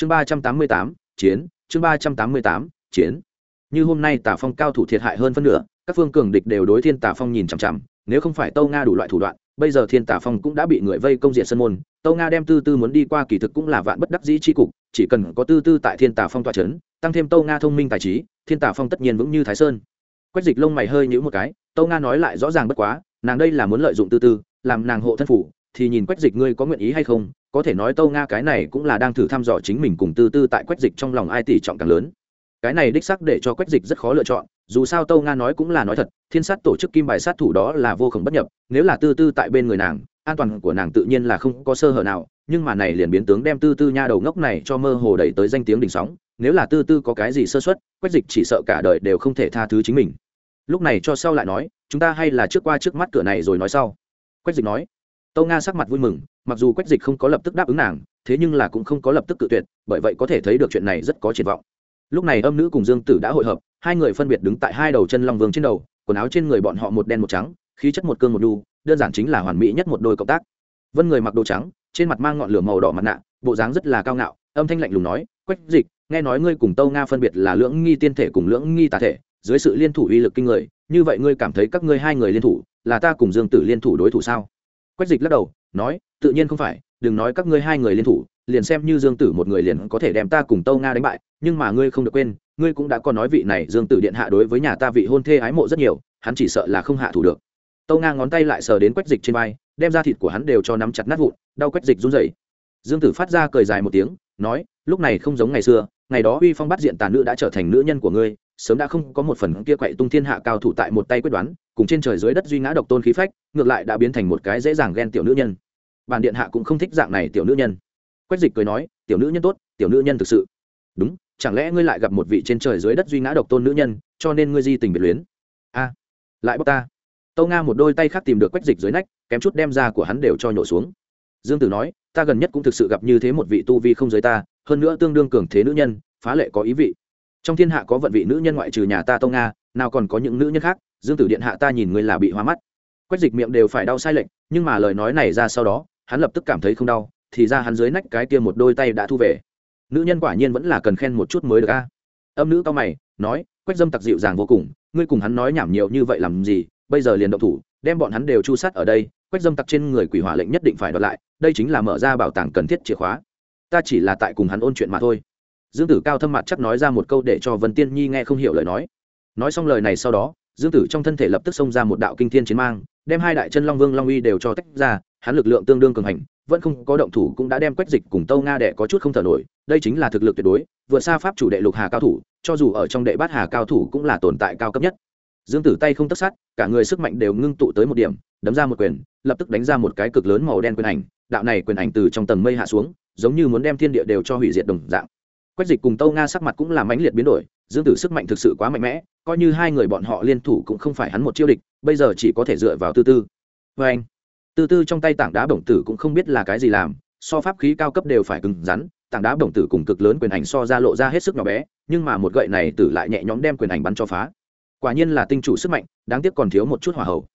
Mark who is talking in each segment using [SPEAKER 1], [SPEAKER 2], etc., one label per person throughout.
[SPEAKER 1] chương ba trăm tám mươi tám, chiến, chương ba trăm tám mươi tám, chiến. Như hôm nay tả phong cao thủ thiệt hại hơn phân nửa, các phương cường địch đều đối thiên tả phong nhìn chằm chằm, nếu không phải tâu nga đủ loại thủ đoạn, bây giờ thiên tả phong cũng đã bị người vây công diện sân môn, tâu nga đem tư tư muốn đi qua kỳ thực cũng là vạn bất đắc dĩ c cục, chỉ cần có tư tư tại thiên tả phong tòa c h ấ n tăng thêm tâu nga thông minh tài trí, thiên tả phong tất nhiên vững như thái sơn. Quách dịch lông mày hơi nhữ một cái, tâu nga nói lại rõ ràng bất quá, nàng đây là muốn lợi dụng tư tư, làm nàng hộ thân phủ thì nhìn quách dịch ngươi có nguyện ý hay không? Có thể nói tâu nga cái này cũng là đang thử thăm dò chính mình cùng tư tư tại quách dịch trong lòng ai tỷ trọng càng lớn. Cái này đích sắc để cho quách dịch rất khó lựa chọn, dù sao tâu nga nói cũng là nói thật, thiên sát tổ chức kim bài sát thủ đó là vô khổng bất nhập, nếu là tư tư tại bên người nàng, an toàn của nàng tự nhiên là không có sơ hở nào, nhưng mà này liền biến tướng đem tư tư nha đầu ngốc này cho mơ hồ đẩy tới danh tiếng đỉnh sóng, nếu là tư tư có cái gì sơ xuất quách dịch chỉ sợ cả đời đều không thể tha thứ chính mình. Lúc này cho sau lại nói, chúng ta hay là trước qua trước mắt cửa này rồi nói sau. Quách dịch nói tâu nga sắc mặt vui mừng, mặc dù quách dịch không có lập tức đáp ứng nàng, thế nhưng là cũng không có lập tức cự tuyệt, bởi vậy có thể thấy được chuyện này rất có triển vọng. Lúc này âm nữ cùng dương tử đã hội hợp, hai người phân biệt đứng tại hai đầu chân long vương trên đầu, quần áo trên người bọn họ một đen một trắng, khí chất một cương một đu đơn giản chính là hoàn mỹ nhất một đôi cộng tác. Vân người mặc đồ trắng, trên mặt mang ngọn lửa màu đỏ mặt nạ, bộ dáng rất là cao ngạo, âm thanh lạnh lùng nói, quách dịch, nghe nói ngươi cùng tâu nga phân biệt là lưỡng nghi tiên thể cùng lưỡng nghi tà thể, dưới sự liên thủ uy lực kinh người, như vậy ngươi cảm thấy các ngươi hai người liên thủ, là ta cùng dương tử liên thủ đối thủ sao? Quách dịch lắc đầu, nói, tự nhiên không phải, đừng nói các ngươi hai người liên thủ, liền xem như dương tử một người liền có thể đem ta cùng tâu nga đánh bại, nhưng mà ngươi không được quên, ngươi cũng đã có nói vị này dương tử điện hạ đối với nhà ta vị hôn thê ái mộ rất nhiều, hắn chỉ sợ là không hạ thủ được. Tâu nga ngón tay lại sờ đến quách dịch trên vai, đem ra thịt của hắn đều cho nắm chặt nát vụn, đau quách dịch run rẩy. Dương tử phát ra cười dài một tiếng, nói, lúc này không giống ngày xưa, ngày đó uy phong bắt diện tàn nữ đã trở thành nữ nhân của ngươi sớm đã không có một phần kia quậy tung thiên hạ cao thủ tại một tay quyết đoán, cùng trên trời dưới đất duy ngã độc tôn khí phách, ngược lại đã biến thành một cái dễ dàng ghen tiểu nữ nhân. Bản điện hạ cũng không thích dạng này tiểu nữ nhân. Quách dịch cười nói, tiểu nữ nhân tốt, tiểu nữ nhân thực sự. Đúng, chẳng lẽ ngươi lại gặp một vị trên trời dưới đất duy ngã độc tôn nữ nhân, cho nên ngươi di tình biệt luyến? A, lại bóc ta. Tâu nga một đôi tay khác tìm được quách dịch dưới nách, kém chút đem ra của hắn đều cho nhổ xuống. Dương tử nói, ta gần nhất cũng thực sự gặp như thế một vị tu vi không giới ta, hơn nữa tương đương cường thế nữ nhân, phá lệ có ý vị trong thiên hạ có vận vị nữ nhân ngoại trừ nhà ta tông nga nào còn có những nữ nhân khác? Dương tử điện hạ ta nhìn ngươi là bị hoa mắt. Quách dịch miệng đều phải đau sai lệch, nhưng mà lời nói này ra sau đó, hắn lập tức cảm thấy không đau, thì ra hắn dưới nách cái kia một đôi tay đã thu về. Nữ nhân quả nhiên vẫn là cần khen một chút mới được a. Âm nữ cao mày, nói, quách dâm tặc dịu dàng vô cùng, ngươi cùng hắn nói nhảm nhiều như vậy làm gì? Bây giờ liền động thủ, đem bọn hắn đều chu sát ở đây, quách dâm tặc trên người quỷ hỏa lệnh nhất định phải đoạt lại, đây chính là mở ra bảo tàng cần thiết chìa khóa. Ta chỉ là tại cùng hắn ôn chuyện mà thôi dương tử cao thâm mặt chắc nói ra một câu để cho vân tiên nhi nghe không hiểu lời nói. Nói xong lời này sau đó, dương tử trong thân thể lập tức xông ra một đạo kinh thiên chiến mang, đem hai đại chân long vương long uy đều cho tách ra, hắn lực lượng tương đương cường hành, vẫn không có động thủ cũng đã đem quách dịch cùng tâu nga đệ có chút không thở nổi, đây chính là thực lực tuyệt đối, vượt xa pháp chủ đệ lục hà cao thủ, cho dù ở trong đệ bát hà cao thủ cũng là tồn tại cao cấp nhất. Dương tử tay không tất sát, cả người sức mạnh đều ngưng tụ tới một điểm, đấm ra một quyền, lập tức đánh ra một cái cực lớn màu đen quyền ảnh, đạo này quyền ảnh từ trong tầng mây hạ xuống, giống như muốn đem thiên địa đều cho hủy diệt đồng dạng quách dịch cùng tâu nga sắc mặt cũng làm mãnh liệt biến đổi, dương tử sức mạnh thực sự quá mạnh mẽ, coi như hai người bọn họ liên thủ cũng không phải hắn một chiêu địch, bây giờ chỉ có thể dựa vào tư tư. Vê anh, tư tư trong tay tảng đá bổng tử cũng không biết là cái gì làm, so pháp khí cao cấp đều phải cứng rắn, tảng đá bổng tử cùng cực lớn quyền ảnh so ra lộ ra hết sức nhỏ bé, nhưng mà một gậy này tử lại nhẹ nhõm đem quyền ảnh bắn cho phá. Quả nhiên là tinh chủ sức mạnh, đáng tiếc còn thiếu một chút hỏa hậu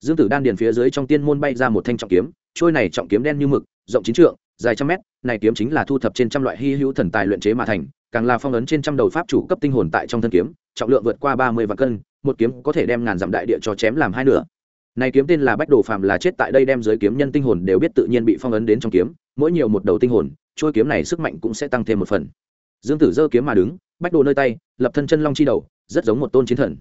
[SPEAKER 1] dương tử đan điền phía dưới trong tiên môn bay ra một thanh trọng kiếm, trôi này trọng kiếm đen như mực, rộng chín trượng dài trăm mét, này kiếm chính là thu thập trên trăm loại hy hữu thần tài luyện chế mà thành, càng là phong ấn trên trăm đầu pháp chủ cấp tinh hồn tại trong thân kiếm, trọng lượng vượt qua ba mươi vạn cân, một kiếm có thể đem ngàn dặm đại địa cho chém làm hai nửa. Này kiếm tên là bách đồ phàm là chết tại đây đem giới kiếm nhân tinh hồn đều biết tự nhiên bị phong ấn đến trong kiếm, mỗi nhiều một đầu tinh hồn trôi kiếm này sức mạnh cũng sẽ tăng thêm một phần. Dương tử giơ kiếm mà đứng, bách đồ nơi tay, lập thân chân long chi đầu, rất giống một tôn chiến thần.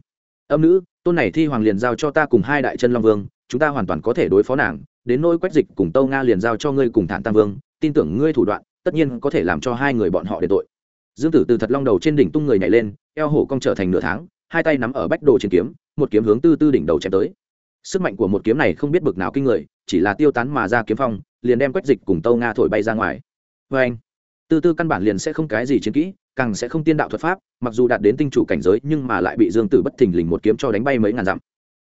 [SPEAKER 1] Âm nữ, tôn này thi hoàng liền giao cho ta cùng hai đại chân long vương, chúng ta hoàn toàn có thể đối phó nàng, đến nỗi quách dịch cùng tâu nga liền giao cho ngươi cùng thản tam vương tin tưởng ngươi thủ đoạn, tất nhiên có thể làm cho hai người bọn họ để tội. Dương tử từ thật long đầu trên đỉnh tung người nhảy lên, eo hổ cong trở thành nửa tháng, hai tay nắm ở bách đồ trên kiếm, một kiếm hướng tư tư đỉnh đầu chém tới. Sức mạnh của một kiếm này không biết bực nào kinh người, chỉ là tiêu tán mà ra kiếm phong, liền đem quách dịch cùng tâu nga thổi bay ra ngoài. Vê anh, tư tư căn bản liền sẽ không cái gì chiến kỹ, càng sẽ không tiên đạo thuật pháp, mặc dù đạt đến tinh chủ cảnh giới, nhưng mà lại bị dương tử bất thình lình một kiếm cho đánh bay mấy ngàn dặm.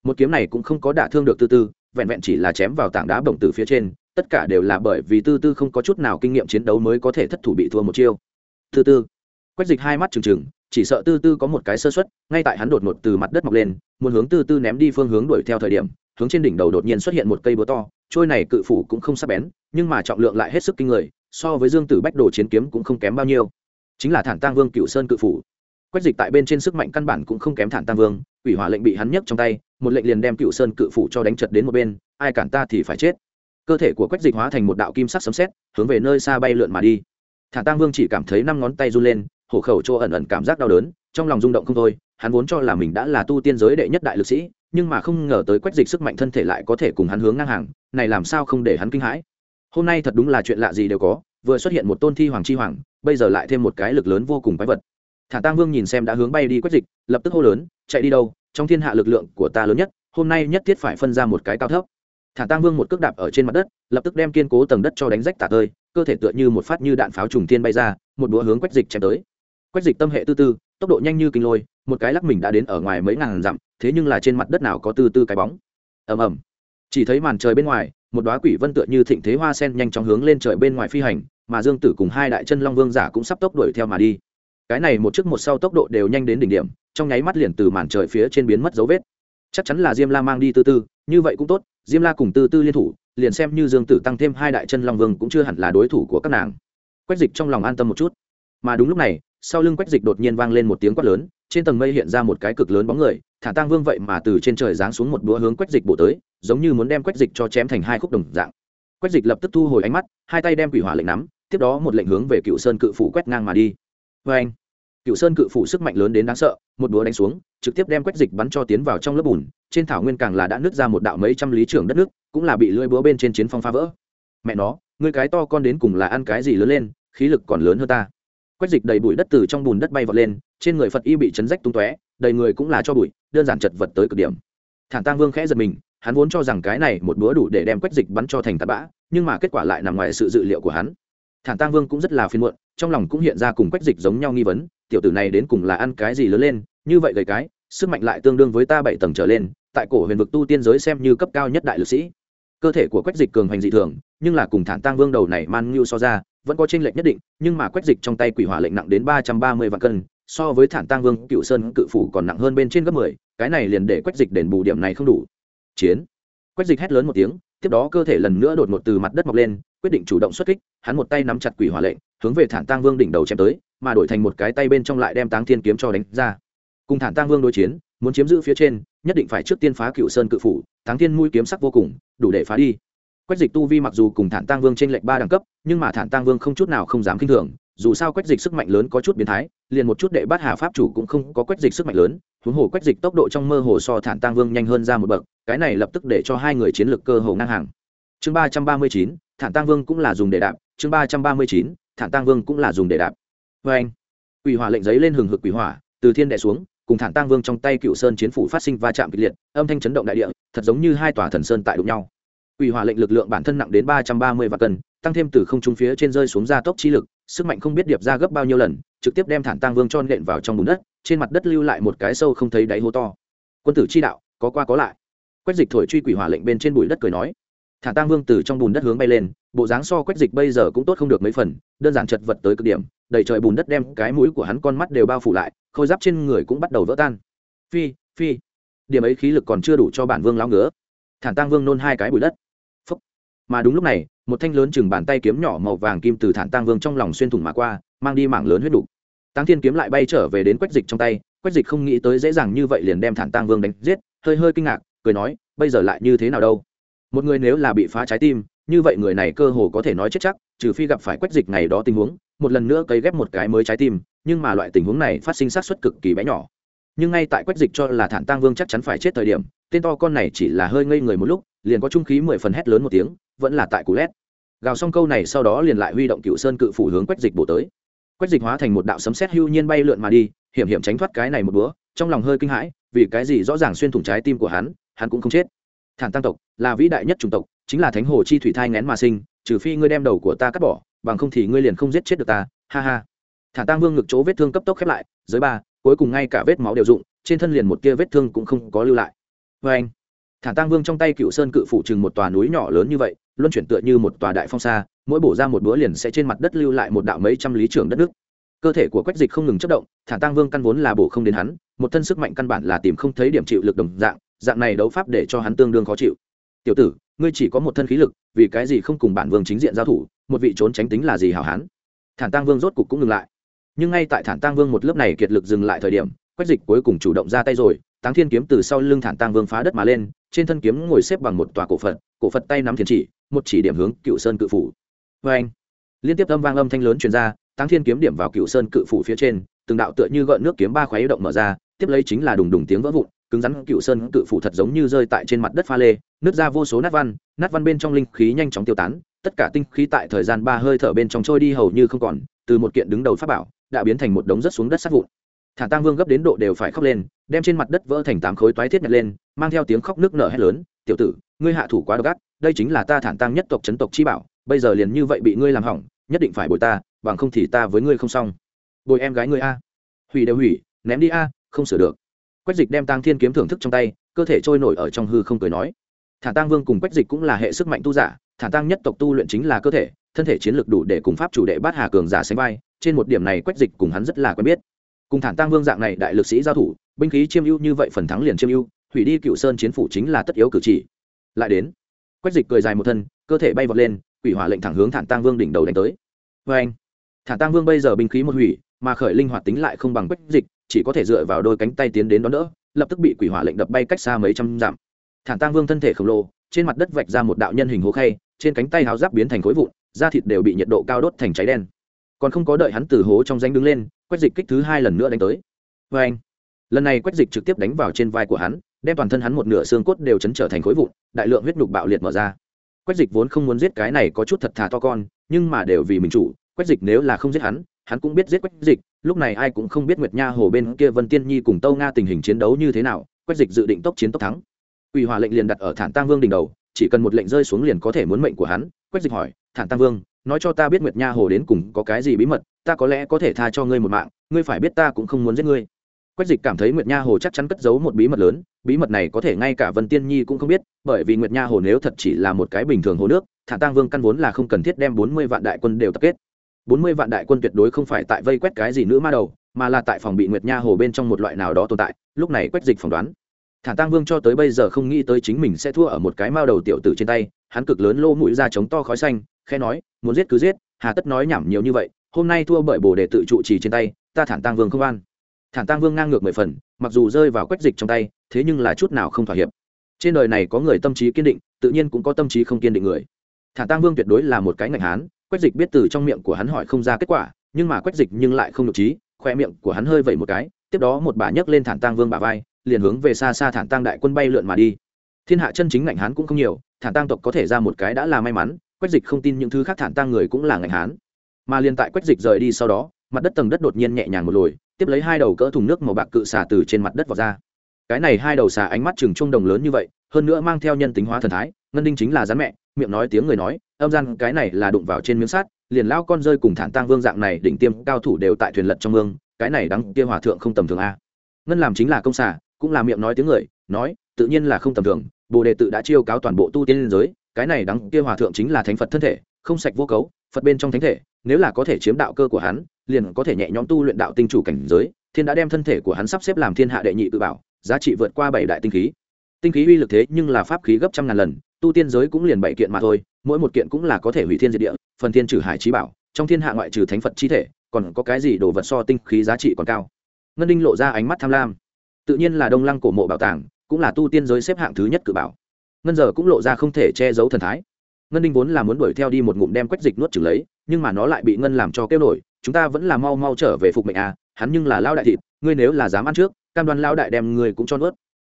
[SPEAKER 1] Một kiếm này cũng không có đả thương được tư tư, vẹn vẹn chỉ là chém vào tảng đá bổng từ phía trên tất cả đều là bởi vì tư tư không có chút nào kinh nghiệm chiến đấu mới có thể thất thủ bị thua một chiêu. Tư tư, quách dịch hai mắt trừng trừng, chỉ sợ tư tư có một cái sơ xuất ngay tại hắn đột ngột từ mặt đất mọc lên, muốn hướng tư tư ném đi phương hướng đuổi theo thời điểm, hướng trên đỉnh đầu đột nhiên xuất hiện một cây búa to, trôi này cự phủ cũng không sắc bén, nhưng mà trọng lượng lại hết sức kinh người, so với dương tử bách đồ chiến kiếm cũng không kém bao nhiêu. Chính là thản tang vương cựu sơn cự phủ. Quách dịch tại bên trên sức mạnh căn bản cũng không kém thản tang vương, ủy hỏa lệnh bị hắn nhấc trong tay, một lệnh liền đem cựu sơn cự phủ cho đánh chật đến một bên, ai cản ta thì phải chết cơ thể của quách dịch hóa thành một đạo kim sắc sấm xét, hướng về nơi xa bay lượn mà đi. Thả tang vương chỉ cảm thấy năm ngón tay run lên hổ khẩu chỗ ẩn ẩn cảm giác đau đớn trong lòng rung động không thôi hắn vốn cho là mình đã là tu tiên giới đệ nhất đại lực sĩ nhưng mà không ngờ tới quách dịch sức mạnh thân thể lại có thể cùng hắn hướng ngang hàng này làm sao không để hắn kinh hãi. Hôm nay thật đúng là chuyện lạ gì đều có vừa xuất hiện một tôn thi hoàng chi hoàng bây giờ lại thêm một cái lực lớn vô cùng quái vật. Thả tang vương nhìn xem đã hướng bay đi quách dịch lập tức hô lớn chạy đi đâu? Trong thiên hạ lực lượng của ta lớn nhất hôm nay nhất thiết phải phân ra một cái cao thấp thả tang vương một cước đạp ở trên mặt đất, lập tức đem kiên cố tầng đất cho đánh rách tả tơi, cơ thể tựa như một phát như đạn pháo trùng tiên bay ra, một đũa hướng quách dịch chém tới. Quách dịch tâm hệ tư tư, tốc độ nhanh như kinh lôi, một cái lắc mình đã đến ở ngoài mấy ngàn dặm, thế nhưng là trên mặt đất nào có tư tư cái bóng. Ầm ầm. Chỉ thấy màn trời bên ngoài, một đóa quỷ vân tựa như thịnh thế hoa sen nhanh chóng hướng lên trời bên ngoài phi hành, mà dương tử cùng hai đại chân long vương giả cũng sắp tốc đuổi theo mà đi. Cái này một trước một sau tốc độ đều nhanh đến đỉnh điểm, trong nháy mắt liền từ màn trời phía trên biến mất dấu vết. Chắc chắn là diêm la mang đi tư tư như vậy cũng tốt, diêm la cùng tư tư liên thủ, liền xem như dương tử tăng thêm hai đại chân long vương cũng chưa hẳn là đối thủ của các nàng. Quách dịch trong lòng an tâm một chút. Mà đúng lúc này, sau lưng quách dịch đột nhiên vang lên một tiếng quát lớn, trên tầng mây hiện ra một cái cực lớn bóng người, thả tang vương vậy mà từ trên trời giáng xuống một đũa hướng quách dịch bổ tới, giống như muốn đem quách dịch cho chém thành hai khúc đồng dạng. Quách dịch lập tức thu hồi ánh mắt, hai tay đem quỷ hỏa lệnh nắm, tiếp đó một lệnh hướng về cựu sơn cự phủ quét ngang mà đi. Vê anh cựu sơn cự phủ sức mạnh lớn đến đáng sợ, một đũa đánh xuống, trực tiếp đem quách dịch bắn cho tiến vào trong lớp bùn trên thảo nguyên càng là đã nứt ra một đạo mấy trăm lý trưởng đất nước, cũng là bị lưỡi búa bên trên chiến phong phá vỡ. Mẹ nó, ngươi cái to con đến cùng là ăn cái gì lớn lên, khí lực còn lớn hơn ta. Quách dịch đầy bụi đất từ trong bùn đất bay vọt lên, trên người phật y bị chấn rách tung tóe, đầy người cũng là cho bụi, đơn giản chật vật tới cực điểm. Thản tang vương khẽ giật mình, hắn vốn cho rằng cái này một búa đủ để đem quách dịch bắn cho thành tạt bã, nhưng mà kết quả lại nằm ngoài sự dự liệu của hắn. Thản tang vương cũng rất là phiền muộn, trong lòng cũng hiện ra cùng quách dịch giống nhau nghi vấn, tiểu tử này đến cùng là ăn cái gì lớn lên, như vậy gầy cái, sức mạnh lại tương đương với ta bảy tầng trở lên tại cổ huyền vực tu tiên giới xem như cấp cao nhất đại lực sĩ. Cơ thể của quách dịch cường hành dị thường, nhưng là cùng thản tang vương đầu này man ngưu so ra, vẫn có tranh lệch nhất định, nhưng mà quách dịch trong tay quỷ hỏa lệnh nặng đến ba trăm ba mươi vạn cân, so với thản tang vương cựu sơn cự phủ còn nặng hơn bên trên gấp mười, cái này liền để quách dịch đền bù điểm này không đủ. Chiến. Quách dịch hét lớn một tiếng, tiếp đó cơ thể lần nữa đột ngột từ mặt đất mọc lên, quyết định chủ động xuất kích, hắn một tay nắm chặt quỷ hỏa lệnh, hướng về thản tang vương đỉnh đầu chém tới, mà đổi thành một cái tay bên trong lại đem táng thiên kiếm cho đánh ra. Cùng thản tang vương đối chiến, muốn chiếm giữ phía trên nhất định phải trước tiên phá cựu sơn cự phủ, thắng thiên mũi kiếm sắc vô cùng, đủ để phá đi. Quách dịch tu vi mặc dù cùng thản Tăng vương trên lệnh ba đẳng cấp, nhưng mà thản Tăng vương không chút nào không dám kinh thường, dù sao quách dịch sức mạnh lớn có chút biến thái, liền một chút đệ bát hà pháp chủ cũng không có quách dịch sức mạnh lớn, huống hồ quách dịch tốc độ trong mơ hồ so thản Tăng vương nhanh hơn ra một bậc, cái này lập tức để cho hai người chiến lược cơ hồ ngang hàng. Chương ba trăm ba mươi chín, thản Tăng vương cũng là dùng để đạp, chương ba trăm ba mươi chín, thản Tăng vương cũng là dùng để đạp. Vê anh quỷ hỏa lệnh giấy lên hừng hực quỷ hỏa, từ thiên đệ xuống cùng thản tang vương trong tay cựu sơn chiến phủ phát sinh va chạm kịch liệt âm thanh chấn động đại địa thật giống như hai tòa thần sơn tại đụng nhau Quỷ hỏa lệnh lực lượng bản thân nặng đến ba trăm ba mươi và cân, tăng thêm từ không trung phía trên rơi xuống gia tốc chi lực, sức mạnh không biết điệp ra gấp bao nhiêu lần, trực tiếp đem Thản Tang Vương tròn nện vào trong bùn đất, trên mặt đất lưu lại một cái sâu không thấy đáy hố to. Quân tử chi đạo, có qua có lại. Quách Dịch thổi truy quỷ hỏa lệnh bên trên bụi đất cười nói. Thản Tang Vương từ trong bùn đất hướng bay lên, bộ dáng so Quách Dịch bây giờ cũng tốt không được mấy phần, đơn giản chật vật tới cực điểm, đầy trời bùn đất đem cái mũi của hắn con mắt đều bao phủ lại, khôi giáp trên người cũng bắt đầu vỡ tan. Phi, phi. Điểm ấy khí lực còn chưa đủ cho bản vương lão ngứa. Thản Tang Vương nôn hai cái bụi đất mà đúng lúc này một thanh lớn chừng bàn tay kiếm nhỏ màu vàng kim từ thản tang vương trong lòng xuyên thủng mà qua mang đi mảng lớn huyết đủ. táng thiên kiếm lại bay trở về đến quách dịch trong tay quách dịch không nghĩ tới dễ dàng như vậy liền đem thản tang vương đánh giết hơi hơi kinh ngạc cười nói bây giờ lại như thế nào đâu một người nếu là bị phá trái tim, như vậy người này cơ hồ có thể nói chết chắc, trừ phi gặp phải quách dịch ngày đó tình huống, một lần nữa cấy ghép một cái mới trái tim, nhưng mà loại tình huống này phát sinh sát xuất cực kỳ bé nhỏ. Nhưng ngay tại quách dịch cho là thản tang vương chắc chắn phải chết thời điểm, tên to con này chỉ là hơi ngây người một lúc, liền có trung khí mười phần hét lớn một tiếng, vẫn là tại cú lét. Gào xong câu này sau đó liền lại huy động cựu sơn cự phủ hướng quách dịch bổ tới. Quách dịch hóa thành một đạo sấm sét hưu nhiên bay lượn mà đi, hiểm hiểm tránh thoát cái này một búa trong lòng hơi kinh hãi, vì cái gì rõ ràng xuyên thủng trái tim của hắn hắn cũng không chết thản tăng tộc, là vĩ đại nhất chủng tộc, chính là thánh hồ chi thủy thai ngén mà sinh, trừ phi ngươi đem đầu của ta cắt bỏ, bằng không thì ngươi liền không giết chết được ta, ha ha. Thản tăng vương ngực chỗ vết thương cấp tốc khép lại dưới ba, cuối cùng ngay cả vết máu đều dụng, trên thân liền một tia vết thương cũng không có lưu lại. Vê anh, thản tăng vương trong tay cựu sơn cự phủ chừng một tòa núi nhỏ lớn như vậy, luân chuyển tựa như một tòa đại phong xa, mỗi bổ ra một bữa liền sẽ trên mặt đất lưu lại một đạo mấy trăm lý trưởng đất nước. Cơ thể của quách dịch không ngừng chất động, thản tăng vương căn vốn là bổ không đến hắn, một thân sức mạnh căn bản là tìm không thấy điểm chịu lực đồng dạng dạng này đấu pháp để cho hắn tương đương khó chịu. Tiểu tử, ngươi chỉ có một thân khí lực, vì cái gì không cùng bản vương chính diện giao thủ, một vị trốn tránh tính là gì hảo hán? Thản tăng vương rốt cục cũng ngừng lại. Nhưng ngay tại thản tăng vương một lớp này kiệt lực dừng lại thời điểm, quách dịch cuối cùng chủ động ra tay rồi, táng thiên kiếm từ sau lưng thản tăng vương phá đất mà lên, trên thân kiếm ngồi xếp bằng một tòa cổ phật cổ phật tay nắm thiền chỉ, một chỉ điểm hướng cựu sơn cự phủ. Vê anh liên tiếp âm vang âm thanh lớn truyền ra, táng thiên kiếm điểm vào cựu sơn cự phủ phía trên, từng đạo tựa như gợn nước kiếm ba khoáy động mở ra, tiếp lấy chính là đùng đùng tiếng vỡ vụn cứng rắn cựu sơn cự phủ thật giống như rơi tại trên mặt đất pha lê, nứt ra vô số nát văn nát văn bên trong linh khí nhanh chóng tiêu tán, tất cả tinh khí tại thời gian ba hơi thở bên trong trôi đi hầu như không còn, từ một kiện đứng đầu pháp bảo, đã biến thành một đống rất xuống đất sát vụn. Thả tang vương gấp đến độ đều phải khóc lên, đem trên mặt đất vỡ thành tám khối toái thiết nhặt lên, mang theo tiếng khóc nước nở hét lớn, tiểu tử, ngươi hạ thủ quá độc ác, đây chính là ta thản tang nhất tộc chấn tộc chi bảo, bây giờ liền như vậy bị ngươi làm hỏng, nhất định phải bồi ta, bằng không thì ta với ngươi không xong. Bồi em gái ngươi a. Hủy đều hủy, ném đi a, không sửa được quách dịch đem tăng thiên kiếm thưởng thức trong tay, cơ thể trôi nổi ở trong hư không cười nói. Thả tăng vương cùng quách dịch cũng là hệ sức mạnh tu giả, thả tăng nhất tộc tu luyện chính là cơ thể, thân thể chiến lược đủ để cùng pháp chủ đệ bát hà cường giả sánh vai, trên một điểm này quách dịch cùng hắn rất là quen biết. Cùng thản tăng vương dạng này đại lực sĩ giao thủ, binh khí chiêm ưu như vậy phần thắng liền chiêm ưu, hủy đi cựu sơn chiến phủ chính là tất yếu cử chỉ. Lại đến, quách dịch cười dài một thân, cơ thể bay vọt lên, quỷ hỏa lệnh thẳng hướng thản tăng vương đỉnh đầu đánh tới. Vâng. Vê anh thản tăng vương bây giờ binh khí một hủy, mà khởi linh hoạt tính lại không bằng quách dịch chỉ có thể dựa vào đôi cánh tay tiến đến đón đỡ, lập tức bị quỷ hỏa lệnh đập bay cách xa mấy trăm dặm. Thản tăng vương thân thể khổng lồ, trên mặt đất vạch ra một đạo nhân hình hố khay, trên cánh tay háo giáp biến thành khối vụn, da thịt đều bị nhiệt độ cao đốt thành cháy đen. Còn không có đợi hắn từ hố trong danh đứng lên quách dịch kích thứ hai lần nữa đánh tới. Vê anh, lần này quách dịch trực tiếp đánh vào trên vai của hắn, đem toàn thân hắn một nửa xương cốt đều chấn trở thành khối vụn, đại lượng huyết nhục bạo liệt mở ra. Quách dịch vốn không muốn giết cái này có chút thật thà to con, nhưng mà đều vì mình chủ quách dịch nếu là không giết hắn hắn cũng biết giết quách dịch lúc này ai cũng không biết nguyệt nha hồ bên kia vân tiên nhi cùng tâu nga tình hình chiến đấu như thế nào, quách dịch dự định tốc chiến tốc thắng. Ủy hòa lệnh liền đặt ở thản tăng vương đỉnh đầu, chỉ cần một lệnh rơi xuống liền có thể muốn mệnh của hắn. Quách dịch hỏi, thản tăng vương, nói cho ta biết nguyệt nha hồ đến cùng có cái gì bí mật, ta có lẽ có thể tha cho ngươi một mạng, ngươi phải biết ta cũng không muốn giết ngươi. Quách dịch cảm thấy nguyệt nha hồ chắc chắn cất giấu một bí mật lớn, bí mật này có thể ngay cả vân tiên nhi cũng không biết, bởi vì nguyệt nha hồ nếu thật chỉ là một cái bình thường hồ nước, Thản tăng vương căn vốn là không cần thiết đem bốn mươi vạn đại quân đều tập kết bốn mươi vạn đại quân tuyệt đối không phải tại vây quét cái gì nữa ma đầu, mà là tại phòng bị nguyệt nha hồ bên trong một loại nào đó tồn tại, lúc này quách dịch phỏng đoán. Thản tăng vương cho tới bây giờ không nghĩ tới chính mình sẽ thua ở một cái mao đầu tiểu tử trên tay, hắn cực lớn lô mũi ra chống to khói xanh khe nói, muốn giết cứ giết, hà tất nói nhảm nhiều như vậy, hôm nay thua bởi bồ đề tự trụ trì trên tay, ta thản tăng vương không an thản tăng vương ngang ngược mười phần, mặc dù rơi vào quách dịch trong tay, thế nhưng là chút nào không thỏa hiệp. Trên đời này có người tâm trí kiên định, tự nhiên cũng có tâm trí không kiên định người. Thản tăng vương tuyệt đối là một cái ngạnh hán quách dịch biết từ trong miệng của hắn hỏi không ra kết quả, nhưng mà quách dịch nhưng lại không được trí khoe miệng của hắn hơi vẩy một cái, tiếp đó một bà nhấc lên thản tang vương bà vai, liền hướng về xa xa thản tang đại quân bay lượn mà đi. Thiên hạ chân chính ngạnh hán cũng không nhiều, thản tang tộc có thể ra một cái đã là may mắn, quách dịch không tin những thứ khác thản tang người cũng là ngạnh hán. Mà liền tại quách dịch rời đi sau đó, mặt đất tầng đất đột nhiên nhẹ nhàng một lồi, tiếp lấy hai đầu cỡ thùng nước màu bạc cự xà từ trên mặt đất vào ra. Cái này hai đầu xà ánh mắt chừng trung đồng lớn như vậy, hơn nữa mang theo nhân tính hóa thần thái, ngân đinh chính là rắn mẹ miệng nói tiếng người nói, âm gian cái này là đụng vào trên miếng sắt, liền lao con rơi cùng thản tang vương dạng này đỉnh tiêm cao thủ đều tại thuyền lật trong mương, cái này đắng kia hòa thượng không tầm thường a. Ngân làm chính là công xà, cũng là miệng nói tiếng người, nói, tự nhiên là không tầm thường, bồ đề tự đã chiêu cáo toàn bộ tu tiên liên giới, cái này đắng kia hòa thượng chính là thánh phật thân thể, không sạch vô cấu, phật bên trong thánh thể, nếu là có thể chiếm đạo cơ của hắn, liền có thể nhẹ nhõm tu luyện đạo tinh chủ cảnh giới, thiên đã đem thân thể của hắn sắp xếp làm thiên hạ đệ nhị tự bảo, giá trị vượt qua bảy đại tinh khí. Tinh khí uy lực thế nhưng là pháp khí gấp trăm ngàn lần tu tiên giới cũng liền bảy kiện mà thôi, mỗi một kiện cũng là có thể hủy thiên diệt địa, phần thiên trừ hải trí bảo, trong thiên hạ ngoại trừ thánh phật chi thể, còn có cái gì đồ vật so tinh khí giá trị còn cao? Ngân đinh lộ ra ánh mắt tham lam. Tự nhiên là đông lăng cổ mộ bảo tàng, cũng là tu tiên giới xếp hạng thứ nhất cự bảo. Ngân giờ cũng lộ ra không thể che giấu thần thái. Ngân đinh vốn là muốn đuổi theo đi một ngụm đem quách dịch nuốt trừng lấy, nhưng mà nó lại bị ngân làm cho kêu nổi, chúng ta vẫn là mau mau trở về phục mệnh à hắn nhưng là lao đại thịt, ngươi nếu là dám ăn trước, cam đoan lao đại đem ngươi cũng cho nuốt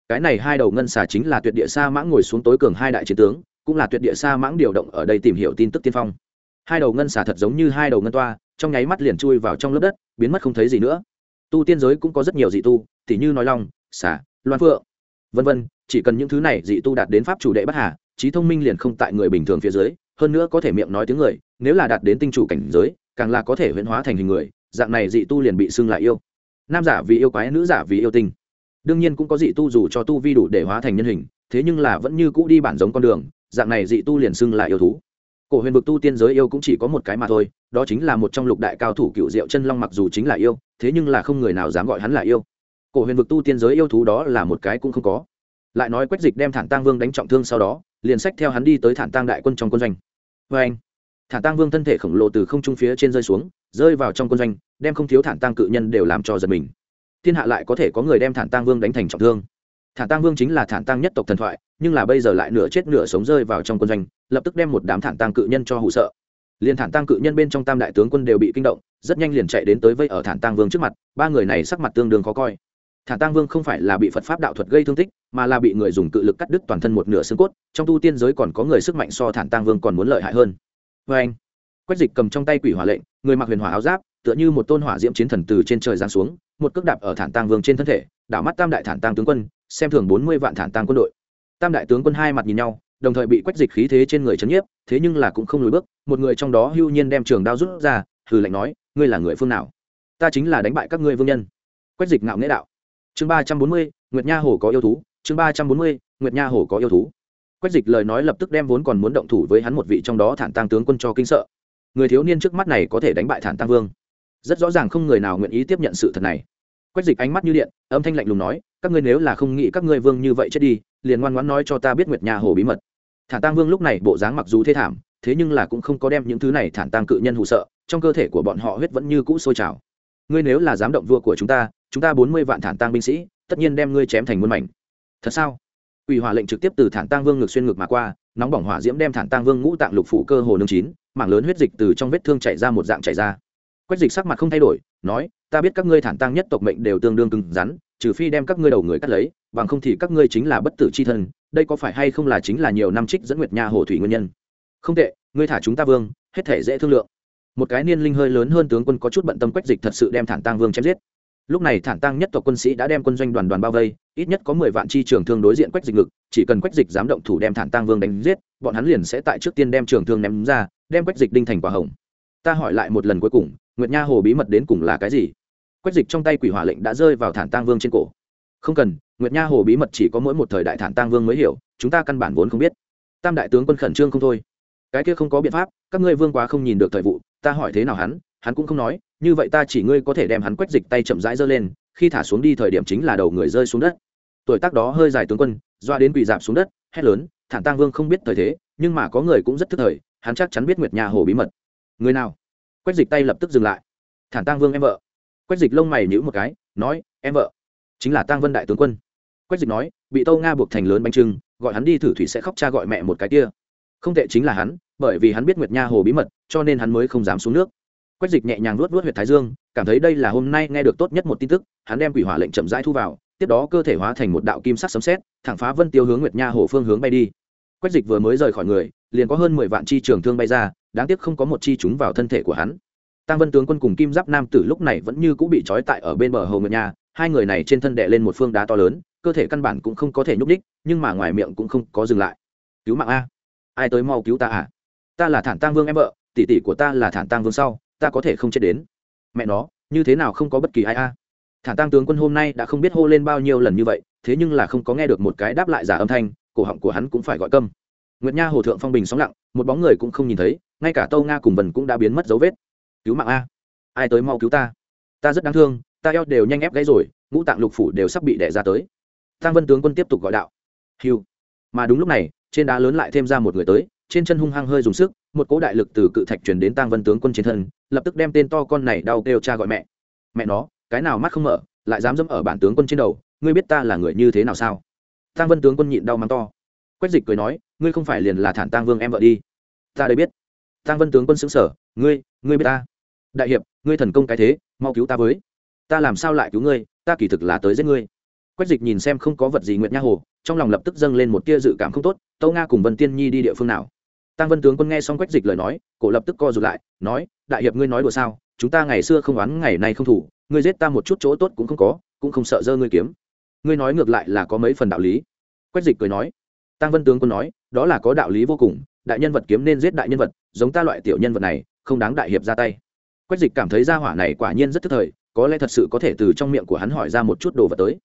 [SPEAKER 1] cái này hai đầu ngân xà chính là tuyệt địa sa mãng ngồi xuống tối cường hai đại chiến tướng, cũng là tuyệt địa sa mãng điều động ở đây tìm hiểu tin tức tiên phong. Hai đầu ngân xà thật giống như hai đầu ngân toa, trong nháy mắt liền chui vào trong lớp đất, biến mất không thấy gì nữa. Tu tiên giới cũng có rất nhiều dị tu t như nói long, xà, loan phượng, vân vân, chỉ cần những thứ này dị tu đạt đến pháp chủ đệ bất hà, trí thông minh liền không tại người bình thường phía dưới, hơn nữa có thể miệng nói tiếng người, nếu là đạt đến tinh chủ cảnh giới, càng là có thể huyễn hóa thành hình người, dạng này dị tu liền bị xưng lại yêu. Nam giả vì yêu quái, nữ giả vì yêu tinh đương nhiên cũng có dị tu dù cho tu vi đủ để hóa thành nhân hình, thế nhưng là vẫn như cũ đi bản giống con đường, dạng này dị tu liền xưng là yêu thú. Cổ huyền vực tu tiên giới yêu cũng chỉ có một cái mà thôi, đó chính là một trong lục đại cao thủ cựu diệu chân long mặc dù chính là yêu, thế nhưng là không người nào dám gọi hắn là yêu. Cổ huyền vực tu tiên giới yêu thú đó là một cái cũng không có. Lại nói quách dịch đem thản tăng vương đánh trọng thương sau đó, liền sách theo hắn đi tới thản tăng đại quân trong quân doanh. Vê anh, thản tăng vương thân thể khổng lồ từ không trung phía trên rơi xuống, rơi vào trong quân doanh, đem không thiếu thản tăng cự nhân đều làm cho giật mình thiên hạ lại có thể có người đem thản tăng vương đánh thành trọng thương. Thản tăng vương chính là thản tăng nhất tộc thần thoại, nhưng là bây giờ lại nửa chết nửa sống rơi vào trong quân doanh, lập tức đem một đám thản tăng cự nhân cho hụ sợ. Liền thản tăng cự nhân bên trong tam đại tướng quân đều bị kinh động, rất nhanh liền chạy đến tới vây ở thản tăng vương trước mặt, ba người này sắc mặt tương đương khó coi. Thản tăng vương không phải là bị phật pháp đạo thuật gây thương tích, mà là bị người dùng cự lực cắt đứt toàn thân một nửa xương cốt, trong tu tiên giới còn có người sức mạnh so thản tăng vương còn muốn lợi hại hơn. Vê anh, quách dịch cầm trong tay quỷ hỏa lệnh, người mặc huyền hỏa áo giáp, tựa như một tôn hỏa diễm chiến thần từ trên trời giáng xuống một cước đạp ở thản tăng vương trên thân thể, đảo mắt tam đại thản tăng tướng quân, xem thường bốn mươi vạn thản tăng quân đội. Tam đại tướng quân hai mặt nhìn nhau, đồng thời bị quách dịch khí thế trên người chấn nhiếp, thế nhưng là cũng không lùi bước, một người trong đó hưu nhiên đem trường đao rút ra, hừ lạnh nói, ngươi là người phương nào? Ta chính là đánh bại các ngươi vương nhân. Quách dịch ngạo nghễ đạo. Chương ba trăm bốn mươi, nguyệt nha hồ có yêu thú. Chương ba trăm bốn mươi, nguyệt nha hồ có yêu thú. Quách dịch lời nói lập tức đem vốn còn muốn động thủ với hắn một vị trong đó thản tăng tướng quân cho kinh sợ. Người thiếu niên trước mắt này có thể đánh bại thản tăng vương rất rõ ràng không người nào nguyện ý tiếp nhận sự thật này. Quách dịch ánh mắt như điện, âm thanh lạnh lùng nói, các ngươi nếu là không nghĩ các ngươi vương như vậy chết đi, liền ngoan ngoãn nói cho ta biết nguyệt nhà hồ bí mật. Thản tăng vương lúc này bộ dáng mặc dù thê thảm, thế nhưng là cũng không có đem những thứ này thản tăng cự nhân hụ sợ, trong cơ thể của bọn họ huyết vẫn như cũ sôi trào. Ngươi nếu là dám động vua của chúng ta chúng ta bốn mươi vạn thản tăng binh sĩ, tất nhiên đem ngươi chém thành muôn mảnh. Thật sao? Ủy hỏa lệnh trực tiếp từ thản tăng vương ngực xuyên ngực mà qua, nóng bỏng hỏa diễm đem thản tăng vương ngũ tạng lục phủ cơ hồ nương chín, mảng lớn huyết dịch từ trong vết thương chảy ra một dạng chảy ra quách dịch sắc mặt không thay đổi, nói, ta biết các ngươi thản tăng nhất tộc mệnh đều tương đương cứng rắn, trừ phi đem các ngươi đầu người cắt lấy, bằng không thì các ngươi chính là bất tử c h i thân, đây có phải hay không là chính là nhiều năm trích dẫn nguyệt nha hồ thủy nguyên nhân? Không tệ, ngươi thả chúng ta vương, hết thể dễ thương lượng. Một cái niên linh hơi lớn hơn tướng quân có chút bận tâm quách dịch thật sự đem thản tăng vương chém giết. Lúc này thản tăng nhất tộc quân sĩ đã đem quân doanh đoàn đoàn bao vây, ít nhất có mười vạn chi trường thương đối diện quách dịch ngực, chỉ cần quách dịch dám động thủ đem thản tăng vương đánh giết, bọn hắn liền sẽ tại trước tiên đem trường thương ném ra, đem quách dịch đinh thành quả hồng ta hỏi lại một lần cuối cùng, nguyệt nha hồ bí mật đến cùng là cái gì? Quách dịch trong tay quỷ hỏa lệnh đã rơi vào thản tăng vương trên cổ. Không cần, nguyệt nha hồ bí mật chỉ có mỗi một thời đại thản tăng vương mới hiểu, chúng ta căn bản vốn không biết. Tam đại tướng quân khẩn trương không thôi. Cái kia không có biện pháp, các ngươi vương quá không nhìn được thời vụ, ta hỏi thế nào hắn hắn cũng không nói, như vậy ta chỉ ngươi có thể đem hắn quách dịch tay chậm rãi giơ lên, khi thả xuống đi thời điểm chính là đầu người rơi xuống đất. Tuổi tác đó hơi dài tướng quân, doa đến quỳ dạp xuống đất, hét lớn, thản tăng vương không biết thời thế, nhưng mà có người cũng rất thức thời, hắn chắc chắn biết nguyệt nhà hồ bí mật người nào? Quách dịch tay lập tức dừng lại. Thản tăng vương em vợ. Quách dịch lông mày nhữ một cái, nói, em vợ. Chính là tăng vân đại tướng quân. Quách dịch nói, bị tâu nga buộc thành lớn bánh trưng, gọi hắn đi thử thủy sẽ khóc cha gọi mẹ một cái kia. Không tệ chính là hắn, bởi vì hắn biết nguyệt nha hồ bí mật, cho nên hắn mới không dám xuống nước. Quách dịch nhẹ nhàng luốt luốt huyệt thái dương, cảm thấy đây là hôm nay nghe được tốt nhất một tin tức, hắn đem quỷ hỏa lệnh chậm rãi thu vào, tiếp đó cơ thể hóa thành một đạo kim sắc sấm xét thẳng phá vân tiêu hướng nguyệt nha hồ phương hướng bay đi. Quách dịch vừa mới rời khỏi người, liền có hơn mười vạn chi trường thương bay ra đáng tiếc không có một chi chúng vào thân thể của hắn. Tăng vân tướng quân cùng kim giáp nam tử lúc này vẫn như cũng bị trói tại ở bên bờ hồ nguyệt nha hai người này trên thân đệ lên một phương đá to lớn cơ thể căn bản cũng không có thể nhúc nhích, nhưng mà ngoài miệng cũng không có dừng lại. Cứu mạng a. Ai tới mau cứu ta à? Ta là thản tăng vương em vợ tỷ tỷ của ta là thản tăng vương sau ta có thể không chết đến. Mẹ nó như thế nào không có bất kỳ ai a? Thản tăng tướng quân hôm nay đã không biết hô lên bao nhiêu lần như vậy thế nhưng là không có nghe được một cái đáp lại giả âm thanh cổ họng của hắn cũng phải gọi câm. Nguyệt nha hồ thượng phong bình sóng lặng một bóng người cũng không nhìn thấy, ngay cả tâu nga cùng vần cũng đã biến mất dấu vết. Cứu mạng a. Ai tới mau cứu ta? Ta rất đáng thương, ta eo đều nhanh ép gãy rồi, ngũ tạng lục phủ đều sắp bị đẻ ra tới. Tăng vân tướng quân tiếp tục gọi đạo. Hiu mà đúng lúc này, trên đá lớn lại thêm ra một người tới, trên chân hung hăng hơi dùng sức, một cỗ đại lực từ cự thạch truyền đến tăng vân tướng quân trên thân, lập tức đem tên to con này đau kêu cha gọi mẹ. Mẹ nó, cái nào mắt không mở, lại dám dẫm ở bản tướng quân trên đầu, ngươi biết ta là người như thế nào sao? Tăng vân tướng quân nhịn đau mắng to. Quách dịch cười nói, ngươi không phải liền là thản tăng vương em vợ đi ta đây biết. Tăng vân tướng quân xứng sở ngươi ngươi biết ta? Đại hiệp, ngươi thần công cái thế, mau cứu ta với. Ta làm sao lại cứu ngươi? Ta kỳ thực là tới giết ngươi. Quách dịch nhìn xem không có vật gì nguyệt nha hồ, trong lòng lập tức dâng lên một tia dự cảm không tốt, tâu nga cùng vân tiên nhi đi địa phương nào? Tăng vân tướng quân nghe xong quách dịch lời nói, cổ lập tức co rụt lại, nói, đại hiệp, ngươi nói đùa sao? Chúng ta ngày xưa không oán, ngày nay không thủ. Ngươi giết ta một chút chỗ tốt cũng không có, cũng không sợ dơ ngươi kiếm. Ngươi nói ngược lại là có mấy phần đạo lý. Quách dịch cười nói. Tăng vân tướng quân nói, đó là có đạo lý vô cùng đại nhân vật kiếm nên giết đại nhân vật, giống ta loại tiểu nhân vật này, không đáng đại hiệp ra tay. Quách dịch cảm thấy gia hỏa này quả nhiên rất thức thời, có lẽ thật sự có thể từ trong miệng của hắn hỏi ra một chút đồ vật tới.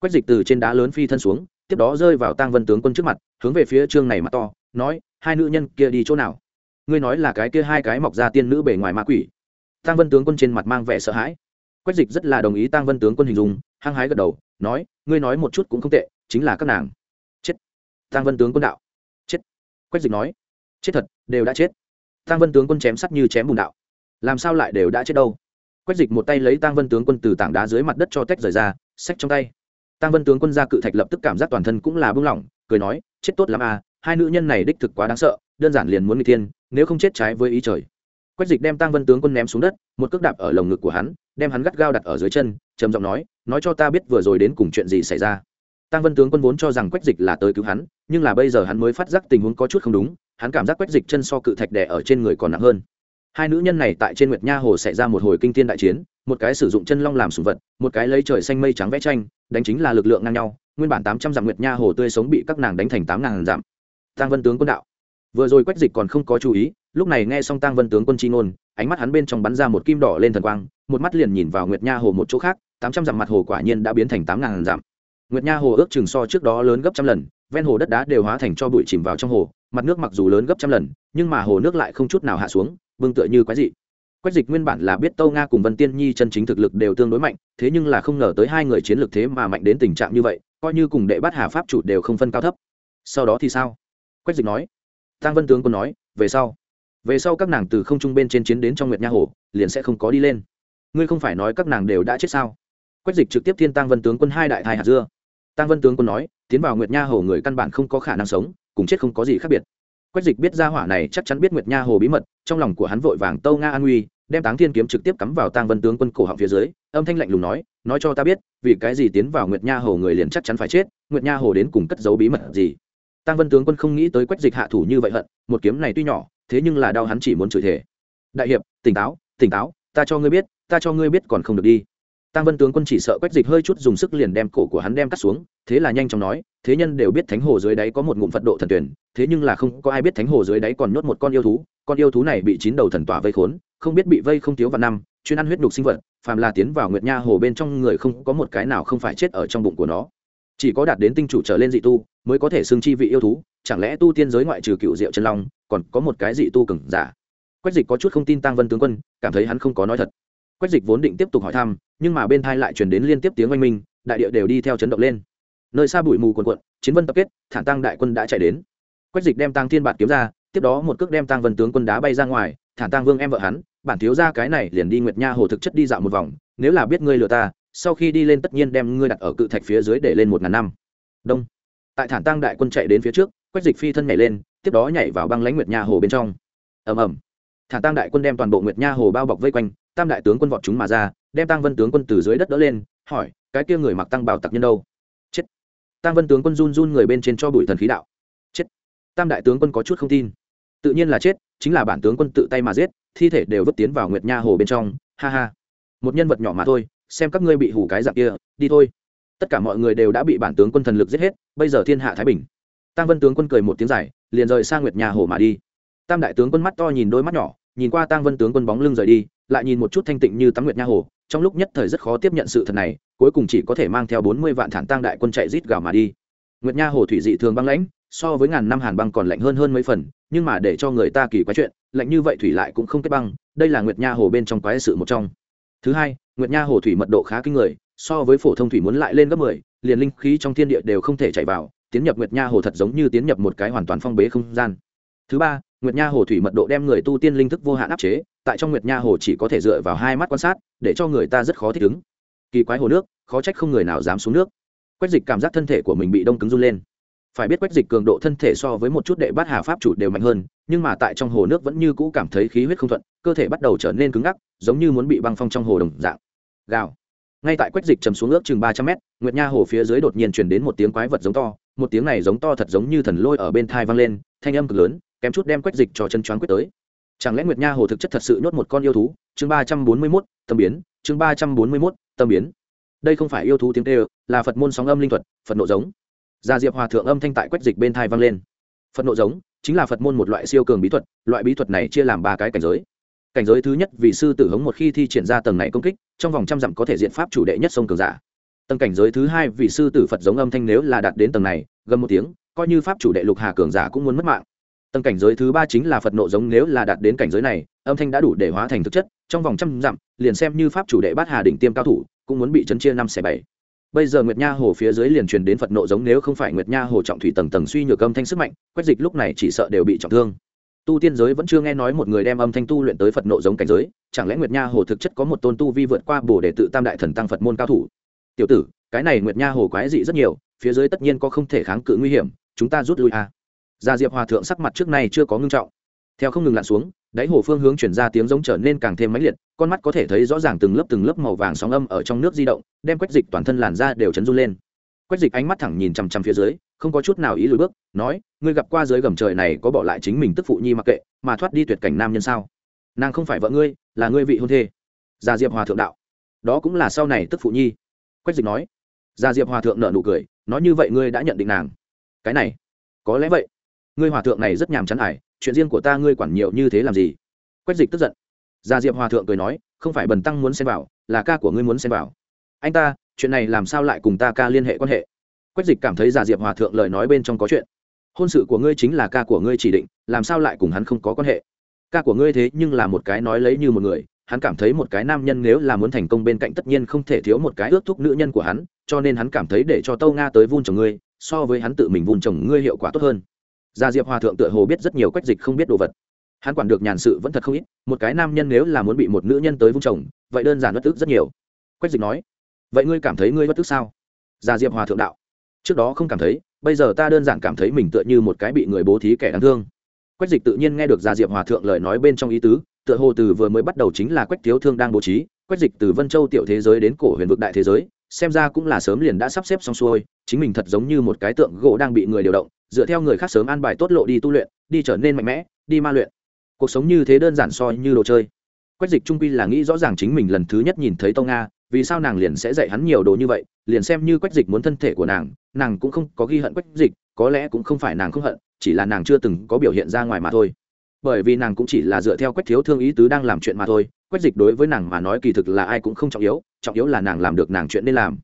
[SPEAKER 1] Quách dịch từ trên đá lớn phi thân xuống, tiếp đó rơi vào tang vân tướng quân trước mặt, hướng về phía trương này mặt to, nói, hai nữ nhân kia đi chỗ nào? Ngươi nói là cái kia hai cái mọc ra tiên nữ bề ngoài ma quỷ. Tang vân tướng quân trên mặt mang vẻ sợ hãi. Quách dịch rất là đồng ý tang vân tướng quân hình dung, hăng hái gật đầu, nói, ngươi nói một chút cũng không tệ, chính là các nàng. Chết. Tang vân tướng quân đạo. Chết. Quách dịch nói chết thật, đều đã chết. Tăng vân tướng quân chém sắt như chém bùn đạo. Làm sao lại đều đã chết đâu? Quách dịch một tay lấy tăng vân tướng quân từ tảng đá dưới mặt đất cho tách rời ra, xách trong tay. Tăng vân tướng quân ra cự thạch lập tức cảm giác toàn thân cũng là bưng lỏng, cười nói, chết tốt lắm à hai nữ nhân này đích thực quá đáng sợ, đơn giản liền muốn người thiên, nếu không chết trái với ý trời. Quách dịch đem tăng vân tướng quân ném xuống đất, một cước đạp ở lồng ngực của hắn, đem hắn gắt gao đặt ở dưới chân, trầm giọng nói nói cho ta biết vừa rồi đến cùng chuyện gì xảy ra. Tăng vân tướng quân vốn cho rằng quách dịch là tới cứu hắn, nhưng là bây giờ hắn mới phát giác tình huống có chút không đúng hắn cảm giác quách dịch chân so cự thạch đẻ ở trên người còn nặng hơn. Hai nữ nhân này tại trên nguyệt nha hồ xảy ra một hồi kinh tiên đại chiến, một cái sử dụng chân long làm sùng vật, một cái lấy trời xanh mây trắng vẽ tranh, đánh chính là lực lượng ngang nhau, nguyên bản tám trăm dặm nguyệt nha hồ tươi sống bị các nàng đánh thành tám ngàn dặm. Tăng vân tướng quân đạo. Vừa rồi quách dịch còn không có chú ý, lúc này nghe xong tăng vân tướng quân chi ngôn, ánh mắt hắn bên trong bắn ra một kim đỏ lên thần quang, một mắt liền nhìn vào nguyệt nha hồ một chỗ khác, tám trăm dặm mặt hồ quả nhiên đã biến thành tám ngàn dặm. Nguyệt nha hồ ước chừng so trước đó lớn gấp trăm lần ven hồ đất đá đều hóa thành cho bụi chìm vào trong hồ, mặt nước mặc dù lớn gấp trăm lần, nhưng mà hồ nước lại không chút nào hạ xuống bưng tựa như quái dị. Quách dịch nguyên bản là biết tâu nga cùng vân tiên nhi chân chính thực lực đều tương đối mạnh, thế nhưng là không ngờ tới hai người chiến lược thế mà mạnh đến tình trạng như vậy, coi như cùng đệ bát hà pháp chủ đều không phân cao thấp. Sau đó thì sao? Quách dịch nói. Tăng vân tướng quân nói, về sau. Về sau các nàng từ không trung bên trên chiến đến trong nguyệt nha hồ, liền sẽ không có đi lên. Ngươi không phải nói các nàng đều đã chết sao? Quách dịch trực tiếp thiên tăng vân tướng quân hai đại thai hạt dưa. Tăng vân tướng quân nói tiến vào nguyệt nha hồ người căn bản không có khả năng sống, cùng chết không có gì khác biệt. Quách dịch biết ra hỏa này chắc chắn biết nguyệt nha hồ bí mật, trong lòng của hắn vội vàng tâu nga an nguy đem táng thiên kiếm trực tiếp cắm vào tang vân tướng quân cổ họng phía dưới, âm thanh lạnh lùng nói nói cho ta biết, vì cái gì tiến vào nguyệt nha hồ người liền chắc chắn phải chết, nguyệt nha hồ đến cùng cất giấu bí mật gì? Tang vân tướng quân không nghĩ tới quách dịch hạ thủ như vậy hận, một kiếm này tuy nhỏ, thế nhưng là đau hắn chỉ muốn chửi thể đại hiệp, tỉnh táo tỉnh táo, ta cho ngươi biết, ta cho ngươi biết còn không được đi tăng vân tướng quân chỉ sợ quách dịch hơi chút dùng sức liền đem cổ của hắn đem cắt xuống, thế là nhanh chóng nói, thế nhân đều biết thánh hồ dưới đáy có một ngụm phật độ thần tuyển, thế nhưng là không có ai biết thánh hồ dưới đáy còn nhốt một con yêu thú, con yêu thú này bị chín đầu thần tỏa vây khốn, không biết bị vây không thiếu vào năm, chuyên ăn huyết đục sinh vật, phàm là tiến vào nguyệt nha hồ bên trong người không có một cái nào không phải chết ở trong bụng của nó. Chỉ có đạt đến tinh chủ trở lên dị tu, mới có thể xưng chi vị yêu thú, chẳng lẽ tu tiên giới ngoại trừ cựu diệu chân long, còn có một cái dị tu cừng giả? Quách dịch có chút không tin tăng vân tướng quân, cảm thấy hắn không có nói thật quách dịch vốn định tiếp tục hỏi thăm, nhưng mà bên thai lại chuyển đến liên tiếp tiếng oanh minh, đại địa đều đi theo chấn động lên. Nơi xa bụi mù quần quận chiến vân tập kết, thản tăng đại quân đã chạy đến. Quách dịch đem tăng thiên bản kiếm ra, tiếp đó một cước đem tăng vân tướng quân đá bay ra ngoài, thản tăng vương em vợ hắn, bản thiếu ra cái này liền đi nguyệt nha hồ thực chất đi dạo một vòng, nếu là biết ngươi lừa ta, sau khi đi lên tất nhiên đem ngươi đặt ở cự thạch phía dưới để lên một ngàn năm. Đông. Tại thản tăng đại quân chạy đến phía trước, quách dịch phi thân nhảy lên, tiếp đó nhảy vào băng lãnh nguyệt nha hồ bên trong. Ầm ầm. Thản tăng đại quân đem toàn bộ nguyệt nha hồ bao bọc vây quanh tam đại tướng quân vọt chúng mà ra, đem tăng vân tướng quân từ dưới đất đỡ lên, hỏi, cái kia người mặc tăng bảo tặc nhân đâu? Chết. Tăng vân tướng quân run run người bên trên cho bụi thần khí đạo. Chết. Tam đại tướng quân có chút không tin. Tự nhiên là chết, chính là bản tướng quân tự tay mà giết, thi thể đều vứt tiến vào nguyệt nha hồ bên trong, ha ha. Một nhân vật nhỏ mà thôi, xem các ngươi bị hủ cái dạng kia, đi thôi. Tất cả mọi người đều đã bị bản tướng quân thần lực giết hết, bây giờ thiên hạ thái bình. Tăng vân tướng quân cười một tiếng dài, liền rời sang nguyệt nhà hồ mà đi. Tam đại tướng quân mắt to nhìn đôi mắt nhỏ, nhìn qua tăng vân tướng quân bóng lưng rời đi lại nhìn một chút thanh tịnh như tắm nguyệt nha hồ, trong lúc nhất thời rất khó tiếp nhận sự thật này, cuối cùng chỉ có thể mang theo bốn mươi vạn thản tăng đại quân chạy rít gào mà đi. Nguyệt nha hồ thủy dị thường băng lãnh, so với ngàn năm hàn băng còn lạnh hơn hơn mấy phần, nhưng mà để cho người ta kỳ quái chuyện, lạnh như vậy thủy lại cũng không kết băng, đây là nguyệt nha hồ bên trong quái sự một trong. Thứ hai, nguyệt nha hồ thủy mật độ khá kinh người, so với phổ thông thủy muốn lại lên gấp mười, liền linh khí trong thiên địa đều không thể chảy vào, tiến nhập nguyệt nha hồ thật giống như tiến nhập một cái hoàn toàn phong bế không gian. Thứ ba nguyệt nha hồ thủy mật độ đem người tu tiên linh thức vô hạn áp chế, tại trong nguyệt nha hồ chỉ có thể dựa vào hai mắt quan sát, để cho người ta rất khó thích ứng. Kỳ quái hồ nước, khó trách không người nào dám xuống nước. Quách dịch cảm giác thân thể của mình bị đông cứng run lên. Phải biết quách dịch cường độ thân thể so với một chút đệ bát hà pháp chủ đều mạnh hơn, nhưng mà tại trong hồ nước vẫn như cũ cảm thấy khí huyết không thuận, cơ thể bắt đầu trở nên cứng ngắc, giống như muốn bị băng phong trong hồ đồng dạng. Gào. Ngay tại quách dịch chầm xuống ước chừng ba trăm mét, nguyệt nha hồ phía dưới đột nhiên truyền đến một tiếng quái vật giống to, một tiếng này giống to thật giống như thần lôi ở bên thai vang lên, thanh âm cực lớn kém chút đem quách dịch cho chân choáng quyết tới. Chẳng lẽ nguyệt nha hồ thực chất thật sự nhốt một con yêu thú? Chương ba trăm bốn mươi mốt, tâm biến. Chương ba trăm bốn mươi mốt, tâm biến. Đây không phải yêu thú tiếng tê là phật môn sóng âm linh thuật, phật nộ giống. Gia diệp hòa thượng âm thanh tại quách dịch bên thai vang lên. Phật nộ giống chính là phật môn một loại siêu cường bí thuật, loại bí thuật này chia làm ba cái cảnh giới. Cảnh giới thứ nhất vì sư tử hống một khi thi triển ra tầng này công kích, trong vòng trăm dặm có thể diện pháp chủ đệ nhất sông cường giả. Tầng cảnh giới thứ hai vì sư tử phật giống âm thanh nếu là đạt đến tầng này gần một tiếng, coi như pháp chủ đệ lục hà cường giả cũng muốn mất mạng tầng cảnh giới thứ ba chính là phật nộ giống nếu là đạt đến cảnh giới này, âm thanh đã đủ để hóa thành thực chất, trong vòng trăm dặm, liền xem như pháp chủ đệ bát hà đỉnh tiêm cao thủ, cũng muốn bị chấn chia năm xẻ bảy. Bây giờ nguyệt nha hồ phía dưới liền truyền đến phật nộ giống nếu không phải nguyệt nha hồ trọng thủy tầng tầng suy nhược âm thanh sức mạnh, quét dịch lúc này chỉ sợ đều bị trọng thương. Tu tiên giới vẫn chưa nghe nói một người đem âm thanh tu luyện tới phật nộ giống cảnh giới, chẳng lẽ nguyệt nha hồ thực chất có một tôn tu vi vượt qua bồ để tự tam đại thần tăng phật môn cao thủ? Tiểu tử, cái này nguyệt nha hồ quái dị rất nhiều, phía dưới tất nhiên có không thể kháng cự nguy hiểm, chúng ta rút lui à gia diệp hòa thượng sắc mặt trước nay chưa có ngưng trọng. Theo không ngừng lặn xuống, đáy hồ phương hướng chuyển ra tiếng giống trở nên càng thêm mãnh liệt, con mắt có thể thấy rõ ràng từng lớp từng lớp màu vàng sóng âm ở trong nước di động, đem quách dịch toàn thân làn ra đều chấn run lên. Quách dịch ánh mắt thẳng nhìn chằm chằm phía dưới, không có chút nào ý lùi bước, nói, ngươi gặp qua dưới gầm trời này có bỏ lại chính mình tức phụ nhi mặc kệ, mà thoát đi tuyệt cảnh nam nhân sao? Nàng không phải vợ ngươi, là ngươi vị hôn thê. Gia diệp hòa thượng đạo. Đó cũng là sau này tức phụ nhi. Quách dịch nói. Gia diệp hòa thượng nợ nụ cười, nói như vậy ngươi đã nhận định nàng. Cái này, có lẽ vậy ngươi hòa thượng này rất nhàm chán ải, chuyện riêng của ta ngươi quản nhiều như thế làm gì? Quách dịch tức giận. Gia diệp hòa thượng cười nói, không phải bần tăng muốn xem vào, là ca của ngươi muốn xem vào. Anh ta, chuyện này làm sao lại cùng ta ca liên hệ quan hệ? Quách dịch cảm thấy gia diệp hòa thượng lời nói bên trong có chuyện. Hôn sự của ngươi chính là ca của ngươi chỉ định, làm sao lại cùng hắn không có quan hệ? Ca của ngươi thế nhưng là một cái nói lấy như một người, hắn cảm thấy một cái nam nhân nếu là muốn thành công bên cạnh tất nhiên không thể thiếu một cái ước thúc nữ nhân của hắn, cho nên hắn cảm thấy để cho tâu nga tới vun chồng ngươi, so với hắn tự mình vun chồng ngươi hiệu quả tốt hơn gia diệp hòa thượng tựa hồ biết rất nhiều quách dịch không biết đồ vật. Hắn quản được nhàn sự vẫn thật không ít, một cái nam nhân nếu là muốn bị một nữ nhân tới vung chồng, vậy đơn giản bất tức rất nhiều. Quách dịch nói, vậy ngươi cảm thấy ngươi bất tức sao? Gia diệp hòa thượng đạo, trước đó không cảm thấy, bây giờ ta đơn giản cảm thấy mình tựa như một cái bị người bố thí kẻ đáng thương. Quách dịch tự nhiên nghe được gia diệp hòa thượng lời nói bên trong ý tứ, tựa hồ từ vừa mới bắt đầu chính là quách thiếu thương đang bố trí, quách dịch từ vân châu tiểu thế giới đến cổ huyền vực đại thế giới xem ra cũng là sớm liền đã sắp xếp xong xuôi, chính mình thật giống như một cái tượng gỗ đang bị người điều động, dựa theo người khác sớm an bài tốt lộ đi tu luyện, đi trở nên mạnh mẽ, đi ma luyện. Cuộc sống như thế đơn giản so như đồ chơi. Quách dịch trung quy là nghĩ rõ ràng chính mình lần thứ nhất nhìn thấy tông nga, vì sao nàng liền sẽ dạy hắn nhiều đồ như vậy, liền xem như quách dịch muốn thân thể của nàng nàng cũng không có ghi hận quách dịch, có lẽ cũng không phải nàng không hận, chỉ là nàng chưa từng có biểu hiện ra ngoài mà thôi bởi vì nàng cũng chỉ là dựa theo quách thiếu thương ý tứ đang làm chuyện mà thôi, quách dịch đối với nàng mà nói kỳ thực là ai cũng không trọng yếu trọng yếu là nàng làm được nàng chuyện nên làm.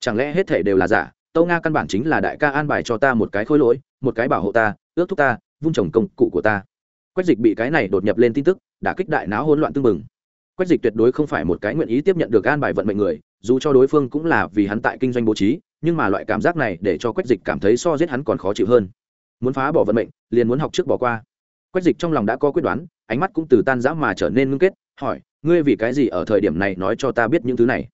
[SPEAKER 1] Chẳng lẽ hết thể đều là giả? Tâu nga căn bản chính là đại ca an bài cho ta một cái khối lỗi, một cái bảo hộ ta, ước thúc ta, vung trồng công cụ của ta. Quách dịch bị cái này đột nhập lên tin tức đã kích đại náo hỗn loạn tưng bừng. Quách dịch tuyệt đối không phải một cái nguyện ý tiếp nhận được an bài vận mệnh người, dù cho đối phương cũng là vì hắn tại kinh doanh bố trí, nhưng mà loại cảm giác này để cho quách dịch cảm thấy so giết hắn còn khó chịu hơn. Muốn phá bỏ vận mệnh, liền muốn học trước bỏ qua quách dịch trong lòng đã có quyết đoán, ánh mắt cũng từ tan rã mà trở nên ngưng kết, hỏi, ngươi vì cái gì ở thời điểm này nói cho ta biết những thứ này?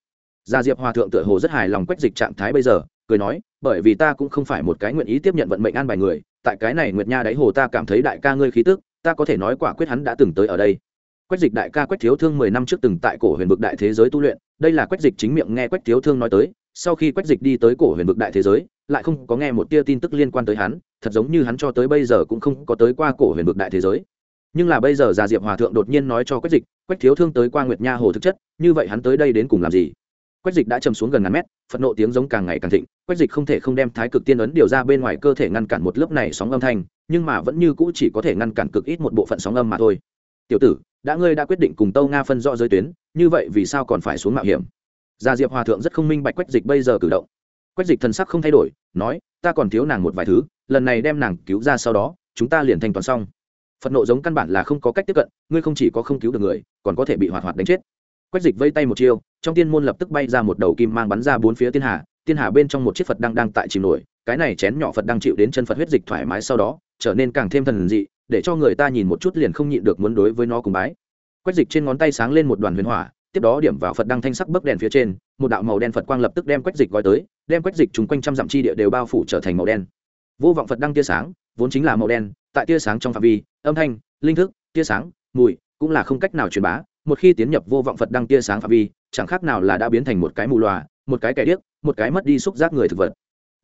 [SPEAKER 1] Gia diệp hòa thượng tựa hồ rất hài lòng quách dịch trạng thái bây giờ, cười nói, bởi vì ta cũng không phải một cái nguyện ý tiếp nhận vận mệnh an bài người, tại cái này nguyệt nha đáy hồ ta cảm thấy đại ca ngươi khí tức, ta có thể nói quả quyết hắn đã từng tới ở đây. Quách dịch đại ca quách thiếu thương mười năm trước từng tại cổ huyền vực đại thế giới tu luyện, đây là quách dịch chính miệng nghe quách thiếu thương nói tới, sau khi quách dịch đi tới cổ huyền vực đại thế giới lại không có nghe một tia tin tức liên quan tới hắn, thật giống như hắn cho tới bây giờ cũng không có tới qua cổ huyền vực đại thế giới. Nhưng là bây giờ già diệp hòa thượng đột nhiên nói cho quách dịch, quách thiếu thương tới qua nguyệt nha hồ thực chất, như vậy hắn tới đây đến cùng làm gì? Quách dịch đã chầm xuống gần ngàn mét, phật nộ tiếng giống càng ngày càng thịnh, quách dịch không thể không đem thái cực tiên ấn điều ra bên ngoài cơ thể ngăn cản một lớp này sóng âm thanh, nhưng mà vẫn như cũ chỉ có thể ngăn cản cực ít một bộ phận sóng âm mà thôi. Tiểu tử, đã ngươi đã quyết định cùng tâu nga phân rõ giới tuyến, như vậy vì sao còn phải xuống mạo hiểm? Gia diệp hòa thượng rất không minh bạch quách dịch bây giờ cử động quách dịch thần sắc không thay đổi, nói, ta còn thiếu nàng một vài thứ, lần này đem nàng cứu ra sau đó, chúng ta liền thanh toán xong. Phật nộ giống căn bản là không có cách tiếp cận, ngươi không chỉ có không cứu được người, còn có thể bị hoạt hoạt đánh chết. Quách dịch vây tay một chiêu, trong tiên môn lập tức bay ra một đầu kim mang bắn ra bốn phía tiên hà tiên hà bên trong một chiếc phật đang đang tại chìm nổi, cái này chén nhỏ phật đang chịu đến chân phật huyết dịch thoải mái sau đó, trở nên càng thêm thần dị, để cho người ta nhìn một chút liền không nhịn được muốn đối với nó cùng bái. Quách dịch trên ngón tay sáng lên một đoàn huyền hỏa, tiếp đó điểm vào phật đăng thanh sắc bấc đèn phía trên, một đạo màu đen phật quang lập tức đem quách dịch gói tới đem quách dịch chúng quanh trăm dặm chi địa đều bao phủ trở thành màu đen. Vô vọng phật đăng tia sáng, vốn chính là màu đen, tại tia sáng trong phạm vi, âm thanh, linh thức, tia sáng, mùi, cũng là không cách nào truyền bá. Một khi tiến nhập vô vọng phật đăng tia sáng phạm vi, chẳng khác nào là đã biến thành một cái mù loà một cái kẻ điếc, một cái mất đi xúc giác người thực vật.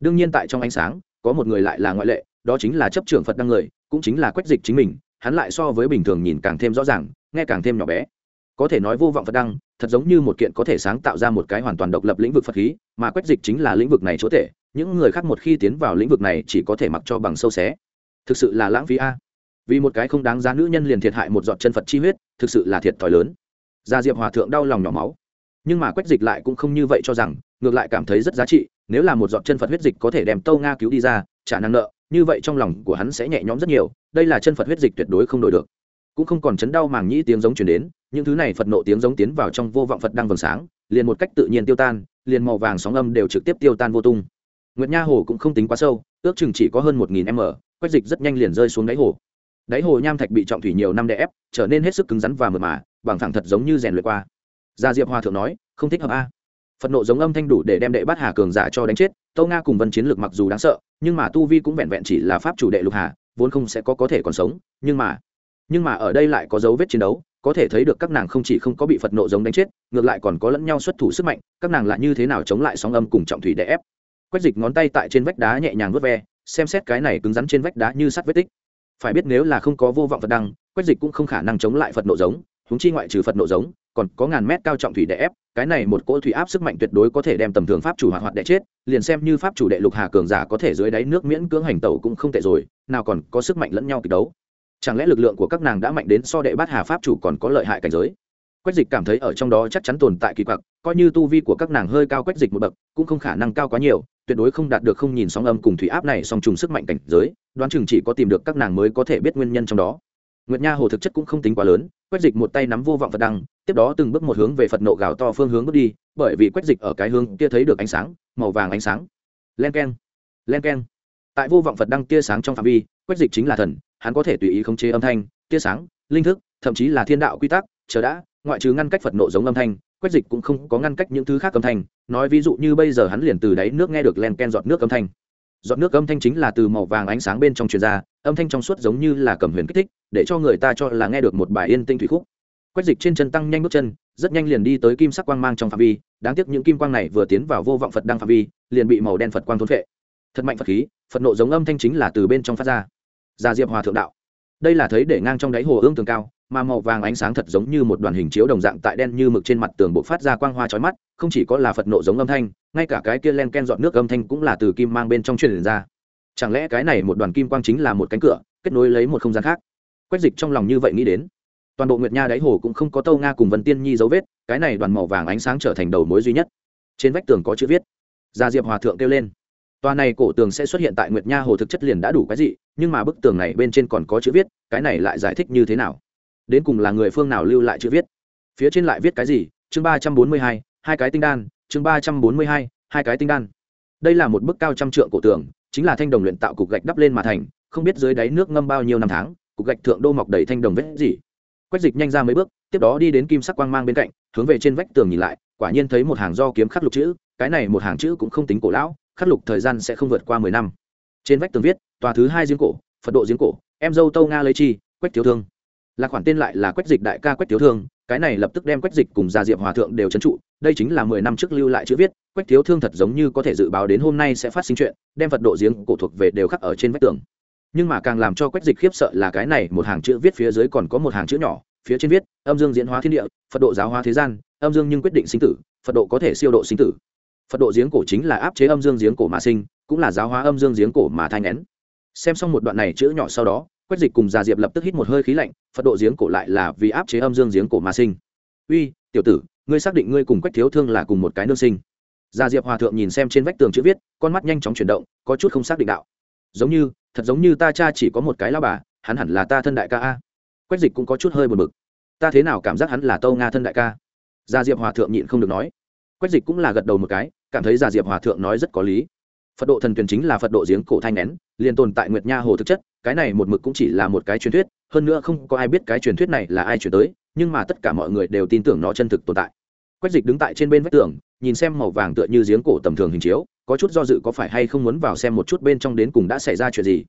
[SPEAKER 1] Đương nhiên tại trong ánh sáng, có một người lại là ngoại lệ, đó chính là chấp trưởng phật đăng người, cũng chính là quách dịch chính mình, hắn lại so với bình thường nhìn càng thêm rõ ràng, nghe càng thêm nhỏ bé. Có thể nói vô vọng phật đăng thật giống như một kiện có thể sáng tạo ra một cái hoàn toàn độc lập lĩnh vực phật khí, mà quách dịch chính là lĩnh vực này chỗ thể những người khác một khi tiến vào lĩnh vực này chỉ có thể mặc cho bằng sâu xé. Thực sự là lãng phí a. Vì một cái không đáng giá nữ nhân liền thiệt hại một giọt chân phật chi huyết, thực sự là thiệt thòi lớn. Gia diệp hòa thượng đau lòng nhỏ máu. Nhưng mà quách dịch lại cũng không như vậy cho rằng, ngược lại cảm thấy rất giá trị, nếu là một giọt chân phật huyết dịch có thể đem tâu nga cứu đi ra trả năng nợ, như vậy trong lòng của hắn sẽ nhẹ nhõm rất nhiều, đây là chân phật huyết dịch tuyệt đối không đổi được. Cũng không còn chấn đau màng nhĩ tiếng giống chuyển đến những thứ này phật nộ tiếng giống tiến vào trong vô vọng phật đang vầng sáng, liền một cách tự nhiên tiêu tan, liền màu vàng sóng âm đều trực tiếp tiêu tan vô tung. Nguyệt nha hồ cũng không tính quá sâu, ước chừng chỉ có hơn một nghìn m, quách dịch rất nhanh liền rơi xuống đáy hồ. Đáy hồ nham thạch bị trọng thủy nhiều năm đè ép, trở nên hết sức cứng rắn và mượt mà, bằng thẳng thật giống như rèn luyện qua. Gia diệp hòa thượng nói, không thích hợp a. Phật nộ giống âm thanh đủ để đem đệ bát hà cường giả cho đánh chết tâu nga cùng vân chiến lược mặc dù đáng sợ, nhưng mà tu vi cũng vẹn vẹn chỉ là pháp chủ đệ lục hà, vốn không sẽ có có thể còn sống, nhưng mà nhưng mà ở đây lại có dấu vết chiến đấu có thể thấy được các nàng không chỉ không có bị phật nộ giống đánh chết, ngược lại còn có lẫn nhau xuất thủ sức mạnh, các nàng lại như thế nào chống lại sóng âm cùng trọng thủy đè ép. Quét dịch ngón tay tại trên vách đá nhẹ nhàng vớt ve, xem xét cái này cứng rắn trên vách đá như sắt vết tích. Phải biết nếu là không có vô vọng phật đăng quét dịch cũng không khả năng chống lại phật nộ giống húng chi ngoại trừ phật nộ giống, còn có ngàn mét cao trọng thủy đè ép, cái này một cỗ thủy áp sức mạnh tuyệt đối có thể đem tầm thường pháp chủ hoạt hoạt đẻ chết, liền xem như pháp chủ đệ lục hà cường giả có thể dưới đáy nước miễn cưỡng hành tẩu cũng không tệ rồi, nào còn có sức mạnh lẫn nhau kịch đấu chẳng lẽ lực lượng của các nàng đã mạnh đến so đệ bát hà pháp chủ còn có lợi hại cảnh giới? Quách dịch cảm thấy ở trong đó chắc chắn tồn tại kỳ quặc, coi như tu vi của các nàng hơi cao quách dịch một bậc, cũng không khả năng cao quá nhiều, tuyệt đối không đạt được không nhìn sóng âm cùng thủy áp này song trùng sức mạnh cảnh giới, đoán chừng chỉ có tìm được các nàng mới có thể biết nguyên nhân trong đó. Nguyệt nha hồ thực chất cũng không tính quá lớn, quách dịch một tay nắm vô vọng phật đăng, tiếp đó từng bước một hướng về phật nộ gào to phương hướng bước đi, bởi vì quách dịch ở cái hướng kia thấy được ánh sáng, màu vàng ánh sáng. Len k e n len k e n tại vô vọng phật đăng tia sáng trong phạm vi, quách dịch chính là thần hắn có thể tùy ý khống chế âm thanh, tia sáng, linh thức, thậm chí là thiên đạo quy tắc, chờ đã, ngoại trừ ngăn cách phật nộ giống âm thanh quách dịch cũng không có ngăn cách những thứ khác âm thanh. Nói ví dụ như bây giờ hắn liền từ đáy nước nghe được len ken giọt nước âm thanh. Giọt nước âm thanh chính là từ màu vàng ánh sáng bên trong truyền ra, âm thanh trong suốt giống như là cầm huyền kích thích, để cho người ta cho là nghe được một bài yên tinh thủy khúc. Quách dịch trên chân tăng nhanh bước chân, rất nhanh liền đi tới kim sắc quang mang trong phạm vi. Đáng tiếc những kim quang này vừa tiến vào vô vọng phật đang phạm vi, liền bị màu đen phật quang thôn phệ. Thật mạnh phật khí, phật nộ giống âm thanh chính là từ bên trong phát ra gia diệp hòa thượng đạo. Đây là thấy để ngang trong đáy hồ ương tường cao, mà màu vàng ánh sáng thật giống như một đoàn hình chiếu đồng dạng tại đen như mực trên mặt tường bộ phát ra quang hoa chói mắt, không chỉ có là phật nộ giống âm thanh, ngay cả cái kia len ken dọn nước âm thanh cũng là từ kim mang bên trong truyền ra. Chẳng lẽ cái này một đoàn kim quang chính là một cánh cửa, kết nối lấy một không gian khác? Quách dịch trong lòng như vậy nghĩ đến. Toàn bộ nguyệt nha đáy hồ cũng không có tâu nga cùng vân tiên nhi dấu vết, cái này đoàn màu vàng ánh sáng trở thành đầu mối duy nhất. Trên vách tường có chữ viết. Gia diệp hòa thượng kêu lên. Toa này cổ tường sẽ xuất hiện tại Nguyệt Nha hồ thực chất liền đã đủ cái gì, nhưng mà bức tường này bên trên còn có chữ viết, cái này lại giải thích như thế nào? Đến cùng là người phương nào lưu lại chữ viết? Phía trên lại viết cái gì? Chương ba trăm bốn mươi hai, hai cái tinh đan, chương ba trăm bốn mươi hai, hai cái tinh đan. Đây là một bức cao trăm trượng cổ tường, chính là thanh đồng luyện tạo cục gạch đắp lên mà thành, không biết dưới đáy nước ngâm bao nhiêu năm tháng, cục gạch thượng đô mọc đầy thanh đồng vết gì. Quách Dịch nhanh ra mấy bước, tiếp đó đi đến kim sắc quang mang bên cạnh, hướng về trên vách tường nhìn lại, quả nhiên thấy một hàng do kiếm khắc lục chữ, cái này một hàng chữ cũng không tính cổ lão, khắc lục thời gian sẽ không vượt qua mười năm. Trên vách tường viết, tòa thứ hai giếng cổ, phật độ giếng cổ, em dâu tâu nga lấy chi, quách thiếu thương. Là khoản tên lại là quách dịch đại ca quách thiếu thương, cái này lập tức đem quách dịch cùng gia diệp hòa thượng đều trấn trụ, đây chính là mười năm trước lưu lại chữ viết, quách thiếu thương thật giống như có thể dự báo đến hôm nay sẽ phát sinh chuyện, đem phật độ giếng cổ thuộc về đều khắc ở trên vách tường. Nhưng mà càng làm cho quách dịch khiếp sợ là cái này một hàng chữ viết phía dưới còn có một hàng chữ nhỏ, phía trên viết, âm dương diễn hóa thiên địa, phật độ giáo hóa thế gian, âm dương nhưng quyết định sinh tử, phật độ có thể siêu độ sinh tử phật độ giếng cổ chính là áp chế âm dương giếng cổ mà sinh, cũng là giáo hóa âm dương giếng cổ mà thai ngén xem xong một đoạn này chữ nhỏ sau đó, quách dịch cùng già diệp lập tức hít một hơi khí lạnh, phật độ giếng cổ lại là vì áp chế âm dương giếng cổ mà sinh. Uy, tiểu tử, ngươi xác định ngươi cùng quách thiếu thương là cùng một cái nương sinh? Gia diệp hòa thượng nhìn xem trên vách tường chữ viết, con mắt nhanh chóng chuyển động, có chút không xác định đạo. Giống như, thật giống như ta cha chỉ có một cái lao bà, hắn hẳn là ta thân đại ca a. Quách dịch cũng có chút hơi buồn bực. Ta thế nào cảm giác hắn là tâu nga thân đại ca? Gia diệp hòa thượng nhịn không được nói quách dịch cũng là gật đầu một cái, cảm thấy già diệp hòa thượng nói rất có lý. Phật độ thần tuyền chính là phật độ giếng cổ thanh nén liền tồn tại nguyệt nha hồ thực chất, cái này một mực cũng chỉ là một cái truyền thuyết, hơn nữa không có ai biết cái truyền thuyết này là ai chuyển tới, nhưng mà tất cả mọi người đều tin tưởng nó chân thực tồn tại. Quách dịch đứng tại trên bên vách tường, nhìn xem màu vàng tựa như giếng cổ tầm thường hình chiếu, có chút do dự có phải hay không muốn vào xem một chút bên trong đến cùng đã xảy ra chuyện gì.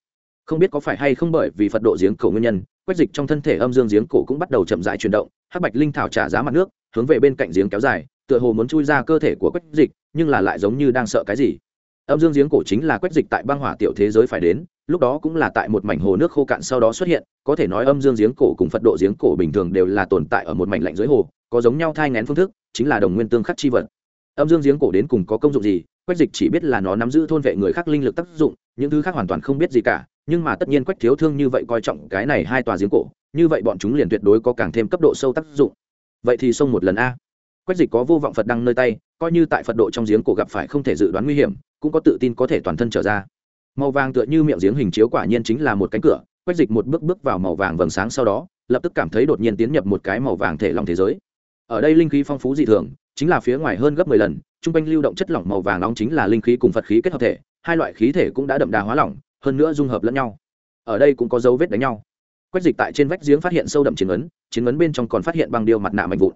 [SPEAKER 1] Không biết có phải hay không bởi vì phật độ giếng cổ nguyên nhân, quách dịch trong thân thể âm dương giếng cổ cũng bắt đầu chậm rãi chuyển động, hắc bạch linh thảo trả giá mặt nước, hướng về bên cạnh giếng kéo dài tựa hồ muốn chui ra cơ thể của quách dịch, nhưng là lại giống như đang sợ cái gì. Âm dương giếng cổ chính là quách dịch tại băng hỏa tiểu thế giới phải đến, lúc đó cũng là tại một mảnh hồ nước khô cạn sau đó xuất hiện, có thể nói âm dương giếng cổ cùng phật độ giếng cổ bình thường đều là tồn tại ở một mảnh lạnh dưới hồ, có giống nhau thai ngén phương thức, chính là đồng nguyên tương khắc chi vật. Âm dương giếng cổ đến cùng có công dụng gì, quách dịch chỉ biết là nó nắm giữ thôn vệ người khác linh lực tác dụng, những thứ khác hoàn toàn không biết gì cả, nhưng mà tất nhiên quách thiếu thương như vậy coi trọng cái này hai tòa giếng cổ, như vậy bọn chúng liền tuyệt đối có càng thêm cấp độ sâu tác dụng. Vậy thì xông một lần a quách dịch có vô vọng phật đăng nơi tay, coi như tại phật độ trong giếng cổ gặp phải không thể dự đoán nguy hiểm, cũng có tự tin có thể toàn thân trở ra. Màu vàng tựa như miệng giếng hình chiếu quả nhiên chính là một cánh cửa, quách dịch một bước bước vào màu vàng vầng sáng sau đó, lập tức cảm thấy đột nhiên tiến nhập một cái màu vàng thể lòng thế giới. Ở đây linh khí phong phú dị thường, chính là phía ngoài hơn gấp mười lần t r u n g quanh lưu động chất lỏng màu vàng nóng chính là linh khí cùng phật khí kết hợp thể, hai loại khí thể cũng đã đậm đà hóa lỏng, hơn nữa dung hợp lẫn nhau. Ở đây cũng có dấu vết đánh nhau. Quách dịch tại trên vách giếng phát hiện sâu đậm chiến ấn chiến ấn bên trong còn phát hiện băng điêu mặt nạ mạnh vụn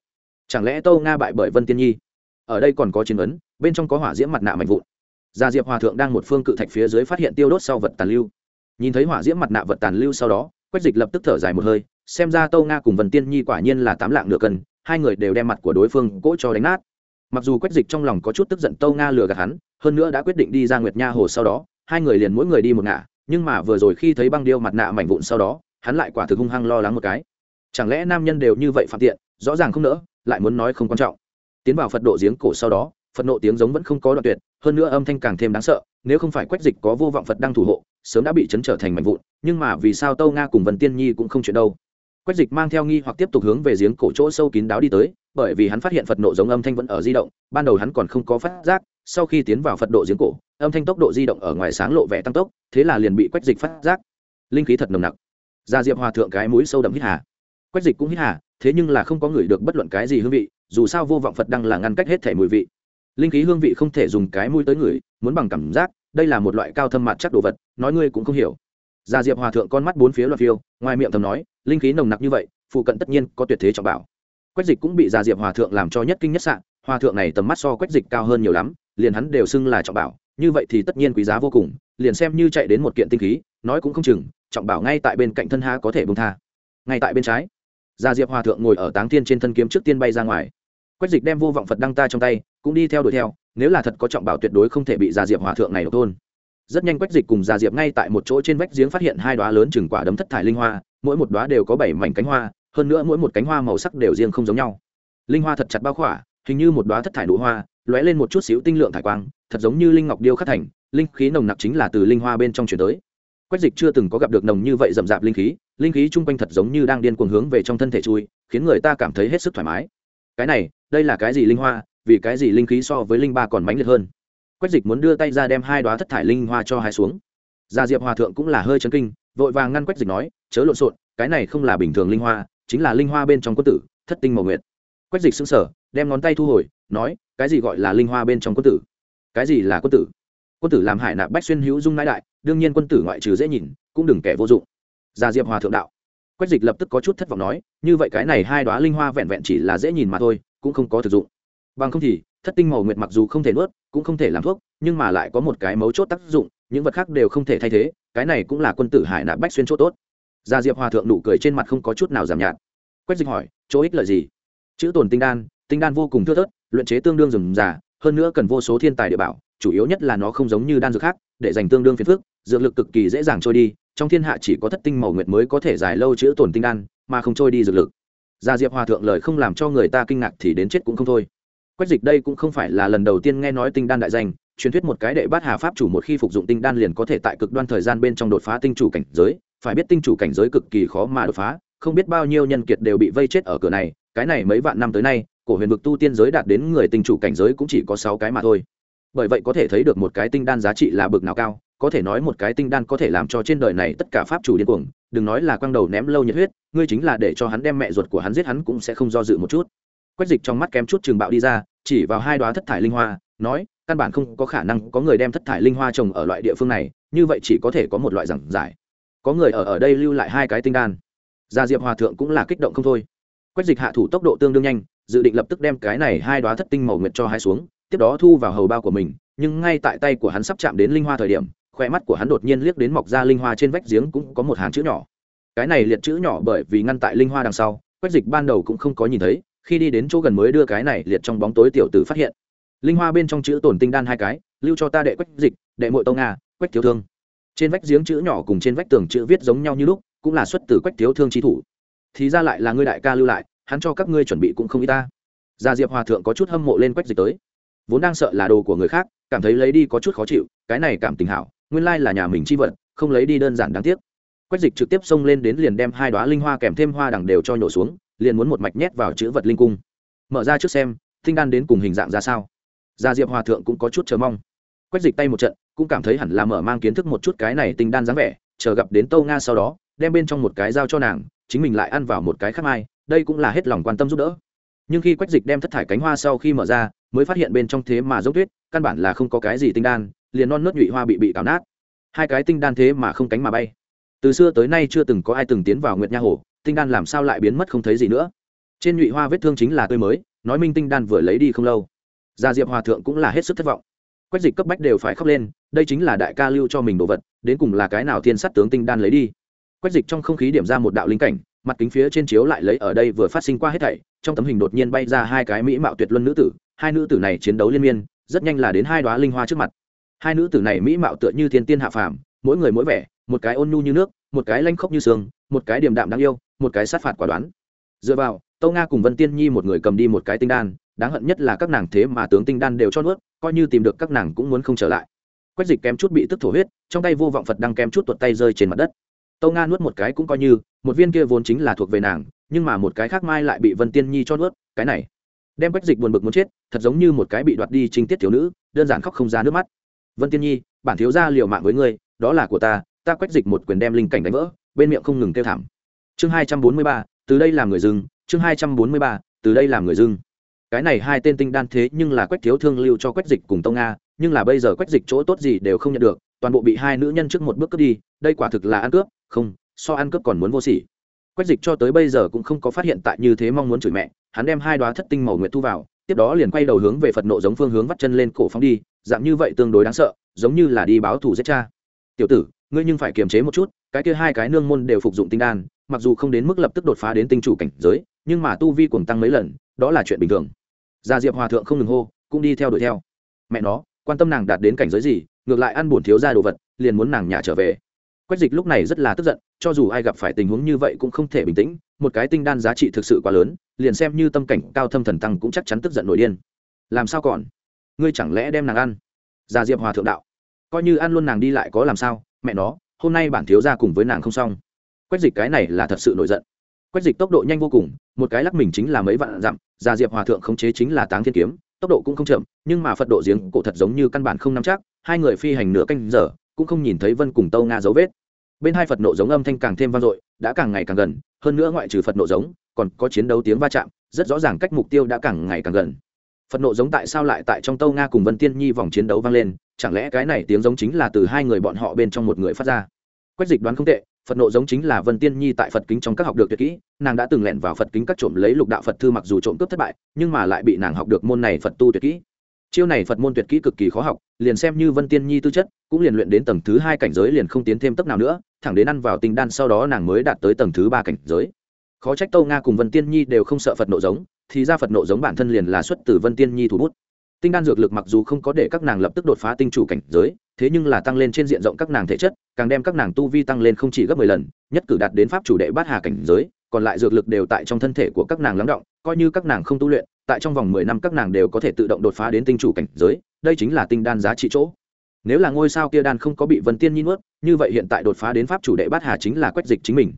[SPEAKER 1] chẳng lẽ tâu nga bại bởi vân tiên nhi? Ở đây còn có chiến ấn, bên trong có hỏa diễm mặt nạ mạnh vụn. Gia diệp hòa thượng đang một phương cự thạch phía dưới phát hiện tiêu đốt sau vật tàn lưu. Nhìn thấy hỏa diễm mặt nạ vật tàn lưu sau đó, quách dịch lập tức thở dài một hơi, xem ra tâu nga cùng vân tiên nhi quả nhiên là tám lạng nửa cân, hai người đều đem mặt của đối phương cỗ cho đánh nát. Mặc dù quách dịch trong lòng có chút tức giận tâu nga lừa gạt hắn, hơn nữa đã quyết định đi ra nguyệt nha hồ sau đó, hai người liền mỗi người đi một ngả, nhưng mà vừa rồi khi thấy băng điêu mặt nạ mảnh vụn sau đó, hắn lại quả thực hung hăng lo lắng một cái. Chẳng lẽ nam nhân đều như vậy phạm tiện? Rõ ràng không nỡ, lại muốn nói không quan trọng. Tiến vào phật độ giếng cổ sau đó, phật nộ tiếng giống vẫn không có đoạn tuyệt, hơn nữa âm thanh càng thêm đáng sợ, nếu không phải quách dịch có vô vọng phật đang thủ hộ, sớm đã bị chấn trở thành mảnh vụn, nhưng mà vì sao tâu nga cùng vần tiên nhi cũng không chuyện đâu. Quách dịch mang theo nghi hoặc tiếp tục hướng về giếng cổ chỗ sâu kín đáo đi tới, bởi vì hắn phát hiện phật nộ giống âm thanh vẫn ở di động, ban đầu hắn còn không có phát giác, sau khi tiến vào phật độ giếng cổ, âm thanh tốc độ di động ở ngoài sáng lộ vẻ tăng tốc, thế là liền bị quách dịch phát giác. Linh khí thật nồng nặc. Gia diệp hòa thượng cái mũi sâu đậm hít hà quách dịch cũng hít hà, thế nhưng là không có người được bất luận cái gì hương vị, dù sao vô vọng phật đăng là ngăn cách hết thể mùi vị. Linh khí hương vị không thể dùng cái mũi tới người muốn bằng cảm giác, đây là một loại cao thâm mặt chắc đồ vật, nói ngươi cũng không hiểu. Gia diệp hòa thượng con mắt bốn phía loạt phiêu, ngoài miệng thầm nói, linh khí nồng nặc như vậy, phụ cận tất nhiên có tuyệt thế trọng bảo. Quách dịch cũng bị gia diệp hòa thượng làm cho nhất kinh nhất sạn hòa thượng này tầm mắt so quách dịch cao hơn nhiều lắm, liền hắn đều xưng là trọng bảo, như vậy thì tất nhiên quý giá vô cùng, liền xem như chạy đến một kiện tinh khí, nói cũng không chừng, trọng bảo ngay tại bên cạnh thân ha có thể bông tha. Ngay tại bên trái gia diệp hòa thượng ngồi ở táng thiên trên thân kiếm trước tiên bay ra ngoài. Quách dịch đem vô vọng phật đăng ta trong tay, cũng đi theo đuổi theo, nếu là thật có trọng bảo tuyệt đối không thể bị gia diệp hòa thượng này độc thôn rất nhanh quách dịch cùng gia diệp ngay tại một chỗ trên vách giếng phát hiện hai đoá lớn chừng quả đấm thất thải linh hoa, mỗi một đoá đều có bảy mảnh cánh hoa, hơn nữa mỗi một cánh hoa màu sắc đều riêng không giống nhau. Linh hoa thật chặt bao khỏa, hình như một đoá thất thải nụ hoa, lóe lên một chút xíu tinh lượng thải quang, thật giống như linh ngọc điêu khắc thành, linh khí nồng nặc chính là từ linh hoa bên trong chuyển tới quách dịch chưa từng có gặp được nồng như vậy rậm rạp linh khí linh khí chung quanh thật giống như đang điên cuồng hướng về trong thân thể chui, khiến người ta cảm thấy hết sức thoải mái. Cái này, đây là cái gì linh hoa, vì cái gì linh khí so với linh ba còn mãnh liệt hơn? Quách dịch muốn đưa tay ra đem hai đoá thất thải linh hoa cho hai xuống. Gia diệp hòa thượng cũng là hơi chấn kinh, vội vàng ngăn quách dịch nói, chớ lộn xộn, cái này không là bình thường linh hoa, chính là linh hoa bên trong quân tử, thất tinh màu nguyệt. Quách dịch xứng sở đem ngón tay thu hồi, nói, cái gì gọi là linh hoa bên trong quân tử? Cái gì là quân tử? Quân tử làm hải nạp bách xuyên hữu dung nãi đại, đương nhiên quân tử ngoại trừ dễ nhìn, cũng đừng kẻ vô dụng. Gia diệp hòa thượng đạo. Quách dịch lập tức có chút thất vọng nói, như vậy cái này hai đoá linh hoa vẹn vẹn chỉ là dễ nhìn mà thôi, cũng không có thực dụng. Bằng không thì, thất tinh màu nguyệt mặc dù không thể nuốt, cũng không thể làm thuốc, nhưng mà lại có một cái mấu chốt tác dụng, những vật khác đều không thể thay thế, cái này cũng là quân tử hải nạp bách xuyên chỗ tốt. Gia diệp hòa thượng nụ cười trên mặt không có chút nào giảm nhạt. Quách dịch hỏi, chỗ ích lợi gì? Chữ tồn tinh đan tinh đan vô cùng thưa thớt, luyện chế tương đương rừng già hơn nữa cần vô số thiên tài địa bảo chủ yếu nhất là nó không giống như đan dược khác, để dành tương đương phiền phức, dược lực cực kỳ dễ dàng trôi đi, trong thiên hạ chỉ có thất tinh màu nguyệt mới có thể dài lâu chữ tổn tinh đan, mà không trôi đi dược lực. Gia diệp hòa thượng lời không làm cho người ta kinh ngạc thì đến chết cũng không thôi. Quách dịch đây cũng không phải là lần đầu tiên nghe nói tinh đan đại danh, truyền thuyết một cái đệ bát hà pháp chủ một khi phục dụng tinh đan liền có thể tại cực đoan thời gian bên trong đột phá tinh chủ cảnh giới, phải biết tinh chủ cảnh giới cực kỳ khó mà đột phá, không biết bao nhiêu nhân kiệt đều bị vây chết ở cửa này, cái này mấy vạn năm tới nay, cổ huyền vực tu tiên giới đạt đến người tinh chủ cảnh giới cũng chỉ có sáu cái mà thôi bởi vậy có thể thấy được một cái tinh đan giá trị là bực nào cao, có thể nói một cái tinh đan có thể làm cho trên đời này tất cả pháp chủ điên cuồng, đừng nói là quang đầu ném lâu nhiệt huyết, ngươi chính là để cho hắn đem mẹ ruột của hắn giết hắn cũng sẽ không do dự một chút. Quách dịch trong mắt kém chút trường bạo đi ra, chỉ vào hai đoá thất thải linh hoa, nói, căn bản không có khả năng có người đem thất thải linh hoa trồng ở loại địa phương này, như vậy chỉ có thể có một loại giảng giải. Có người ở ở đây lưu lại hai cái tinh đan. Gia diệp hòa thượng cũng là kích động không thôi. Quách dịch hạ thủ tốc độ tương đương nhanh, dự định lập tức đem cái này hai đoá thất tinh màu nguyệt cho hai xuống tiếp đó thu vào hầu bao của mình, nhưng ngay tại tay của hắn sắp chạm đến linh hoa thời điểm khoe mắt của hắn đột nhiên liếc đến mọc ra linh hoa trên vách giếng cũng có một hàng chữ nhỏ. Cái này liệt chữ nhỏ bởi vì ngăn tại linh hoa đằng sau, quách dịch ban đầu cũng không có nhìn thấy, khi đi đến chỗ gần mới đưa cái này liệt trong bóng tối tiểu tử phát hiện. Linh hoa bên trong chữ tổn tinh đan hai cái, lưu cho ta đệ quách dịch, đệ mội tông nga quách thiếu thương. Trên vách giếng chữ nhỏ cùng trên vách tường chữ viết giống nhau như lúc, cũng là xuất từ quách thiếu thương trí thủ. Thì ra lại là ngươi đại ca lưu lại, hắn cho các ngươi chuẩn bị cũng không y ta. Gia diệp hòa thượng có chút hâm mộ lên quách dịch tới vốn đang sợ là đồ của người khác, cảm thấy lấy đi có chút khó chịu, cái này cảm tình hảo, nguyên lai là nhà mình chi vật, không lấy đi đơn giản đáng tiếc. Quách dịch trực tiếp xông lên đến liền đem hai đoá linh hoa kèm thêm hoa đằng đều cho nhổ xuống, liền muốn một mạch nhét vào chữ vật linh cung. Mở ra trước xem, tinh đan đến cùng hình dạng ra sao? Gia diệp hòa thượng cũng có chút chờ mong. Quách dịch tay một trận, cũng cảm thấy hẳn là mở mang kiến thức một chút cái này tinh đan dáng vẻ, chờ gặp đến tâu nga sau đó, đem bên trong một cái dao cho nàng, chính mình lại ăn vào một cái khác mai, đây cũng là hết lòng quan tâm giúp đỡ. Nhưng khi quách dịch đem thất thải cánh hoa sau khi mở ra mới phát hiện bên trong thế mà giống tuyết, căn bản là không có cái gì tinh đan, liền non nớt nhụy hoa bị bị cào nát. Hai cái tinh đan thế mà không cánh mà bay. Từ xưa tới nay chưa từng có ai từng tiến vào nguyệt nha hồ, tinh đan làm sao lại biến mất không thấy gì nữa. Trên nhụy hoa vết thương chính là tươi mới, nói minh tinh đan vừa lấy đi không lâu. Gia diệp hòa thượng cũng là hết sức thất vọng. Quách dịch cấp bách đều phải khóc lên, đây chính là đại ca lưu cho mình đồ vật, đến cùng là cái nào thiên sát tướng tinh đan lấy đi. Quách dịch trong không khí điểm ra một đạo linh cảnh, mặt kính phía trên chiếu lại lấy ở đây vừa phát sinh qua hết thảy, trong tấm hình đột nhiên bay ra hai cái mỹ mạo tuyệt luân nữ tử hai nữ tử này chiến đấu liên miên, rất nhanh là đến hai đoá linh hoa trước mặt. Hai nữ tử này mỹ mạo tựa như thiên tiên hạ phàm, mỗi người mỗi vẻ, một cái ôn nhu như nước, một cái lanh khốc như sương, một cái điềm đạm đáng yêu, một cái sát phạt quả đoán. Dựa vào, tâu nga cùng vân tiên nhi một người cầm đi một cái tinh đan, đáng hận nhất là các nàng thế mà tướng tinh đan đều cho nuốt, coi như tìm được các nàng cũng muốn không trở lại. Quách dịch kém chút bị tức thổ huyết, trong tay vô vọng phật đang kém chút tuột tay rơi trên mặt đất. Tâu nga nuốt một cái cũng coi như, một viên kia vốn chính là thuộc về nàng, nhưng mà một cái khác mai lại bị vân tiên nhi cho nuốt, cái này đem quách dịch buồn bực muốn chết, thật giống như một cái bị đoạt đi trinh tiết thiếu nữ, đơn giản khóc không ra nước mắt. Vân tiên nhi, bản thiếu gia liều mạng với ngươi, đó là của ta ta quách dịch một quyền đem linh cảnh đánh vỡ, bên miệng không ngừng kêu thảm. Chương hai trăm bốn mươi ba, từ đây làm người dưng chương hai trăm bốn mươi ba, từ đây làm người dưng cái này hai tên tinh đan thế nhưng là quách thiếu thương lưu cho quách dịch cùng tông nga, nhưng là bây giờ quách dịch chỗ tốt gì đều không nhận được, toàn bộ bị hai nữ nhân trước một bước cướp đi, đây quả thực là ăn cướp, không, so ăn cướp còn muốn vô sỉ. Quách dịch cho tới bây giờ cũng không có phát hiện tại như thế mong muốn chửi mẹ hắn đem hai đoá thất tinh màu nguyệt thu vào, tiếp đó liền quay đầu hướng về phật nộ giống phương hướng vắt chân lên cổ phóng đi, dạng như vậy tương đối đáng sợ, giống như là đi báo thù giết cha. Tiểu tử, ngươi nhưng phải kiềm chế một chút, cái kia hai cái nương môn đều phục dụng tinh đan, mặc dù không đến mức lập tức đột phá đến tinh chủ cảnh giới, nhưng mà tu vi cuồng tăng mấy lần, đó là chuyện bình thường. Gia diệp hòa thượng không ngừng hô, cũng đi theo đuổi theo. Mẹ nó, quan tâm nàng đạt đến cảnh giới gì, ngược lại ăn bổn thiếu ra đồ vật, liền muốn nàng nhà trở về quách dịch lúc này rất là tức giận, cho dù ai gặp phải tình huống như vậy cũng không thể bình tĩnh, một cái tinh đan giá trị thực sự quá lớn, liền xem như tâm cảnh cao thâm thần tăng cũng chắc chắn tức giận nổi điên. Làm sao còn? Ngươi chẳng lẽ đem nàng ăn? Gia diệp hòa thượng đạo. Coi như ăn luôn nàng đi lại có làm sao? Mẹ nó, hôm nay bản thiếu ra cùng với nàng không xong. Quách dịch cái này là thật sự nổi giận. Quách dịch tốc độ nhanh vô cùng, một cái lắc mình chính là mấy vạn dặm, gia diệp hòa thượng khống chế chính là táng thiên kiếm, tốc độ cũng không chậm, nhưng mà phật độ giếng cổ thật giống như căn bản không nắm chắc, hai người phi hành nửa canh giờ, cũng không nhìn thấy vân cùng tâu nga dấu vết bên hai phật nộ giống âm thanh càng thêm vang dội, đã càng ngày càng gần, hơn nữa ngoại trừ phật nộ giống, còn có chiến đấu tiếng va chạm, rất rõ ràng cách mục tiêu đã càng ngày càng gần. Phật nộ giống tại sao lại tại trong tâu nga cùng vân tiên nhi vòng chiến đấu vang lên, chẳng lẽ cái này tiếng giống chính là từ hai người bọn họ bên trong một người phát ra? Quách dịch đoán không tệ, phật nộ giống chính là vân tiên nhi tại phật kính trong các học được tuyệt kỹ, nàng đã từng lẻn vào phật kính các trộm lấy lục đạo phật thư mặc dù trộm cướp thất bại, nhưng mà lại bị nàng học được môn này phật tu tuyệt kỹ. Chiêu này phật môn tuyệt kỹ cực kỳ khó học, liền xem như vân tiên nhi tư chất, cũng liền luyện đến tầng thứ hai cảnh giới liền không tiến thêm tấp nào nữa thẳng đến ăn vào tinh đan sau đó nàng mới đạt tới tầng thứ ba cảnh giới. Khó trách tâu nga cùng vân tiên nhi đều không sợ phật nộ giống, thì ra phật nộ giống bản thân liền là xuất từ vân tiên nhi thủ bút. Tinh đan dược lực mặc dù không có để các nàng lập tức đột phá tinh chủ cảnh giới, thế nhưng là tăng lên trên diện rộng các nàng thể chất, càng đem các nàng tu vi tăng lên không chỉ gấp mười lần, nhất cử đạt đến pháp chủ đệ bát hà cảnh giới, còn lại dược lực đều tại trong thân thể của các nàng lắng động, coi như các nàng không tu luyện, tại trong vòng mười năm các nàng đều có thể tự động đột phá đến tinh chủ cảnh giới, đây chính là tinh đan giá trị chỗ. Nếu là ngôi sao kia đan không có bị vân tiên nhi nuốt như vậy hiện tại đột phá đến pháp chủ đệ bát hà chính là quách dịch chính mình.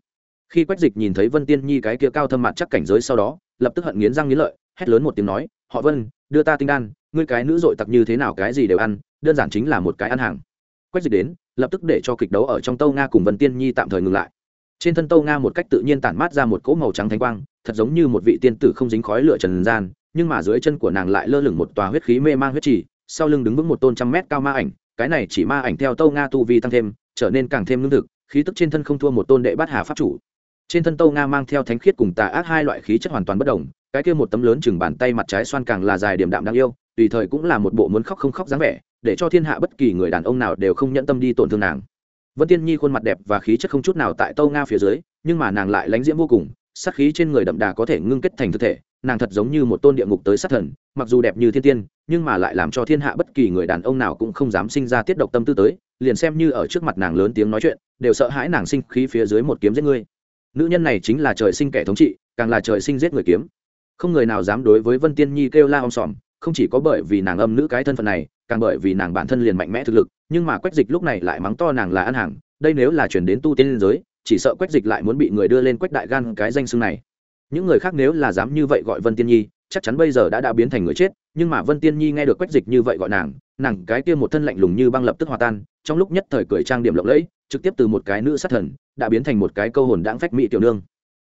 [SPEAKER 1] Khi quách dịch nhìn thấy vân tiên nhi cái kia cao thâm mặt chắc cảnh giới sau đó, lập tức hận nghiến răng nghiến lợi, hét lớn một tiếng nói, họ vân, đưa ta tinh đan, ngươi cái nữ dội tặc như thế nào cái gì đều ăn, đơn giản chính là một cái ăn hàng. Quách dịch đến, lập tức để cho kịch đấu ở trong tâu nga cùng vân tiên nhi tạm thời ngừng lại. Trên thân tâu nga một cách tự nhiên tản mát ra một cỗ màu trắng thanh quang, thật giống như một vị tiên tử không dính khói lửa trần gian, nhưng mà dưới chân của nàng lại lơ lửng một tòa huyết khí mê mang huyết trì, sau lưng đứng vững một tôn trăm mét cao ma ảnh, cái này chỉ ma ảnh theo tâu nga tu vi tăng thêm trở nên càng thêm lương thực, khí tức trên thân không thua một tôn đệ bát hà pháp chủ. Trên thân tâu nga mang theo thánh khiết cùng tà ác hai loại khí chất hoàn toàn bất đồng, cái kia một tấm lớn chừng bàn tay mặt trái xoan càng là dài điểm đạm đáng yêu, tùy thời cũng là một bộ muốn khóc không khóc dáng vẻ, để cho thiên hạ bất kỳ người đàn ông nào đều không nhẫn tâm đi tổn thương nàng. Vân tiên nhi khuôn mặt đẹp và khí chất không chút nào tại tâu nga phía dưới, nhưng mà nàng lại lánh diễm vô cùng, sát khí trên người đậm đà có thể ngưng kết thành thực thể, nàng thật giống như một tôn địa ngục tới sát thần, mặc dù đẹp như thiên tiên, nhưng mà lại làm cho thiên hạ bất kỳ người đàn ông nào cũng không dám sinh ra tiết độc tâm tư tới liền xem như ở trước mặt nàng lớn tiếng nói chuyện, đều sợ hãi nàng sinh khí phía dưới một kiếm giết ngươi. Nữ nhân này chính là trời sinh kẻ thống trị, càng là trời sinh giết người kiếm. Không người nào dám đối với vân tiên nhi kêu la om sòm, không chỉ có bởi vì nàng âm nữ cái thân phận này, càng bởi vì nàng bản thân liền mạnh mẽ thực lực, nhưng mà quách dịch lúc này lại mắng to nàng là ăn hàng, đây nếu là chuyển đến tu tiên liên giới, chỉ sợ quách dịch lại muốn bị người đưa lên quách đại gan cái danh xưng này. Những người khác nếu là dám như vậy gọi vân tiên nhi, chắc chắn bây giờ đã đã biến thành người chết, nhưng mà vân tiên nhi nghe được quách dịch như vậy gọi nàng nàng cái kia một thân lạnh lùng như băng lập tức hòa tan, trong lúc nhất thời cười trang điểm lộng lẫy, trực tiếp từ một cái nữ sát thần, đã biến thành một cái câu hồn đãng phách mỹ tiểu nương.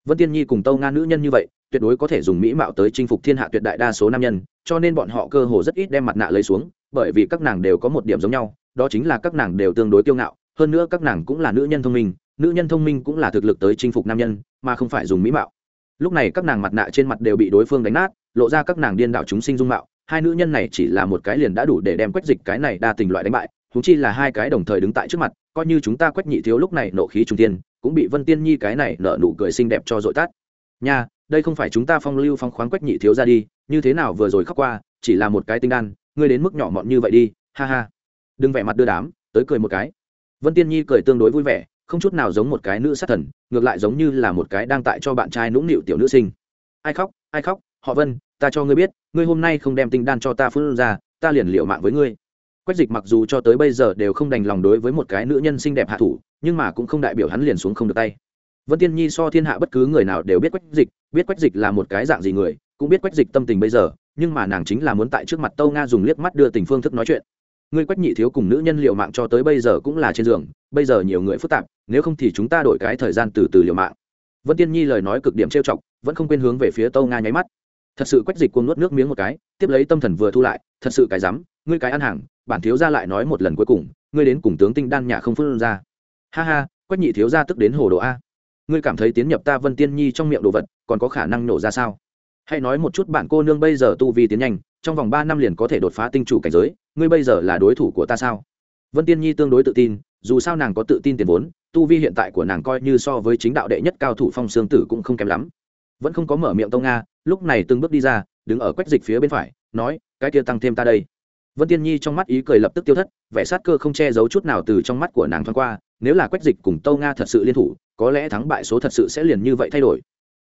[SPEAKER 1] Vân tiên nhi cùng tâu nga nữ nhân như vậy, tuyệt đối có thể dùng mỹ mạo tới chinh phục thiên hạ tuyệt đại đa số nam nhân, cho nên bọn họ cơ hồ rất ít đem mặt nạ lấy xuống, bởi vì các nàng đều có một điểm giống nhau, đó chính là các nàng đều tương đối kiêu ngạo, hơn nữa các nàng cũng là nữ nhân thông minh, nữ nhân thông minh cũng là thực lực tới chinh phục nam nhân, mà không phải dùng mỹ mạo. Lúc này các nàng mặt nạ trên mặt đều bị đối phương đánh nát, lộ ra các nàng điên đạo chúng sinh dung mạo hai nữ nhân này chỉ là một cái liền đã đủ để đem quách dịch cái này đa tình loại đánh bại húng chi là hai cái đồng thời đứng tại trước mặt, coi như chúng ta quách nhị thiếu lúc này nộ khí trung tiên cũng bị vân tiên nhi cái này nở nụ cười xinh đẹp cho dội tát. Nha, đây không phải chúng ta phong lưu phong khoáng quách nhị thiếu ra đi, như thế nào vừa rồi khóc qua, chỉ là một cái tinh đan, ngươi đến mức nhỏ mọn như vậy đi, ha ha. Đừng vẻ mặt đưa đám, tới cười một cái. Vân tiên nhi cười tương đối vui vẻ, không chút nào giống một cái nữ sát thần, ngược lại giống như là một cái đang tại cho bạn trai nũng nịu tiểu nữ sinh. Ai khóc ai khóc, họ vân ta cho ngươi biết, ngươi hôm nay không đem tinh đan cho ta phun ra, ta liền liệu mạng với ngươi. Quách dịch mặc dù cho tới bây giờ đều không đành lòng đối với một cái nữ nhân xinh đẹp hạ thủ, nhưng mà cũng không đại biểu hắn liền xuống không được tay. Vân tiên nhi so thiên hạ bất cứ người nào đều biết quách dịch, biết quách dịch là một cái dạng gì người, cũng biết quách dịch tâm tình bây giờ, nhưng mà nàng chính là muốn tại trước mặt tâu nga dùng liếc mắt đưa tình phương thức nói chuyện. Ngươi quách nhị thiếu cùng nữ nhân liệu mạng cho tới bây giờ cũng là trên giường, bây giờ nhiều người phức tạp, nếu không thì chúng ta đổi cái thời gian từ từ liệu mạng. Vân tiên nhi lời nói cực điểm trêu chọc, vẫn không quên hướng về phía tâu nga nháy mắt thật sự quách dịch cuồng nuốt nước miếng một cái, tiếp lấy tâm thần vừa thu lại, thật sự cái dám ngươi cái ăn hàng, bản thiếu ra lại nói một lần cuối cùng, ngươi đến cùng tướng tinh đan nhà không phân ra. Ha ha, quách nhị thiếu ra tức đến hồ đồ a. Ngươi cảm thấy tiến nhập ta vân tiên nhi trong miệng đồ vật, còn có khả năng nổ ra sao? Hãy nói một chút bạn cô nương bây giờ tu vi tiến nhanh, trong vòng ba năm liền có thể đột phá tinh chủ cảnh giới, ngươi bây giờ là đối thủ của ta sao? Vân tiên nhi tương đối tự tin, dù sao nàng có tự tin tiền vốn, tu vi hiện tại của nàng coi như so với chính đạo đệ nhất cao thủ phong sương tử cũng không kém lắm. Vẫn không có mở miệng tông nga lúc này từng bước đi ra, đứng ở quách dịch phía bên phải, nói, cái kia tăng thêm ta đây. Vân tiên nhi trong mắt ý cười lập tức tiêu thất, vẻ sát cơ không che giấu chút nào từ trong mắt của nàng thoáng qua, nếu là quách dịch cùng tâu nga thật sự liên thủ, có lẽ thắng bại số thật sự sẽ liền như vậy thay đổi.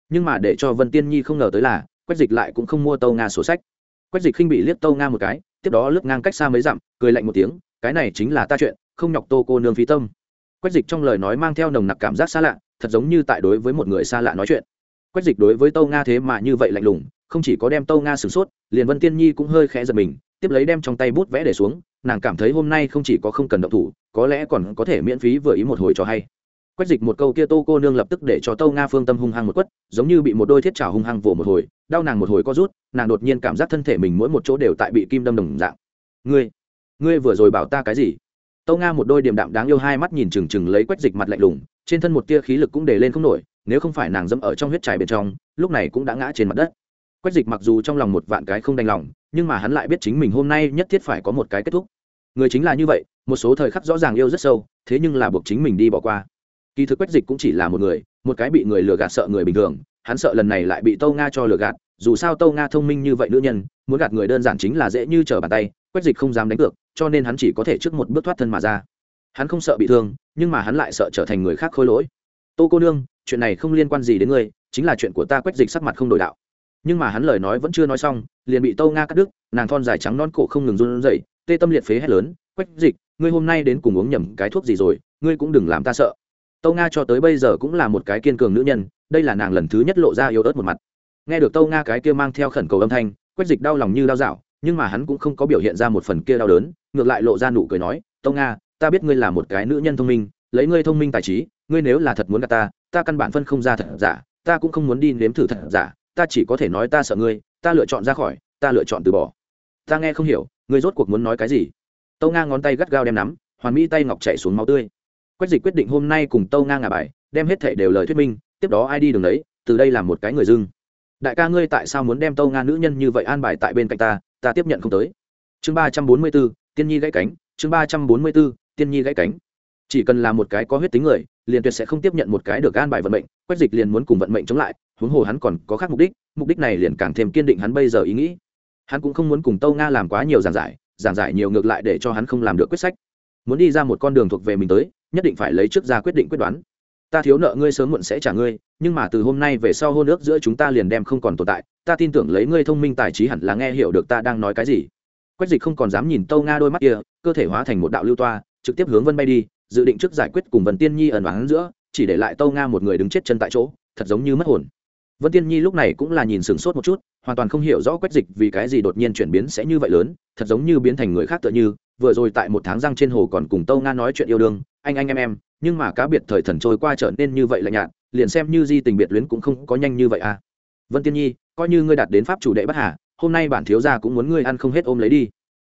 [SPEAKER 1] Nhưng mà để cho vân tiên nhi không ngờ tới là, quách dịch lại cũng không mua tâu nga sổ sách. Quách dịch khinh bị liếc tâu nga một cái, tiếp đó lướt ngang cách xa mấy dặm, cười lạnh một tiếng, cái này chính là ta chuyện, không nhọc tô cô nương phí tâm. Quách dịch trong lời nói mang theo nồng nặc cảm giác xa lạ, thật giống như tại đối với một người xa lạ nói chuyện quách dịch đối với tâu nga thế mà như vậy lạnh lùng, không chỉ có đem tâu nga sửng sốt, liền vân tiên nhi cũng hơi khẽ giật mình, tiếp lấy đem trong tay bút vẽ để xuống, nàng cảm thấy hôm nay không chỉ có không cần động thủ, có lẽ còn có thể miễn phí vừa ý một hồi cho hay. Quách dịch một câu kia tô cô nương lập tức để cho tâu nga phương tâm hung hăng một quất, giống như bị một đôi thiết trào hung hăng vỗ một hồi, đau nàng một hồi có rút, nàng đột nhiên cảm giác thân thể mình mỗi một chỗ đều tại bị kim đâm đồng dạng. Ngươi ngươi vừa rồi bảo ta cái gì? Tâu nga một đôi điềm đạm đáng yêu hai mắt nhìn trừng trừng lấy quách dịch mặt lạnh lùng, trên thân một tia khí lực cũng để lên không nổi nếu không phải nàng dẫm ở trong huyết trải bên trong, lúc này cũng đã ngã trên mặt đất. Quách dịch mặc dù trong lòng một vạn cái không đành lòng, nhưng mà hắn lại biết chính mình hôm nay nhất thiết phải có một cái kết thúc. Người chính là như vậy, một số thời khắc rõ ràng yêu rất sâu, thế nhưng là buộc chính mình đi bỏ qua. Kỳ thực quách dịch cũng chỉ là một người, một cái bị người lừa gạt sợ người bình thường, hắn sợ lần này lại bị tâu nga cho lừa gạt, dù sao tâu nga thông minh như vậy nữ nhân, muốn gạt người đơn giản chính là dễ như trở bàn tay, quách dịch không dám đánh cược, cho nên hắn chỉ có thể trước một bước thoát thân mà ra. Hắn không sợ bị thương, nhưng mà hắn lại sợ trở thành người khác khôi lỗi. Tô cô nương chuyện này không liên quan gì đến ngươi, chính là chuyện của ta quách dịch sắc mặt không đổi đạo. Nhưng mà hắn lời nói vẫn chưa nói xong, liền bị tâu nga cắt đứt, nàng thon dài trắng non cổ không ngừng run rẩy, tê tâm liệt phế hét lớn, quách dịch, ngươi hôm nay đến cùng uống nhầm cái thuốc gì rồi, ngươi cũng đừng làm ta sợ. Tâu nga cho tới bây giờ cũng là một cái kiên cường nữ nhân, đây là nàng lần thứ nhất lộ ra yếu ớt một mặt. Nghe được tâu nga cái kia mang theo khẩn cầu âm thanh, quách dịch đau lòng như đau dạo, nhưng mà hắn cũng không có biểu hiện ra một phần kia đau đớn, ngược lại lộ ra nụ cười nói, tâu nga, ta biết ngươi là một cái nữ nhân thông minh, lấy ngươi thông minh tài trí, ngươi nếu là thật muốn gạt ta ta căn bản phân không ra thật giả, ta cũng không muốn đi nếm thử thật giả, ta chỉ có thể nói ta sợ ngươi, ta lựa chọn ra khỏi, ta lựa chọn từ bỏ. Ta nghe không hiểu, ngươi rốt cuộc muốn nói cái gì? Tâu nga ngón tay gắt gao đem nắm, hoàn mỹ tay ngọc chạy xuống máu tươi. Quách dịch quyết định hôm nay cùng tâu nga ngả bài, đem hết thệ đều lời thuyết minh, tiếp đó ai đi đường đấy, từ đây là một cái người dưng. Đại ca ngươi tại sao muốn đem tâu nga nữ nhân như vậy an bài tại bên cạnh ta ta tiếp nhận không tới. Chương ba trăm bốn mươi b ố tiên nhi gãy cánh, chương ba trăm bốn mươi b ố tiên nhi gãy cánh. Chỉ cần là một cái có huyết tính người liền tuyệt sẽ không tiếp nhận một cái được an bài vận mệnh, quách dịch liền muốn cùng vận mệnh chống lại, huống hồ hắn còn có khác mục đích mục đích này liền càng thêm kiên định hắn bây giờ ý nghĩ. Hắn cũng không muốn cùng tâu nga làm quá nhiều giảng giải giảng giải nhiều ngược lại để cho hắn không làm được quyết sách. Muốn đi ra một con đường thuộc về mình tới, nhất định phải lấy trước ra quyết định quyết đoán. Ta thiếu nợ ngươi sớm muộn sẽ trả ngươi, nhưng mà từ hôm nay về sau hôn ước giữa chúng ta liền đem không còn tồn tại, ta tin tưởng lấy ngươi thông minh tài trí hẳn là nghe hiểu được ta đang nói cái gì. Quách dịch không còn dám nhìn tâu nga đôi mắt kia, cơ thể hóa thành một đạo lưu toa, trực tiếp hướng vân bay đi dự định trước giải quyết cùng vân tiên nhi ẩn đoán giữa, chỉ để lại tâu nga một người đứng chết chân tại chỗ, thật giống như mất hồn. Vân tiên nhi lúc này cũng là nhìn sửng sốt một chút, hoàn toàn không hiểu rõ quách dịch vì cái gì đột nhiên chuyển biến sẽ như vậy lớn, thật giống như biến thành người khác tựa như, vừa rồi tại một tháng răng trên hồ còn cùng tâu nga nói chuyện yêu đương, anh anh, em em, nhưng mà cá biệt thời thần trôi qua trở nên như vậy là nhạt, liền xem như di tình biệt luyến cũng không có nhanh như vậy à. Vân tiên nhi, coi như ngươi đạt đến pháp chủ đệ bất hà, hôm nay bản thiếu gia cũng muốn ngươi ăn không hết ôm lấy đi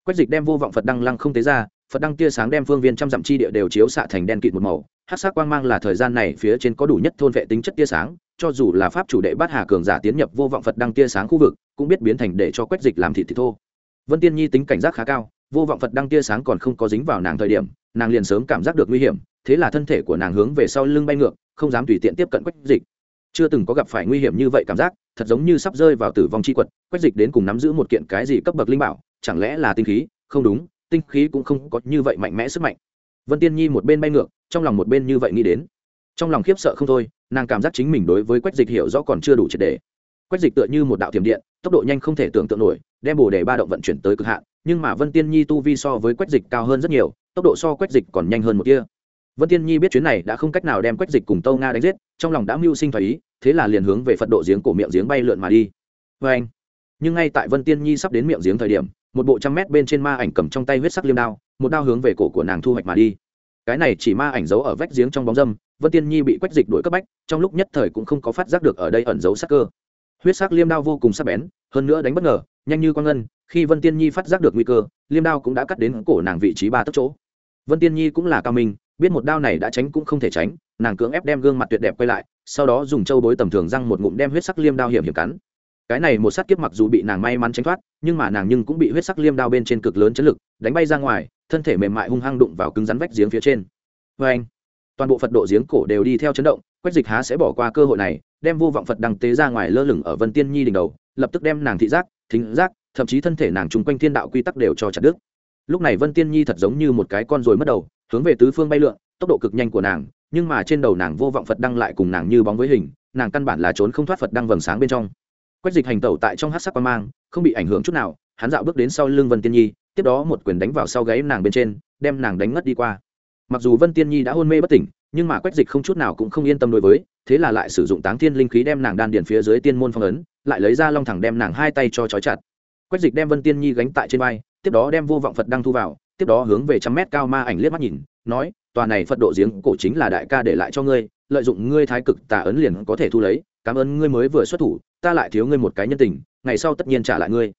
[SPEAKER 1] quách dịch đem vô vọng phật đăng lăng không tế ra, phật đăng tia sáng đem phương viên trăm dặm chi địa đều chiếu xạ thành đen kịt một màu. Hát sắc quang mang là thời gian này phía trên có đủ nhất thôn vệ tính chất tia sáng, cho dù là pháp chủ đệ bát hà cường giả tiến nhập vô vọng phật đăng tia sáng khu vực, cũng biết biến thành để cho quách dịch làm thịt thì thô. Vân tiên nhi tính cảnh giác khá cao, vô vọng phật đăng tia sáng còn không có dính vào nàng thời điểm, nàng liền sớm cảm giác được nguy hiểm, thế là thân thể của nàng hướng về sau lưng bay ngược, không dám tùy tiện tiếp cận quách dịch. Chưa từng có gặp phải nguy hiểm như vậy cảm giác, thật giống như sắp rơi vào tử vong chi quật, quách dịch đến cùng nắm giữ một kiện cái gì cấp bậc linh bảo chẳng lẽ là tinh khí? Không đúng, tinh khí cũng không có như vậy mạnh mẽ sức mạnh. Vân tiên nhi một bên bay ngược, trong lòng một bên như vậy nghĩ đến. Trong lòng khiếp sợ không thôi, nàng cảm giác chính mình đối với quách dịch hiểu rõ còn chưa đủ triệt đề quách dịch tựa như một đạo tiềm điện, tốc độ nhanh không thể tưởng tượng nổi, đem bồ đề ba động vận chuyển tới cực hạn, nhưng mà vân tiên nhi tu vi so với quách dịch cao hơn rất nhiều, tốc độ so quách dịch còn nhanh hơn một kia vân tiên nhi biết chuyến này đã không cách nào đem quách dịch cùng tâu nga đánh giết, trong lòng đã mưu sinh thoái ý, thế là liền hướng về phật độ giếng cổ miệng giếng bay lượn mà đi. Vê anh nhưng ngay tại vân tiên nhi sắp đến miệng giếng thời điểm một bộ trăm mét bên trên ma ảnh cầm trong tay huyết sắc liêm đao, một đao hướng về cổ của nàng thu hoạch mà đi. Cái này chỉ ma ảnh giấu ở vách giếng trong bóng dâm, vân tiên nhi bị quách dịch đuổi cấp bách, trong lúc nhất thời cũng không có phát giác được ở đây ẩn giấu sắc cơ. Huyết sắc liêm đao vô cùng sắc bén, hơn nữa đánh bất ngờ, nhanh như quang ngân, khi vân tiên nhi phát giác được nguy cơ, liêm đao cũng đã cắt đến cổ nàng vị trí ba tấc chỗ. Vân tiên nhi cũng là cao minh, biết một đao này đã tránh cũng không thể tránh, nàng cưỡng ép đem gương mặt tuyệt đẹp quay lại, sau đó dùng châu bối tầm thường răng một ngụm đem huyết sắc liêm đao hiểm hiểm cắn cái này một sát kiếp mặc dù bị nàng may mắn tránh thoát, nhưng mà nàng nhưng cũng bị huyết sắc liêm đao bên trên cực lớn chấn lực, đánh bay ra ngoài, thân thể mềm mại hung hăng đụng vào cứng rắn vách giếng phía trên. Vê anh, toàn bộ phật độ giếng cổ đều đi theo chấn động, quách dịch há sẽ bỏ qua cơ hội này, đem vô vọng phật đăng tế ra ngoài lơ lửng ở vân tiên nhi đỉnh đầu, lập tức đem nàng thị giác, thính giác, thậm chí thân thể nàng chung quanh thiên đạo quy tắc đều cho chặt đứt. Lúc này vân tiên nhi thật giống như một cái con rồi mất đầu, hướng về tứ phương bay lượn, tốc độ cực nhanh của nàng, nhưng mà trên đầu nàng vô vọng phật đăng lại cùng nàng như bóng với hình, nàng căn bản là trốn không thoát phật đăng vầng sáng bên trong quách dịch hành tẩu tại trong hát sắc quan mang, không bị ảnh hưởng chút nào, hắn dạo bước đến sau lưng vân tiên nhi, tiếp đó một quyền đánh vào sau gáy nàng bên trên, đem nàng đánh ngất đi qua. Mặc dù vân tiên nhi đã hôn mê bất tỉnh, nhưng mà quách dịch không chút nào cũng không yên tâm đối với, thế là lại sử dụng táng thiên linh khí đem nàng đan điền phía dưới tiên môn phong ấn, lại lấy ra long thẳng đem nàng hai tay cho trói chặt. Quách dịch đem vân tiên nhi gánh tại trên vai, tiếp đó đem vô vọng phật đăng thu vào, tiếp đó hướng về trăm mét cao ma ảnh liếc mắt nhìn, nói, tòa này phật độ giếng cổ chính là đại ca để lại cho ngươi, lợi dụng ngươi thái cực tà ấn liền có thể thu lấy, cảm ơn ngươi mới vừa xuất thủ ta lại thiếu ngươi một cái nhân tình, ngày sau tất nhiên trả lại ngươi.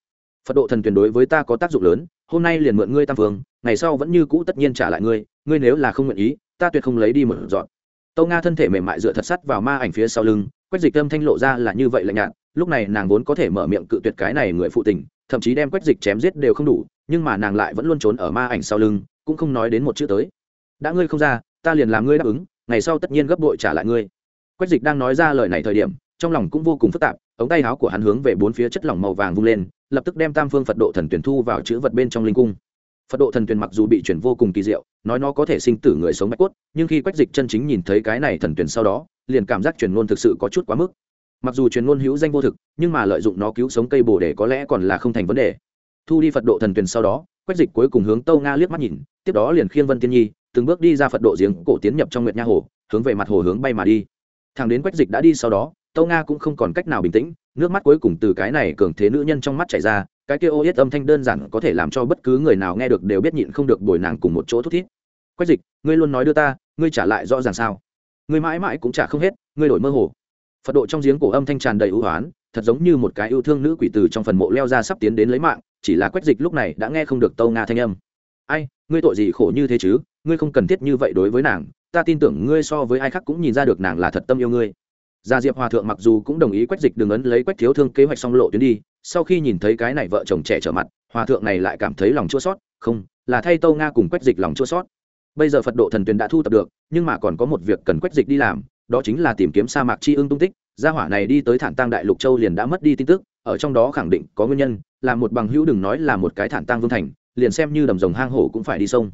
[SPEAKER 1] Phật độ thần tuyển đối với ta có tác dụng lớn, hôm nay liền mượn ngươi tam phương, ngày sau vẫn như cũ tất nhiên trả lại ngươi ngươi nếu là không nguyện ý, ta tuyệt không lấy đi một dọn tâu nga thân thể mềm mại dựa thật sắt vào ma ảnh phía sau lưng, quách dịch âm thanh lộ ra là như vậy lạnh nhạt, lúc này nàng vốn có thể mở miệng cự tuyệt cái này người phụ tình, thậm chí đem quách dịch chém giết đều không đủ, nhưng mà nàng lại vẫn luôn trốn ở ma ảnh sau lưng, cũng không nói đến một chữ tới. Đã ngươi không ra, ta liền làm ngươi đáp ứng, ngày sau tất nhiên gấp bội trả lại ngươi. Quách dịch đang nói ra lời này thời điểm, trong lòng cũng vô cùng phức tạp ống tay áo của hắn hướng về bốn phía chất lỏng màu vàng vung lên, lập tức đem tam phương phật độ thần tuyển thu vào chữ vật bên trong linh cung. Phật độ thần tuyển mặc dù bị chuyển vô cùng kỳ diệu, nói nó có thể sinh tử người sống mạch cốt, nhưng khi quách dịch chân chính nhìn thấy cái này thần tuyển sau đó, liền cảm giác truyền ngôn thực sự có chút quá mức. Mặc dù truyền ngôn hữu danh vô thực, nhưng mà lợi dụng nó cứu sống cây bồ đề có lẽ còn là không thành vấn đề. Thu đi phật độ thần tuyển sau đó, quách dịch cuối cùng hướng tâu nga liếc mắt nhìn, tiếp đó liền khiêng vân tiên nhi, từng bước đi ra phật độ giếng cổ tiến nhập trong nguyệt nha hồ, hướng về mặt hồ hướng bay mà đi. Thằng đến quách dịch đã đi sau đó tâu nga cũng không còn cách nào bình tĩnh, nước mắt cuối cùng từ cái này cường thế nữ nhân trong mắt chảy ra, cái kia ô yết âm thanh đơn giản có thể làm cho bất cứ người nào nghe được đều biết nhịn không được bồi nàng cùng một chỗ thút thít. Quách dịch, ngươi luôn nói đưa ta, ngươi trả lại rõ ràng sao? Ngươi mãi mãi cũng trả không hết, ngươi đổi mơ hồ. Phật độ trong giếng cổ âm thanh tràn đầy ưu hoán, thật giống như một cái yêu thương nữ quỷ từ trong phần mộ leo ra sắp tiến đến lấy mạng, chỉ là quách dịch lúc này đã nghe không được tâu nga thanh âm. Ai, ngươi tội gì khổ như thế chứ? Ngươi không cần thiết như vậy đối với nàng, ta tin tưởng ngươi so với ai khác cũng nhìn ra được nàng là thật tâm yêu ngươi gia diệp hòa thượng mặc dù cũng đồng ý quách dịch đường ấn lấy quách thiếu thương kế hoạch xong lộ tuyến đi, sau khi nhìn thấy cái này vợ chồng trẻ trở mặt, hòa thượng này lại cảm thấy lòng chua sót không, là thay tâu nga cùng quách dịch lòng chua sót bây giờ phật độ thần tuyền đã thu tập được, nhưng mà còn có một việc cần quách dịch đi làm, đó chính là tìm kiếm sa mạc chi ưng tung tích. Gia hỏa này đi tới thản tăng đại lục châu liền đã mất đi tin tức, ở trong đó khẳng định có nguyên nhân, là một bằng hữu đừng nói là một cái thản tăng vương thành, liền xem như đầm rồng hang hổ cũng phải đi sông.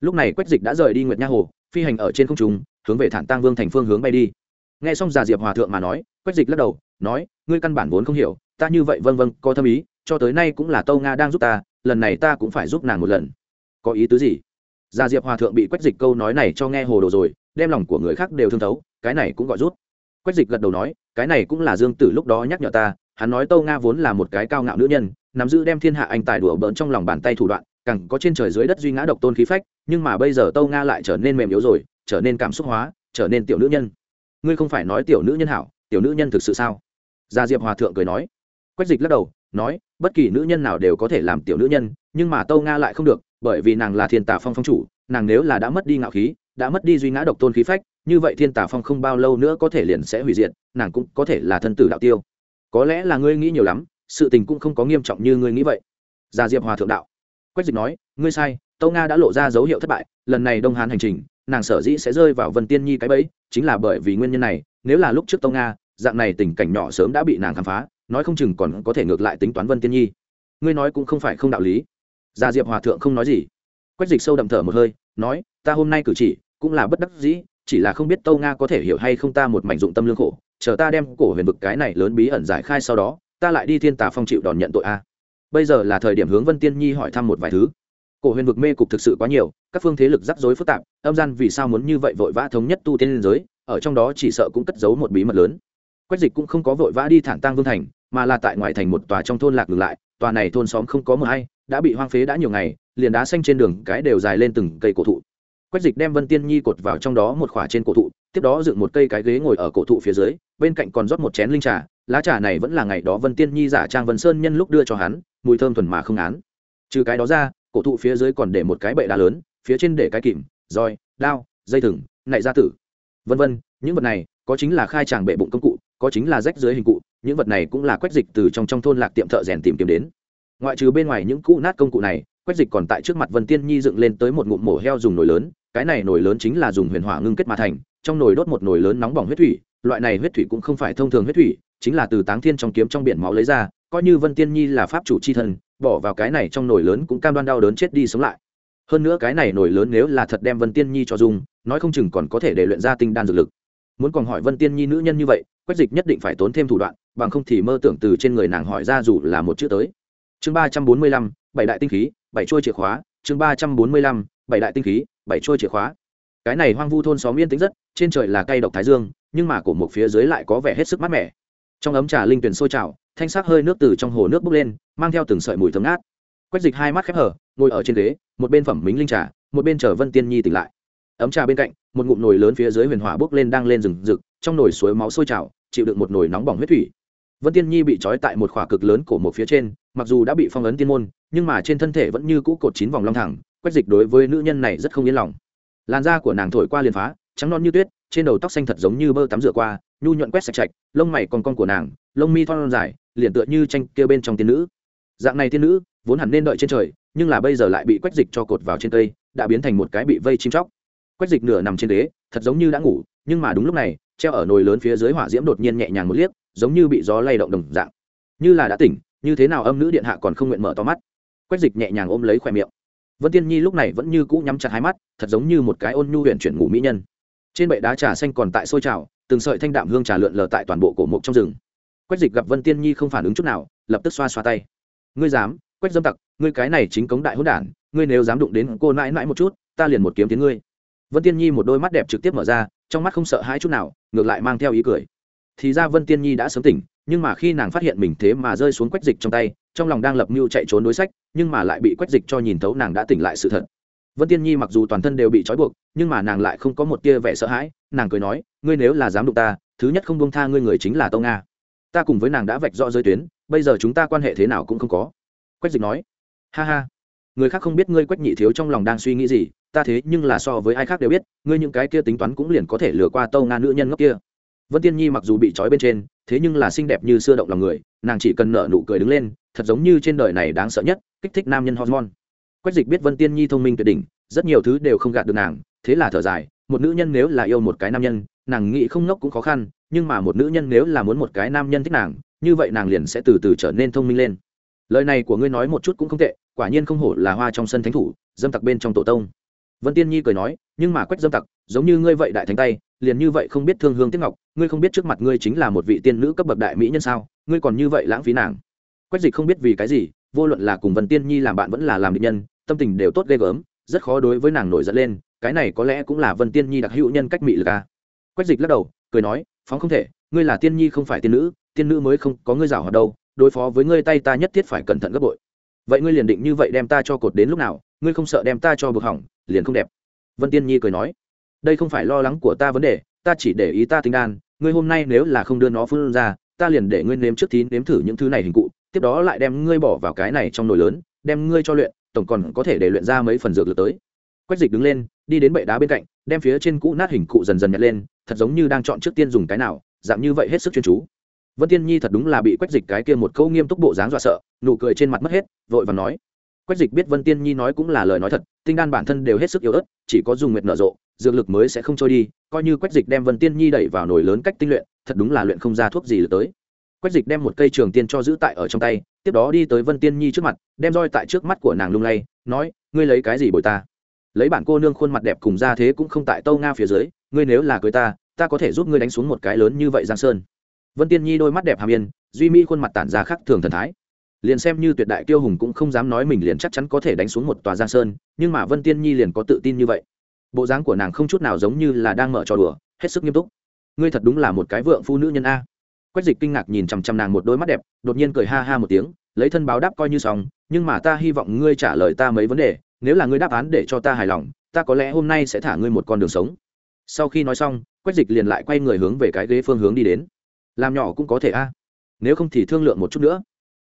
[SPEAKER 1] Lúc này quách dịch đã rời đi nguyệt nha hồ, phi hành ở trên không trung, hướng về thản tăng vương thành phương hướng bay đi nghe xong già diệp hòa thượng mà nói, quách dịch lắc đầu, nói, ngươi căn bản vốn không hiểu, ta như vậy vâng vâng có thâm ý, cho tới nay cũng là tâu nga đang giúp ta, lần này ta cũng phải giúp nàng một lần. Có ý tứ gì? Già diệp hòa thượng bị quách dịch câu nói này cho nghe hồ đồ rồi, đem lòng của người khác đều thương thấu, cái này cũng gọi rút. Quách dịch gật đầu nói, cái này cũng là dương tử lúc đó nhắc nhở ta, hắn nói tâu nga vốn là một cái cao ngạo nữ nhân, nắm giữ đem thiên hạ anh tài đùa bỡn trong lòng bàn tay thủ đoạn, càng có trên trời dưới đất duy ngã độc tôn khí phách, nhưng mà bây giờ tâu nga lại trở nên mềm yếu rồi, trở nên cảm xúc hóa, trở nên tiểu nữ nhân ngươi không phải nói tiểu nữ nhân hảo, tiểu nữ nhân thực sự sao? Gia diệp hòa thượng cười nói. Quách dịch lắc đầu, nói, bất kỳ nữ nhân nào đều có thể làm tiểu nữ nhân, nhưng mà tâu nga lại không được, bởi vì nàng là thiên tà phong phong chủ, nàng nếu là đã mất đi ngạo khí, đã mất đi duy ngã độc tôn khí phách, như vậy thiên tà phong không bao lâu nữa có thể liền sẽ hủy diệt, nàng cũng có thể là thân tử đạo tiêu. Có lẽ là ngươi nghĩ nhiều lắm, sự tình cũng không có nghiêm trọng như ngươi nghĩ vậy. Gia diệp hòa thượng đạo. Quách dịch nói, ngươi sai, tâu nga đã lộ ra dấu hiệu thất bại, lần này đông hán hành trình nàng sở dĩ sẽ rơi vào vân tiên nhi cái bẫy, chính là bởi vì nguyên nhân này, nếu là lúc trước tông nga, dạng này tình cảnh nhỏ sớm đã bị nàng khám phá, nói không chừng còn có thể ngược lại tính toán vân tiên nhi. Ngươi nói cũng không phải không đạo lý. Gia diệp hòa thượng không nói gì. Quách dịch sâu đậm thở một hơi, nói, ta hôm nay cử chỉ cũng là bất đắc dĩ, chỉ là không biết tâu nga có thể hiểu hay không ta một mảnh dụng tâm lương khổ, chờ ta đem cổ huyền vực cái này lớn bí ẩn giải khai sau đó, ta lại đi thiên tà phong chịu đòn nhận tội a. Bây giờ là thời điểm hướng vân tiên nhi hỏi thăm một vài thứ cổ huyền vực mê cục thực sự quá nhiều, các phương thế lực rắc rối phức tạp, âm gian vì sao muốn như vậy vội vã thống nhất tu tiên liên giới, ở trong đó chỉ sợ cũng cất giấu một bí mật lớn. Quách dịch cũng không có vội vã đi thẳng tăng vương thành, mà là tại ngoại thành một tòa trong thôn lạc ngược lại, tòa này thôn xóm không có mờ hay, đã bị hoang phế đã nhiều ngày, liền đá xanh trên đường cái đều dài lên từng cây cổ thụ. Quách dịch đem vân tiên nhi cột vào trong đó một khỏa trên cổ thụ, tiếp đó dựng một cây cái ghế ngồi ở cổ thụ phía dưới, bên cạnh còn rót một chén linh trà, lá trà này vẫn là ngày đó vân tiên nhi giả trang vân sơn nhân lúc đưa cho hắn, mùi thơm thuần mà không án. Trừ cái đó ra cổ thụ phía dưới còn để một cái bệ đá lớn, phía trên để cái kìm, roi, đao, dây thừng, nạy gia tử. Vân vân, những vật này có chính là khai tràng bệ bụng công cụ, có chính là rách dưới hình cụ, những vật này cũng là quách dịch từ trong trong thôn lạc tiệm thợ rèn tìm kiếm đến. Ngoại trừ bên ngoài những cũ nát công cụ này, quách dịch còn tại trước mặt vân tiên nhi dựng lên tới một ngụm mổ heo dùng nồi lớn, cái này nồi lớn chính là dùng huyền hỏa ngưng kết mà thành, trong nồi đốt một nồi lớn nóng bỏng huyết thủy, loại này huyết thủy cũng không phải thông thường huyết thủy, chính là từ táng thiên trong kiếm trong biển máu lấy ra coi như vân tiên nhi là pháp chủ c h i thân bỏ vào cái này trong nồi lớn cũng cam đoan đau đớn chết đi sống lại. Hơn nữa cái này nồi lớn nếu là thật đem vân tiên nhi cho dùng, nói không chừng còn có thể để luyện ra tinh đan dược lực. Muốn còn hỏi vân tiên nhi nữ nhân như vậy, quách dịch nhất định phải tốn thêm thủ đoạn, bằng không thì mơ tưởng từ trên người nàng hỏi ra dù là một chữ tới. Chương ba trăm bốn mươi lăm, bảy đại tinh khí, bảy trôi chìa khóa. Chương ba trăm bốn mươi lăm, bảy đại tinh khí, bảy trôi chìa khóa. Cái này hoang vu thôn xóm yên tĩnh rất, trên trời là cây độc thái dương, nhưng mà cổ một phía dưới lại có vẻ hết sức mát mẻ. Trong ấm trà linh tuyển sôi trào thanh sắc hơi nước từ trong hồ nước bốc lên, mang theo từng sợi mùi thơm ngát. Quách dịch hai mắt khép hở ngồi ở trên ghế, một bên phẩm mính linh trà, một bên chờ vân tiên nhi tỉnh lại. Ấm trà bên cạnh, một ngụm nồi lớn phía dưới huyền hỏa bốc lên đang lên rừng rực, trong nồi suối máu sôi trào, chịu đựng một nồi nóng bỏng huyết thủy. Vân tiên nhi bị trói tại một khỏa cực lớn cổ một phía trên, mặc dù đã bị phong ấn tiên môn, nhưng mà trên thân thể vẫn như cũ cột chín vòng long thẳng, quách dịch đối với nữ nhân này rất không yên lòng. Làn da của nàng thổi qua liền phá, trắng non như tuyết, trên đầu tóc xanh thật giống như bơ tắm rửa qua, nhu nhuận quét sạch sạch lông mày còn con của nàng, lông mi thon dài liền tựa như tranh kia bên trong tiên nữ. Dạng này tiên nữ, vốn hẳn nên đợi trên trời, nhưng là bây giờ lại bị quách dịch cho cột vào trên cây, đã biến thành một cái bị vây chim chóc. Quách dịch nửa nằm trên đế thật giống như đã ngủ, nhưng mà đúng lúc này, treo ở nồi lớn phía dưới hỏa diễm đột nhiên nhẹ nhàng một liếc, giống như bị gió lay động đồng dạng. Như là đã tỉnh, như thế nào âm nữ điện hạ còn không nguyện mở to mắt. Quách dịch nhẹ nhàng ôm lấy khoe miệng. Vân tiên nhi lúc này vẫn như cũ nhắm chặt hai mắt, thật giống như một cái ôn nhu huyện chuyển ngủ mỹ nhân. Trên bệ đá trà xanh còn tại sôi trào, từng sợi thanh đạm hương trà lượn lờ tại toàn bộ cổ mục trong rừng quách dịch gặp vân tiên nhi không phản ứng chút nào, lập tức xoa xoa tay. Ngươi dám? Quách dâm tặc, ngươi cái này chính cống đại hỗn đản, ngươi nếu dám đụng đến cô nãi nãi một chút, ta liền một kiếm tiến ngươi. Vân tiên nhi một đôi mắt đẹp trực tiếp mở ra, trong mắt không sợ hãi chút nào, ngược lại mang theo ý cười. Thì ra vân tiên nhi đã sớm tỉnh, nhưng mà khi nàng phát hiện mình thế mà rơi xuống quách dịch trong tay, trong lòng đang lập mưu chạy trốn đối sách, nhưng mà lại bị quách dịch cho nhìn thấu nàng đã tỉnh lại sự thật. Vân tiên nhi mặc dù toàn thân đều bị trói buộc, nhưng mà nàng lại không có một tia vẻ sợ hãi, nàng cười nói, ngươi nếu là dám đụng ta, thứ nhất không buông tha ngươi người chính là tâu nga ta cùng với nàng đã vạch rõ giới tuyến, bây giờ chúng ta quan hệ thế nào cũng không có. Quách dịch nói, ha ha, người khác không biết ngươi quách nhị thiếu trong lòng đang suy nghĩ gì, ta thế nhưng là so với ai khác đều biết, ngươi những cái kia tính toán cũng liền có thể lừa qua tâu nga nữ nhân ngốc kia. Vân tiên nhi mặc dù bị trói bên trên, thế nhưng là xinh đẹp như xưa động lòng người, nàng chỉ cần nở nụ cười đứng lên, thật giống như trên đời này đáng sợ nhất, kích thích nam nhân hormone. Quách dịch biết vân tiên nhi thông minh tuyệt đỉnh, rất nhiều thứ đều không gạt được nàng, thế là thở dài, một nữ nhân nếu là yêu một cái nam nhân, nàng nghĩ không ngốc cũng khó khăn nhưng mà một nữ nhân nếu là muốn một cái nam nhân thích nàng, như vậy nàng liền sẽ từ từ trở nên thông minh lên. Lời này của ngươi nói một chút cũng không tệ, quả nhiên không hổ là hoa trong sân thánh thủ, dâm tặc bên trong tổ tông. Vân tiên nhi cười nói, nhưng mà quách dâm tặc, giống như ngươi vậy đại thánh tay, liền như vậy không biết thương hương tiếc ngọc, ngươi không biết trước mặt ngươi chính là một vị tiên nữ cấp bậc đại mỹ nhân sao, ngươi còn như vậy lãng phí nàng. Quách dịch không biết vì cái gì, vô luận là cùng vân tiên nhi làm bạn vẫn là làm định nhân, tâm tình đều tốt ghê gớm, rất khó đối với nàng nổi giận lên, cái này có lẽ cũng là vân tiên nhi đặc hữu nhân cách mị lực à. quách dịch lắc đầu, cười nói phóng không thể, ngươi là tiên nhi không phải tiên nữ tiên nữ mới không có ngươi rào hoạt đâu, đối phó với ngươi tay ta nhất thiết phải cẩn thận gấp bội. Vậy ngươi liền định như vậy đem ta cho cột đến lúc nào, ngươi không sợ đem ta cho bực hỏng, liền không đẹp. Vân tiên nhi cười nói, đây không phải lo lắng của ta vấn đề, ta chỉ để ý ta tinh đan, ngươi hôm nay nếu là không đưa nó phương ra, ta liền để ngươi nếm trước thí, nếm thử những thứ này hình cụ, tiếp đó lại đem ngươi bỏ vào cái này trong nồi lớn, đem ngươi cho luyện, tổng còn có thể để luyện ra mấy phần dược lực tới. Quách dịch đứng lên, đi đến bệ đá bên cạnh, đem phía trên cũ nát hình cụ dần dần nhặt lên thật giống như đang chọn trước tiên dùng cái nào, dạng như vậy hết sức chuyên chú. Vân tiên nhi thật đúng là bị quách dịch cái kia một câu nghiêm túc bộ dáng dọa sợ, nụ cười trên mặt mất hết, vội và nói. Quách dịch biết vân tiên nhi nói cũng là lời nói thật, tinh đan bản thân đều hết sức yếu ớt, chỉ có dùng nguyệt nở rộ, dược lực mới sẽ không trôi đi, coi như quách dịch đem vân tiên nhi đẩy vào nồi lớn cách tinh luyện, thật đúng là luyện không ra thuốc gì được tới. Quách dịch đem một cây trường tiên cho giữ tại ở trong tay, tiếp đó đi tới vân tiên nhi trước mặt, đem roi tại trước mắt của nàng lung lay, nói, ngươi lấy cái gì bồi ta? Lấy bản cô nương khuôn mặt đẹp cùng ra thế cũng không tại tâu nga phía dưới, ngươi nếu là cưới ta ta có thể giúp ngươi đánh xuống một cái lớn như vậy giang sơn. Vân tiên nhi đôi mắt đẹp hàm yên, duy mỹ khuôn mặt tản ra khắc thường thần thái. Liền xem như tuyệt đại kiêu hùng cũng không dám nói mình liền chắc chắn có thể đánh xuống một tòa giang sơn, nhưng mà vân tiên nhi liền có tự tin như vậy. Bộ dáng của nàng không chút nào giống như là đang mở trò đùa, hết sức nghiêm túc. Ngươi thật đúng là một cái vượng phụ nữ nhân a. Quách dịch kinh ngạc nhìn chằm chằm nàng một đôi mắt đẹp, đột nhiên cười ha ha một tiếng, lấy thân báo đáp coi như xong, nhưng mà ta hy vọng ngươi trả lời ta mấy vấn đề nếu là ngươi đáp án để cho ta hài lòng, ta có lẽ hôm nay sẽ thả ngươi một con đường sống. Sau khi nói xong, quách dịch liền lại quay người hướng về cái ghế phương hướng đi đến. Làm nhỏ cũng có thể a. Nếu không thì thương lượng một chút nữa.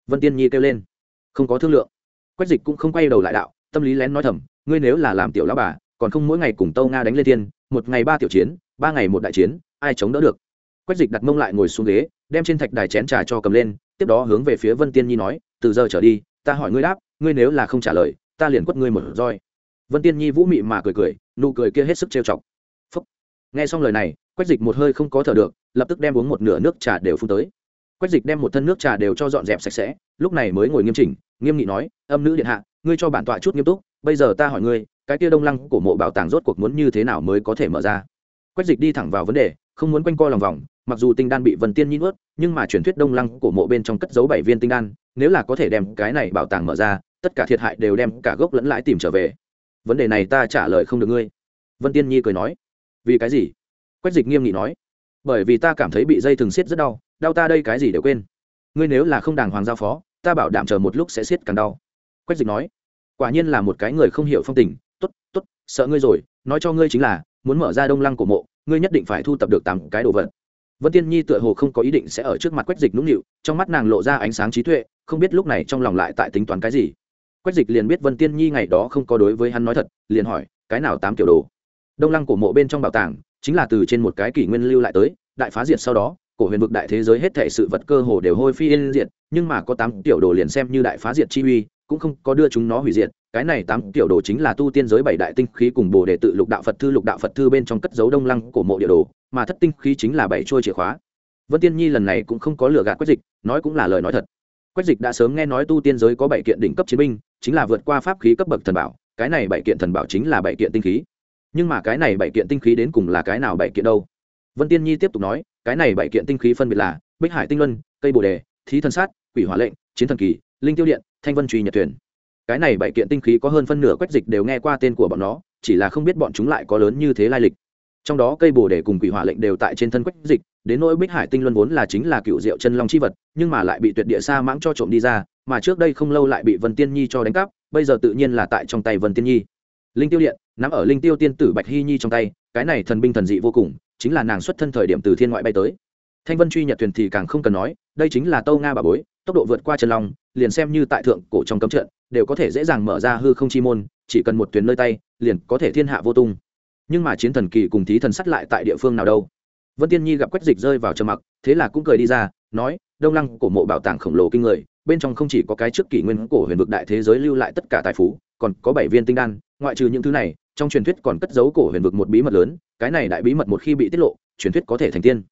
[SPEAKER 1] Vân tiên nhi kêu lên. Không có thương lượng. Quách dịch cũng không quay đầu lại đạo, tâm lý lén nói thầm, ngươi nếu là làm tiểu lão bà, còn không mỗi ngày cùng tâu nga đánh lê tiên một ngày ba tiểu chiến, ba ngày một đại chiến, ai chống đỡ được? Quách dịch đặt mông lại ngồi xuống ghế, đem trên thạch đài chén trà cho cầm lên, tiếp đó hướng về phía vân tiên nhi nói, từ giờ trở đi, ta hỏi ngươi đáp, ngươi nếu là không trả lời ta liền quất ngươi một roi. Vân tiên nhi vũ mị mà cười cười, nụ cười kia hết sức trêu chọc. Phúc. nghe xong lời này, quách dịch một hơi không có thở được, lập tức đem uống một nửa nước trà đều phun tới. Quách dịch đem một thân nước trà đều cho dọn dẹp sạch sẽ, lúc này mới ngồi nghiêm chỉnh, nghiêm nghị nói, âm nữ điện hạ, ngươi cho bản tọa chút nghiêm túc, bây giờ ta hỏi ngươi, cái kia đông lăng của mộ bảo tàng rốt cuộc muốn như thế nào mới có thể mở ra? Quách dịch đi thẳng vào vấn đề, không muốn quanh co lòng vòng, mặc dù tinh đan bị vân tiên nhi nuốt, nhưng mà truyền thuyết đông lăng của mộ bên trong cất giấu bảy viên tinh đan, nếu là có thể đem cái này bảo tàng mở ra tất cả thiệt hại đều đem cả gốc lẫn lãi tìm trở về. Vấn đề này ta trả lời không được ngươi. Vân tiên nhi cười nói. Vì cái gì? Quách dịch nghiêm nghị nói. Bởi vì ta cảm thấy bị dây thừng xiết rất đau đau ta đây cái gì đều quên. Ngươi nếu là không đàng hoàng giao phó, ta bảo đảm chờ một lúc sẽ xiết càng đau. Quách dịch nói. Quả nhiên là một cái người không hiểu phong tình. T ố t t ố t sợ ngươi rồi. Nói cho ngươi chính là, muốn mở ra đông lăng của mộ, ngươi nhất định phải thu tập được tám cái đồ vật. Vân tiên nhi tựa hồ không có ý định sẽ ở trước mặt quách dịch nũng nịu, trong mắt nàng lộ ra ánh sáng trí tuệ, không biết lúc này trong lòng lại tại tính toán cái gì quách dịch liền biết vân tiên nhi ngày đó không có đối với hắn nói thật, liền hỏi, cái nào tám kiểu đồ? Đông lăng cổ mộ bên trong bảo tàng, chính là từ trên một cái kỷ nguyên lưu lại tới, đại phá diệt sau đó, cổ huyền vực đại thế giới hết thể sự vật cơ hồ đều hôi phi yên diệt, nhưng mà có tám tiểu đồ liền xem như đại phá diệt chi uy, cũng không có đưa chúng nó hủy diệt. Cái này tám tiểu đồ chính là tu tiên giới bảy đại tinh khí cùng bồ đề tự lục đạo phật thư, lục đạo phật thư bên trong cất dấu đông lăng cổ mộ địa đồ, mà thất tinh khí chính là bảy trôi chìa khóa. Vân tiên nhi lần này cũng không có lừa gạt quách dịch, nói cũng là lời nói thật. Quách dịch đã sớm nghe nói tu tiên giới có bảy kiện đỉnh cấp chiến binh chính là vượt qua pháp khí cấp bậc thần bảo, cái này bảy kiện thần bảo chính là bảy kiện tinh khí. Nhưng mà cái này bảy kiện tinh khí đến cùng là cái nào bảy kiện đâu? Vân tiên nhi tiếp tục nói, cái này bảy kiện tinh khí phân biệt là bích hải tinh luân, cây bồ đề, thí thần sát, quỷ hỏa lệnh, chiến thần kỳ, linh tiêu điện, thanh vân truy nhật thuyền. Cái này bảy kiện tinh khí có hơn phân nửa quách dịch đều nghe qua tên của bọn nó, chỉ là không biết bọn chúng lại có lớn như thế lai lịch. Trong đó cây bồ đề cùng quỷ hỏa lệnh đều tại trên thân quách dịch đến nỗi bích hải tinh luân vốn là chính là cựu diệu chân long chi vật, nhưng mà lại bị tuyệt địa sa mãng cho trộm đi ra, mà trước đây không lâu lại bị vân tiên nhi cho đánh cắp, bây giờ tự nhiên là tại trong tay vân tiên nhi. Linh tiêu điện, nắm ở linh tiêu tiên tử bạch hy nhi trong tay, cái này thần binh thần dị vô cùng, chính là nàng xuất thân thời điểm từ thiên ngoại bay tới. Thanh vân truy nhật thuyền thì càng không cần nói, đây chính là tâu nga bà bối, tốc độ vượt qua chân long, liền xem như tại thượng cổ trong cấm trận, đều có thể dễ dàng mở ra hư không chi môn, chỉ cần một thuyền nơi tay, liền có thể thiên hạ vô tung. Nhưng mà chiến thần kỳ cùng thí thần sắt lại tại địa phương nào đâu? Vân tiên nhi gặp quách dịch rơi vào trầm mặc, thế là cũng cười đi ra, nói, đông lăng cổ mộ bảo tàng khổng lồ kinh người, bên trong không chỉ có cái trước kỷ nguyên cổ huyền vực đại thế giới lưu lại tất cả tài phú, còn có bảy viên tinh đan, ngoại trừ những thứ này, trong truyền thuyết còn cất giấu cổ huyền vực một bí mật lớn, cái này đại bí mật một khi bị tiết lộ, truyền thuyết có thể thành tiên.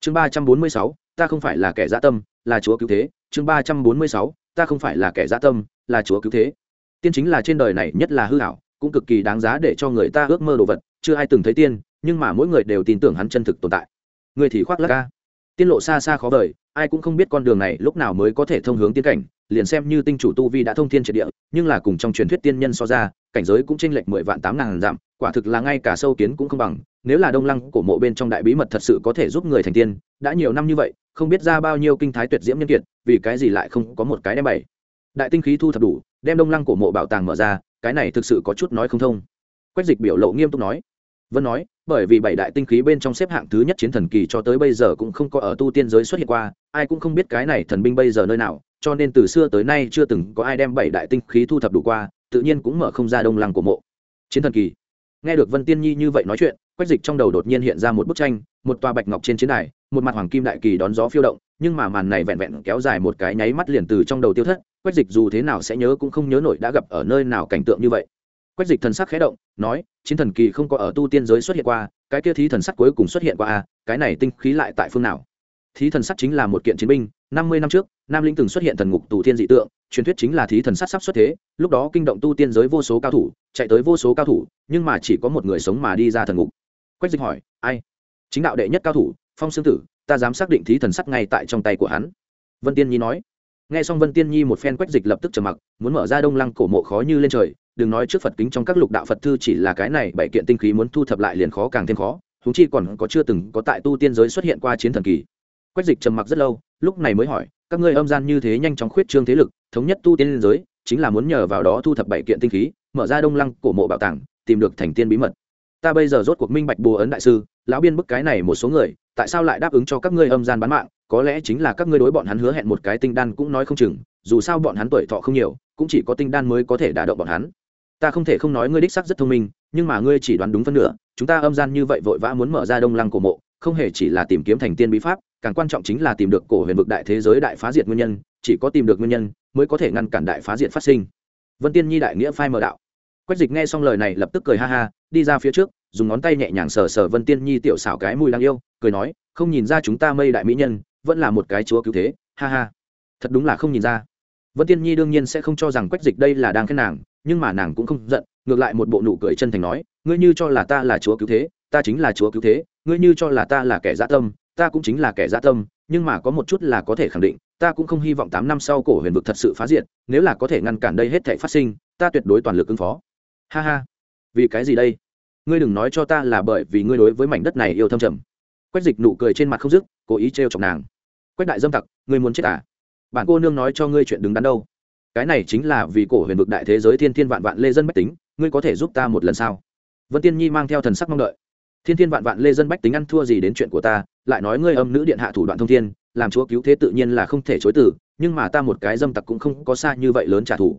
[SPEAKER 1] Chương ba trăm bốn mươi sáu, ta không phải là kẻ dã tâm, là chúa cứu thế. Chương ba trăm bốn mươi sáu, ta không phải là kẻ dã tâm, là chúa cứu thế. Tiên chính là trên đời này nhất là hư hảo cũng cực kỳ đáng giá để cho người ta ước mơ đồ vật, chưa ai từng thấy tiên, nhưng mà mỗi người đều tin tưởng hắn chân thực tồn tại người thì khoác lắc ca tiên lộ xa xa khó vời, ai cũng không biết con đường này lúc nào mới có thể thông hướng tiên cảnh, liền xem như tinh chủ tu vi đã thông thiên triệt địa, nhưng là cùng trong truyền thuyết tiên nhân so ra, cảnh giới cũng chênh lệch mười vạn tám ngàn dặm, quả thực là ngay cả sâu kiến cũng không bằng, nếu là đông lăng cổ mộ bên trong đại bí mật thật sự có thể giúp người thành tiên, đã nhiều năm như vậy, không biết ra bao nhiêu kinh thái tuyệt diễm nhân kiệt, vì cái gì lại không có một cái đem bày. Đại tinh khí thu thập đủ, đem đông lăng cổ mộ bảo tàng mở ra, cái này thực sự có chút nói không thông. Quách dịch biểu lộ nghiêm túc nói. Vân nói bởi vì bảy đại tinh khí bên trong xếp hạng thứ nhất chiến thần kỳ cho tới bây giờ cũng không có ở tu tiên giới xuất hiện qua, ai cũng không biết cái này thần binh bây giờ nơi nào, cho nên từ xưa tới nay chưa từng có ai đem bảy đại tinh khí thu thập đủ qua, tự nhiên cũng mở không ra đông lăng của mộ. Chiến thần kỳ. Nghe được vân tiên nhi như vậy nói chuyện, quách dịch trong đầu đột nhiên hiện ra một bức tranh, một tòa bạch ngọc trên chiến đài, một mặt hoàng kim đại kỳ đón gió phiêu động, nhưng mà màn này vẹn vẹn kéo dài một cái nháy mắt liền từ trong đầu tiêu thất, quách dịch dù thế nào sẽ nhớ cũng không nhớ nổi đã gặp ở nơi nào cảnh tượng như vậy quách dịch thần sắc khẽ động, nói, chiến thần kỳ không có ở tu tiên giới xuất hiện qua, cái kia thí thần sắc cuối cùng xuất hiện qua a cái này tinh khí lại tại phương nào? Thí thần sắc chính là một kiện chiến binh, năm mươi năm trước, nam linh từng xuất hiện thần ngục tù thiên dị tượng, truyền thuyết chính là thí thần sắc sắp xuất thế, lúc đó kinh động tu tiên giới vô số cao thủ, chạy tới vô số cao thủ, nhưng mà chỉ có một người sống mà đi ra thần ngục. Quách dịch hỏi, ai? Chính đạo đệ nhất cao thủ, phong sương tử, ta dám xác định thí thần sắc ngay tại trong tay của hắn. Vân tiên nhi nói. Nghe xong vân tiên nhi một phen, quách dịch lập tức trầm mặc, muốn mở ra đông lăng cổ mộ khó như lên trời đừng nói trước phật kính trong các lục đạo phật thư chỉ là cái này bảy kiện tinh khí muốn thu thập lại liền khó càng thêm khó húng chi còn có chưa từng có tại tu tiên giới xuất hiện qua chiến thần kỳ. Quách dịch trầm mặc rất lâu, lúc này mới hỏi, các ngươi âm gian như thế nhanh chóng khuyết trương thế lực, thống nhất tu tiên giới, chính là muốn nhờ vào đó thu thập bảy kiện tinh khí, mở ra đông lăng cổ mộ bảo tàng, tìm được thành tiên bí mật. Ta bây giờ rốt cuộc minh bạch bồ ấn đại sư, lão biên bức cái này một số người, tại sao lại đáp ứng cho các ngươi âm gian bán mạng, có lẽ chính là các ngươi đối bọn hắn hứa hẹn một cái tinh đan cũng nói không chừng, dù sao bọn hắn tuổi thọ không nhiều, cũng chỉ có tinh đan mới có thể đả động bọn hắn ta không thể không nói ngươi đích sắc rất thông minh, nhưng mà ngươi chỉ đoán đúng phân nửa, chúng ta âm gian như vậy vội vã muốn mở ra đông lăng cổ mộ, không hề chỉ là tìm kiếm thành tiên bí pháp, càng quan trọng chính là tìm được cổ huyền vực đại thế giới đại phá diệt nguyên nhân, chỉ có tìm được nguyên nhân mới có thể ngăn cản đại phá diệt phát sinh. Vân tiên nhi đại nghĩa phai mờ đạo. Quách dịch nghe xong lời này lập tức cười ha ha, đi ra phía trước, dùng ngón tay nhẹ nhàng sờ sờ vân tiên nhi tiểu xảo cái mùi đáng yêu, cười nói, không nhìn ra chúng ta mây đại mỹ nhân, vẫn là một cái chúa cứu thế, ha ha. Thật đúng là không nhìn ra. Vân tiên nhi đương nhiên sẽ không cho rằng quách dịch đây là đang khen nàng nhưng mà nàng cũng không giận, ngược lại một bộ nụ cười chân thành nói, ngươi như cho là ta là chúa cứu thế, ta chính là chúa cứu thế, ngươi như cho là ta là kẻ dã tâm, ta cũng chính là kẻ dã tâm, nhưng mà có một chút là có thể khẳng định, ta cũng không hy vọng tám năm sau cổ huyền vực thật sự phá diệt, nếu là có thể ngăn cản đây hết thể phát sinh, ta tuyệt đối toàn lực ứng phó. Ha ha. Vì cái gì đây? Ngươi đừng nói cho ta là bởi vì ngươi đối với mảnh đất này yêu thâm trầm. Quách dịch nụ cười trên mặt không dứt, cố ý trêu chọc nàng. Quách đại dâm tặc, ngươi muốn chết à? Bạn cô nương nói cho ngươi chuyện đứng đắn đâu? Cái này chính là vì cổ huyền vực đại thế giới thiên thiên vạn vạn lê dân bách tính, ngươi có thể giúp ta một lần sao? Vân tiên nhi mang theo thần sắc mong đợi. Thiên thiên vạn vạn lê dân bách tính ăn thua gì đến chuyện của ta, lại nói ngươi âm nữ điện hạ thủ đoạn thông thiên, làm chúa cứu thế tự nhiên là không thể chối từ, nhưng mà ta một cái dâm tặc cũng không có xa như vậy lớn trả thù.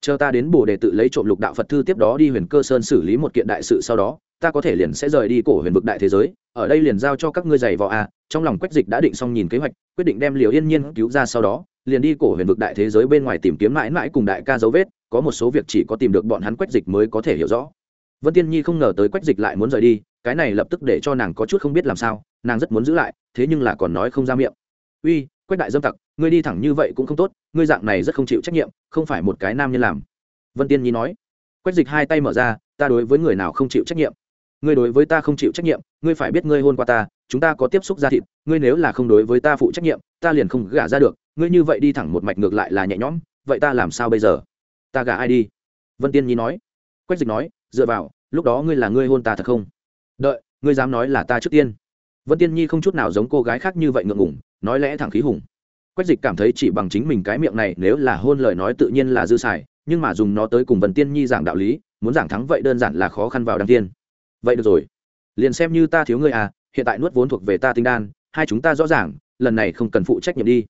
[SPEAKER 1] Chờ ta đến bồ đề tự lấy trộm lục đạo phật thư tiếp đó đi huyền cơ sơn xử lý một kiện đại sự sau đó, ta có thể liền sẽ rời đi cổ huyền vực đại thế giới, ở đây liền giao cho các ngươi giày vò a trong lòng quách dịch đã định xong nhìn kế hoạch, quyết định đem liều yên nhiên cứu ra sau đó liền đi cổ huyền vực đại thế giới bên ngoài tìm kiếm mãi mãi cùng đại ca dấu vết, có một số việc chỉ có tìm được bọn hắn quách dịch mới có thể hiểu rõ. Vân tiên nhi không ngờ tới quách dịch lại muốn rời đi, cái này lập tức để cho nàng có chút không biết làm sao, nàng rất muốn giữ lại, thế nhưng là còn nói không ra miệng. Uy, quách đại dâm tặc, ngươi đi thẳng như vậy cũng không tốt, ngươi dạng này rất không chịu trách nhiệm, không phải một cái nam nhân làm. Vân tiên nhi nói. Quách dịch hai tay mở ra, ta đối với người nào không chịu trách nhiệm? Ngươi đối với ta không chịu trách nhiệm, ngươi phải biết ngươi hôn qua ta, chúng ta có tiếp xúc ra thịt, ngươi nếu là không đối với ta phụ trách nhiệm, ta liền không gả ra được ngươi như vậy đi thẳng một mạch ngược lại là nhẹ nhõm, vậy ta làm sao bây giờ? Ta gả ai đi? Vân tiên nhi nói. Quách dịch nói, dựa vào, lúc đó ngươi là ngươi hôn ta thật không? Đợi, ngươi dám nói là ta trước tiên. Vân tiên nhi không chút nào giống cô gái khác như vậy ngượng ngủng nói lẽ thẳng khí hùng. Quách dịch cảm thấy chỉ bằng chính mình cái miệng này nếu là hôn lời nói tự nhiên là dư xài, nhưng mà dùng nó tới cùng vân tiên nhi giảng đạo lý, muốn giảng thắng vậy đơn giản là khó khăn vào đăng tiên. Vậy được rồi. Liền xem như ta thiếu ngươi à hiện tại nuốt vốn thuộc về ta tinh đan, hai chúng ta rõ ràng, lần này không cần phụ trách nhiệm đi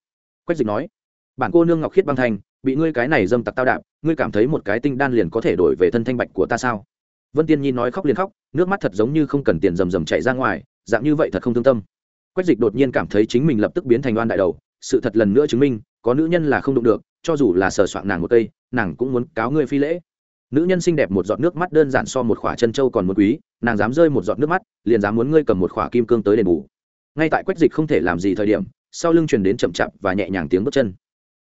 [SPEAKER 1] quách dịch nói, bản cô nương ngọc khiết băng thành, bị ngươi cái này dâm tặc tao đạp, ngươi cảm thấy một cái tinh đan liền có thể đổi về thân thanh bạch của ta sao? Vân tiên nhi nói khóc liền khóc, nước mắt thật giống như không cần tiền rầm rầm chạy ra ngoài, dạng như vậy thật không thương tâm. Quách dịch đột nhiên cảm thấy chính mình lập tức biến thành oan đại đầu, sự thật lần nữa chứng minh, có nữ nhân là không đụng được, cho dù là sờ soạn nàng một cây, nàng cũng muốn cáo ngươi phi lễ. Nữ nhân xinh đẹp một giọt nước mắt đơn giản so một khỏa chân trâu còn một quý, nàng dám rơi một giọt nước mắt, liền dám muốn ngươi cầm một khỏa kim cương tới đền bù. Ngay tại quách dịch không thể làm gì thời điểm sau lưng truyền đến chậm chạp và nhẹ nhàng tiếng bước chân.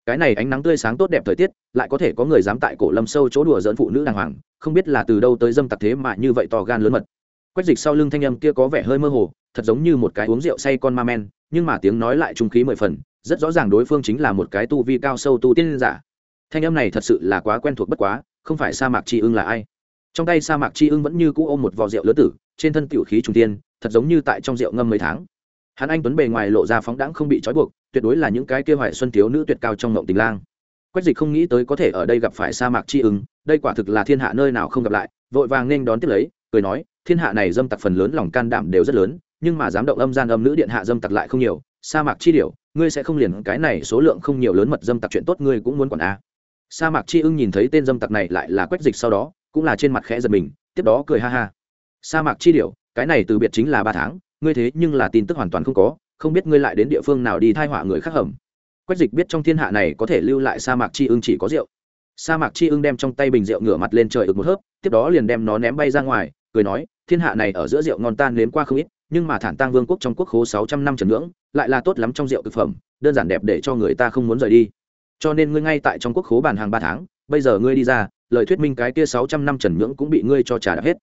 [SPEAKER 1] Cái này ánh nắng tươi sáng tốt đẹp thời tiết, lại có thể có người dám tại cổ lâm sâu chỗ đùa dỡn phụ nữ đàng hoàng, không biết là từ đâu tới dâm tặc thế mà như vậy to gan lớn mật. Quách dịch sau lưng thanh âm kia có vẻ hơi mơ hồ, thật giống như một cái uống rượu say con ma men, nhưng mà tiếng nói lại trung khí mười phần, rất rõ ràng đối phương chính là một cái tu vi cao sâu tu tiên giả. Thanh âm này thật sự là quá quen thuộc bất quá, không phải sa mạc tri ưng là ai. Trong tay sa mạc tri ưng vẫn như cũ ôm một vò rượu lớn tử, trên thân tiểu khí trung tiên thật giống như tại trong rượu ngâm mấy tháng hắn anh tuấn bề ngoài lộ ra phóng đãng không bị trói buộc, tuyệt đối là những cái kia hoài xuân thiếu nữ tuyệt cao trong ngộng tình lang. Quách dịch không nghĩ tới có thể ở đây gặp phải sa mạc Chi ưng đây quả thực là thiên hạ nơi nào không gặp lại, vội vàng nên đón tiếp lấy, cười nói, thiên hạ này dâm tặc phần lớn lòng can đảm đều rất lớn, nhưng mà dám động âm gian âm nữ điện hạ dâm tặc lại không nhiều, sa mạc chi điều ngươi sẽ không liền cái này số lượng không nhiều lớn mật dâm tặc chuyện tốt ngươi cũng muốn quản a. Sa mạc chi ưng nhìn thấy tên dâm tặc này lại là quách dịch sau đó, cũng là trên mặt khẽ giật mình, tiếp đó cười ha ha. Sa mạc chi điều cái này từ biệt chính là ba tháng ngươi thế nhưng là tin tức hoàn toàn không có, không biết ngươi lại đến địa phương nào đi thai họa người khác hầm. Quách dịch biết trong thiên hạ này có thể lưu lại sa mạc chi ưng chỉ có rượu. Sa mạc chi ưng đem trong tay bình rượu ngửa mặt lên trời ực một hớp, tiếp đó liền đem nó ném bay ra ngoài, cười nói, thiên hạ này ở giữa rượu ngon tan nếm qua không ít, nhưng mà thản tăng vương quốc trong quốc khố sáu trăm năm trần ngưỡng, lại là tốt lắm trong rượu thực phẩm, đơn giản đẹp để cho người ta không muốn rời đi. Cho nên ngươi ngay tại trong quốc khố bàn hàng ba tháng, bây giờ ngươi đi ra, lời thuyết minh cái kia sáu trăm năm trần ngưỡng cũng bị ngươi cho trả đạp hết.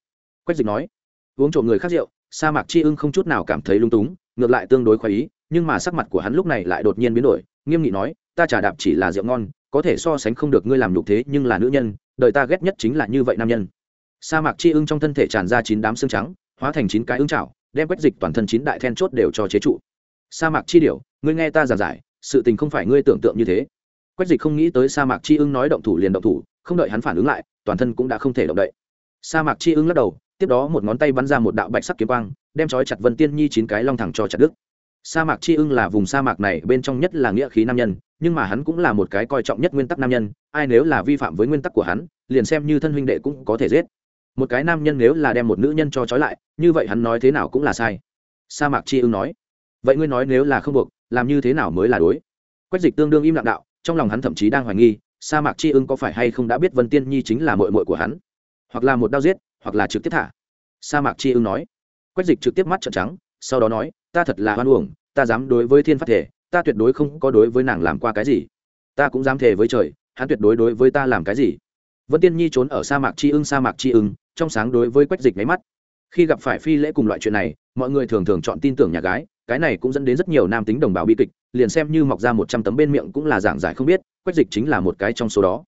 [SPEAKER 1] Quách dịch nói, uống trộm người khác rượu sa mạc chi ưng không chút nào cảm thấy lung túng, ngược lại tương đối khoái ý, nhưng mà sắc mặt của hắn lúc này lại đột nhiên biến đổi, nghiêm nghị nói, ta trà đạp chỉ là rượu ngon, có thể so sánh không được ngươi làm nhục thế, nhưng là nữ nhân, đời ta ghét nhất chính là như vậy nam nhân. Sa mạc chi ưng trong thân thể tràn ra chín đám xương trắng, hóa thành chín cái ưng chảo đem quét dịch toàn thân chín đại then chốt đều cho chế trụ. Sa mạc chi điểu, ngươi nghe ta giảng giải, sự tình không phải ngươi tưởng tượng như thế. Quét dịch không nghĩ tới sa mạc chi ưng nói động thủ liền động thủ, không đợi hắn phản ứng lại, toàn thân cũng đã không thể động đậy. Sa mạc chi ưng lắc đầu tiếp đó một ngón tay bắn ra một đạo bạch sắc kiếm quang, đem trói chặt vân tiên nhi chín cái long thẳng cho chặt đứt. Sa mạc chi ưng là vùng sa mạc này bên trong nhất là nghĩa khí nam nhân, nhưng mà hắn cũng là một cái coi trọng nhất nguyên tắc nam nhân, ai nếu là vi phạm với nguyên tắc của hắn, liền xem như thân huynh đệ cũng có thể giết. Một cái nam nhân nếu là đem một nữ nhân cho trói lại, như vậy hắn nói thế nào cũng là sai. Sa mạc chi ưng nói, vậy ngươi nói nếu là không buộc, làm như thế nào mới là đối? Quách dịch tương đương im lặng đạo, trong lòng hắn thậm chí đang hoài nghi, sa mạc chi ưng có phải hay không đã biết vân tiên nhi chính là mội mội của hắn, hoặc là một đao giết hoặc là trực tiếp thả. Sa mạc chi ưng nói. Quách dịch trực tiếp mắt trợn trắng, sau đó nói, ta thật là hoan uổng, ta dám đối với thiên phát thể, ta tuyệt đối không có đối với nàng làm qua cái gì. Ta cũng dám thề với trời, hắn tuyệt đối đối với ta làm cái gì. Vân tiên nhi trốn ở sa mạc chi ưng, sa mạc chi ưng, trong sáng đối với quách dịch máy mắt. Khi gặp phải phi lễ cùng loại chuyện này, mọi người thường thường chọn tin tưởng nhà gái, cái này cũng dẫn đến rất nhiều nam tính đồng bào bi kịch, liền xem như mọc ra một trăm tấm bên miệng cũng là giảng giải không biết, quách dịch chính là một cái trong số đó.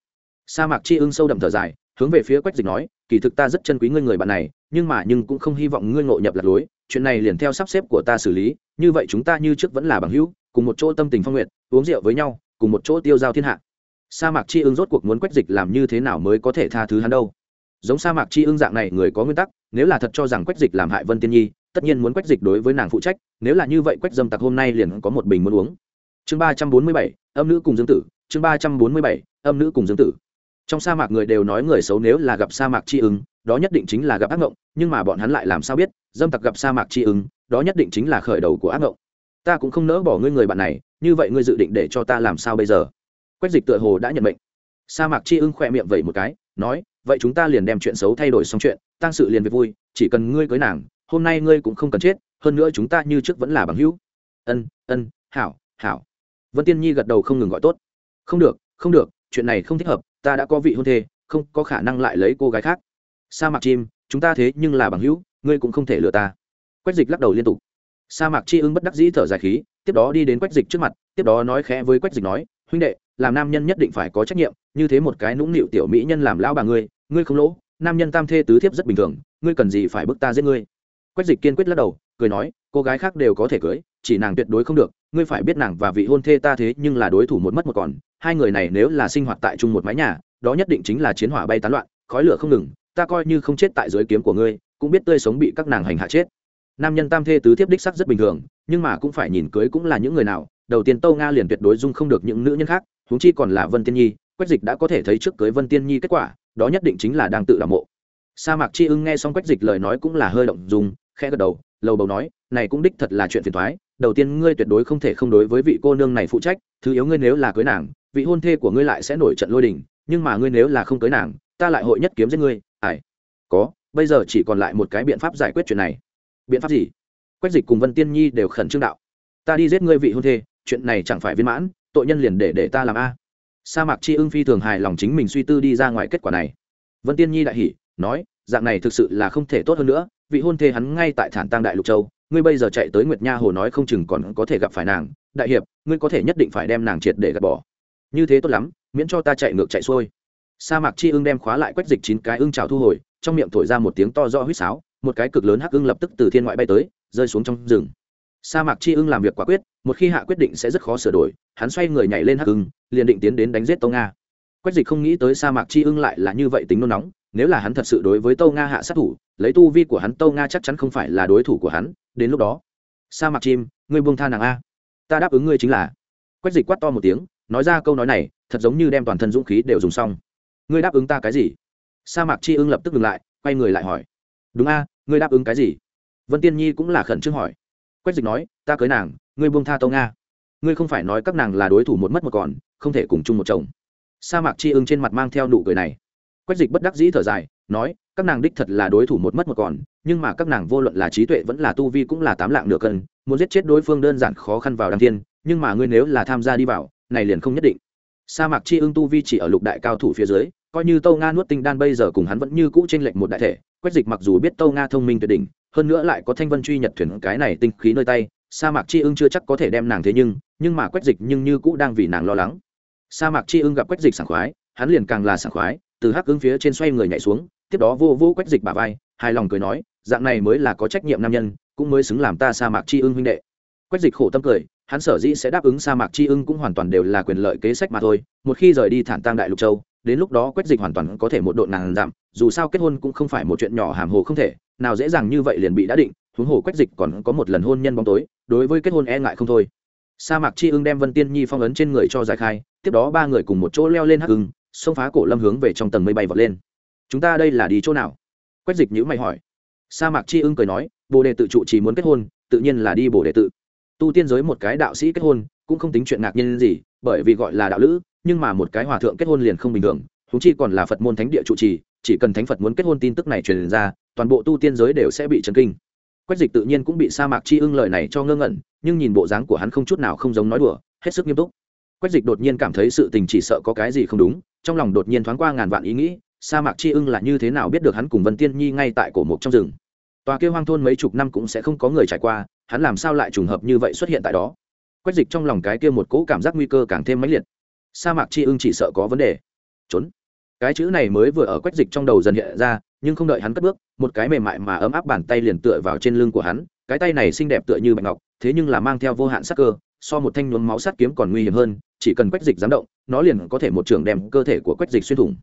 [SPEAKER 1] Sa mạc chi ưng sâu đậm thở dài, hướng về phía quách dịch nói kỳ thực ta rất chân quý ngươi người bạn này, nhưng mà nhưng cũng không hy vọng ngươi ngộ nhập lạc lối, chuyện này liền theo sắp xếp của ta xử lý, như vậy chúng ta như trước vẫn là bằng hữu, cùng một chỗ tâm tình phong nguyện, uống rượu với nhau, cùng một chỗ tiêu giao thiên hạ. Sa mạc chi ưng rốt cuộc muốn quét dịch làm như thế nào mới có thể tha thứ hắn đâu? Giống sa mạc chi ưng dạng này người có nguyên tắc, nếu là thật cho rằng quách dịch làm hại vân tiên nhi, tất nhiên muốn quách dịch đối với nàng phụ trách, nếu là như vậy quách dâm tặc hôm nay liền có một bình muốn uống. Chương ba trăm bốn mươi bảy, âm nữ cùng dương tử, chương ba trăm bốn mươi bảy, âm nữ cùng dương tử trong sa mạc người đều nói người xấu nếu là gặp sa mạc chi ứng, đó nhất định chính là gặp ác ngộng, nhưng mà bọn hắn lại làm sao biết, dâm tặc gặp sa mạc chi ứng, đó nhất định chính là khởi đầu của ác ngộng. Ta cũng không nỡ bỏ ngươi người bạn này, như vậy ngươi dự định để cho ta làm sao bây giờ? Quách dịch tựa hồ đã nhận mệnh. Sa mạc chi ưng khỏe miệng vẩy một cái, nói, vậy chúng ta liền đem chuyện xấu thay đổi xong chuyện tăng sự liền về vui, chỉ cần ngươi cưới nàng, hôm nay ngươi cũng không cần chết, hơn nữa chúng ta như trước vẫn là bằng hữu. Ân ân, hảo hảo. Vân tiên nhi gật đầu không ngừng gọi tốt. Không được không được, chuyện này không thích hợp ta đã có vị hôn thê, không có khả năng lại lấy cô gái khác. Sa mạc chim, chúng ta thế nhưng là bằng hữu, ngươi cũng không thể lừa ta. Quách dịch lắc đầu liên tục. Sa mạc chi ưng bất đắc dĩ thở dài khí, tiếp đó đi đến quách dịch trước mặt, tiếp đó nói khẽ với quách dịch nói, huynh đệ, làm nam nhân nhất định phải có trách nhiệm, như thế một cái nũng nịu tiểu mỹ nhân làm lão bà ngươi ngươi không lỗ, nam nhân tam thê tứ thiếp rất bình thường, ngươi cần gì phải bức ta giết ngươi? Quách dịch kiên quyết lắc đầu, cười nói, cô gái khác đều có thể cưới, chỉ nàng tuyệt đối không được, ngươi phải biết nàng và vị hôn thê ta thế nhưng là đối thủ một mất một còn hai người này nếu là sinh hoạt tại chung một mái nhà, đó nhất định chính là chiến hỏa bay tán loạn, khói lửa không ngừng, ta coi như không chết tại dưới kiếm của ngươi, cũng biết tươi sống bị các nàng hành hạ chết. Nam nhân tam thê tứ thiếp đích sắc rất bình thường, nhưng mà cũng phải nhìn cưới cũng là những người nào, đầu tiên tâu nga liền tuyệt đối dung không được những nữ nhân khác, huống chi còn là vân tiên nhi, quách dịch đã có thể thấy trước cưới vân tiên nhi kết quả, đó nhất định chính là đang tự đ mộ. Sa mạc chi ưng nghe xong quách dịch lời nói cũng là hơi động dùng khẽ gật đầu, lầu bầu nói, này cũng đích thật là chuyện phiền thoái đầu tiên ngươi tuyệt đối không thể không đối với vị cô nương này phụ trách, thứ yếu ngươi nếu là cưới nàng vị hôn thê của ngươi lại sẽ nổi trận lôi đình, nhưng mà ngươi nếu là không cưới nàng, ta lại hội nhất kiếm giết ngươi ải có, bây giờ chỉ còn lại một cái biện pháp giải quyết chuyện này. Biện pháp gì? Quách dịch cùng vân tiên nhi đều khẩn trương đạo. Ta đi giết ngươi vị hôn thê, chuyện này chẳng phải viên mãn, tội nhân liền để để ta làm a. Sa mạc chi ưng phi thường hài lòng chính mình suy tư đi ra ngoài kết quả này. Vân tiên nhi đại hỉ, nói, dạng này thực sự là không thể tốt hơn nữa, vị hôn thê hắn ngay tại thản tăng đại lục châu, ngươi bây giờ chạy tới nguyệt nha hồ nói không chừng còn có thể gặp phải nàng. Đại hiệp, ngươi có thể nhất định phải đem nàng triệt để gạt bỏ như thế tốt lắm, miễn cho ta chạy ngược chạy xuôi. Sa mạc chi ưng đem khóa lại quách dịch chín cái ưng trào thu hồi, trong miệng thổi ra một tiếng to do huýt sáo, một cái cực lớn hắc ưng lập tức từ thiên ngoại bay tới, rơi xuống trong rừng. Sa mạc chi ưng làm việc quả quyết, một khi hạ quyết định sẽ rất khó sửa đổi, hắn xoay người nhảy lên hắc ưng, liền định tiến đến đánh giết tâu nga. Quách dịch không nghĩ tới sa mạc chi ưng lại là như vậy tính nôn nóng, nếu là hắn thật sự đối với tâu nga hạ sát thủ, lấy tu vi của hắn tâu nga chắc chắn không phải là đối thủ của hắn, đến lúc đó, sa mạc chim, ngươi buông tha nàng a. Ta đáp ứng ngươi chính là. Quách dịch quát to một tiếng nói ra câu nói này, thật giống như đem toàn thân dũng khí đều dùng xong. Ngươi đáp ứng ta cái gì? Sa mạc chi ưng lập tức ngừng lại, quay người lại hỏi. Đúng a, ngươi đáp ứng cái gì? Vân tiên nhi cũng là khẩn trương hỏi. Quách dịch nói, ta cưới nàng, ngươi buông tha tâu nga. Ngươi không phải nói các nàng là đối thủ một mất một còn, không thể cùng chung một chồng. Sa mạc chi ưng trên mặt mang theo nụ cười này. Quách dịch bất đắc dĩ thở dài, nói, các nàng đích thật là đối thủ một mất một còn, nhưng mà các nàng vô luận là trí tuệ vẫn là tu vi cũng là tám lạng nửa cân, muốn giết chết đối phương đơn giản khó khăn vào đăng thiên, nhưng mà ngươi nếu là tham gia đi vào này liền không nhất định. Sa mạc chi ưng tu vi chỉ ở lục đại cao thủ phía dưới, coi như tâu nga nuốt tinh đan bây giờ cùng hắn vẫn như cũ trên lệch một đại thể, quách dịch mặc dù biết tâu nga thông minh tuyệt đỉnh, hơn nữa lại có thanh vân truy nhật thuyền cái này tinh khí nơi tay, sa mạc chi ưng chưa chắc có thể đem nàng thế nhưng nhưng mà quách dịch nhưng như cũ đang vì nàng lo lắng. Sa mạc chi ưng gặp quách dịch sảng khoái, hắn liền càng là sảng khoái, từ hắc ưng phía trên xoay người nhảy xuống, tiếp đó vô vô quách dịch bà vai, hài lòng cười nói, dạng này mới là có trách nhiệm nam nhân, cũng mới xứng làm ta sa mạc chi ưng huynh đệ. Quách dịch khổ tâm cười hắn sở dĩ sẽ đáp ứng sa mạc chi ưng cũng hoàn toàn đều là quyền lợi kế sách mà thôi, một khi rời đi thản tang đại lục châu, đến lúc đó quách dịch hoàn toàn có thể một độ nàng giảm, dù sao kết hôn cũng không phải một chuyện nhỏ hàm hồ không thể, nào dễ dàng như vậy liền bị đã định, huống hồ quách dịch còn có một lần hôn nhân bóng tối, đối với kết hôn e ngại không thôi. Sa mạc chi ưng đem vân tiên nhi phong ấn trên người cho giải khai, tiếp đó ba người cùng một chỗ leo lên hắc ưng, xông phá cổ lâm hướng về trong tầng mây bay vọt lên. Chúng ta đây là đi chỗ nào? Quách dịch nhữ mày hỏi. Sa mạc chi ưng cười nói, bồ đề tự trụ chỉ muốn kết hôn, tự nhiên là đi bồ đề tự tu tiên giới một cái đạo sĩ kết hôn, cũng không tính chuyện ngạc nhiên gì, bởi vì gọi là đạo lữ, nhưng mà một cái hòa thượng kết hôn liền không bình thường húng chi còn là phật môn thánh địa trụ trì, chỉ cần thánh phật muốn kết hôn tin tức này truyền ra, toàn bộ tu tiên giới đều sẽ bị chấn kinh. Quách dịch tự nhiên cũng bị sa mạc chi ưng lời này cho ngơ ngẩn, nhưng nhìn bộ dáng của hắn không chút nào không giống nói đùa, hết sức nghiêm túc. Quách dịch đột nhiên cảm thấy sự tình chỉ sợ có cái gì không đúng, trong lòng đột nhiên thoáng qua ngàn vạn ý nghĩ, sa mạc chi ưng là như thế nào biết được hắn cùng vân tiên nhi ngay tại cổ mục trong rừng. Tòa kêu hoang thôn mấy chục năm cũng sẽ không có người trải qua hắn làm sao lại trùng hợp như vậy xuất hiện tại đó? Quách dịch trong lòng cái kia một cỗ cảm giác nguy cơ càng thêm mãnh liệt. Sa mạc chi ưng chỉ sợ có vấn đề. Trốn. Cái chữ này mới vừa ở quách dịch trong đầu dần hiện ra, nhưng không đợi hắn cất bước, một cái mềm mại mà ấm áp bàn tay liền tựa vào trên lưng của hắn, cái tay này xinh đẹp tựa như bạch ngọc, thế nhưng là mang theo vô hạn sắc cơ, so một thanh nhuốm máu sắt kiếm còn nguy hiểm hơn, chỉ cần quách dịch dám động, nó liền có thể một trường đem cơ thể của quách dịch xuyên thủng.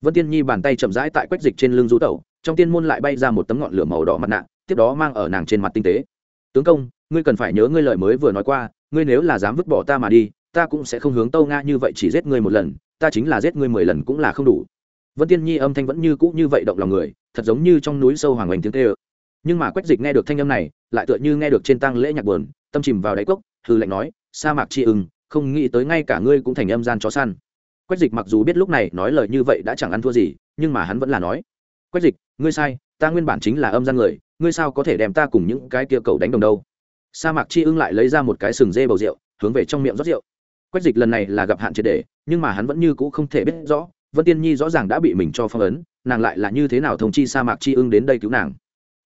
[SPEAKER 1] Vân tiên nhi bàn tay chậm rãi tại quách dịch trên lưng rú tẩu, trong tiên môn lại bay ra một tấm ngọn lửa màu đỏ mặt nạ, tiếp đó mang ở nàng trên mặt tinh tế tướng công, ngươi cần phải nhớ ngươi lời mới vừa nói qua, ngươi nếu là dám vứt bỏ ta mà đi, ta cũng sẽ không hướng tâu nga như vậy chỉ giết ngươi một lần, ta chính là giết ngươi mười lần cũng là không đủ. Vân tiên nhi âm thanh vẫn như cũ như vậy động lòng người, thật giống như trong núi sâu hoàng hoành tiếng tê ơ nhưng mà quách dịch nghe được thanh âm này, lại tựa như nghe được trên tăng lễ nhạc buồn, tâm chìm vào đáy cốc hư lệnh nói, sa mạc chi ưng, không nghĩ tới ngay cả ngươi cũng thành âm gian chó săn. Quách dịch mặc dù biết lúc này nói lời như vậy đã chẳng ăn thua gì, nhưng mà hắn vẫn là nói, quách dịch, ngươi sai ta nguyên bản chính là âm gian người, ngươi sao có thể đem ta cùng những cái kia cầu đánh đồng đâu? Sa mạc chi ưng lại lấy ra một cái sừng dê bầu rượu, hướng về trong miệng rót rượu. Quách dịch lần này là gặp hạn triệt đề nhưng mà hắn vẫn như cũ không thể biết rõ, vân tiên nhi rõ ràng đã bị mình cho phong ấn, nàng lại là như thế nào thông chi sa mạc chi ưng đến đây cứu nàng?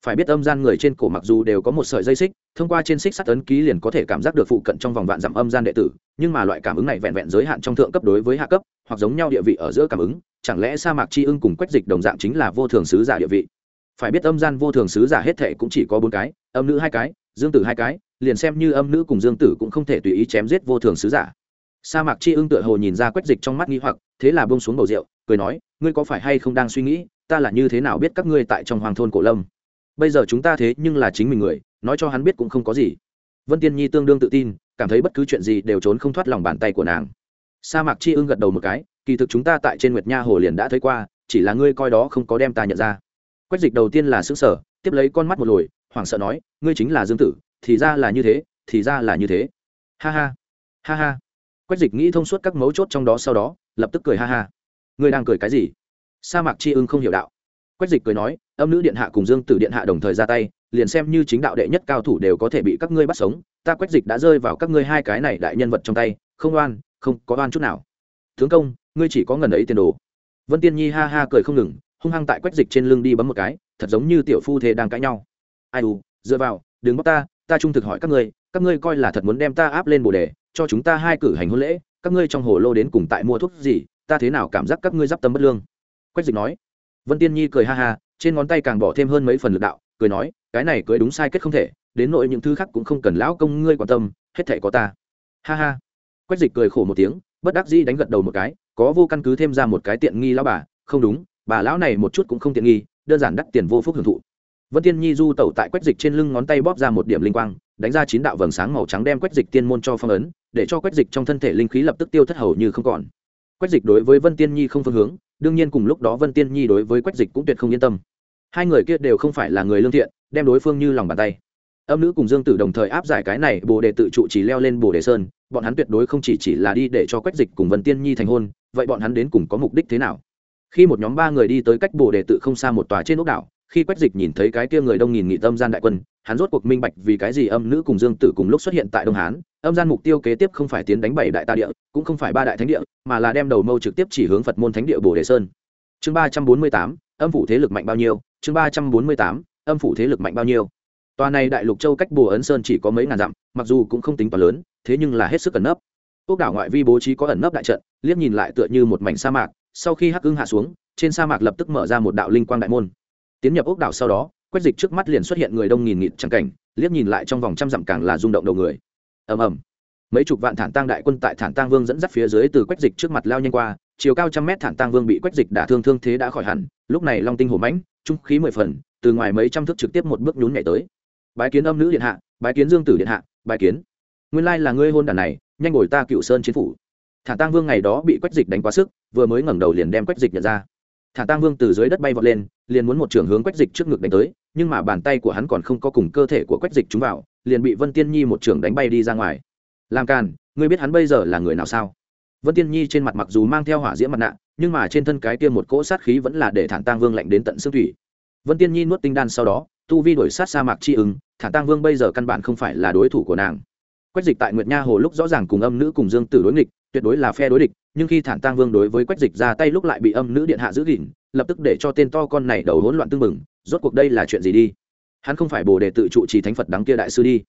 [SPEAKER 1] Phải biết âm gian người trên cổ mặc dù đều có một sợi dây xích, thông qua trên xích sắt ấn ký liền có thể cảm giác được phụ cận trong vòng vạn dặm âm gian đệ tử, nhưng mà loại cảm ứng này vẹn vẹn giới hạn trong thượng cấp đối với hạ cấp, hoặc giống nhau địa vị ở giữa cảm ứng, chẳng lẽ sa mạc chi ưng cùng quách dịch đồng dạng chính là vô thường sứ giả địa vị? Phải biết âm gian vô thường sứ giả hết thệ cũng chỉ có bốn cái, âm nữ hai cái, dương tử hai cái, liền xem như âm nữ cùng dương tử cũng không thể tùy ý chém giết vô thường sứ giả. Sa mạc chi ưng tựa hồ nhìn ra quách dịch trong mắt nghi hoặc, thế là bông xuống bầu rượu, cười nói, ngươi có phải hay không đang suy nghĩ, ta là như thế nào biết các ngươi tại trong hoàng thôn cổ lâm? Bây giờ chúng ta thế nhưng là chính mình người, nói cho hắn biết cũng không có gì. Vân tiên nhi tương đương tự tin, cảm thấy bất cứ chuyện gì đều trốn không thoát lòng bàn tay của nàng. Sa mạc chi ưng gật đầu một cái, kỳ thực chúng ta tại trên nguyệt nha hồ liền đã thấy qua, chỉ là ngươi coi đó không có đem ta nhận ra quách dịch đầu tiên là xứ sở tiếp lấy con mắt một lồi, hoảng sợ nói, ngươi chính là dương tử, thì ra là như thế, thì ra là như thế. Ha ha ha ha. Quách dịch nghĩ thông suốt các mấu chốt trong đó sau đó, lập tức cười ha ha. Ngươi đang cười cái gì? Sa mạc chi ưng không hiểu đạo. Quách dịch cười nói, âm nữ điện hạ cùng dương tử điện hạ đồng thời ra tay, liền xem như chính đạo đệ nhất cao thủ đều có thể bị các ngươi bắt sống, ta quách dịch đã rơi vào các ngươi hai cái này đại nhân vật trong tay, không oan, không có oan chút nào. Tướng công, ngươi chỉ có ngần ấy tiền đồ. Vân tiên nhi ha ha cười không ngừng hung hăng tại quách dịch trên lưng đi bấm một cái, thật giống như tiểu phu thế đang cãi nhau. Ai u, dựa vào, đừng bóc ta ta trung thực hỏi các ngươi các ngươi coi là thật muốn đem ta áp lên bồ đề, cho chúng ta hai cử hành hôn lễ, các ngươi trong hồ lô đến cùng tại mua thuốc gì, ta thế nào cảm giác các ngươi d i p tâm bất lương? Quách dịch nói. Vân tiên nhi cười ha ha, trên ngón tay càng bỏ thêm hơn mấy phần lực đạo, cười nói, cái này cưới đúng sai kết không thể, đến nội những thứ khác cũng không cần lão công ngươi quan tâm, hết thể có ta. Ha ha. Quách dịch cười khổ một tiếng, bất đắc dĩ đánh gật đầu một cái, có vô căn cứ thêm ra một cái tiện nghi lão bà, không đúng bà lão này một chút cũng không tiện nghi, đơn giản đắt tiền vô phúc hưởng thụ. Vân tiên nhi du tẩu tại quách dịch trên lưng ngón tay bóp ra một điểm linh quang, đánh ra chín đạo vầng sáng màu trắng đem quách dịch tiên môn cho phong ấn, để cho quách dịch trong thân thể linh khí lập tức tiêu thất hầu như không còn. Quách dịch đối với vân tiên nhi không phương hướng, đương nhiên cùng lúc đó vân tiên nhi đối với quách dịch cũng tuyệt không yên tâm. Hai người kia đều không phải là người lương thiện, đem đối phương như lòng bàn tay. Âm nữ cùng dương tử đồng thời áp giải cái này, bồ đề tự trụ chỉ leo lên bồ đề sơn, bọn hắn tuyệt đối không chỉ chỉ là đi để cho quách dịch cùng vân tiên nhi thành hôn, vậy bọn hắn đến cùng có mục đích thế nào? Khi một nhóm ba người đi tới cách bồ đề tự không xa một tòa trên ốc đảo, khi quách dịch nhìn thấy cái kia người đông nghìn nghị tâm gian đại quân, hắn rốt cuộc minh bạch vì cái gì âm nữ cùng dương tử cùng lúc xuất hiện tại đông hán. Âm gian mục tiêu kế tiếp không phải tiến đánh bảy đại ta địa, cũng không phải ba đại thánh địa, mà là đem đầu mâu trực tiếp chỉ hướng phật môn thánh địa bồ đề sơn. Chương ba trăm bốn mươi tám, âm phủ thế lực mạnh bao nhiêu? Chương ba trăm bốn mươi tám, âm phủ thế lực mạnh bao nhiêu? Tòa này đại lục châu cách bồ ấn sơn chỉ có mấy ngàn dặm, mặc dù cũng không tính quá lớn, thế nhưng là hết sức ẩn nấp. Ốc đảo ngoại vi bố trí có ẩn nấp đại trận, liếc nhìn lại tựa như một mảnh sa mạc sau khi hắc ưng hạ xuống, trên sa mạc lập tức mở ra một đạo linh quang đại môn. Tiến nhập ốc đảo sau đó, quét dịch trước mắt liền xuất hiện người đông nghìn nghịt trắng cảnh, liếc nhìn lại trong vòng trăm dặm càng là rung động đầu người. Ầm ầm. Mấy chục vạn thản tăng đại quân tại thản tăng vương dẫn dắt phía dưới từ quét dịch trước mặt lao nhanh qua, chiều cao trăm mét thản tăng vương bị quét dịch đả thương thương thế đã khỏi hẳn, lúc này long tinh hổ mãnh, trung khí mười phần, từ ngoài mấy trăm thước trực tiếp một bước nhún nhảy tới. Bái kiến âm nữ điện hạ, bái kiến dương tử điện hạ, bái kiến. Nguyên lai là ngươi hôn đàn này, nhanh ngồi ta cựu sơn chiến phủ. Thản tăng vương ngày đó bị quét dịch đánh quá sức vừa mới ngẩng đầu liền đem quách dịch nhận ra. Thản tang vương từ dưới đất bay vọt lên, liền muốn một trường hướng quách dịch trước ngực đánh tới, nhưng mà bàn tay của hắn còn không có cùng cơ thể của quách dịch trúng vào, liền bị vân tiên nhi một trường đánh bay đi ra ngoài. Làm càn, ngươi biết hắn bây giờ là người nào sao? Vân tiên nhi trên mặt mặc dù mang theo hỏa diễm mặt nạ, nhưng mà trên thân cái kia một cỗ sát khí vẫn là để thản tang vương lạnh đến tận xương thủy. Vân tiên nhi nuốt tinh đan sau đó, tu vi đổi sát sa mạc chi ứng thản tang vương bây giờ căn bản không phải là đối thủ của nàng. Quách dịch tại nguyệt nha hồ lúc rõ ràng cùng âm nữ cùng dương tử đối nghịch tuyệt đối là phe đối địch, nhưng khi thản tăng vương đối với quách dịch ra tay lúc lại bị âm nữ điện hạ giữ gìn, lập tức để cho tên to con này đầu hỗn loạn tương mừng rốt cuộc đây là chuyện gì đi? Hắn không phải bồ đề tự trụ trì thánh phật đắng kia đại sư đi.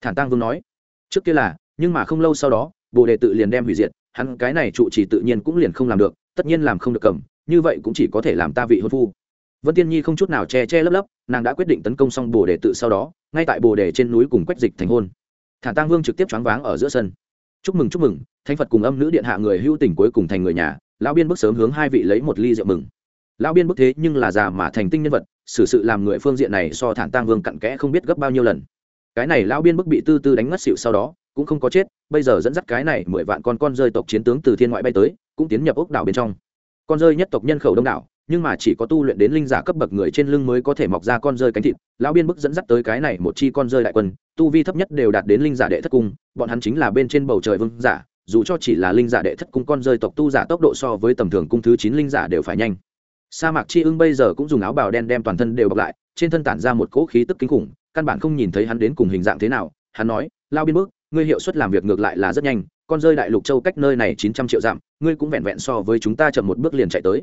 [SPEAKER 1] Thản tăng vương nói, trước kia là, nhưng mà không lâu sau đó, bồ đề tự liền đem hủy diệt, hắn cái này trụ trì tự nhiên cũng liền không làm được, tất nhiên làm không được cầm, như vậy cũng chỉ có thể làm ta vị hôn phu. Vân tiên nhi không chút nào che che lấp lấp, nàng đã quyết định tấn công xong bồ đề tự sau đó, ngay tại bồ đề trên núi cùng quách dịch thành hôn. Thản tăng vương trực tiếp choáng váng ở giữa sân. Chúc mừng chúc mừng thánh phật cùng âm nữ điện hạ người hữu tình cuối cùng thành người nhà, lão biên bức sớm hướng hai vị lấy một ly rượu mừng. Lão biên bức thế nhưng là già mà thành tinh nhân vật, xử sự làm người phương diện này so thản tang vương cặn kẽ không biết gấp bao nhiêu lần. Cái này lão biên bức bị tư tư đánh ngất xịu sau đó, cũng không có chết, bây giờ dẫn dắt cái này mười vạn con con rơi tộc chiến tướng từ thiên ngoại bay tới, cũng tiến nhập ốc đảo bên trong. Con rơi nhất tộc nhân khẩu đông đảo, nhưng mà chỉ có tu luyện đến linh giả cấp bậc người trên lưng mới có thể mọc ra con rơi cánh thịt. Lão biên bức dẫn dắt tới cái này một chi con rơi đại quân, tu vi thấp nhất đều đạt đến linh giả đệ thất cung, bọn hắn chính là bên trên bầu trời vương giả dù cho chỉ là linh giả đệ thất cung con rơi tộc tu giả tốc độ so với tầm thường cung thứ chín linh giả đều phải nhanh. Sa mạc chi ưng bây giờ cũng dùng áo bào đen đem toàn thân đều bọc lại, trên thân tản ra một cỗ khí tức kinh khủng, căn bản không nhìn thấy hắn đến cùng hình dạng thế nào. Hắn nói, lao biên bức ngươi hiệu suất làm việc ngược lại là rất nhanh, con rơi đại lục châu cách nơi này chín trăm triệu dặm, ngươi cũng vẹn vẹn so với chúng ta chậm một bước liền chạy tới.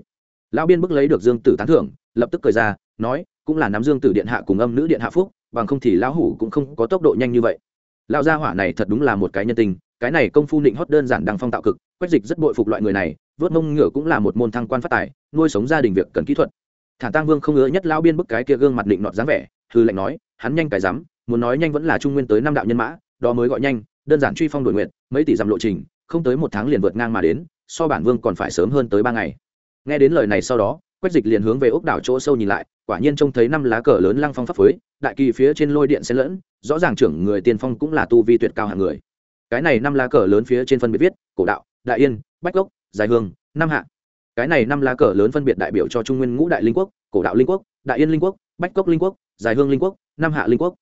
[SPEAKER 1] Lão biên bức lấy được dương tử tán thưởng, lập tức cười ra, nói, cũng là nắm dương tử điện hạ cùng âm nữ điện hạ phúc, bằng không thì lão hủ cũng không có tốc độ nhanh như vậy. Lão gia hỏa này thật đúng là một cái nhân tình cái này công phu định hót đơn giản đằng phong tạo cực quách dịch rất bội phục loại người này vớt mông ngựa cũng là một môn thăng quan phát tài nuôi sống gia đình việc cần kỹ thuật. Thản tăng vương không ngứa nhất lão biên bức cái kia gương mặt định nọt dáng vẻ hư lệnh nói hắn nhanh cái dám, muốn nói nhanh vẫn là trung nguyên tới năm đạo nhân mã đó mới gọi nhanh đơn giản truy phong đổi nguyện mấy tỷ dặm lộ trình không tới một tháng liền vượt ngang mà đến so bản vương còn phải sớm hơn tới ba ngày. Nghe đến lời này sau đó quách dịch liền hướng về ốc đảo chỗ sâu nhìn lại quả nhiên trông thấy năm lá cờ lớn lăng phong pháp phới đại kỳ phía trên lôi điện xen lẫn rõ ràng trưởng người tiên phong cũng là tu vi tuyệt cao hạng người cái này năm lá cờ lớn phía trên phân biệt viết, cổ đạo, đại yên, bách gốc dài hương năm hạ. Cái này năm lá cờ lớn phân biệt đại biểu cho trung nguyên ngũ đại linh quốc, cổ đạo linh quốc, đại yên linh quốc, bách cốc linh quốc dài hương linh quốc năm hạ linh quốc.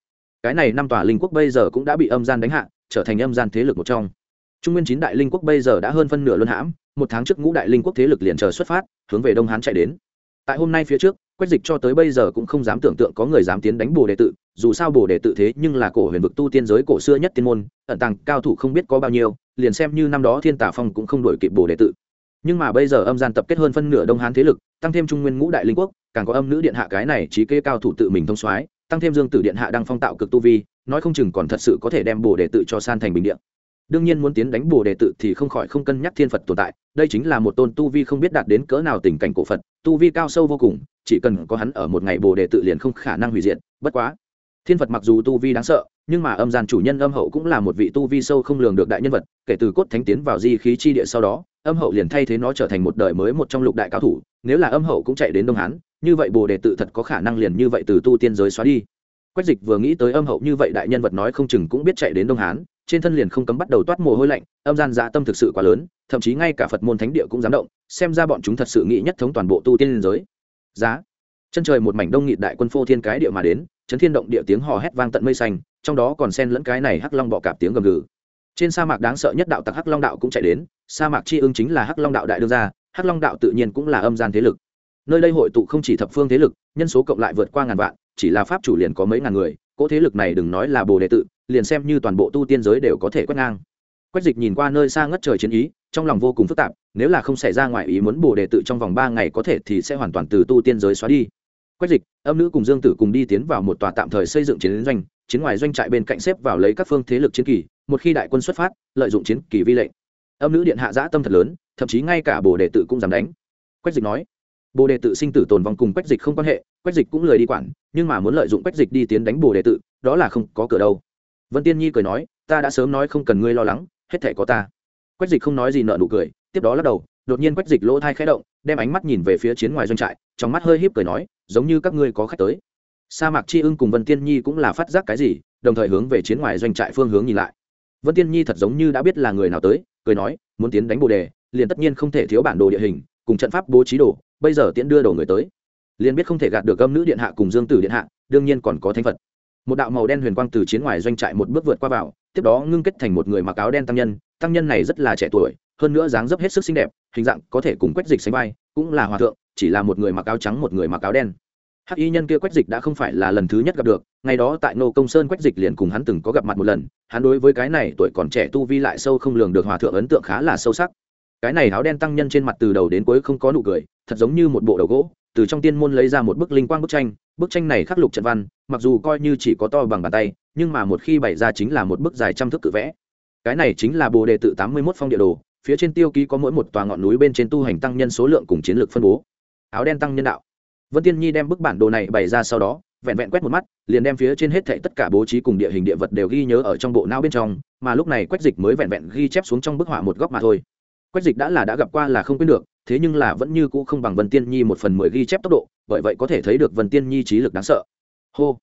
[SPEAKER 1] Cái này năm tòa linh quốc bây giờ cũng đã bị âm gian đánh hạ, trở thành âm gian thế lực một trong. Trung nguyên chín đại linh quốc bây giờ đã hơn phân nửa luân hãm, một tháng trước ngũ đại linh quốc thế lực liền chờ xuất phát, hướng về đông hán chạy đến. Tại hôm nay phía trước quách dịch cho tới bây giờ cũng không dám tưởng tượng có người dám tiến đánh bồ đề tự, dù sao bồ đề tự thế nhưng là cổ huyền vực tu tiên giới cổ xưa nhất tiên môn, ẩn tàng cao thủ không biết có bao nhiêu, liền xem như năm đó thiên tả phong cũng không đổi kịp bồ đề tự. Nhưng mà bây giờ âm gian tập kết hơn phân nửa đông hán thế lực, tăng thêm trung nguyên ngũ đại linh quốc, càng có âm nữ điện hạ cái này trí kê cao thủ tự mình thông soái, tăng thêm dương tử điện hạ đang phong tạo cực tu vi, nói không chừng còn thật sự có thể đem bồ đề tự cho san thành bình điện đương nhiên muốn tiến đánh bồ đề tự thì không khỏi không cân nhắc thiên phật tồn tại, đây chính là một tôn tu vi không biết đạt đến cỡ nào tình cảnh cổ phật, tu vi cao sâu vô cùng, chỉ cần có hắn ở một ngày bồ đề tự liền không khả năng hủy diệt, bất quá. Thiên phật mặc dù tu vi đáng sợ, nhưng mà âm gian chủ nhân âm hậu cũng là một vị tu vi sâu không lường được đại nhân vật, kể từ cốt thánh tiến vào di khí chi địa sau đó, âm hậu liền thay thế nó trở thành một đời mới một trong lục đại cao thủ, nếu là âm hậu cũng chạy đến đông hán, như vậy bồ đề tự thật có khả năng liền như vậy từ tu tiên giới xóa đi. Quách dịch vừa nghĩ tới âm hậu như vậy đại nhân vật nói không chừng cũng biết chạy đến đông hán trên thân liền không cấm bắt đầu toát mồ hôi lạnh, âm gian dạ tâm thực sự quá lớn, thậm chí ngay cả phật môn thánh địa cũng dám động, xem ra bọn chúng thật sự nghĩ nhất thống toàn bộ tu tiên liên giới. Giá. Chân trời một mảnh đông nghịt đại quân phô thiên cái địa mà đến, chấn thiên động địa tiếng hò hét vang tận mây xanh, trong đó còn xen lẫn cái này hắc long bọ cạp tiếng gầm gừ. Trên sa mạc đáng sợ nhất đạo tặc hắc long đạo cũng chạy đến, sa mạc chi ưng chính là hắc long đạo đại đương gia, hắc long đạo tự nhiên cũng là âm gian thế lực. Nơi đây hội tụ không chỉ thập phương thế lực, nhân số cộng lại vượt qua ngàn vạn, chỉ là pháp chủ liền có mấy ngàn người, cỗ thế lực này đừng nói là bồ đệ tự liền xem như toàn bộ tu tiên giới đều có thể quét ngang. Quách dịch nhìn qua nơi xa ngất trời chiến ý, trong lòng vô cùng phức tạp, nếu là không xảy ra ngoài ý muốn bồ đề tự trong vòng ba ngày có thể thì sẽ hoàn toàn từ tu tiên giới xóa đi. Quách dịch, âm nữ cùng dương tử cùng đi tiến vào một tòa tạm thời xây dựng chiến doanh, chiến ngoài doanh trại bên cạnh xếp vào lấy các phương thế lực chiến kỳ, một khi đại quân xuất phát, lợi dụng chiến kỳ vi lệnh. Âm nữ điện hạ giã tâm thật lớn, thậm chí ngay cả bồ đề tự cũng dám đánh. Quách dịch nói bồ đề tự sinh tử tồn vong cùng quách dịch không quan hệ, quách dịch cũng lười đi quản, nhưng mà muốn lợi dụng quách dịch đi tiến đánh bồ đề tự, đó là không có cửa đâu vân tiên nhi cười nói, ta đã sớm nói không cần ngươi lo lắng, hết thể có ta. Quách dịch không nói gì nợ nụ cười, tiếp đó lắc đầu, đột nhiên quách dịch lỗ thai khẽ động, đem ánh mắt nhìn về phía chiến ngoài doanh trại, trong mắt hơi híp cười nói, giống như các ngươi có khách tới. Sa mạc chi ưng cùng vân tiên nhi cũng là phát giác cái gì, đồng thời hướng về chiến ngoài doanh trại phương hướng nhìn lại. Vân tiên nhi thật giống như đã biết là người nào tới, cười nói, muốn tiến đánh bồ đề, liền tất nhiên không thể thiếu bản đồ địa hình, cùng trận pháp bố trí đồ, bây giờ tiễn đưa đồ người tới. Liền biết không thể gạt được âm nữ điện hạ cùng dương tử điện hạ, đương nhiên còn có thánh phật một đạo màu đen huyền quang từ chiến ngoài doanh trại một bước vượt qua vào, tiếp đó ngưng kết thành một người mặc áo đen tăng nhân. Tăng nhân này rất là trẻ tuổi, hơn nữa dáng dấp hết sức xinh đẹp, hình dạng có thể cùng quách dịch sánh vai, cũng là hòa thượng, chỉ là một người mặc áo trắng, một người mặc áo đen. Hắc y nhân kia quách dịch đã không phải là lần thứ nhất gặp được, ngày đó tại nô công sơn quách dịch liền cùng hắn từng có gặp mặt một lần, hắn đối với cái này tuổi còn trẻ tu vi lại sâu không lường được hòa thượng ấn tượng khá là sâu sắc. Cái này áo đen tăng nhân trên mặt từ đầu đến cuối không có nụ cười, thật giống như một bộ đầu gỗ, từ trong tiên môn lấy ra một bức linh quang bức tranh bức tranh này khắc lục trận văn, mặc dù coi như chỉ có to bằng bàn tay, nhưng mà một khi bày ra chính là một bức dài trăm thước cự vẽ. Cái này chính là bồ đề tự tám mươi mốt phong địa đồ, phía trên tiêu ký có mỗi một tòa ngọn núi bên trên tu hành tăng nhân số lượng cùng chiến lược phân bố. Áo đen tăng nhân đạo. Vân tiên nhi đem bức bản đồ này bày ra sau đó, vẹn vẹn quét một mắt, liền đem phía trên hết thảy tất cả bố trí cùng địa hình địa vật đều ghi nhớ ở trong bộ não bên trong, mà lúc này quách dịch mới vẹn vẹn ghi chép xuống trong bức họa một góc mà thôi quách dịch đã là đã gặp qua là không quên được, thế nhưng là vẫn như cũ không bằng vân tiên nhi một phần mười ghi chép tốc độ, bởi vậy có thể thấy được vân tiên nhi trí lực đáng sợ. Hô.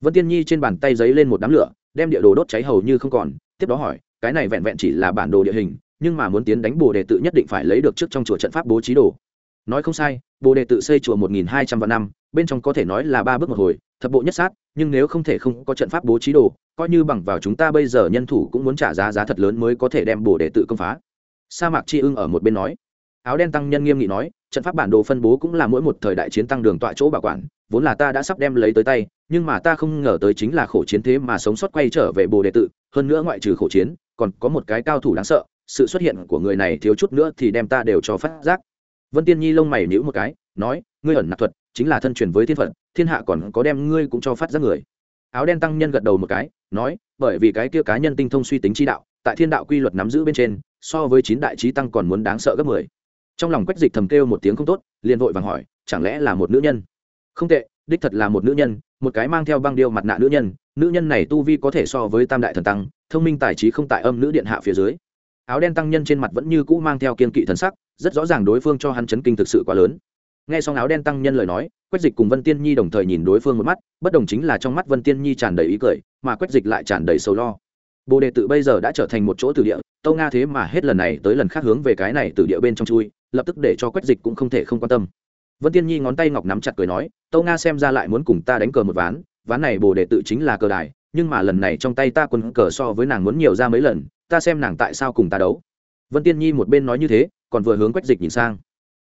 [SPEAKER 1] Vân tiên nhi trên bàn tay giấy lên một đám lửa, đem địa đồ đốt cháy hầu như không còn, tiếp đó hỏi, cái này vẹn vẹn chỉ là bản đồ địa hình, nhưng mà muốn tiến đánh bồ đề tự nhất định phải lấy được trước trong chùa trận pháp bố trí đồ. Nói không sai, bồ đề tự xây chùa một nghìn hai trăm vạn năm, bên trong có thể nói là ba bước một hồi, thập bộ nhất sát, nhưng nếu không thể không có trận pháp bố trí đồ, coi như bằng vào chúng ta bây giờ nhân thủ cũng muốn trả giá giá thật lớn mới có thể đem bồ đề tự công phá sa mạc chi ưng ở một bên nói. Áo đen tăng nhân nghiêm nghị nói, trận pháp bản đồ phân bố cũng là mỗi một thời đại chiến tăng đường tọa chỗ bảo quản, vốn là ta đã sắp đem lấy tới tay, nhưng mà ta không ngờ tới chính là khổ chiến thế mà sống sót quay trở về bồ đề tự, hơn nữa ngoại trừ khổ chiến, còn có một cái cao thủ đáng sợ, sự xuất hiện của người này thiếu chút nữa thì đem ta đều cho phát giác. Vân tiên nhi lông mày nhíu một cái, nói, ngươi ẩn nạp thuật, chính là thân truyền với thiên phận thiên hạ còn có đem ngươi cũng cho phát giác người. Áo đen tăng nhân gật đầu một cái, nói, bởi vì cái kia cá nhân tinh thông suy tính chi đạo, tại thiên đạo quy luật nắm giữ bên trên so với chín đại trí tăng còn muốn đáng sợ gấp mười. Trong lòng quách dịch thầm kêu một tiếng không tốt, liền vội vàng hỏi, chẳng lẽ là một nữ nhân? Không tệ, đích thật là một nữ nhân, một cái mang theo băng điêu mặt nạ nữ nhân nữ nhân này tu vi có thể so với tam đại thần tăng, thông minh tài trí không tại âm nữ điện hạ phía dưới. Áo đen tăng nhân trên mặt vẫn như cũ mang theo kiên kỵ thần sắc, rất rõ ràng đối phương cho hắn chấn kinh thực sự quá lớn. Nghe xong áo đen tăng nhân lời nói, quách dịch cùng vân tiên nhi đồng thời nhìn đối phương một mắt, bất đồng chính là trong mắt vân tiên nhi tràn đầy ý cười, mà quách dịch lại tràn đầy sầu lo. Bồ đề tự bây giờ đã trở thành một chỗ từ địa tâu nga thế mà hết lần này tới lần khác hướng về cái này từ địa bên trong chui, lập tức để cho quách dịch cũng không thể không quan tâm. Vân tiên nhi ngón tay ngọc nắm chặt cười nói, tâu nga xem ra lại muốn cùng ta đánh cờ một ván ván này bồ đề tự chính là cờ đài, nhưng mà lần này trong tay ta quân cờ so với nàng muốn nhiều ra mấy lần, ta xem nàng tại sao cùng ta đấu. Vân tiên nhi một bên nói như thế, còn vừa hướng quách dịch nhìn sang.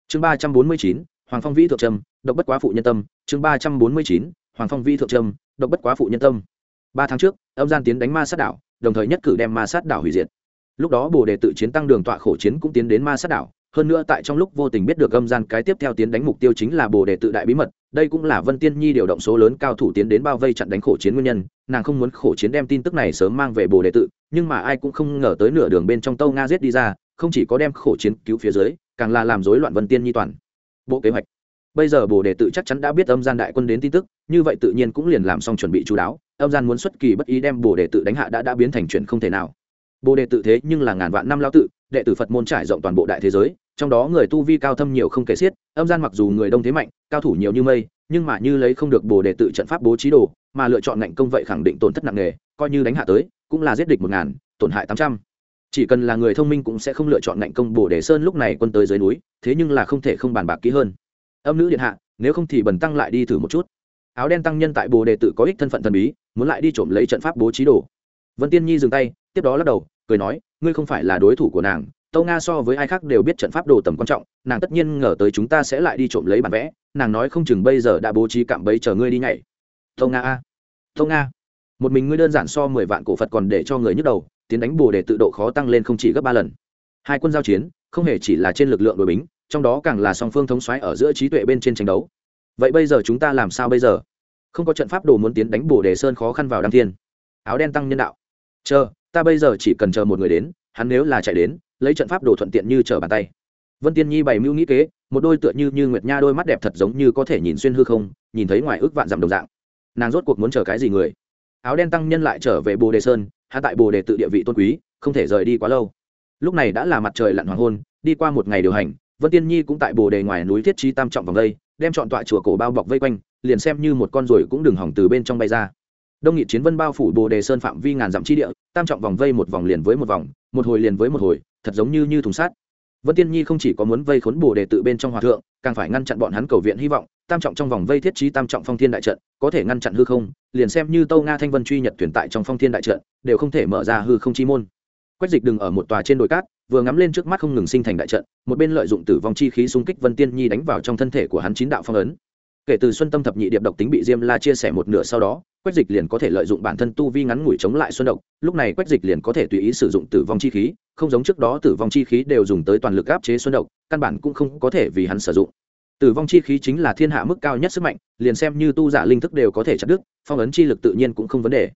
[SPEAKER 1] Chương ba trăm bốn mươi chín, hoàng phong vĩ thượng trâm, độc bất quá phụ nhân tâm. Chương ba trăm bốn mươi chín, hoàng phong vĩ thượng trâm, độc bất quá phụ nhân tâm. Ba tháng trước, âm gian tiến đánh ma sát đảo, đồng thời nhất cử đem ma sát đảo hủy diệt lúc đó bồ đề tự chiến tăng đường tọa khổ chiến cũng tiến đến ma sát đảo, hơn nữa tại trong lúc vô tình biết được âm gian cái tiếp theo tiến đánh mục tiêu chính là bồ đề tự đại bí mật, đây cũng là vân tiên nhi điều động số lớn cao thủ tiến đến bao vây chặn đánh khổ chiến nguyên nhân, nàng không muốn khổ chiến đem tin tức này sớm mang về bồ đề tự, nhưng mà ai cũng không ngờ tới nửa đường bên trong tâu nga giết đi ra, không chỉ có đem khổ chiến cứu phía dưới, càng là làm rối loạn vân tiên nhi toàn. Bộ kế hoạch. Bây giờ bồ đề tự chắc chắn đã biết âm gian đại quân đến tin tức, như vậy tự nhiên cũng liền làm xong chuẩn bị chú đáo, âm gian muốn xuất kỳ bất ý đem bồ đề tự đánh hạ đã đã biến thành chuyện không thể nào bồ đề tự thế nhưng là ngàn vạn năm lao tự, đệ tử phật môn trải rộng toàn bộ đại thế giới, trong đó người tu vi cao thâm nhiều không kể xiết, âm gian mặc dù người đông thế mạnh, cao thủ nhiều như mây, nhưng mà như lấy không được bồ đề tự trận pháp bố trí đồ, mà lựa chọn ngạnh công vậy khẳng định tổn thất nặng nề, coi như đánh hạ tới, cũng là giết địch một ngàn, tổn hại tám trăm. Chỉ cần là người thông minh cũng sẽ không lựa chọn ngạnh công bồ đề sơn lúc này quân tới dưới núi, thế nhưng là không thể không bàn bạc kỹ hơn. Âm nữ điện hạ, nếu không thì bần tăng lại đi thử một chút. Áo đen tăng nhân tại bồ đề tự có ích thân phận thần bí, muốn lại đi trộm lấy trận pháp bố trí đồ. Vân tiên nhi dừng tay, tiếp đó lắc đầu cười nói, ngươi không phải là đối thủ của nàng, tâu nga so với ai khác đều biết trận pháp đồ tầm quan trọng, nàng tất nhiên ngờ tới chúng ta sẽ lại đi trộm lấy bản vẽ, nàng nói không chừng bây giờ đã bố trí cạm bẫy chờ ngươi đi nhảy. Tâu nga a, tâu nga. Một mình ngươi đơn giản so mười vạn cổ phật còn để cho người nhức đầu, tiến đánh bồ để tự độ khó tăng lên không chỉ gấp ba lần. Hai quân giao chiến, không hề chỉ là trên lực lượng đội bính, trong đó càng là song phương thống xoáy ở giữa trí tuệ bên trên tranh đấu. Vậy bây giờ chúng ta làm sao bây giờ? Không có trận pháp đồ muốn tiến đánh bồ đề sơn khó khăn vào đăng thiên. Áo đen tăng nhân đạo. Chờ ta bây giờ chỉ cần chờ một người đến, hắn nếu là chạy đến, lấy trận pháp đồ thuận tiện như trở bàn tay. Vân tiên nhi bày mưu nghĩ kế, một đôi tựa như như nguyệt nha đôi mắt đẹp thật giống như có thể nhìn xuyên hư không, nhìn thấy ngoài ước vạn dặm đồng dạng. Nàng rốt cuộc muốn chờ cái gì người? Áo đen tăng nhân lại trở về bồ đề sơn hạ tại bồ đề tự địa vị tôn quý, không thể rời đi quá lâu. Lúc này đã là mặt trời lặn hoàng hôn, đi qua một ngày điều hành, vân tiên nhi cũng tại bồ đề ngoài núi thiết trí tam trọng vòng đây đem chọn tọa chùa cổ bao bọc vây quanh, liền xem như một con ruồi cũng đừng hỏng từ bên trong bay ra đông nghị chiến vân bao phủ bồ đề sơn phạm vi ngàn dặm chi địa, tam trọng vòng vây một vòng liền với một vòng, một hồi liền với một hồi, thật giống như như thùng sát vân tiên nhi không chỉ có muốn vây khốn bồ đề tự bên trong hòa thượng, càng phải ngăn chặn bọn hắn cầu viện hy vọng, tam trọng trong vòng vây thiết trí tam trọng phong thiên đại trận, có thể ngăn chặn hư không, liền xem như tâu nga thanh vân truy nhật tuyển tại trong phong thiên đại trận, đều không thể mở ra hư không chi môn. Quách dịch đừng ở một tòa trên đồi cát, vừa ngắm lên trước mắt không ngừng sinh thành đại trận, một bên lợi dụng tử vong chi khí xung kích vân tiên nhi đánh vào trong thân thể của hắn chín đạo phong ấn kể từ xuân tâm thập nhị điệp độc tính bị diêm la chia sẻ một nửa sau đó, quách dịch liền có thể lợi dụng bản thân tu vi ngắn ngủi chống lại xuân độc. Lúc này quách dịch liền có thể tùy ý sử dụng tử vong chi khí, không giống trước đó tử vong chi khí đều dùng tới toàn lực áp chế xuân độc, căn bản cũng không có thể vì hắn sử dụng. Tử vong chi khí chính là thiên hạ mức cao nhất sức mạnh, liền xem như tu giả linh thức đều có thể chặt đứt, phong ấn chi lực tự nhiên cũng không vấn đề.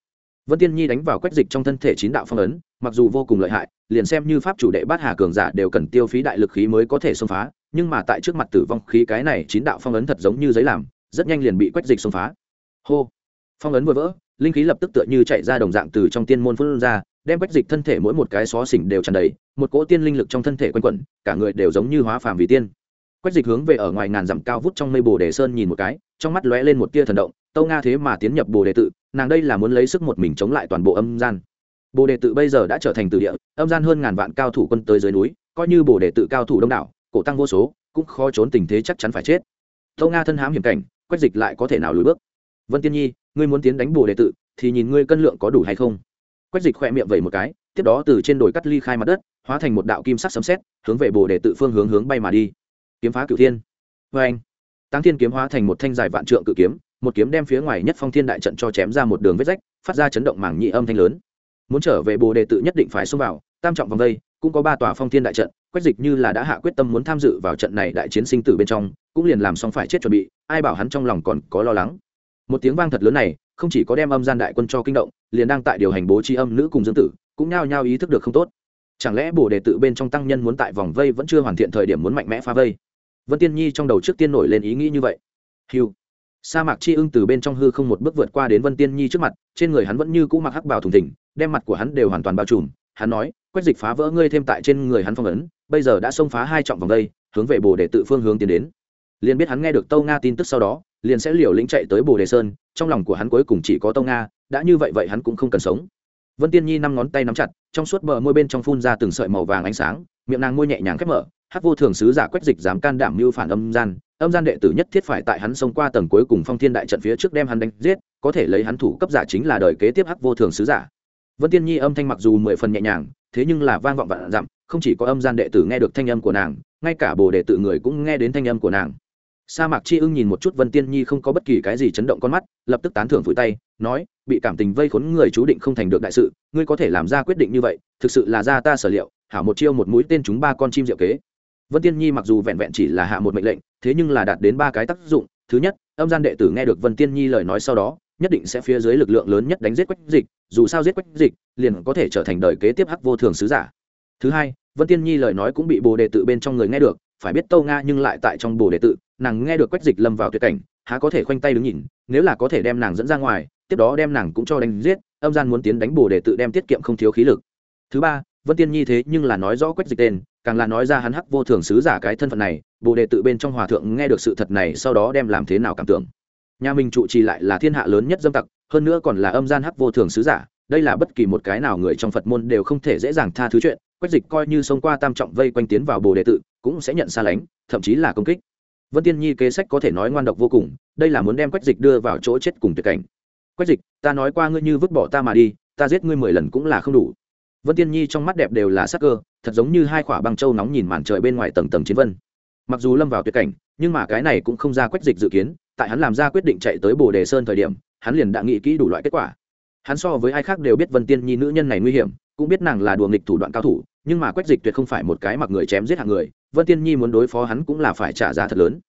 [SPEAKER 1] Vân tiên nhi đánh vào quách dịch trong thân thể chín đạo phong ấn, mặc dù vô cùng lợi hại, liền xem như pháp chủ đệ bát hà cường giả đều cần tiêu phí đại lực khí mới có thể xông phá nhưng mà tại trước mặt tử vong khí cái này chín đạo phong ấn thật giống như giấy làm, rất nhanh liền bị quách dịch xông phá. Hô! Phong ấn vừa vỡ, linh khí lập tức tựa như chạy ra đồng dạng từ trong tiên môn phân ra, đem quách dịch thân thể mỗi một cái xó xỉnh đều tràn đầy, một cỗ tiên linh lực trong thân thể quanh quẩn, cả người đều giống như hóa phàm vì tiên. Quách dịch hướng về ở ngoài ngàn dặm cao vút trong mây bồ đề sơn nhìn một cái, trong mắt lóe lên một tia thần động, tâu nga thế mà tiến nhập bồ đề tự, nàng đây là muốn lấy sức một mình chống lại toàn bộ âm gian. Bồ đề tự bây giờ đã trở thành từ địa, âm gian hơn ngàn vạn cao thủ quân tới dưới núi, coi như bồ đề tự cao thủ đông đảo cổ tăng vô số, cũng khó trốn tình thế chắc chắn phải chết. Tâu nga thân hám hiểm cảnh, quách dịch lại có thể nào lùi bước? Vân tiên nhi, ngươi muốn tiến đánh bồ đề tự, thì nhìn ngươi cân lượng có đủ hay không? Quách dịch khỏe miệng vẩy một cái, tiếp đó từ trên đồi cắt ly khai mặt đất, hóa thành một đạo kim sắc sấm xét hướng về bồ đề tự phương hướng hướng bay mà đi. Kiếm phá cửu thiên. Vê anh. Táng thiên kiếm hóa thành một thanh dài vạn trượng cự kiếm, một kiếm đem phía ngoài nhất phong thiên đại trận cho chém ra một đường vết rách, phát ra chấn động mảng nhị âm thanh lớn. Muốn trở về bồ đề tự nhất định phải xông vào, tam trọng vòng đây, cũng có ba tòa phong thiên đại trận quách dịch như là đã hạ quyết tâm muốn tham dự vào trận này đại chiến sinh tử bên trong, cũng liền làm xong phải chết chuẩn bị, ai bảo hắn trong lòng còn có lo lắng. Một tiếng vang thật lớn này, không chỉ có đem âm gian đại quân cho kinh động, liền đang tại điều hành bố trí âm nữ cùng dương tử, cũng nhao nhao ý thức được không tốt. Chẳng lẽ bồ đề tự bên trong tăng nhân muốn tại vòng vây vẫn chưa hoàn thiện thời điểm muốn mạnh mẽ phá vây? Vân tiên nhi trong đầu trước tiên nổi lên ý nghĩ như vậy. Hiu sa mạc chi ưng từ bên trong hư không một bước vượt qua đến vân tiên nhi trước mặt, trên người hắn vẫn như cũ mặc hắc bào thùng thỉnh, đem mặt của hắn đều hoàn toàn bao trùm. Hắn nói, quách dịch phá vỡ ngươi thêm tại trên người hắn phong ấn bây giờ đã xông phá hai trọng vòng đây, hướng về bồ đề tự phương hướng tiến đến. Liền biết hắn nghe được tâu nga tin tức sau đó, liền sẽ liều lĩnh chạy tới bồ đề sơn, trong lòng của hắn cuối cùng chỉ có tâu nga, đã như vậy vậy hắn cũng không cần sống. Vân tiên nhi năm ngón tay nắm chặt, trong suốt bờ môi bên trong phun ra từng sợi màu vàng ánh sáng, miệng nàng môi nhẹ nhàng khép mở hát vô thường sứ giả quách dịch dám can đảm mưu phản âm gian âm gian đệ tử nhất thiết phải tại hắn xông qua tầng cuối cùng phong thiên đại trận phía trước đem hắn đánh giết, có thể lấy hắn thủ cấp giả chính là đời kế tiếp hắc vô thường sứ giả. Vân tiên nhi âm thanh mặc dù mười phần nhẹ nhàng, thế nhưng là vang vọng vạn dặm không chỉ có âm gian đệ tử nghe được thanh âm của nàng, ngay cả bồ đệ tử người cũng nghe đến thanh âm của nàng. Sa mạc chi ưng nhìn một chút vân tiên nhi không có bất kỳ cái gì chấn động con mắt, lập tức tán thưởng vùi tay, nói, bị cảm tình vây khốn người chú định không thành được đại sự, ngươi có thể làm ra quyết định như vậy, thực sự là ra ta sở liệu, hảo một chiêu một mũi tên chúng ba con chim diệu kế. Vân tiên nhi mặc dù vẹn vẹn chỉ là hạ một mệnh lệnh, thế nhưng là đạt đến ba cái tác dụng. Thứ nhất, âm gian đệ tử nghe được vân tiên nhi lời nói sau đó, nhất định sẽ phía dưới lực lượng lớn nhất đánh giết quách dịch, dù sao giết quách dịch, liền có thể trở thành đời kế tiếp hắc vô thường sứ giả thứ hai, vân tiên nhi lời nói cũng bị bồ đề tự bên trong người nghe được, phải biết tâu nga nhưng lại tại trong bồ đề tự, nàng nghe được quách dịch lâm vào tuyệt cảnh, há có thể khoanh tay đứng nhìn, nếu là có thể đem nàng dẫn ra ngoài, tiếp đó đem nàng cũng cho đánh giết, âm gian muốn tiến đánh bồ đề tự đem tiết kiệm không thiếu khí lực. Thứ ba, vân tiên nhi thế nhưng là nói rõ quách dịch tên, càng là nói ra hắn hắc vô thường sứ giả cái thân phận này, bồ đề tự bên trong hòa thượng nghe được sự thật này sau đó đem làm thế nào cảm tưởng. Nhà mình trụ trì lại là thiên hạ lớn nhất dâm tặc, hơn nữa còn là âm gian hắc vô thường sứ giả, đây là bất kỳ một cái nào người trong phật môn đều không thể dễ dàng tha thứ chuyện quách dịch coi như xông qua tam trọng vây quanh tiến vào bồ đề tự, cũng sẽ nhận xa lánh, thậm chí là công kích. Vân tiên nhi kế sách có thể nói ngoan độc vô cùng, đây là muốn đem quách dịch đưa vào chỗ chết cùng tuyệt cảnh. Quách dịch, ta nói qua ngươi như vứt bỏ ta mà đi, ta giết ngươi mười lần cũng là không đủ. Vân tiên nhi trong mắt đẹp đều là sắc cơ, thật giống như hai quả băng trâu nóng nhìn màn trời bên ngoài tầng tầng chiến vân. Mặc dù lâm vào tuyệt cảnh, nhưng mà cái này cũng không ra quách dịch dự kiến, tại hắn làm ra quyết định chạy tới bồ đề sơn thời điểm, hắn liền đã nghĩ kỹ đủ loại kết quả hắn so với ai khác đều biết vân tiên nhi nữ nhân này nguy hiểm, cũng biết nàng là đùa nghịch thủ đoạn cao thủ, nhưng mà quách dịch tuyệt không phải một cái mặc người chém giết hạng người, vân tiên nhi muốn đối phó hắn cũng là phải trả giá thật lớn.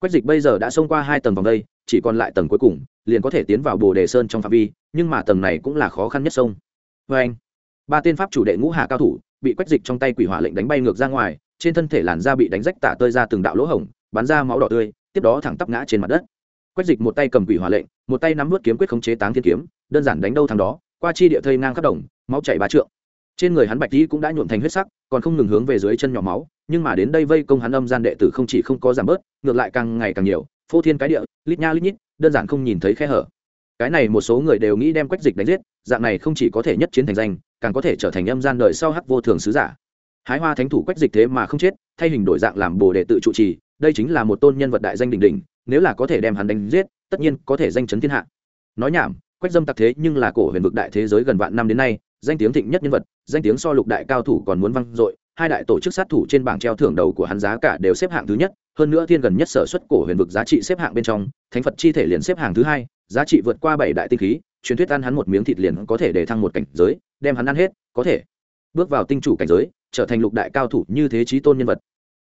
[SPEAKER 1] Quách dịch bây giờ đã xông qua hai tầng vòng đây, chỉ còn lại tầng cuối cùng, liền có thể tiến vào bồ đề sơn trong phạm vi, nhưng mà tầng này cũng là khó khăn nhất sông. Vê anh, ba tên pháp chủ đệ ngũ hạ cao thủ, bị quách dịch trong tay quỷ hỏa lệnh đánh bay ngược ra ngoài, trên thân thể làn da bị đánh rách tả tơi ra từng đạo lỗ hổng, bắn ra máu đỏ tươi, tiếp đó thẳng tắp ngã trên mặt đất quách dịch một tay cầm quỷ hỏa lệnh, một tay nắm vớt kiếm quyết khống chế táng thiên kiếm, đơn giản đánh đâu thằng đó, qua chi địa thây ngang khắp đồng, máu chảy ba trượng. Trên người hắn bạch tí cũng đã nhuộm thành huyết sắc, còn không ngừng hướng về dưới chân nhỏ máu, nhưng mà đến đây vây công hắn âm gian đệ tử không chỉ không có giảm bớt, ngược lại càng ngày càng nhiều, phô thiên cái địa, lít nha lít nhít, đơn giản không nhìn thấy khe hở. Cái này một số người đều nghĩ đem quách dịch đánh giết, dạng này không chỉ có thể nhất chiến thành danh, càng có thể trở thành âm gian đời sau hắc vô thường sứ giả. Hái hoa thánh thủ quách dịch thế mà không chết, thay hình đổi dạng làm bồ đệ tự trụ trì, đây chính là một tôn nhân vật đại danh đỉnh đỉnh nếu là có thể đem hắn đánh giết, tất nhiên có thể danh chấn thiên hạ. Nói nhảm, quách dâm tặc thế nhưng là cổ huyền vực đại thế giới gần vạn năm đến nay, danh tiếng thịnh nhất nhân vật, danh tiếng so lục đại cao thủ còn muốn văng dội, hai đại tổ chức sát thủ trên bảng treo thưởng đầu của hắn giá cả đều xếp hạng thứ nhất, hơn nữa thiên gần nhất sở xuất cổ huyền vực giá trị xếp hạng bên trong, thánh phật chi thể liền xếp hạng thứ hai, giá trị vượt qua bảy đại tinh khí, truyền thuyết ăn hắn một miếng thịt liền có thể để thăng một cảnh giới, đem hắn ăn hết, có thể. Bước vào tinh chủ cảnh giới, trở thành lục đại cao thủ như thế trí tôn nhân vật.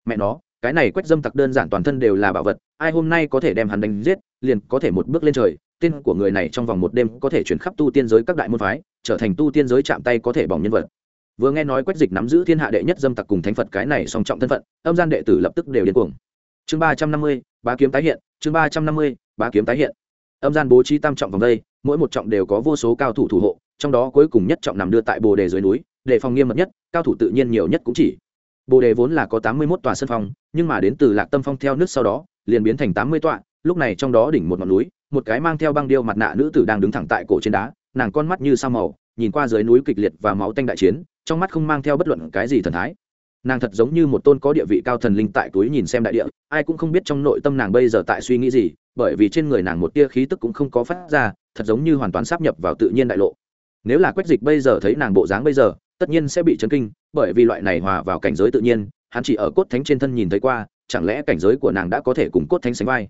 [SPEAKER 1] Mẹ nó cái này quách dâm tặc đơn giản toàn thân đều là bảo vật, ai hôm nay có thể đem hắn đánh giết, liền có thể một bước lên trời. Tên của người này trong vòng một đêm có thể chuyển khắp tu tiên giới các đại môn phái, trở thành tu tiên giới chạm tay có thể bỏng nhân vật. Vừa nghe nói quách dịch nắm giữ thiên hạ đệ nhất dâm tặc cùng thánh phật cái này song trọng thân phận, âm gian đệ tử lập tức đều điên cuồng. Chương ba trăm năm mươi, bá kiếm tái hiện, chương ba trăm năm mươi, bá kiếm tái hiện. Âm gian bố trí tam trọng vòng đây, mỗi một trọng đều có vô số cao thủ thủ hộ, trong đó cuối cùng nhất trọng nằm đưa tại bồ đề dưới núi, để phòng nghiêm mật nhất, cao thủ tự nhiên nhiều nhất cũng chỉ bồ đề vốn là có tám mươi mốt tòa sân phong, nhưng mà đến từ lạc tâm phong theo nước sau đó, liền biến thành tám mươi tọa, lúc này trong đó đỉnh một ngọn núi, một cái mang theo băng điêu mặt nạ nữ tử đang đứng thẳng tại cổ trên đá, nàng con mắt như sao màu, nhìn qua dưới núi kịch liệt và máu tanh đại chiến, trong mắt không mang theo bất luận cái gì thần thái. Nàng thật giống như một tôn có địa vị cao thần linh tại túi nhìn xem đại địa, ai cũng không biết trong nội tâm nàng bây giờ tại suy nghĩ gì, bởi vì trên người nàng một tia khí tức cũng không có phát ra, thật giống như hoàn toàn sắp nhập vào tự nhiên đại lộ. Nếu là quách dịch bây giờ thấy nàng bộ dáng bây giờ tất nhiên sẽ bị chấn kinh, bởi vì loại này hòa vào cảnh giới tự nhiên, hắn chỉ ở cốt thánh trên thân nhìn thấy qua, chẳng lẽ cảnh giới của nàng đã có thể cùng cốt thánh sánh vai?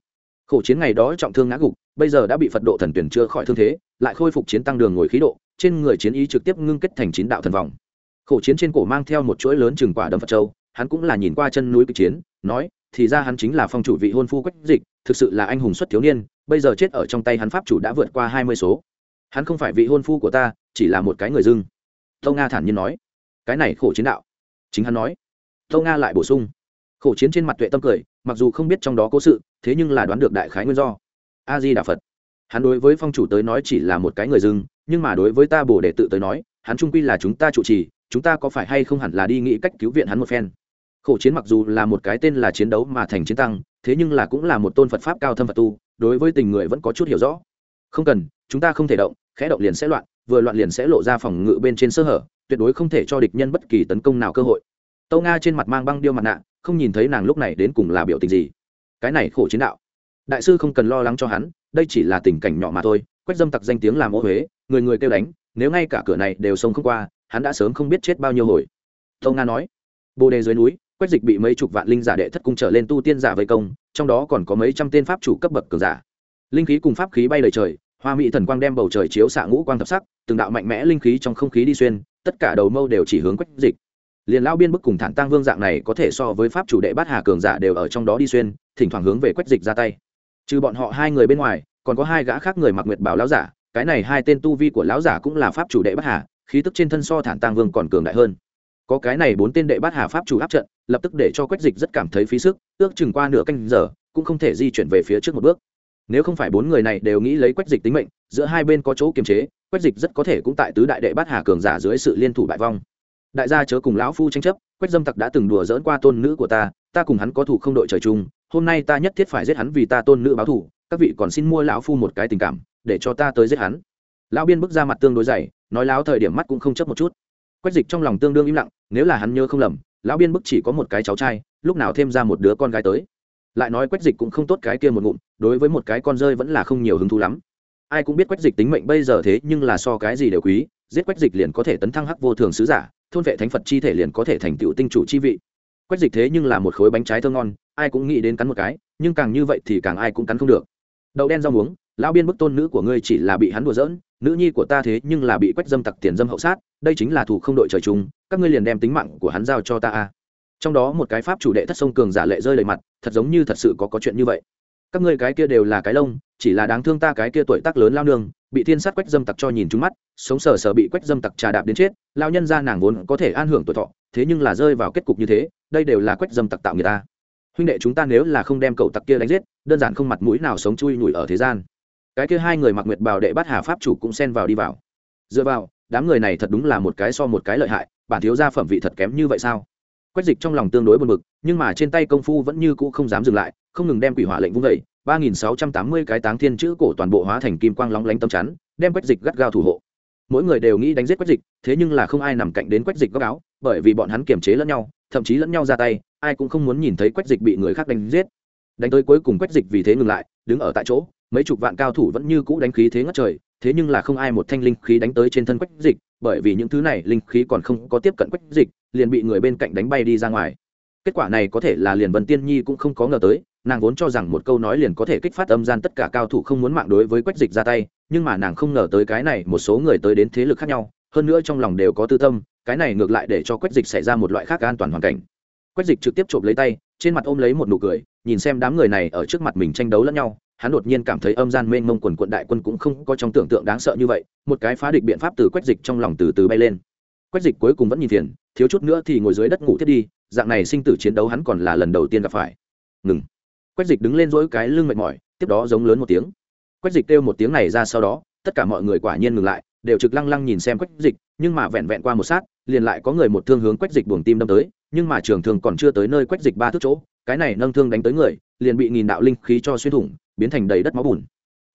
[SPEAKER 1] Khổ chiến ngày đó trọng thương ngã gục, bây giờ đã bị phật độ thần tuyển chưa khỏi thương thế, lại khôi phục chiến tăng đường ngồi khí độ, trên người chiến ý trực tiếp ngưng kết thành chín đạo thần vòng. Khổ chiến trên cổ mang theo một chuỗi lớn chừng quả đấm phật châu, hắn cũng là nhìn qua chân núi kịch chiến, nói, thì ra hắn chính là phong chủ vị hôn phu quách dịch, thực sự là anh hùng xuất thiếu niên, bây giờ chết ở trong tay hắn pháp chủ đã vượt qua hai mươi số. Hắn không phải vị hôn phu của ta, chỉ là một cái người dưng tâu nga thản nhiên nói, cái này khổ chiến đạo. Chính hắn nói tâu nga lại bổ sung, khổ chiến trên mặt tuệ tâm cười, mặc dù không biết trong đó cố sự, thế nhưng là đoán được đại khái nguyên do. A di đà phật. Hắn đối với phong chủ tới nói chỉ là một cái người dưng nhưng mà đối với ta bổ đệ tự tới nói, hắn trung quy là chúng ta trụ trì, chúng ta có phải hay không hẳn là đi nghĩ cách cứu viện hắn một phen. Khổ chiến mặc dù là một cái tên là chiến đấu mà thành chiến tăng, thế nhưng là cũng là một tôn phật pháp cao thâm phật tu, đối với tình người vẫn có chút hiểu rõ. Không cần, chúng ta không thể động, khẽ động liền sẽ loạn vừa loạn liền sẽ lộ ra phòng ngự bên trên sơ hở, tuyệt đối không thể cho địch nhân bất kỳ tấn công nào cơ hội. Tâu nga trên mặt mang băng điêu mặt nạ, không nhìn thấy nàng lúc này đến cùng là biểu tình gì. Cái này khổ chiến đạo. Đại sư không cần lo lắng cho hắn, đây chỉ là tình cảnh nhỏ mà thôi, quách dâm tặc danh tiếng làm ô huế người người kêu đánh, nếu ngay cả cửa này đều sống không qua, hắn đã sớm không biết chết bao nhiêu hồi. Tâu nga nói, bồ đề dưới núi, quách dịch bị mấy chục vạn linh giả đệ thất cung trở lên tu tiên giả vây công, trong đó còn có mấy trăm tên pháp chủ cấp bậc cường giả. Linh khí cùng pháp khí bay lời trời hoa mỹ thần quang đem bầu trời chiếu xạ ngũ quang thập sắc, từng đạo mạnh mẽ linh khí trong không khí đi xuyên, tất cả đầu mâu đều chỉ hướng quách dịch. Liền lao biên bức cùng thản tăng vương dạng này có thể so với pháp chủ đệ bát hà cường giả đều ở trong đó đi xuyên, thỉnh thoảng hướng về quách dịch ra tay. Trừ bọn họ hai người bên ngoài, còn có hai gã khác người mặc nguyệt bảo lão giả, cái này hai tên tu vi của lão giả cũng là pháp chủ đệ bát hà, khí tức trên thân so thản tăng vương còn cường đại hơn. Có cái này bốn tên đệ bát hà pháp chủ áp trận, lập tức để cho quách dịch rất cảm thấy phí sức, ước chừng qua nửa canh giờ, cũng không thể di chuyển về phía trước một bước nếu không phải bốn người này đều nghĩ lấy quách dịch tính mệnh, giữa hai bên có chỗ kiềm chế, quách dịch rất có thể cũng tại tứ đại đệ bát hà cường giả dưới sự liên thủ bại vong. Đại gia chớ cùng lão phu tranh chấp, quách dâm tặc đã từng đùa dỡn qua tôn nữ của ta ta cùng hắn có thủ không đội trời chung, hôm nay ta nhất thiết phải giết hắn vì ta tôn nữ báo thủ, các vị còn xin mua lão phu một cái tình cảm, để cho ta tới giết hắn. Lão biên bước ra mặt tương đối dày, nói láo thời điểm mắt cũng không chấp một chút. Quách dịch trong lòng tương đương im lặng, nếu là hắn nhớ không lầm, lão biên bức chỉ có một cái cháu trai, lúc nào thêm ra một đứa con gái tới. Lại nói quách dịch cũng không tốt cái kia một ngụm đối với một cái con rơi vẫn là không nhiều hứng thú lắm. Ai cũng biết quách dịch tính mệnh bây giờ thế nhưng là so cái gì đều quý, giết quách dịch liền có thể tấn thăng hắc vô thường sứ giả, thôn vệ thánh phật chi thể liền có thể thành tựu tinh chủ chi vị. Quách dịch thế nhưng là một khối bánh trái thơ ngon, ai cũng nghĩ đến cắn một cái, nhưng càng như vậy thì càng ai cũng cắn không được. Đậu đen rau muống, lão biên bức tôn nữ của ngươi chỉ là bị hắn đùa giỡn, nữ nhi của ta thế nhưng là bị quách dâm tặc tiền dâm hậu sát, đây chính là thủ không đội trời chung, các ngươi liền đem tính mạng của hắn giao cho ta a. Trong đó một cái pháp chủ đệ thất sông cường giả lệ rơi đầy mặt, thật giống như thật sự có có chuyện như vậy các ngươi cái kia đều là cái lông, chỉ là đáng thương ta cái kia tuổi tác lớn lao nương, bị thiên sát quách dâm tặc cho nhìn trúng mắt, sống sờ sờ bị quách dâm tặc trà đạp đến chết lao nhân ra nàng vốn có thể an hưởng tuổi thọ, thế nhưng là rơi vào kết cục như thế, đây đều là quách dâm tặc tạo người ta. Huynh đệ chúng ta nếu là không đem cậu tặc kia đánh giết, đơn giản không mặt mũi nào sống chui nhủi ở thế gian. Cái kia hai người mặc nguyệt bào đệ bắt hà pháp chủ cũng xen vào đi vào. Dựa vào, đám người này thật đúng là một cái so một cái lợi hại, bản thiếu gia phẩm vị thật kém như vậy sao? Quách dịch trong lòng tương đối buồn bực, nhưng mà trên tay công phu vẫn như cũ không dám dừng lại, không ngừng đem quỷ hỏa lệnh vung vẩy ba nghìn sáu trăm tám mươi cái táng thiên chữ cổ toàn bộ hóa thành kim quang lóng lánh tấm chắn, đem quách dịch gắt gao thủ hộ. Mỗi người đều nghĩ đánh giết quách dịch, thế nhưng là không ai nằm cạnh đến quách dịch góc áo, bởi vì bọn hắn kiềm chế lẫn nhau, thậm chí lẫn nhau ra tay, ai cũng không muốn nhìn thấy quách dịch bị người khác đánh giết. Đánh tới cuối cùng quách dịch vì thế ngừng lại, đứng ở tại chỗ, mấy chục vạn cao thủ vẫn như cũ đánh khí thế ngất trời, thế nhưng là không ai một thanh linh khí đánh tới trên thân quách dịch bởi vì những thứ này linh khí còn không có tiếp cận quách dịch, liền bị người bên cạnh đánh bay đi ra ngoài. Kết quả này có thể là liền vân tiên nhi cũng không có ngờ tới, nàng vốn cho rằng một câu nói liền có thể kích phát âm gian tất cả cao thủ không muốn mạng đối với quách dịch ra tay, nhưng mà nàng không ngờ tới cái này một số người tới đến thế lực khác nhau, hơn nữa trong lòng đều có tư tâm, cái này ngược lại để cho quách dịch xảy ra một loại khác an toàn hoàn cảnh. Quách dịch trực tiếp chộp lấy tay, trên mặt ôm lấy một nụ cười, nhìn xem đám người này ở trước mặt mình tranh đấu lẫn nhau hắn đột nhiên cảm thấy âm gian mênh mông quần quận đại quân cũng không có trong tưởng tượng đáng sợ như vậy, một cái phá địch biện pháp từ quách dịch trong lòng từ từ bay lên. Quách dịch cuối cùng vẫn nhìn tiền thiếu chút nữa thì ngồi dưới đất ngủ thiết đi, dạng này sinh tử chiến đấu hắn còn là lần đầu tiên gặp phải. Ngừng. Quách dịch đứng lên dỗi cái lưng mệt mỏi, tiếp đó giống lớn một tiếng. Quách dịch kêu một tiếng này ra sau đó, tất cả mọi người quả nhiên ngừng lại, đều trực lăng lăng nhìn xem quách dịch, nhưng mà vẹn vẹn qua một sát, liền lại có người một thương hướng quách dịch buồng tim đâm tới, nhưng mà trường thường còn chưa tới nơi quách dịch ba thước chỗ, cái này nâng thương đánh tới người, liền bị nghìn đạo linh khí cho xuyên thủng biến thành đầy đất máu bùn.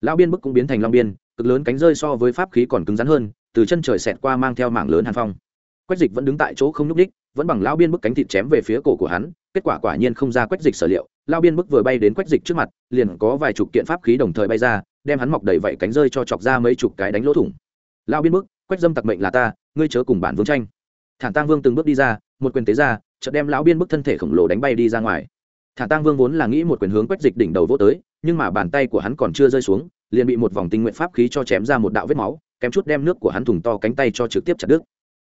[SPEAKER 1] Lão biên bức cũng biến thành long biên, cực lớn cánh rơi so với pháp khí còn cứng rắn hơn, từ chân trời xẹt qua mang theo mảng lớn hàn phong. Quách dịch vẫn đứng tại chỗ không nhúc ních vẫn bằng lão biên bức cánh thịt chém về phía cổ của hắn, kết quả quả nhiên không ra quách dịch sở liệu. Lão biên bức vừa bay đến quách dịch trước mặt, liền có vài chục kiện pháp khí đồng thời bay ra, đem hắn mọc đầy vảy cánh rơi cho chọc ra mấy chục cái đánh lỗ thủng. Lão biên bức, quách dâm tặc mệnh là ta, ngươi chớ cùng bản vương tranh. Thản tăng vương từng bước đi ra, một quyền tế ra, chợt đem lão biên bức thân thể khổng lồ đánh bay đi ra ngoài. Thản tăng vương vốn là nghĩ một quyền hướng quách dịch đỉnh đầu vô tới nhưng mà bàn tay của hắn còn chưa rơi xuống, liền bị một vòng tinh nguyện pháp khí cho chém ra một đạo vết máu, kém chút đem nước của hắn thùng to cánh tay cho trực tiếp chặt đứt.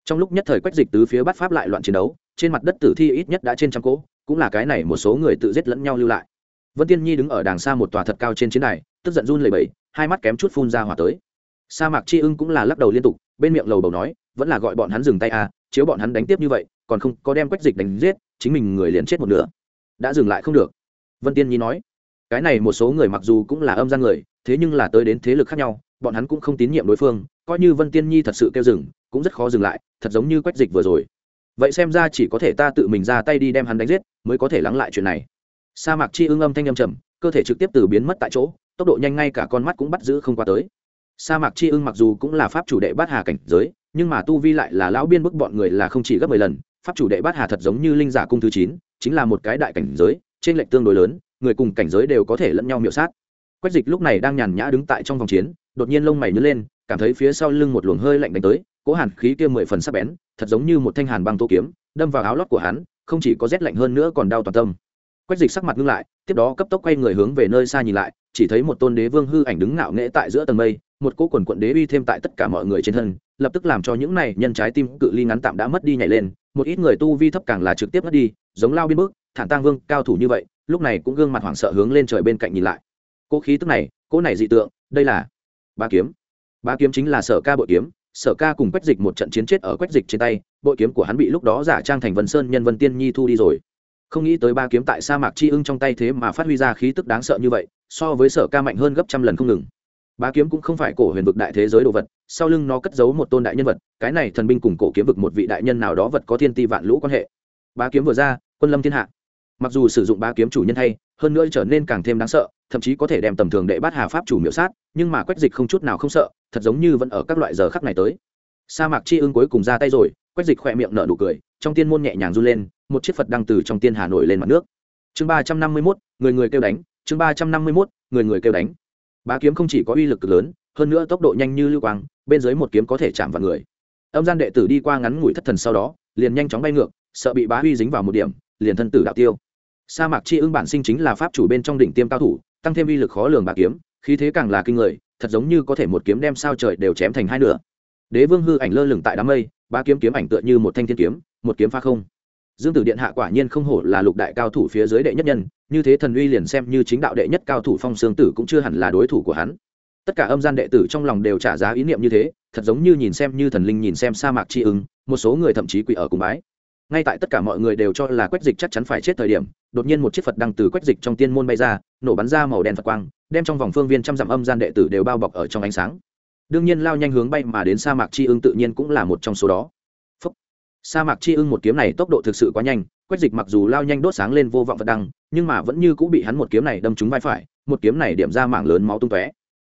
[SPEAKER 1] Trong lúc nhất thời quách dịch tứ phía bắt pháp lại loạn chiến đấu, trên mặt đất tử thi ít nhất đã trên trăm cỗ, cũng là cái này một số người tự giết lẫn nhau lưu lại. Vân tiên nhi đứng ở đàng xa một tòa thật cao trên chiến đài, tức giận run lẩy bẩy, hai mắt kém chút phun ra hỏa tới. Sa mạc chi ưng cũng là lắc đầu liên tục, bên miệng lầu bầu nói, vẫn là gọi bọn hắn dừng tay à chiếu bọn hắn đánh tiếp như vậy, còn không có đem quách dịch đánh giết, chính mình người liền chết một nửa. Đã dừng lại không được. Vân tiên nhi nói cái này một số người mặc dù cũng là âm gian người, thế nhưng là tới đến thế lực khác nhau, bọn hắn cũng không tín nhiệm đối phương, coi như vân tiên nhi thật sự kêu dừng, cũng rất khó dừng lại, thật giống như quách dịch vừa rồi. Vậy xem ra chỉ có thể ta tự mình ra tay đi đem hắn đánh giết, mới có thể lắng lại chuyện này. Sa mạc chi ưng âm thanh âm trầm, cơ thể trực tiếp từ biến mất tại chỗ, tốc độ nhanh ngay cả con mắt cũng bắt giữ không qua tới. Sa mạc chi ưng mặc dù cũng là pháp chủ đệ bát hà cảnh giới, nhưng mà tu vi lại là lão biên bức bọn người là không chỉ gấp mười lần, pháp chủ đệ bát hà thật giống như linh giả cung thứ chín, chính là một cái đại cảnh giới, trên lệnh tương đối lớn người cùng cảnh giới đều có thể lẫn nhau miểu sát. Quách dịch lúc này đang nhàn nhã đứng tại trong vòng chiến, đột nhiên lông mày nhớ lên, cảm thấy phía sau lưng một luồng hơi lạnh đánh tới, cố hàn khí kia mười phần sắc bén, thật giống như một thanh hàn băng tô kiếm, đâm vào áo lót của hắn, không chỉ có rét lạnh hơn nữa còn đau toàn tâm. Quách dịch sắc mặt ngưng lại, tiếp đó cấp tốc quay người hướng về nơi xa nhìn lại, chỉ thấy một tôn đế vương hư ảnh đứng ngạo nghễ tại giữa tầng mây, một cỗ quần quận đế uy thêm tại tất cả mọi người trên thân, lập tức làm cho những này nhân trái tim cự ly ngắn tạm đã mất đi nhảy lên, một ít người tu vi thấp càng là trực tiếp mất đi, giống lao biên bước, thản tang vương cao thủ như vậy lúc này cũng gương mặt hoảng sợ hướng lên trời bên cạnh nhìn lại. Cỗ khí tức này cỗ này dị tượng, đây là ba kiếm. Ba kiếm chính là sở ca bội kiếm. Sở ca cùng quách dịch một trận chiến chết ở quách dịch trên tay, bội kiếm của hắn bị lúc đó giả trang thành vân sơn nhân vân tiên nhi thu đi rồi. Không nghĩ tới ba kiếm tại sa mạc chi ưng trong tay thế mà phát huy ra khí tức đáng sợ như vậy, so với sở ca mạnh hơn gấp trăm lần không ngừng. Bá kiếm cũng không phải cổ huyền vực đại thế giới đồ vật, sau lưng nó cất giấu một tôn đại nhân vật, cái này thần binh cùng cổ kiếm vực một vị đại nhân nào đó vật có thiên ti vạn lũ quan hệ. Bá kiếm vừa ra, quân lâm thiên hạ mặc dù sử dụng bá kiếm chủ nhân thay hơn nữa trở nên càng thêm đáng sợ, thậm chí có thể đem tầm thường đệ bát hà pháp chủ miễu sát, nhưng mà quách dịch không chút nào không sợ, thật giống như vẫn ở các loại giờ khắc này tới. Sa mạc chi ưng cuối cùng ra tay rồi, quách dịch khỏe miệng nở nụ cười, trong tiên môn nhẹ nhàng run lên, một chiếc phật đăng từ trong tiên hà nổi lên mặt nước. Chương ba trăm năm mươi mốt, người người kêu đánh, chương ba trăm năm mươi mốt, người người kêu đánh. Bá kiếm không chỉ có uy lực cực lớn, hơn nữa tốc độ nhanh như lưu quang, bên dưới một kiếm có thể chạm vào người. Âm gian đệ tử đi qua ngắn ngủi thất thần sau đó, liền nhanh chóng bay ngược, sợ bị bá huy dính vào một điểm liền thân tử đạo tiêu. Sa mạc chi ưng bản sinh chính là pháp chủ bên trong đỉnh tiêm cao thủ, tăng thêm uy lực khó lường bá kiếm, khí thế càng là kinh người, thật giống như có thể một kiếm đem sao trời đều chém thành hai nửa. Đế vương hư ảnh lơ lửng tại đám mây, bá kiếm kiếm ảnh tựa như một thanh thiên kiếm, một kiếm pha không. Dương tử điện hạ quả nhiên không hổ là lục đại cao thủ phía dưới đệ nhất nhân, như thế thần uy liền xem như chính đạo đệ nhất cao thủ phong sương tử cũng chưa hẳn là đối thủ của hắn. Tất cả âm gian đệ tử trong lòng đều trả giá ý niệm như thế, thật giống như nhìn xem như thần linh nhìn xem sa mạc Chi ưng, một số người thậm chí quỷ ở cùng bái ngay tại tất cả mọi người đều cho là quách dịch chắc chắn phải chết thời điểm, đột nhiên một chiếc phật đăng từ quách dịch trong tiên môn bay ra, nổ bắn ra màu đen phật quang, đem trong vòng phương viên trăm dặm âm gian đệ tử đều bao bọc ở trong ánh sáng. Đương nhiên lao nhanh hướng bay mà đến sa mạc Chi ưng tự nhiên cũng là một trong số đó. Phúc. sa mạc Chi ưng một kiếm này tốc độ thực sự quá nhanh, quách dịch mặc dù lao nhanh đốt sáng lên vô vọng phật đăng, nhưng mà vẫn như cũng bị hắn một kiếm này đâm trúng vai phải, một kiếm này điểm ra mảng lớn máu tung tóe.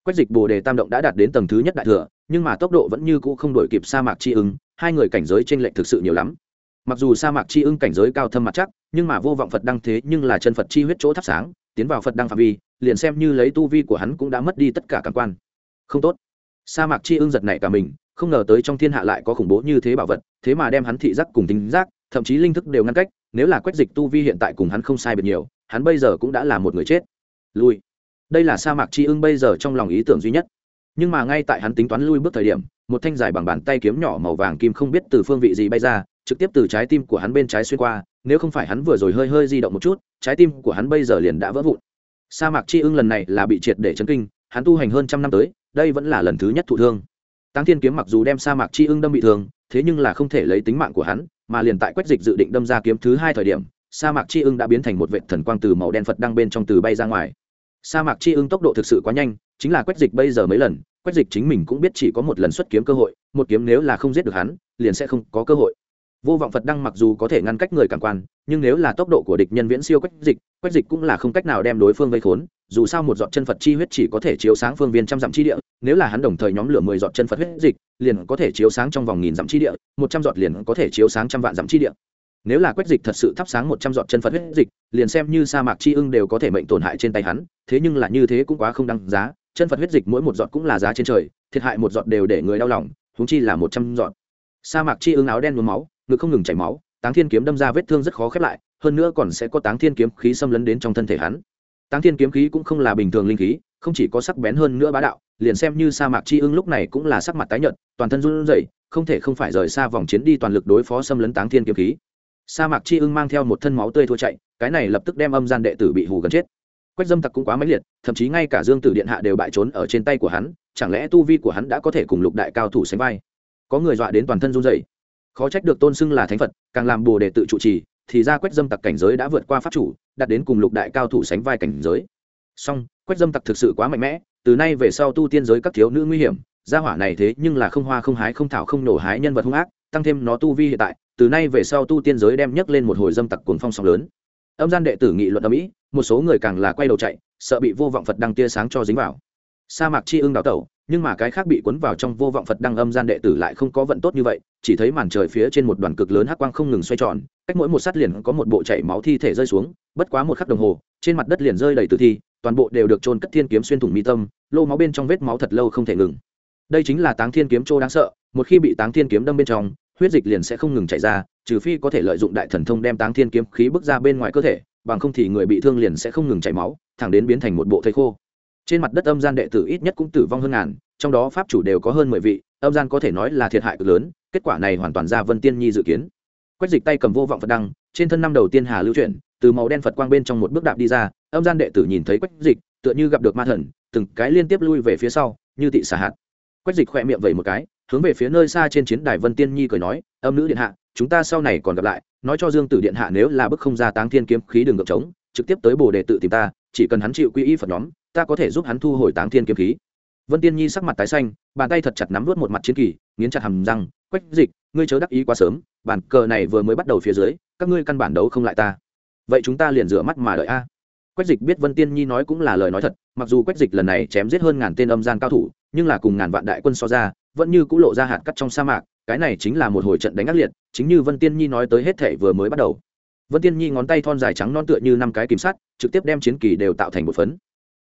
[SPEAKER 1] Quách dịch bồ đề tam động đã đạt đến tầng thứ nhất đại thừa, nhưng mà tốc độ vẫn như cũ không đổi kịp sa mạc tri ưng, hai người cảnh giới t r ê n lệch thực sự nhiều lắm mặc dù sa mạc chi ưng cảnh giới cao thâm mặt chắc, nhưng mà vô vọng phật đăng thế nhưng là chân phật chi huyết chỗ thắp sáng, tiến vào phật đăng phạm vi, liền xem như lấy tu vi của hắn cũng đã mất đi tất cả cảm quan. Không tốt. Sa mạc chi ưng giật này cả mình, không ngờ tới trong thiên hạ lại có khủng bố như thế bảo vật, thế mà đem hắn thị giác cùng tính giác, thậm chí linh thức đều ngăn cách, nếu là quách dịch tu vi hiện tại cùng hắn không sai biệt nhiều, hắn bây giờ cũng đã là một người chết. Lui. Đây là sa mạc chi ưng bây giờ trong lòng ý tưởng duy nhất. Nhưng mà ngay tại hắn tính toán lui bước thời điểm, một thanh dài bằng bàn tay kiếm nhỏ màu vàng kim không biết từ phương vị gì bay ra trực tiếp từ trái tim của hắn bên trái xuyên qua, nếu không phải hắn vừa rồi hơi hơi di động một chút, trái tim của hắn bây giờ liền đã vỡ vụn. Sa mạc chi ưng lần này là bị triệt để chấn kinh, hắn tu hành hơn trăm năm tới, đây vẫn là lần thứ nhất thụ thương. Táng thiên kiếm mặc dù đem sa mạc chi ưng đâm bị thương, thế nhưng là không thể lấy tính mạng của hắn, mà liền tại quách dịch dự định đâm ra kiếm thứ hai thời điểm, sa mạc chi ưng đã biến thành một vệ thần quang từ màu đen phật đang bên trong từ bay ra ngoài. Sa mạc chi ưng tốc độ thực sự quá nhanh, chính là quách dịch bây giờ mấy lần, quách dịch chính mình cũng biết chỉ có một lần xuất kiếm cơ hội, một kiếm nếu là không giết được hắn, liền sẽ không có cơ hội vô vọng phật đăng mặc dù có thể ngăn cách người cảm quan, nhưng nếu là tốc độ của địch nhân viễn siêu quách dịch quách dịch cũng là không cách nào đem đối phương vây khốn, dù sao một giọt chân phật chi huyết chỉ có thể chiếu sáng phương viên trăm dặm chi địa, nếu là hắn đồng thời nhóm lửa mười giọt chân phật huyết dịch, liền có thể chiếu sáng trong vòng nghìn dặm chi địa, một trăm giọt liền có thể chiếu sáng trăm vạn dặm chi địa. Nếu là quách dịch thật sự thắp sáng một trăm giọt chân phật huyết dịch, liền xem như sa mạc chi ưng đều có thể mệnh tổn hại trên tay hắn, thế nhưng là như thế cũng quá không đăng giá, chân phật huyết dịch mỗi một giọt cũng là giá trên trời, thiệt hại một giọt đều để người đau lòng húng chi là một trăm giọt. Sa mạc chi ưng áo đen nhuốm máu ngực không ngừng chảy máu, táng thiên kiếm đâm ra vết thương rất khó khép lại, hơn nữa còn sẽ có táng thiên kiếm khí xâm lấn đến trong thân thể hắn. Táng thiên kiếm khí cũng không là bình thường linh khí, không chỉ có sắc bén hơn nữa bá đạo, liền xem như sa mạc chi ưng lúc này cũng là sắc mặt tái nhợt, toàn thân run rẩy, không thể không phải rời xa vòng chiến đi toàn lực đối phó xâm lấn táng thiên kiếm khí. Sa mạc chi ưng mang theo một thân máu tươi thua chạy, cái này lập tức đem âm gian đệ tử bị hù gần chết. Quách dâm tặc cũng quá mãnh liệt, thậm chí ngay cả dương tử điện hạ đều bại trốn ở trên tay của hắn, chẳng lẽ tu vi của hắn đã có thể cùng lục đại cao thủ sánh vai? Có người dọa đến toàn thân run rẩy khó trách được tôn xưng là thánh phật, càng làm bồ đề tự trụ trì, thì ra quách dâm tặc cảnh giới đã vượt qua pháp chủ, đạt đến cùng lục đại cao thủ sánh vai cảnh giới. Song, quách dâm tặc thực sự quá mạnh mẽ, từ nay về sau tu tiên giới các thiếu nữ nguy hiểm, gia hỏa này thế nhưng là không hoa không hái không thảo không nổ hái nhân vật hung ác, tăng thêm nó tu vi hiện tại, từ nay về sau tu tiên giới đem nhấc lên một hồi dâm tặc cuồng phong sóng lớn. Âm gian đệ tử nghị luận ở mỹ, một số người càng là quay đầu chạy, sợ bị vô vọng phật đăng tia sáng cho dính vào. Sa mạc chi ưng đào tẩu nhưng mà cái khác bị cuốn vào trong vô vọng phật đăng âm gian đệ tử lại không có vận tốt như vậy, chỉ thấy màn trời phía trên một đoàn cực lớn hắc quang không ngừng xoay tròn, cách mỗi một sắt liền có một bộ chảy máu thi thể rơi xuống, bất quá một khắc đồng hồ, trên mặt đất liền rơi đầy tử thi, toàn bộ đều được trôn cất thiên kiếm xuyên thủng mi tâm, lô máu bên trong vết máu thật lâu không thể ngừng. Đây chính là táng thiên kiếm trô đáng sợ, một khi bị táng thiên kiếm đâm bên trong, huyết dịch liền sẽ không ngừng chảy ra, trừ phi có thể lợi dụng đại thần thông đem táng thiên kiếm khí bước ra bên ngoài cơ thể, bằng không thì người bị thương liền sẽ không ngừng chảy máu, thẳng đến biến thành một bộ thây khô trên mặt đất âm gian đệ tử ít nhất cũng tử vong hơn ngàn, trong đó pháp chủ đều có hơn mười vị, âm gian có thể nói là thiệt hại cực lớn, kết quả này hoàn toàn ra vân tiên nhi dự kiến. Quách dịch tay cầm vô vọng phật đăng, trên thân năm đầu tiên hà lưu chuyển, từ màu đen phật quang bên trong một bước đạp đi ra, âm gian đệ tử nhìn thấy quách dịch, tựa như gặp được ma thần, từng cái liên tiếp lui về phía sau, như tị xả hạt. Quách dịch khỏe miệng vẩy một cái, hướng về phía nơi xa trên chiến đài vân tiên nhi cười nói, âm nữ điện hạ, chúng ta sau này còn gặp lại, nói cho dương tử điện hạ nếu là bức không ra táng thiên kiếm khí đường ngược trống, trực tiếp tới bồ đề tự tìm ta, chỉ cần hắn chịu quy y phật nhóm ta có thể giúp hắn thu hồi táng thiên kiếm khí. Vân tiên nhi sắc mặt tái xanh, bàn tay thật chặt nắm vớt một mặt chiến kỳ, nghiến chặt hầm răng, quách dịch, ngươi chớ đắc ý quá sớm, bản cờ này vừa mới bắt đầu phía dưới, các ngươi căn bản đấu không lại ta. Vậy chúng ta liền rửa mắt mà đợi a. Quách dịch biết vân tiên nhi nói cũng là lời nói thật, mặc dù quách dịch lần này chém giết hơn ngàn tên âm gian cao thủ, nhưng là cùng ngàn vạn đại quân so ra, vẫn như cũng lộ ra hạt cắt trong sa mạc, cái này chính là một hồi trận đánh ác liệt, chính như vân tiên nhi nói tới hết thể vừa mới bắt đầu. Vân tiên nhi ngón tay thon dài trắng non tựa như năm cái kìm sắt, trực tiếp đem chiến kỳ đều tạo thành một phấn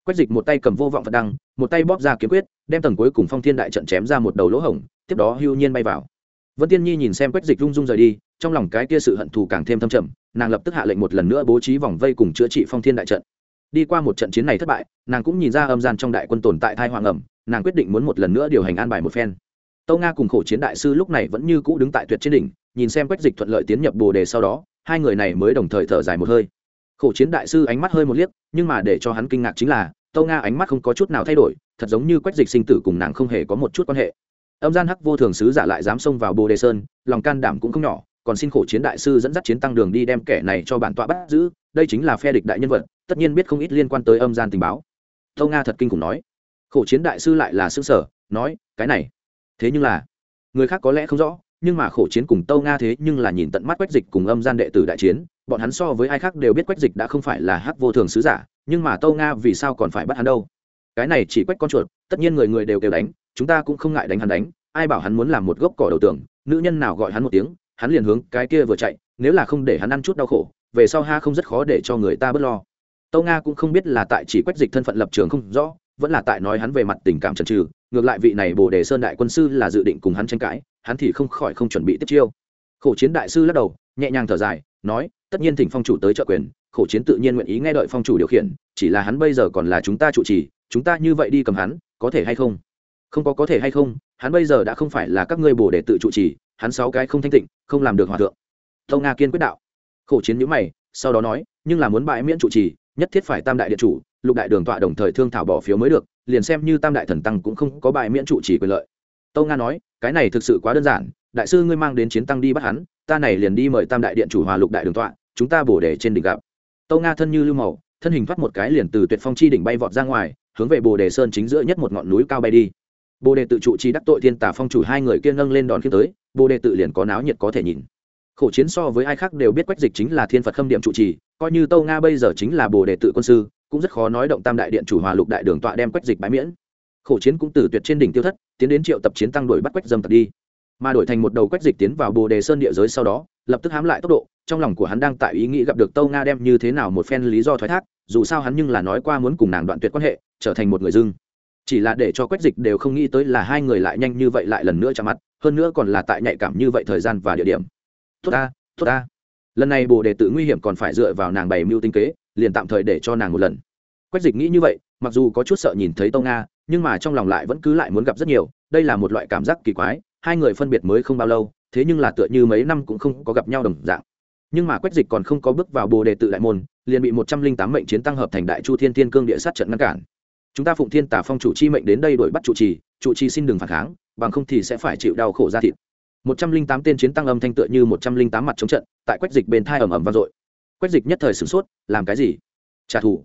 [SPEAKER 1] quách dịch một tay cầm vô vọng phật đăng, một tay bóp ra kiếm quyết, đem tầng cuối cùng phong thiên đại trận chém ra một đầu lỗ hổng, tiếp đó hưu nhiên bay vào. Vân tiên nhi nhìn xem quách dịch rung rung rời đi, trong lòng cái kia sự hận thù càng thêm thâm trầm, nàng lập tức hạ lệnh một lần nữa bố trí vòng vây cùng chữa trị phong thiên đại trận. Đi qua một trận chiến này thất bại, nàng cũng nhìn ra âm gian trong đại quân tồn tại thai hoàng ẩm nàng quyết định muốn một lần nữa điều hành an bài một phen. Tâu nga cùng khổ chiến đại sư lúc này vẫn như cũ đứng tại tuyệt trên đỉnh, nhìn xem quách dịch thuận lợi tiến nhập bồ đề sau đó, hai người này mới đồng thời thở dài một hơi khổ chiến đại sư ánh mắt hơi một liếc, nhưng mà để cho hắn kinh ngạc chính là, tâu nga ánh mắt không có chút nào thay đổi, thật giống như quách dịch sinh tử cùng nàng không hề có một chút quan hệ. Âm gian hắc vô thường sứ giả lại dám xông vào bồ đề sơn, lòng can đảm cũng không nhỏ, còn xin khổ chiến đại sư dẫn dắt chiến tăng đường đi đem kẻ này cho bản tọa bắt giữ, đây chính là phe địch đại nhân vật, tất nhiên biết không ít liên quan tới âm gian tình báo. Tâu nga thật kinh khủng nói. Khổ chiến đại sư lại là xương sở nói, cái này, thế nhưng là, người khác có lẽ không rõ nhưng mà khổ chiến cùng tâu nga thế nhưng là nhìn tận mắt quách dịch cùng âm gian đệ tử đại chiến, bọn hắn so với ai khác đều biết quách dịch đã không phải là hắc vô thường sứ giả, nhưng mà tâu nga vì sao còn phải bắt hắn đâu? Cái này chỉ quách con chuột, tất nhiên người người đều đều đánh, chúng ta cũng không ngại đánh hắn đánh, ai bảo hắn muốn làm một gốc cỏ đầu tường, nữ nhân nào gọi hắn một tiếng, hắn liền hướng cái kia vừa chạy, nếu là không để hắn ăn chút đau khổ, về sau ha không rất khó để cho người ta bớt lo. Tâu nga cũng không biết là tại chỉ quách dịch thân phận lập trường không rõ, vẫn là tại nói hắn về mặt tình cảm trần trừ ngược lại vị này bồ đề sơn đại quân sư là dự định cùng hắn tranh cãi hắn thì không khỏi không chuẩn bị tiếp chiêu. Khổ chiến đại sư lắc đầu, nhẹ nhàng thở dài, nói, tất nhiên thỉnh phong chủ tới trợ quyền, khổ chiến tự nhiên nguyện ý nghe đợi phong chủ điều khiển, chỉ là hắn bây giờ còn là chúng ta chủ trì, chúng ta như vậy đi cầm hắn, có thể hay không? Không có có thể hay không, hắn bây giờ đã không phải là các ngươi bồ để tự trụ trì, hắn sáu cái không thanh tịnh, không làm được hòa thượng. Tâu nga kiên quyết đạo. Khổ chiến nhữ mày, sau đó nói, nhưng là muốn bãi miễn trụ trì, nhất thiết phải tam đại điện chủ, lục đại đường tọa đồng thời thương thảo bỏ phiếu mới được, liền xem như tam đại thần tăng cũng không có bãi miễn trụ trì quyền lợi. Tâu nga nói cái này thực sự quá đơn giản, đại sư ngươi mang đến chiến tăng đi bắt hắn, ta này liền đi mời tam đại điện chủ hòa lục đại đường tọa, chúng ta bổ đề trên đỉnh gặp. Tâu nga thân như lưu màu, thân hình thoát một cái liền từ tuyệt phong chi đỉnh bay vọt ra ngoài, hướng về bồ đề sơn chính giữa nhất một ngọn núi cao bay đi. Bồ đề tự trụ chi đắc tội thiên tả phong chủ hai người kia nâng lên đòn khi tới, bồ đề tự liền có náo nhiệt có thể nhìn. Khổ chiến so với ai khác đều biết quách dịch chính là thiên phật khâm điểm trụ trì, coi như tâu nga bây giờ chính là bồ đề tự quân sư, cũng rất khó nói động tam đại điện chủ hòa lục đại đường tọa đem quách dịch bãi miễn. Khổ chiến cũng từ tuyệt trên đỉnh tiêu thất tiến đến triệu tập chiến tăng đuổi bắt quách dâm tặc đi. Mà đổi thành một đầu quách dịch tiến vào bồ đề sơn địa giới sau đó, lập tức hám lại tốc độ, trong lòng của hắn đang tại ý nghĩ gặp được tâu nga đem như thế nào một phen lý do thoái thác, dù sao hắn nhưng là nói qua muốn cùng nàng đoạn tuyệt quan hệ, trở thành một người dưng. Chỉ là để cho quách dịch đều không nghĩ tới là hai người lại nhanh như vậy lại lần nữa chạm mặt, hơn nữa còn là tại nhạy cảm như vậy thời gian và địa điểm. Tốt ta tốt ta. Lần này bồ đề tự nguy hiểm còn phải dựa vào nàng bày mưu tinh kế, liền tạm thời để cho nàng một lần. Quách dịch nghĩ như vậy, mặc dù có chút sợ nhìn thấy tâu nga nhưng mà trong lòng lại vẫn cứ lại muốn gặp rất nhiều, đây là một loại cảm giác kỳ quái, hai người phân biệt mới không bao lâu, thế nhưng là tựa như mấy năm cũng không có gặp nhau đồng dạng. Nhưng mà quách dịch còn không có bước vào bồ đề tự đại môn, liền bị một trăm linh tám mệnh chiến tăng hợp thành đại chu thiên thiên cương địa sát trận ngăn cản. Chúng ta phụng thiên tả phong chủ chi mệnh đến đây đuổi bắt chủ trì chủ trì xin đừng phản kháng, bằng không thì sẽ phải chịu đau khổ ra thịt. Một trăm linh tám tên chiến tăng âm thanh tựa như một trăm linh tám mặt chống trận, tại quách dịch bên thai ầm ầm vang dội. Quách dịch nhất thời sửng sốt, làm cái gì? Trả thù.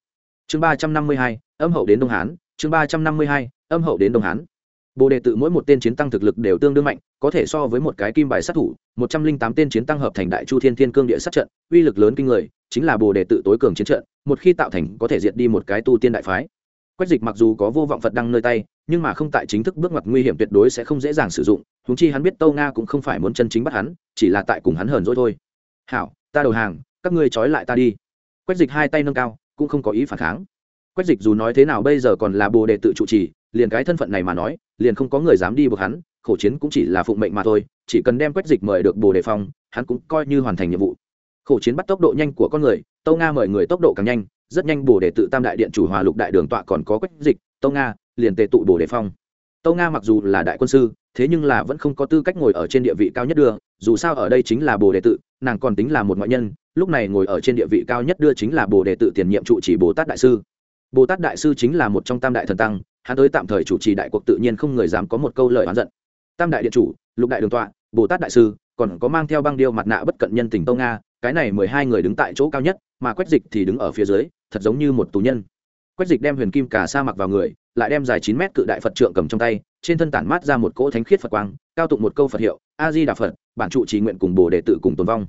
[SPEAKER 1] Chương ba trăm năm mươi hai, âm hậu đến đông hán chương ba trăm năm mươi hai, âm hậu đến đông hán. Bồ đề tự mỗi một tên chiến tăng thực lực đều tương đương mạnh, có thể so với một cái kim bài sát thủ, một trăm linh tám tên chiến tăng hợp thành đại chu thiên thiên cương địa sát trận, uy lực lớn kinh người, chính là bồ đề tự tối cường chiến trận, một khi tạo thành có thể diệt đi một cái tu tiên đại phái. Quách dịch mặc dù có vô vọng phật đăng nơi tay, nhưng mà không tại chính thức bước ngoặt nguy hiểm tuyệt đối sẽ không dễ dàng sử dụng húng chi hắn biết tâu nga cũng không phải muốn chân chính bắt hắn, chỉ là tại cùng hắn hờn dỗi thôi. Hảo, ta đầu hàng, các ngươi trói lại ta đi. Quách dịch hai tay nâng cao, cũng không có ý phản kháng quách dịch dù nói thế nào bây giờ còn là bồ đề tự trụ trì, liền cái thân phận này mà nói, liền không có người dám đi buộc hắn, khổ chiến cũng chỉ là phụng mệnh mà thôi, chỉ cần đem quách dịch mời được bồ đề phong, hắn cũng coi như hoàn thành nhiệm vụ. Khổ chiến bắt tốc độ nhanh của con người, tâu nga mời người tốc độ càng nhanh, rất nhanh bồ đề tự tam đại điện chủ hòa lục đại đường tọa còn có quách dịch, tâu nga, liền tề tụ bồ đề phong. Tâu nga mặc dù là đại quân sư, thế nhưng là vẫn không có tư cách ngồi ở trên địa vị cao nhất đưa, dù sao ở đây chính là bồ đề tự, nàng còn tính là một ngoại nhân, lúc này ngồi ở trên địa vị cao nhất đưa chính là bồ đề tự tiền nhiệm trụ chỉ bồ tát đại sư bồ tát đại sư chính là một trong tam đại thần tăng, hắn tới tạm thời chủ trì đại cuộc tự nhiên không người dám có một câu lời oán giận. Tam đại điện chủ, lục đại đường tọa, bồ tát đại sư, còn có mang theo băng điêu mặt nạ bất cận nhân tình tâu nga, cái này mười hai người đứng tại chỗ cao nhất, mà quách dịch thì đứng ở phía dưới, thật giống như một tù nhân. Quách dịch đem huyền kim cả sa mặc vào người, lại đem dài chín mét cự đại phật trượng cầm trong tay, trên thân tản mát ra một cỗ thánh khiết phật quang, cao tụng một câu phật hiệu a di đà phật, bản trụ trì nguyện cùng bồ đệ tự cùng tồn vong.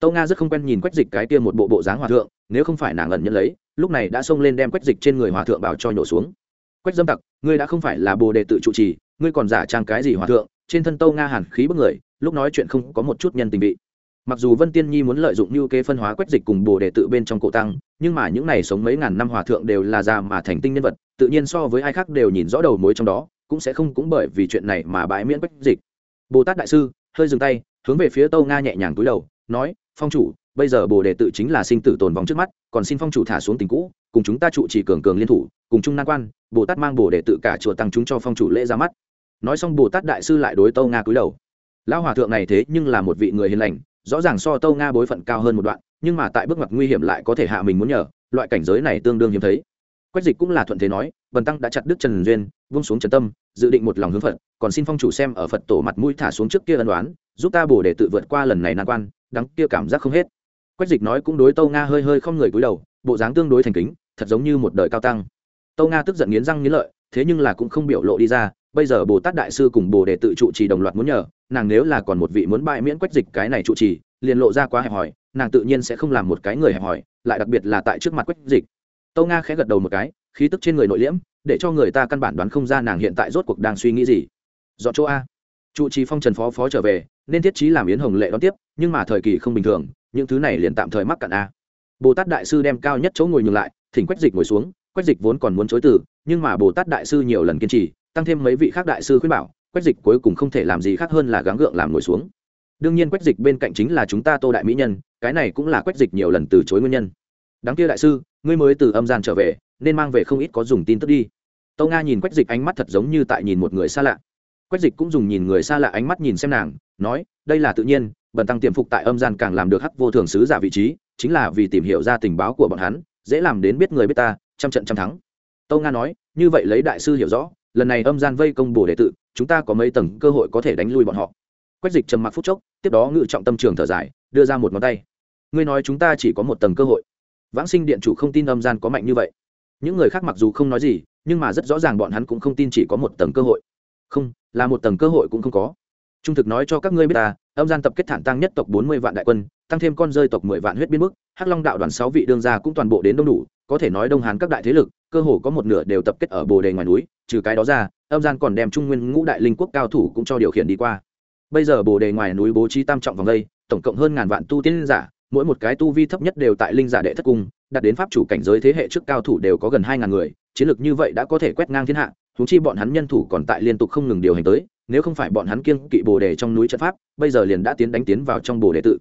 [SPEAKER 1] Tâu nga rất không quen nhìn quách dịch cái kia một bộ bộ dáng hòa thượng, nếu không phải nàng ẩn nhận lấy lúc này đã xông lên đem quách dịch trên người hòa thượng bảo cho nhổ xuống. Quách dâm tặc, ngươi đã không phải là bồ đề tự trụ trì, ngươi còn giả trang cái gì hòa thượng, trên thân tâu nga hàn khí bức người, lúc nói chuyện không có một chút nhân tình vị. Mặc dù vân tiên nhi muốn lợi dụng như kế phân hóa quách dịch cùng bồ đề tự bên trong cổ tăng, nhưng mà những này sống mấy ngàn năm hòa thượng đều là già mà thành tinh nhân vật, tự nhiên so với ai khác đều nhìn rõ đầu mối trong đó, cũng sẽ không cũng bởi vì chuyện này mà bãi miễn quách dịch. Bồ tát đại sư, hơi dừng tay, hướng về phía tâu nga nhẹ nhàng túi đầu, nói, phong chủ bây giờ bồ đề tự chính là sinh tử tồn vong trước mắt, còn xin phong chủ thả xuống tình cũ, cùng chúng ta trụ chỉ cường cường liên thủ, cùng chung nan quan, bồ tát mang bồ đề tự cả chùa tăng chúng cho phong chủ lễ ra mắt. Nói xong bồ tát đại sư lại đối tâu nga cúi đầu. Lão hòa thượng này thế nhưng là một vị người hiền lành, rõ ràng so tâu nga bối phận cao hơn một đoạn, nhưng mà tại bước ngoặt nguy hiểm lại có thể hạ mình muốn nhờ, loại cảnh giới này tương đương hiếm thấy. Quách dịch cũng là thuận thế nói, bần tăng đã chặt đức trần duyên, vung xuống trần tâm, dự định một lòng hướng phật, còn xin phong chủ xem ở phật tổ mặt mũi thả xuống trước kia ân đoán giúp ta bổ để tự vượt qua lần này nan quan, đắng kia cảm giác không hết quách dịch nói cũng đối tâu nga hơi hơi không người cúi đầu, bộ dáng tương đối thành kính, thật giống như một đời cao tăng. Tâu nga tức giận nghiến răng nghiến lợi, thế nhưng là cũng không biểu lộ đi ra, bây giờ bồ tát đại sư cùng bồ đề tự trụ trì đồng loạt muốn nhờ, nàng nếu là còn một vị muốn bại miễn quách dịch cái này trụ trì, liền lộ ra quá hẹp hòi, nàng tự nhiên sẽ không làm một cái người hẹp hòi, lại đặc biệt là tại trước mặt quách dịch. Tâu nga khẽ gật đầu một cái, khí tức trên người nội liễm, để cho người ta căn bản đoán không ra nàng hiện tại rốt cuộc đang suy nghĩ gì. Dọn chỗ a. Trụ trì phong trần phó phó trở về, nên thiết trí làm yến hồng lệ đón tiếp, nhưng mà thời kỳ không bình thường những thứ này liền tạm thời mắc cạn a. Bồ tát đại sư đem cao nhất chỗ ngồi nhường lại, thỉnh quách dịch ngồi xuống, quách dịch vốn còn muốn chối từ, nhưng mà bồ tát đại sư nhiều lần kiên trì, tăng thêm mấy vị khác đại sư khuyên bảo, quách dịch cuối cùng không thể làm gì khác hơn là gắng gượng làm ngồi xuống. Đương nhiên quách dịch bên cạnh chính là chúng ta tô đại mỹ nhân, cái này cũng là quách dịch nhiều lần từ chối nguyên nhân. Đáng kia đại sư, ngươi mới từ âm gian trở về, nên mang về không ít có dùng tin tức đi. Tâu nga nhìn quách dịch ánh mắt thật giống như tại nhìn một người xa lạ. Quách dịch cũng dùng nhìn người xa lạ ánh mắt nhìn xem nàng, nói, đây là tự nhiên bần tăng tiềm phục tại âm gian càng làm được hắc vô thường sứ giả vị trí, chính là vì tìm hiểu ra tình báo của bọn hắn, dễ làm đến biết người biết ta, trăm trận trăm thắng. Tâu nga nói, như vậy lấy đại sư hiểu rõ, lần này âm gian vây công bồ đệ tự, chúng ta có mấy tầng cơ hội có thể đánh lui bọn họ. Quách dịch trầm mặc phút chốc, tiếp đó ngự trọng tâm trường thở dài, đưa ra một ngón tay. Ngươi nói chúng ta chỉ có một tầng cơ hội. Vãng sinh điện chủ không tin âm gian có mạnh như vậy. Những người khác mặc dù không nói gì, nhưng mà rất rõ ràng bọn hắn cũng không tin chỉ có một tầng cơ hội. Không, là một tầng cơ hội cũng không có trung thực nói cho các ngươi biết ta, âm gian tập kết thản tăng nhất tộc bốn mươi vạn đại quân, tăng thêm con rơi tộc mười vạn huyết biến mức, hắc long đạo đoàn sáu vị đương gia cũng toàn bộ đến đông đủ, có thể nói đông hán các đại thế lực, cơ hồ có một nửa đều tập kết ở bồ đề ngoài núi, trừ cái đó ra, âm gian còn đem trung nguyên ngũ đại linh quốc cao thủ cũng cho điều khiển đi qua. Bây giờ bồ đề ngoài núi bố trí tam trọng vòng đây, tổng cộng hơn ngàn vạn tu tiên giả, mỗi một cái tu vi thấp nhất đều tại linh giả đệ thất cung, đạt đến pháp chủ cảnh giới thế hệ trước cao thủ đều có gần hai ngàn người, chiến lược như vậy đã có thể quét ngang thiên hạ thú chi bọn hắn nhân thủ còn tại liên tục không ngừng điều hành tới nếu không phải bọn hắn kiêng kỵ bồ đề trong núi trận pháp, bây giờ liền đã tiến đánh tiến vào trong bồ đề tự.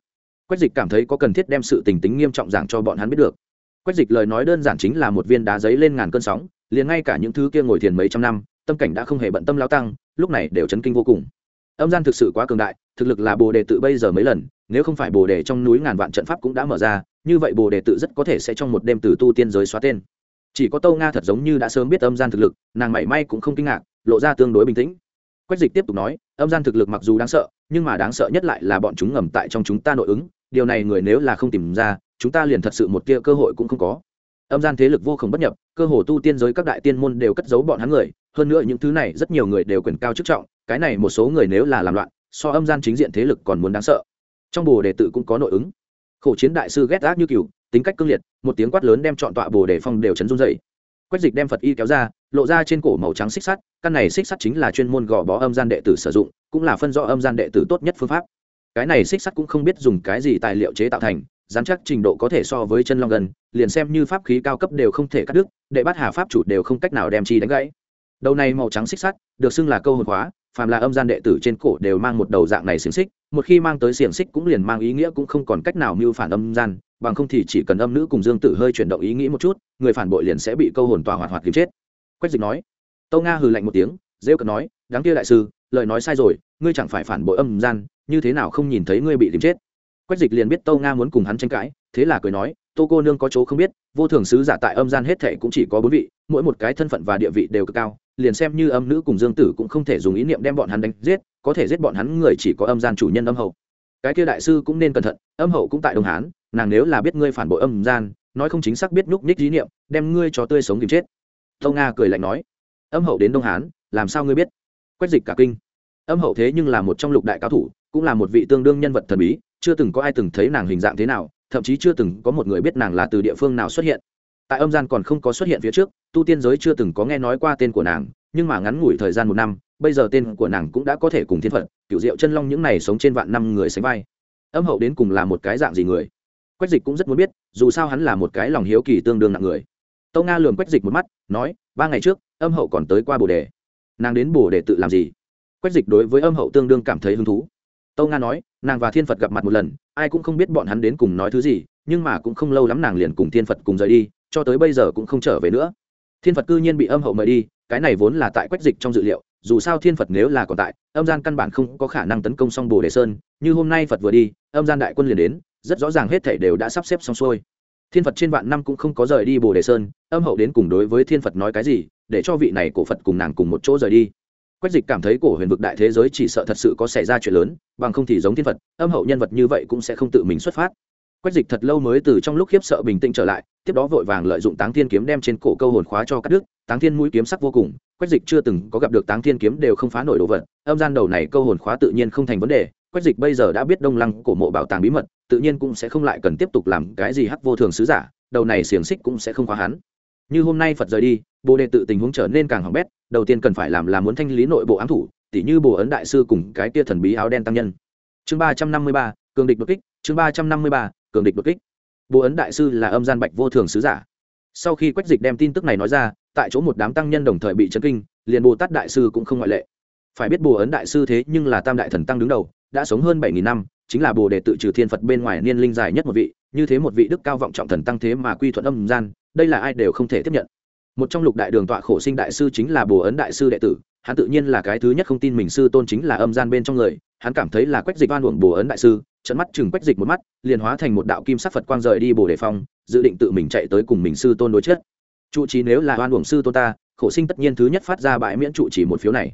[SPEAKER 1] Quách dịch cảm thấy có cần thiết đem sự tình tính nghiêm trọng giảng cho bọn hắn biết được. Quách dịch lời nói đơn giản chính là một viên đá giấy lên ngàn cơn sóng, liền ngay cả những thứ kia ngồi thiền mấy trăm năm, tâm cảnh đã không hề bận tâm lao tăng, lúc này đều chấn kinh vô cùng. Âm gian thực sự quá cường đại, thực lực là bồ đề tự bây giờ mấy lần, nếu không phải bồ đề trong núi ngàn vạn trận pháp cũng đã mở ra, như vậy bồ đề tự rất có thể sẽ trong một đêm từ tu tiên giới xóa tên. Chỉ có tâu nga thật giống như đã sớm biết âm gian thực lực, nàng mảy may cũng không kinh ngạc, lộ ra tương đối bình tĩnh quách dịch tiếp tục nói, âm gian thực lực mặc dù đáng sợ, nhưng mà đáng sợ nhất lại là bọn chúng ngầm tại trong chúng ta nội ứng, điều này người nếu là không tìm ra, chúng ta liền thật sự một tia cơ hội cũng không có. Âm gian thế lực vô khổng bất nhập, cơ hồ tu tiên giới các đại tiên môn đều cất giấu bọn hắn người, hơn nữa những thứ này rất nhiều người đều quyền cao chức trọng, cái này một số người nếu là làm loạn, so âm gian chính diện thế lực còn muốn đáng sợ. Trong bồ đề tự cũng có nội ứng. Khổ chiến đại sư ghét ác như cừu, tính cách cương liệt, một tiếng quát lớn đem chọn tọa bồ đề phong đều chấn run dậy quách dịch đem phật y kéo ra lộ ra trên cổ màu trắng xích sắt, căn này xích sắt chính là chuyên môn gò bó âm gian đệ tử sử dụng, cũng là phân rõ âm gian đệ tử tốt nhất phương pháp. Cái này xích sắt cũng không biết dùng cái gì tài liệu chế tạo thành dán chắc trình độ có thể so với chân long gần, liền xem như pháp khí cao cấp đều không thể cắt đứt, đệ bát hà pháp chủ đều không cách nào đem chi đánh gãy. Đầu này màu trắng xích sắt, được xưng là câu hồn hóa, phàm là âm gian đệ tử trên cổ đều mang một đầu dạng này xiềng xích, một khi mang tới xiềng xích cũng liền mang ý nghĩa cũng không còn cách nào mưu phản âm gian, bằng không thì chỉ cần âm nữ cùng dương tử hơi chuyển động ý nghĩ một chút, người phản bội liền sẽ bị câu hồn tỏa hoạt hoạt kiếm chết quách dịch nói. Tâu nga hừ lạnh một tiếng, rêu cợt nói đáng kia đại sư, lời nói sai rồi, ngươi chẳng phải phản bội âm gian, như thế nào không nhìn thấy ngươi bị tìm chết? Quách dịch liền biết tâu nga muốn cùng hắn tranh cãi, thế là cười nói, tô cô nương có chỗ không biết, vô thường sứ giả tại âm gian hết thệ cũng chỉ có bốn vị, mỗi một cái thân phận và địa vị đều cực cao, liền xem như âm nữ cùng dương tử cũng không thể dùng ý niệm đem bọn hắn đánh giết, có thể giết bọn hắn người chỉ có âm gian chủ nhân âm hậu. Cái kia đại sư cũng nên cẩn thận, âm hậu cũng tại đông hán, nàng nếu là biết ngươi phản bội âm gian, nói không chính xác biết nhúc nhích ý niệm, đem ngươi cho tươi sống tìm chết tâu nga cười lạnh nói, âm hậu đến đông hán, làm sao ngươi biết? Quách dịch cả kinh. Âm hậu thế nhưng là một trong lục đại cao thủ, cũng là một vị tương đương nhân vật thần bí, chưa từng có ai từng thấy nàng hình dạng thế nào, thậm chí chưa từng có một người biết nàng là từ địa phương nào xuất hiện. Tại âm gian còn không có xuất hiện phía trước, tu tiên giới chưa từng có nghe nói qua tên của nàng, nhưng mà ngắn ngủi thời gian một năm, bây giờ tên của nàng cũng đã có thể cùng thiên phật cựu diệu chân long những này sống trên vạn năm người sánh vai. Âm hậu đến cùng là một cái dạng gì người? Quách dịch cũng rất muốn biết, dù sao hắn là một cái lòng hiếu kỳ tương đương nặng người tâu nga lường quách dịch một mắt, nói, ba ngày trước, âm hậu còn tới qua bồ đề. Nàng đến bồ đề tự làm gì? Quách dịch đối với âm hậu tương đương cảm thấy hứng thú. Tâu nga nói, nàng và thiên phật gặp mặt một lần, ai cũng không biết bọn hắn đến cùng nói thứ gì, nhưng mà cũng không lâu lắm nàng liền cùng thiên phật cùng rời đi, cho tới bây giờ cũng không trở về nữa. Thiên phật cư nhiên bị âm hậu mời đi, cái này vốn là tại quách dịch trong dự liệu, dù sao thiên phật nếu là còn tại, âm gian căn bản không có khả năng tấn công xong bồ đề sơn, như hôm nay phật vừa đi, âm gian đại quân liền đến, rất rõ ràng hết thảy đều đã sắp xếp xong xuôi thiên phật trên vạn năm cũng không có rời đi bồ đề sơn, âm hậu đến cùng đối với thiên phật nói cái gì, để cho vị này cổ phật cùng nàng cùng một chỗ rời đi. Quách dịch cảm thấy cổ huyền vực đại thế giới chỉ sợ thật sự có xảy ra chuyện lớn, bằng không thì giống thiên phật, âm hậu nhân vật như vậy cũng sẽ không tự mình xuất phát. Quách dịch thật lâu mới từ trong lúc khiếp sợ bình tĩnh trở lại, tiếp đó vội vàng lợi dụng táng thiên kiếm đem trên cổ câu hồn khóa cho cắt đứt, táng thiên mũi kiếm sắc vô cùng, quách dịch chưa từng có gặp được táng thiên kiếm đều không phá nổi đồ vật, âm gian đầu này câu hồn khóa tự nhiên không thành vấn đề, quách dịch bây giờ đã biết đông lăng cổ mộ bảo tàng bí mật tự nhiên cũng sẽ không lại cần tiếp tục làm cái gì hắc vô thường sứ giả, đầu này xiềng xích cũng sẽ không khóa hắn. Như hôm nay phật rời đi, bồ đề tự tình huống trở nên càng hỏng bét, đầu tiên cần phải làm là muốn thanh lý nội bộ ám thủ, tỉ như bồ ấn đại sư cùng cái tia thần bí áo đen tăng nhân. Chương ba trăm năm mươi ba, cường địch đột kích, chương ba trăm năm mươi ba, cường địch đột kích. Bồ ấn đại sư là âm gian bạch vô thường sứ giả. Sau khi quách dịch đem tin tức này nói ra, tại chỗ một đám tăng nhân đồng thời bị chấn kinh, liền bồ tát đại sư cũng không ngoại lệ. Phải biết bồ ấn đại sư thế nhưng là tam đại thần tăng đứng đầu đã sống hơn bảy nghìn năm, chính là bồ đề tự trừ thiên phật bên ngoài niên linh dài nhất một vị, như thế một vị đức cao vọng trọng thần tăng thế mà quy thuận âm gian, đây là ai đều không thể tiếp nhận. Một trong lục đại đường tọa khổ sinh đại sư chính là bồ ấn đại sư đệ tử, hắn tự nhiên là cái thứ nhất không tin mình sư tôn chính là âm gian bên trong người, hắn cảm thấy là quách dịch oan uổng bồ ấn đại sư trận mắt chừng quách dịch một mắt, liền hóa thành một đạo kim sắc phật quang rời đi bồ đề phong, dự định tự mình chạy tới cùng mình sư tôn đối chết trụ trì nếu là oan uổng sư tôn ta, khổ sinh tất nhiên thứ nhất phát ra bãi miễn trụ trì một phiếu này.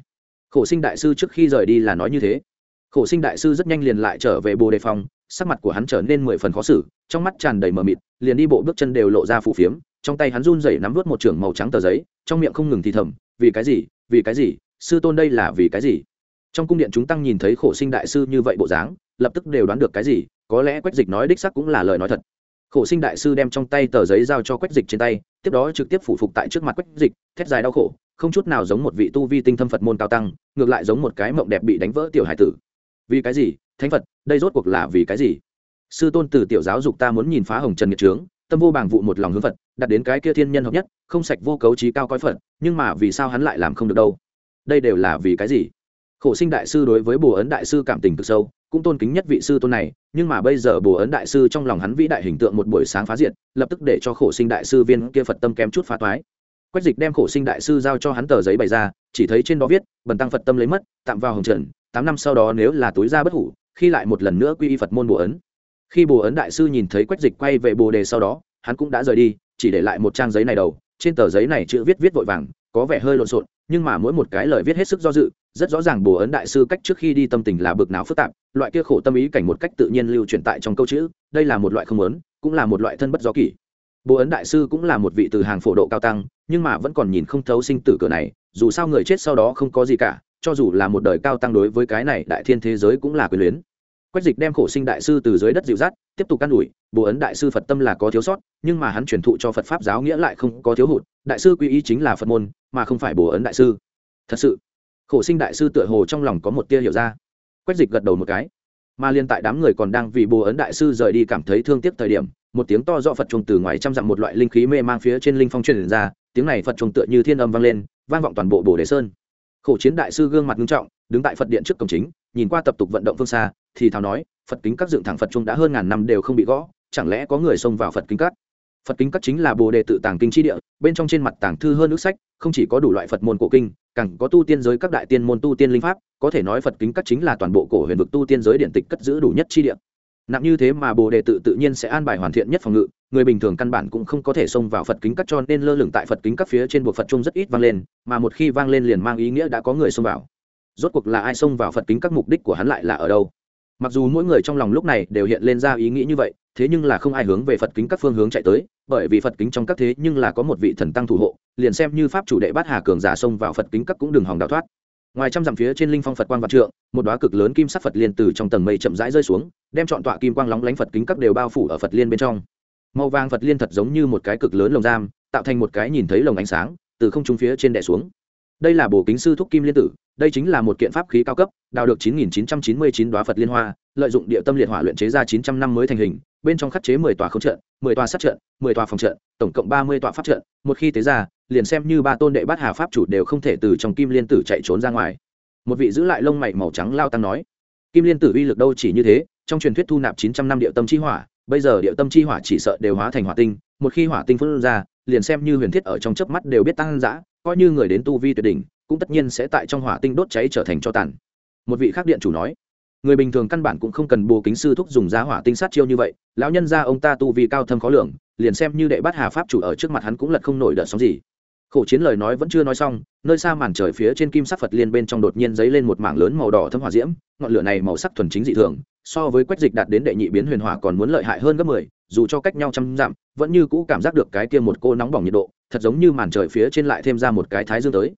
[SPEAKER 1] Khổ sinh đại sư trước khi rời đi là nói như thế khổ sinh đại sư rất nhanh liền lại trở về bồ đề phòng, sắc mặt của hắn trở nên mười phần khó xử trong mắt tràn đầy mờ mịt liền đi bộ bước chân đều lộ ra phù phiếm trong tay hắn run rẩy nắm vớt một trưởng màu trắng tờ giấy trong miệng không ngừng thì thầm vì cái gì vì cái gì sư tôn đây là vì cái gì? Trong cung điện chúng tăng nhìn thấy khổ sinh đại sư như vậy bộ dáng lập tức đều đoán được cái gì có lẽ quách dịch nói đích sắc cũng là lời nói thật. Khổ sinh đại sư đem trong tay tờ giấy giao cho quách dịch trên tay tiếp đó trực tiếp phủ phục tại trước mặt quách dịch thét dài đau khổ không chút nào giống một vị tu vi tinh thâm phật môn cao tăng ngược lại giống một cái mộng đẹp bị đánh vỡ tiểu hải tử vì cái gì? Thánh phật, đây rốt cuộc là vì cái gì? Sư tôn từ tiểu giáo dục ta muốn nhìn phá hồng trần nhiệt trướng, tâm vô bảng vụ một lòng hướng phật, đặt đến cái kia thiên nhân hợp nhất, không sạch vô cấu trí cao coi phật, nhưng mà vì sao hắn lại làm không được đâu? Đây đều là vì cái gì? Khổ sinh đại sư đối với bồ ấn đại sư cảm tình cực sâu, cũng tôn kính nhất vị sư tôn này, nhưng mà bây giờ bồ ấn đại sư trong lòng hắn vĩ đại hình tượng một buổi sáng phá diện lập tức để cho khổ sinh đại sư viên kia phật tâm kém chút phá toái. Quách dịch đem khổ sinh đại sư giao cho hắn tờ giấy bày ra, chỉ thấy trên đó viết, bần tăng phật tâm lấy mất, tạm vào hồng trần tám năm sau đó nếu là túi ra bất hủ, khi lại một lần nữa quy y phật môn bồ ấn. Khi bồ ấn đại sư nhìn thấy quách dịch quay về bồ đề sau đó, hắn cũng đã rời đi, chỉ để lại một trang giấy này đầu, trên tờ giấy này chữ viết viết vội vàng, có vẻ hơi lộn xộn, nhưng mà mỗi một cái lời viết hết sức do dự, rất rõ ràng bồ ấn đại sư cách trước khi đi tâm tình là bực não phức tạp, loại kia khổ tâm ý cảnh một cách tự nhiên lưu truyền tại trong câu chữ, đây là một loại không lớn cũng là một loại thân bất do kỷ. Bồ ấn đại sư cũng là một vị từ hàng phổ độ cao tăng, nhưng mà vẫn còn nhìn không thấu sinh tử cửa này, dù sao người chết sau đó không có gì cả cho dù là một đời cao tăng đối với cái này đại thiên thế giới cũng là quyền luyến. Quách dịch đem khổ sinh đại sư từ dưới đất dịu dắt, tiếp tục can ủi, bồ ấn đại sư phật tâm là có thiếu sót, nhưng mà hắn truyền thụ cho phật pháp giáo nghĩa lại không có thiếu hụt, đại sư quy y chính là phật môn, mà không phải bồ ấn đại sư. Thật sự, khổ sinh đại sư tựa hồ trong lòng có một tia hiểu ra. Quách dịch gật đầu một cái. Mà liên tại đám người còn đang vì bồ ấn đại sư rời đi cảm thấy thương tiếc thời điểm, một tiếng to do phật trùng từ ngoài trăm dặm một loại linh khí mê mang phía trên linh phong truyền ra, tiếng này phật trùng tựa như thiên âm vang lên, vang vọng toàn bộ bồ đề sơn khổ chiến đại sư gương mặt nghiêm trọng, đứng tại phật điện trước cổng chính, nhìn qua tập tục vận động phương xa, thì thào nói, phật kính các dựng thẳng phật trung đã hơn ngàn năm đều không bị gõ, chẳng lẽ có người xông vào phật kính các? Phật kính các chính là bồ đề tự tàng kinh chi địa, bên trong trên mặt tàng thư hơn nước sách, không chỉ có đủ loại phật môn cổ kinh, càng có tu tiên giới các đại tiên môn tu tiên linh pháp, có thể nói phật kính các chính là toàn bộ cổ huyền vực tu tiên giới điện tịch cất giữ đủ nhất chi địa. Nặng như thế mà bồ đề tự tự nhiên sẽ an bài hoàn thiện nhất phòng ngự người bình thường căn bản cũng không có thể xông vào phật kính cắt cho nên lơ lửng tại phật kính cắt phía trên buộc phật Chung rất ít vang lên, mà một khi vang lên liền mang ý nghĩa đã có người xông vào. Rốt cuộc là ai xông vào phật kính các mục đích của hắn lại là ở đâu? Mặc dù mỗi người trong lòng lúc này đều hiện lên ra ý nghĩ như vậy, thế nhưng là không ai hướng về phật kính các phương hướng chạy tới, bởi vì phật kính trong các thế nhưng là có một vị thần tăng thủ hộ, liền xem như pháp chủ đệ bát hà cường giả xông vào phật kính các cũng đừng hòng đào thoát. Ngoài trăm dặm phía trên linh phong phật quang vạn trượng, một đoá cực lớn kim sắc phật liên từ trong tầng mây chậm rãi rơi xuống, đem chọn tọa kim quang lóng lánh phật kính các đều bao phủ ở phật liên bên trong màu vàng phật liên thật giống như một cái cực lớn lồng giam, tạo thành một cái nhìn thấy lồng ánh sáng, từ không trung phía trên đè xuống. Đây là bổ kính sư thúc kim liên tử, đây chính là một kiện pháp khí cao cấp, đào được 9.999 đóa phật liên hoa, lợi dụng địa tâm liệt hỏa luyện chế ra 900 năm mới thành hình, bên trong khắc chế 10 tòa không trận 10 tòa sát trận 10 tòa phòng trận, tổng cộng 30 tòa pháp trận, một khi tế ra, liền xem như ba tôn đệ bát hà pháp chủ đều không thể từ trong kim liên tử chạy trốn ra ngoài. Một vị giữ lại lông mày màu trắng lao tăng nói, kim liên tử uy lực đâu chỉ như thế, trong truyền thuyết thu nạp 900 năm địa tâm chi hỏa bây giờ địa tâm chi hỏa chỉ sợ đều hóa thành hỏa tinh, một khi hỏa tinh phun ra, liền xem như huyền thiết ở trong chớp mắt đều biết tăng dã, coi như người đến tu vi tuyệt đỉnh, cũng tất nhiên sẽ tại trong hỏa tinh đốt cháy trở thành cho tàn. Một vị khác điện chủ nói, người bình thường căn bản cũng không cần bồ kính sư thúc dùng giá hỏa tinh sát chiêu như vậy, lão nhân gia ông ta tu vi cao thâm khó lường, liền xem như đệ bát hà pháp chủ ở trước mặt hắn cũng lật không nổi đợt sóng gì khổ chiến lời nói vẫn chưa nói xong, nơi xa màn trời phía trên kim sắc phật liên bên trong đột nhiên dấy lên một mảng lớn màu đỏ thâm hỏa diễm, ngọn lửa này màu sắc thuần chính dị thường, so với quách dịch đạt đến đệ nhị biến huyền hỏa còn muốn lợi hại hơn gấp mười, dù cho cách nhau trăm dặm, vẫn như cũ cảm giác được cái kia một cô nóng bỏng nhiệt độ, thật giống như màn trời phía trên lại thêm ra một cái thái dương tới.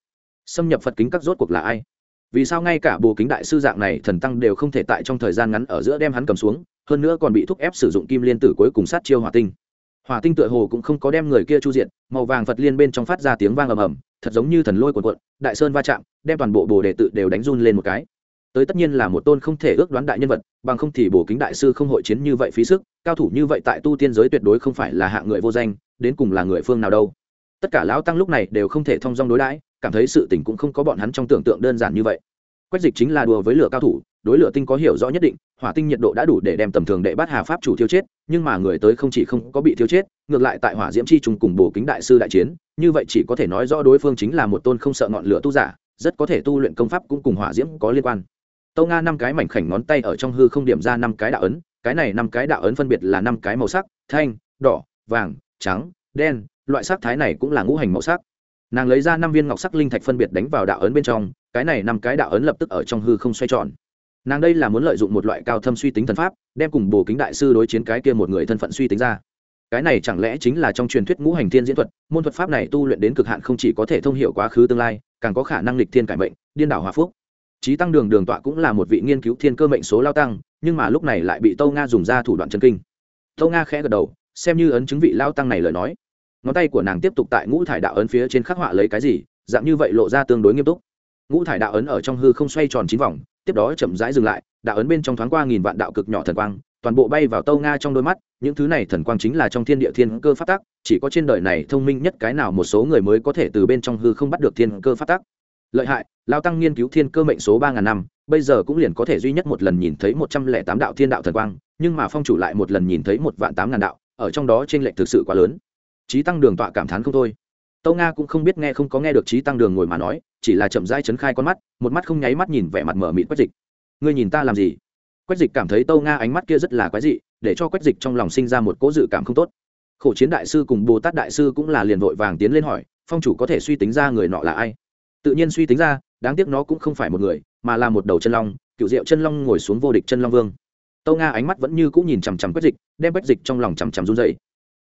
[SPEAKER 1] Xâm nhập phật kính các rốt cuộc là ai? Vì sao ngay cả bồ kính đại sư dạng này thần tăng đều không thể tại trong thời gian ngắn ở giữa đem hắn cầm xuống, hơn nữa còn bị thúc ép sử dụng kim liên tử cuối cùng sát chiêu hỏa tinh? Hỏa tinh tựa hồ cũng không có đem người kia chu diện màu vàng phật liên bên trong phát ra tiếng vang ầm ầm, thật giống như thần lôi cuộn cuộn, đại sơn va chạm, đem toàn bộ bồ đề tự đều đánh run lên một cái. Tới tất nhiên là một tôn không thể ước đoán đại nhân vật, bằng không thì bổ kính đại sư không hội chiến như vậy phí sức, cao thủ như vậy tại tu tiên giới tuyệt đối không phải là hạng người vô danh, đến cùng là người phương nào đâu. Tất cả lão tăng lúc này đều không thể thông dong đối đãi, cảm thấy sự tình cũng không có bọn hắn trong tưởng tượng đơn giản như vậy. Quách dịch chính là đùa với lửa cao thủ đối lửa tinh có hiểu rõ nhất định, hỏa tinh nhiệt độ đã đủ để đem tầm thường đệ bát hà pháp chủ thiêu chết, nhưng mà người tới không chỉ không có bị thiêu chết, ngược lại tại hỏa diễm chi trùng cùng bổ kính đại sư đại chiến, như vậy chỉ có thể nói rõ đối phương chính là một tôn không sợ ngọn lửa tu giả, rất có thể tu luyện công pháp cũng cùng hỏa diễm có liên quan. Tâu nga năm cái mảnh khảnh ngón tay ở trong hư không điểm ra năm cái đạo ấn, cái này năm cái đạo ấn phân biệt là năm cái màu sắc, thanh, đỏ, vàng, trắng, đen, loại sắc thái này cũng là ngũ hành màu sắc. Nàng lấy ra năm viên ngọc sắc linh thạch phân biệt đánh vào đạo ấn bên trong, cái này năm cái đạo ấn lập tức ở trong hư không xoay tròn nàng đây là muốn lợi dụng một loại cao thâm suy tính thần pháp, đem cùng bồ kính đại sư đối chiến cái kia một người thân phận suy tính ra. Cái này chẳng lẽ chính là trong truyền thuyết ngũ hành thiên diễn thuật, môn thuật pháp này tu luyện đến cực hạn không chỉ có thể thông hiểu quá khứ tương lai, càng có khả năng lịch thiên cải mệnh, điên đảo hòa phúc. Trí tăng đường đường tọa cũng là một vị nghiên cứu thiên cơ mệnh số lao tăng, nhưng mà lúc này lại bị tâu nga dùng ra thủ đoạn chân kinh. Tâu nga khẽ gật đầu, xem như ấn chứng vị lao tăng này lời nói. Ngón tay của nàng tiếp tục tại ngũ thải đạo ấn phía trên khắc họa lấy cái gì, dạng như vậy lộ ra tương đối nghiêm túc. Ngũ thải đạo ấn ở trong hư không xoay tròn chín vòng tiếp đó chậm rãi dừng lại, đạo ấn bên trong thoáng qua nghìn vạn đạo cực nhỏ thần quang, toàn bộ bay vào tâu nga trong đôi mắt, những thứ này thần quang chính là trong thiên địa thiên cơ phát tắc, chỉ có trên đời này thông minh nhất cái nào một số người mới có thể từ bên trong hư không bắt được thiên cơ phát tắc. Lợi hại, lao tăng nghiên cứu thiên cơ mệnh số ba ngàn năm, bây giờ cũng liền có thể duy nhất một lần nhìn thấy một trăm lẻ tám đạo thiên đạo thần quang, nhưng mà phong chủ lại một lần nhìn thấy một vạn tám ngàn đạo, ở trong đó t r ê n lệch thực sự quá lớn. Trí tăng đường tọa cảm thán không thôi. Tâu nga cũng không biết nghe không có nghe được trí tăng đường ngồi mà nói chỉ là chậm rãi chấn khai con mắt, một mắt không nháy mắt nhìn vẻ mặt mở mịt quách dịch. Ngươi nhìn ta làm gì? Quách dịch cảm thấy tâu nga ánh mắt kia rất là quái dị, để cho quách dịch trong lòng sinh ra một cỗ dự cảm không tốt. Khổ chiến đại sư cùng bồ tát đại sư cũng là liền vội vàng tiến lên hỏi, phong chủ có thể suy tính ra người nọ là ai? Tự nhiên suy tính ra, đáng tiếc nó cũng không phải một người, mà là một đầu chân long, cựu diệu chân long ngồi xuống vô địch chân long vương. Tâu nga ánh mắt vẫn như cũng nhìn chằm chằm quách dịch, đem quách dịch trong lòng chằm chằm run dày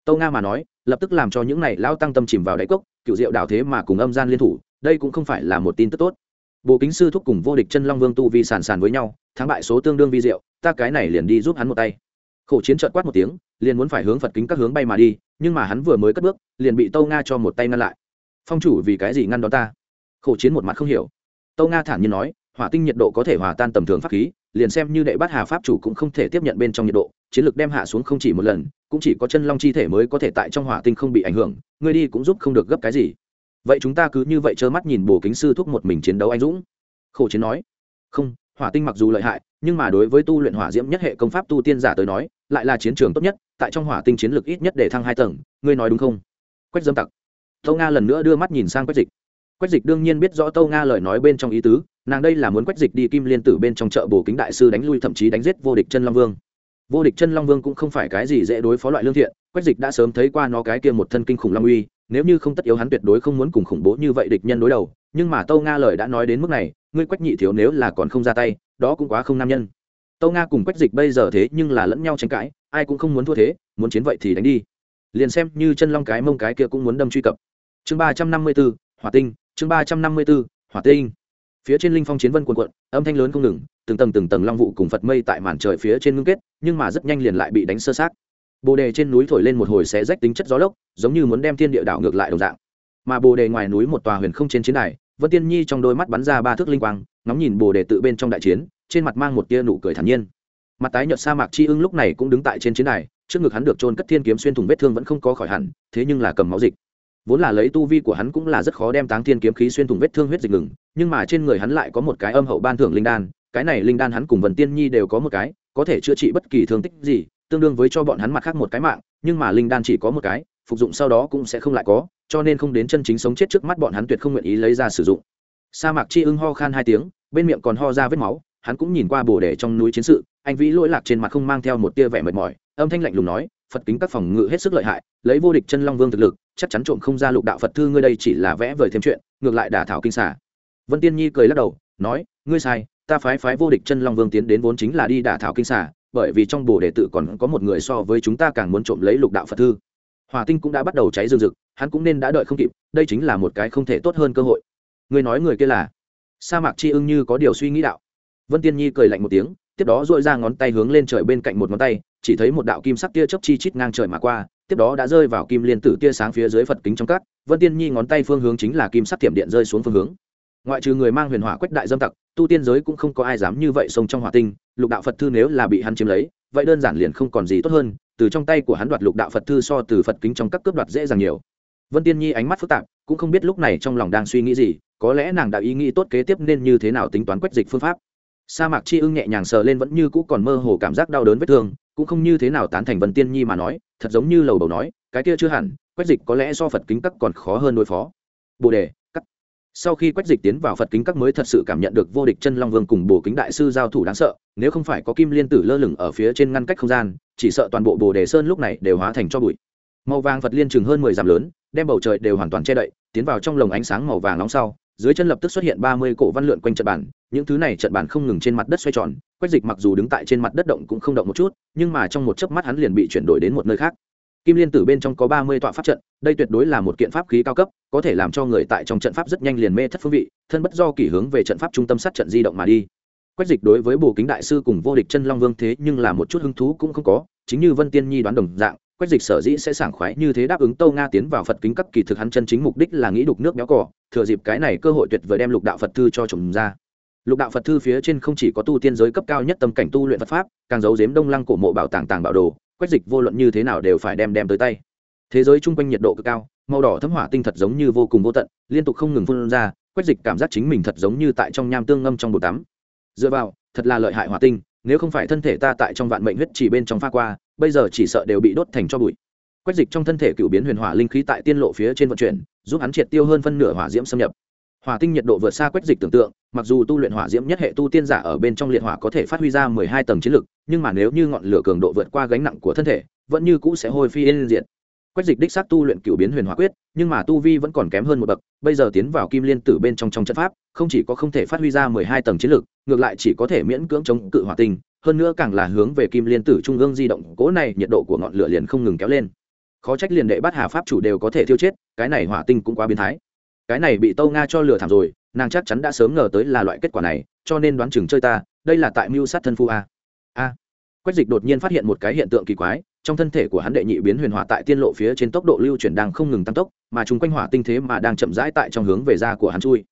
[SPEAKER 1] tâu nga mà nói, lập tức làm cho những này lao tăng tâm chìm vào đáy cốc, cựu diệu đảo thế mà cùng âm gian liên thủ đây cũng không phải là một tin tức tốt. Bộ kính sư thúc cùng vô địch chân long vương tu vi sàn sàn với nhau, thắng bại số tương đương vi diệu, ta cái này liền đi giúp hắn một tay. Khổ chiến trợt quát một tiếng, liền muốn phải hướng phật kính các hướng bay mà đi, nhưng mà hắn vừa mới cất bước, liền bị tâu nga cho một tay ngăn lại. Phong chủ vì cái gì ngăn đó ta? Khổ chiến một mặt không hiểu. Tâu nga thản nhiên nói, hỏa tinh nhiệt độ có thể hòa tan tầm thường pháp khí, liền xem như đệ bát hà pháp chủ cũng không thể tiếp nhận bên trong nhiệt độ, chiến lược đem hạ xuống không chỉ một lần, cũng chỉ có chân long chi thể mới có thể tại trong hỏa tinh không bị ảnh hưởng, ngươi đi cũng giúp không được gấp cái gì vậy chúng ta cứ như vậy trơ mắt nhìn bồ kính sư thúc một mình chiến đấu anh dũng. Khổ chiến nói. Không, hỏa tinh mặc dù lợi hại, nhưng mà đối với tu luyện hỏa diễm nhất hệ công pháp tu tiên giả tới nói, lại là chiến trường tốt nhất, tại trong hỏa tinh chiến lược ít nhất để thăng hai tầng, ngươi nói đúng không? Quách dâm tặc. Tâu nga lần nữa đưa mắt nhìn sang quách dịch. Quách dịch đương nhiên biết rõ tâu nga lời nói bên trong ý tứ, nàng đây là muốn quách dịch đi kim liên tử bên trong chợ bổ kính đại sư đánh lui thậm chí đánh giết vô địch chân long vương. Vô địch chân long vương cũng không phải cái gì dễ đối phó loại lương thiện, quách dịch đã sớm thấy qua nó cái kia một thân kinh khủng long uy nếu như không tất yếu hắn tuyệt đối không muốn cùng khủng bố như vậy địch nhân đối đầu, nhưng mà tâu nga lời đã nói đến mức này, ngươi quách nhị thiếu nếu là còn không ra tay, đó cũng quá không nam nhân. Tâu nga cùng quách dịch bây giờ thế nhưng là lẫn nhau tranh cãi, ai cũng không muốn thua thế, muốn chiến vậy thì đánh đi. Liền xem như chân long cái mông cái kia cũng muốn đâm truy cập. Chương ba trăm năm mươi b ố hỏa tinh, chương ba trăm năm mươi b ố hỏa tinh. Phía trên linh phong chiến vân quần quận âm thanh lớn không ngừng, từng tầng từng tầng long vụ cùng phật mây tại màn trời phía trên ngưng kết, nhưng mà rất nhanh liền lại bị đánh sơ sát bồ đề trên núi thổi lên một hồi xé rách tính chất gió lốc, giống như muốn đem thiên địa đảo ngược lại đồng dạng. Mà bồ đề ngoài núi một tòa huyền không trên chiến đài, vân tiên nhi trong đôi mắt bắn ra ba thước linh quang, ngóng nhìn bồ đề tự bên trong đại chiến, trên mặt mang một tia nụ cười thản nhiên. Mặt tái nhợt sa mạc chi ưng lúc này cũng đứng tại trên chiến đài, trước ngực hắn được trôn cất thiên kiếm xuyên thủng vết thương vẫn không có khỏi hẳn, thế nhưng là cầm máu dịch. Vốn là lấy tu vi của hắn cũng là rất khó đem táng thiên kiếm khí xuyên thủng vết thương huyết dịch ngừng, nhưng mà trên người hắn lại có một cái âm hậu ban thưởng linh đan, cái này linh đan hắn cùng vần tiên nhi đều có một cái, có thể chữa trị bất kỳ thương tích gì tương đương với cho bọn hắn mặt khác một cái mạng, nhưng mà linh đan chỉ có một cái, phục dụng sau đó cũng sẽ không lại có, cho nên không đến chân chính sống chết trước mắt bọn hắn tuyệt không nguyện ý lấy ra sử dụng. Sa mạc chi ưng ho khan hai tiếng, bên miệng còn ho ra vết máu, hắn cũng nhìn qua bồ đề trong núi chiến sự, anh vĩ lỗi lạc trên mặt không mang theo một tia vẻ mệt mỏi, âm thanh lạnh lùng nói, phật kính các phòng ngự hết sức lợi hại, lấy vô địch chân long vương thực lực, chắc chắn trộm không ra lục đạo phật thư ngươi đây chỉ là vẽ vời thêm chuyện, ngược lại đả thảo kinh xả vân tiên nhi cười lắc đầu, nói, ngươi sai, ta phái phái vô địch chân long vương tiến đến vốn chính là đi đả thảo kinh xả bởi vì trong bồ đề tự còn có một người so với chúng ta càng muốn trộm lấy lục đạo phật thư. Hòa tinh cũng đã bắt đầu cháy rừng rực, hắn cũng nên đã đợi không kịp, đây chính là một cái không thể tốt hơn cơ hội. Người nói người kia là? Sa mạc chi ưng như có điều suy nghĩ đạo. Vân tiên nhi cười lạnh một tiếng, tiếp đó dội ra ngón tay hướng lên trời bên cạnh một ngón tay, chỉ thấy một đạo kim sắc tia chớp chi chít ngang trời mà qua, tiếp đó đã rơi vào kim liên tử tia sáng phía dưới phật kính trong cát vân tiên nhi ngón tay phương hướng chính là kim sắc tiệm điện rơi xuống phương hướng ngoại trừ người mang huyền hỏa quách đại dâm tặc, tu tiên giới cũng không có ai dám như vậy xông trong hỏa tinh, lục đạo phật thư nếu là bị hắn chiếm lấy, vậy đơn giản liền không còn gì tốt hơn, từ trong tay của hắn đoạt lục đạo phật thư so từ phật kính trong các cướp đoạt dễ dàng nhiều. Vân tiên nhi ánh mắt phức tạp, cũng không biết lúc này trong lòng đang suy nghĩ gì, có lẽ nàng đã ý nghĩ tốt kế tiếp nên như thế nào tính toán quách dịch phương pháp. Sa mạc chi ưng nhẹ nhàng sờ lên vẫn như cũ còn mơ hồ cảm giác đau đớn vết thương, cũng không như thế nào tán thành vân tiên nhi mà nói, thật giống như lầu đầu nói, cái kia chưa hẳn, quách dịch có lẽ do phật kính các còn khó hơn đối phó. Bồ đề sau khi quách dịch tiến vào phật kính, các mới thật sự cảm nhận được vô địch chân long vương cùng bồ kính đại sư giao thủ đáng sợ, nếu không phải có kim liên tử lơ lửng ở phía trên ngăn cách không gian, chỉ sợ toàn bộ bồ đề sơn lúc này đều hóa thành cho bụi. Màu vàng phật liên chừng hơn mười dặm lớn, đem bầu trời đều hoàn toàn che đậy, tiến vào trong lồng ánh sáng màu vàng nóng sau, dưới chân lập tức xuất hiện ba mươi cổ văn lượn quanh trận bản những thứ này trận bản không ngừng trên mặt đất xoay tròn, quách dịch mặc dù đứng tại trên mặt đất động cũng không động một chút, nhưng mà trong một chớp mắt hắn liền bị chuyển đổi đến một nơi khác kim liên tử bên trong có ba mươi tọa pháp trận, đây tuyệt đối là một kiện pháp khí cao cấp, có thể làm cho người tại trong trận pháp rất nhanh liền mê thất phương vị, thân bất do kỷ hướng về trận pháp trung tâm sát trận di động mà đi. Quách dịch đối với bồ kính đại sư cùng vô địch chân long vương thế nhưng là một chút hứng thú cũng không có, chính như vân tiên nhi đoán đồng dạng, quách dịch sở dĩ sẽ sảng khoái như thế đáp ứng tâu nga tiến vào phật kính cấp kỳ thực hắn chân chính mục đích là nghĩ đục nước béo cỏ, thừa dịp cái này cơ hội tuyệt vời đem lục đạo phật thư cho trồng ra. Lục đạo phật thư phía trên không chỉ có tu tiên giới cấp cao nhất tâm cảnh tu luyện phật pháp, càng giấu giếm đông lăng cổ mộ bảo tàng tàng bảo đồ quách dịch vô luận như thế nào đều phải đem đem tới tay. Thế giới chung quanh nhiệt độ cực cao, màu đỏ thấm hỏa tinh thật giống như vô cùng vô tận, liên tục không ngừng phun ra, quách dịch cảm giác chính mình thật giống như tại trong nham tương ngâm trong bồn tắm. Dựa vào, thật là lợi hại hỏa tinh, nếu không phải thân thể ta tại trong vạn mệnh huyết chỉ bên trong pha qua, bây giờ chỉ sợ đều bị đốt thành cho bụi. Quách dịch trong thân thể cựu biến huyền hỏa linh khí tại tiên lộ phía trên vận chuyển, giúp hắn triệt tiêu hơn phân nửa hỏa diễm xâm nhập hỏa tinh nhiệt độ vượt xa quách dịch tưởng tượng, mặc dù tu luyện hỏa diễm nhất hệ tu tiên giả ở bên trong liệt hỏa có thể phát huy ra mười hai tầng chiến lực, nhưng mà nếu như ngọn lửa cường độ vượt qua gánh nặng của thân thể, vẫn như cũ sẽ hôi phi yên diện quách dịch đích xác tu luyện cựu biến huyền hỏa quyết, nhưng mà tu vi vẫn còn kém hơn một bậc, bây giờ tiến vào kim liên tử bên trong trong trận pháp, không chỉ có không thể phát huy ra mười hai tầng chiến lực, ngược lại chỉ có thể miễn cưỡng chống cự hỏa tinh, hơn nữa càng là hướng về kim liên tử trung ương di động, cố này nhiệt độ của ngọn lửa liền không ngừng kéo lên. Khó trách liền đệ bắt hà pháp chủ đều có thể thiêu chết, cái này hỏa tinh cũng quá biến thái cái này bị tâu nga cho lừa thảm rồi, nàng chắc chắn đã sớm ngờ tới là loại kết quả này, cho nên đoán chừng chơi ta, đây là tại mưu sát thân phu a. A. Quách dịch đột nhiên phát hiện một cái hiện tượng kỳ quái, trong thân thể của hắn đệ nhị biến huyền hỏa tại tiên lộ phía trên tốc độ lưu chuyển đang không ngừng tăng tốc, mà chúng quanh hỏa tinh thế mà đang chậm rãi tại trong hướng về da của hắn chui.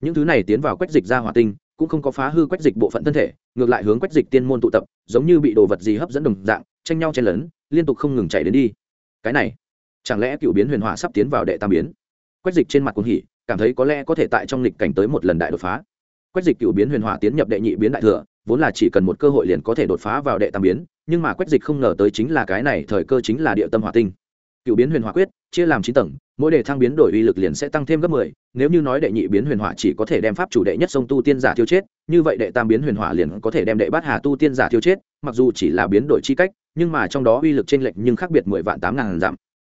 [SPEAKER 1] Những thứ này tiến vào quách dịch ra hỏa tinh, cũng không có phá hư quách dịch bộ phận thân thể, ngược lại hướng quách dịch tiên môn tụ tập, giống như bị đồ vật gì hấp dẫn đồng dạng, tranh nhau chen lấn, liên tục không ngừng chạy đến đi. Cái này, chẳng lẽ cựu biến huyền hỏa sắp tiến vào đệ tam biến? Quách dịch trên mặt cũng hỉ, cảm thấy có lẽ có thể tại trong lịch cảnh tới một lần đại đột phá. Quách dịch cựu biến huyền hỏa tiến nhập đệ nhị biến đại thừa, vốn là chỉ cần một cơ hội liền có thể đột phá vào đệ tam biến, nhưng mà quách dịch không ngờ tới chính là cái này, thời cơ chính là địa tâm hỏa tinh. Cựu biến huyền hỏa quyết, chia làm chín tầng, mỗi đề thăng biến đổi uy lực liền sẽ tăng thêm gấp mười, nếu như nói đệ nhị biến huyền hỏa chỉ có thể đem pháp chủ đệ nhất sông tu tiên giả tiêu chết, như vậy đệ tam biến huyền hỏa liền có thể đem đệ bát hà tu tiên giả tiêu chết, mặc dù chỉ là biến đổi chi cách, nhưng mà trong đó uy lực chênh lệch nhưng khác biệt mười vạn tám ngàn dặm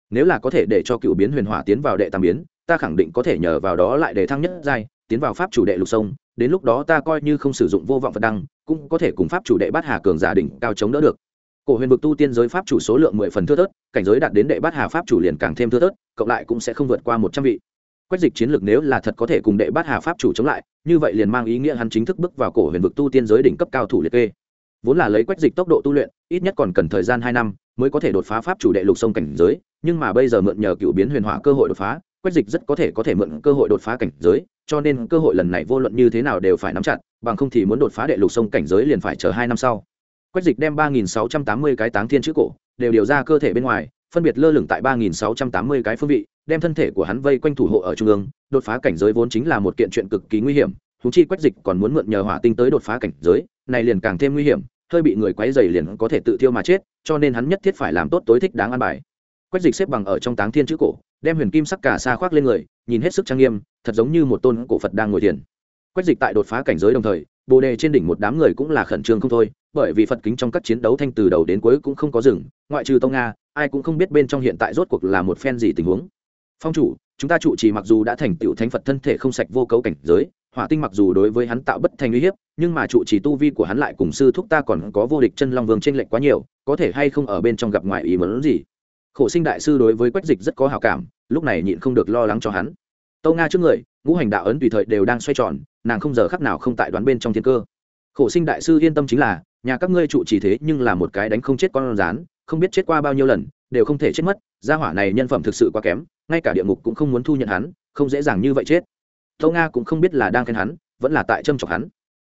[SPEAKER 1] nếu là có thể để cho cựu biến huyền hỏa tiến vào đệ tam biến ta khẳng định có thể nhờ vào đó lại để thăng nhất giai, tiến vào pháp chủ đệ lục sông, đến lúc đó ta coi như không sử dụng vô vọng phật đăng, cũng có thể cùng pháp chủ đệ bát hà cường giả đỉnh cao chống đỡ được. Cổ huyền vực tu tiên giới pháp chủ số lượng mười phần thưa thớt, cảnh giới đạt đến đệ bát hà pháp chủ liền càng thêm thưa thớt, cộng lại cũng sẽ không vượt qua một trăm vị. Quách dịch chiến lược nếu là thật có thể cùng đệ bát hà pháp chủ chống lại, như vậy liền mang ý nghĩa hắn chính thức bước vào cổ huyền vực tu tiên giới đỉnh cấp cao thủ liệt kê. Vốn là lấy quách dịch tốc độ tu luyện, ít nhất còn cần thời gian hai năm mới có thể đột phá pháp chủ đệ lục sông cảnh giới, nhưng mà bây giờ mượn nhờ cựu biến huyền hỏa cơ hội đột phá quách dịch rất có thể có thể mượn cơ hội đột phá cảnh giới, cho nên cơ hội lần này vô luận như thế nào đều phải nắm chặt, bằng không thì muốn đột phá đệ lục sông cảnh giới liền phải chờ hai năm sau. Quách dịch đem ba nghìn sáu trăm tám mươi cái táng thiên chữ cổ đều điều ra cơ thể bên ngoài, phân biệt lơ lửng tại ba nghìn sáu trăm tám mươi cái phương vị, đem thân thể của hắn vây quanh thủ hộ ở trung ương. Đột phá cảnh giới vốn chính là một kiện chuyện cực kỳ nguy hiểm thú chi quách dịch còn muốn mượn nhờ hỏa tinh tới đột phá cảnh giới, này liền càng thêm nguy hiểm, hơi bị người quấy dày liền có thể tự thiêu mà chết, cho nên hắn nhất thiết phải làm tốt tối thích đáng an bài quách dịch xếp bằng ở trong táng thiên chữ cổ, đem huyền kim sắc cả xa khoác lên người, nhìn hết sức trang nghiêm, thật giống như một tôn cổ phật đang ngồi thiền. Quách dịch tại đột phá cảnh giới đồng thời, bồ đề trên đỉnh một đám người cũng là khẩn trương không thôi, bởi vì phật kính trong các chiến đấu thanh từ đầu đến cuối cũng không có dừng, ngoại trừ tông nga, ai cũng không biết bên trong hiện tại rốt cuộc là một phen gì tình huống. Phong chủ, chúng ta trụ trì mặc dù đã thành tựu thánh phật thân thể không sạch vô cấu cảnh giới, hỏa tinh mặc dù đối với hắn tạo bất thành uy hiếp, nhưng mà trụ trì tu vi của hắn lại cùng sư thúc ta còn có vô địch chân long vương t r ê n lệch quá nhiều, có thể hay không ở bên trong gặp ngoại ý mớn gì? Khổ sinh đại sư đối với quách dịch rất có hào cảm, lúc này nhịn không được lo lắng cho hắn. Tâu nga trước người, ngũ hành đạo ấn tùy thời đều đang xoay tròn, nàng không giờ khắc nào không tại đoán bên trong thiên cơ. Khổ sinh đại sư yên tâm chính là, nhà các ngươi trụ chỉ thế nhưng là một cái đánh không chết con rán không biết chết qua bao nhiêu lần, đều không thể chết mất, gia hỏa này nhân phẩm thực sự quá kém, ngay cả địa ngục cũng không muốn thu nhận hắn, không dễ dàng như vậy chết. Tâu nga cũng không biết là đang khen hắn, vẫn là tại châm chọc hắn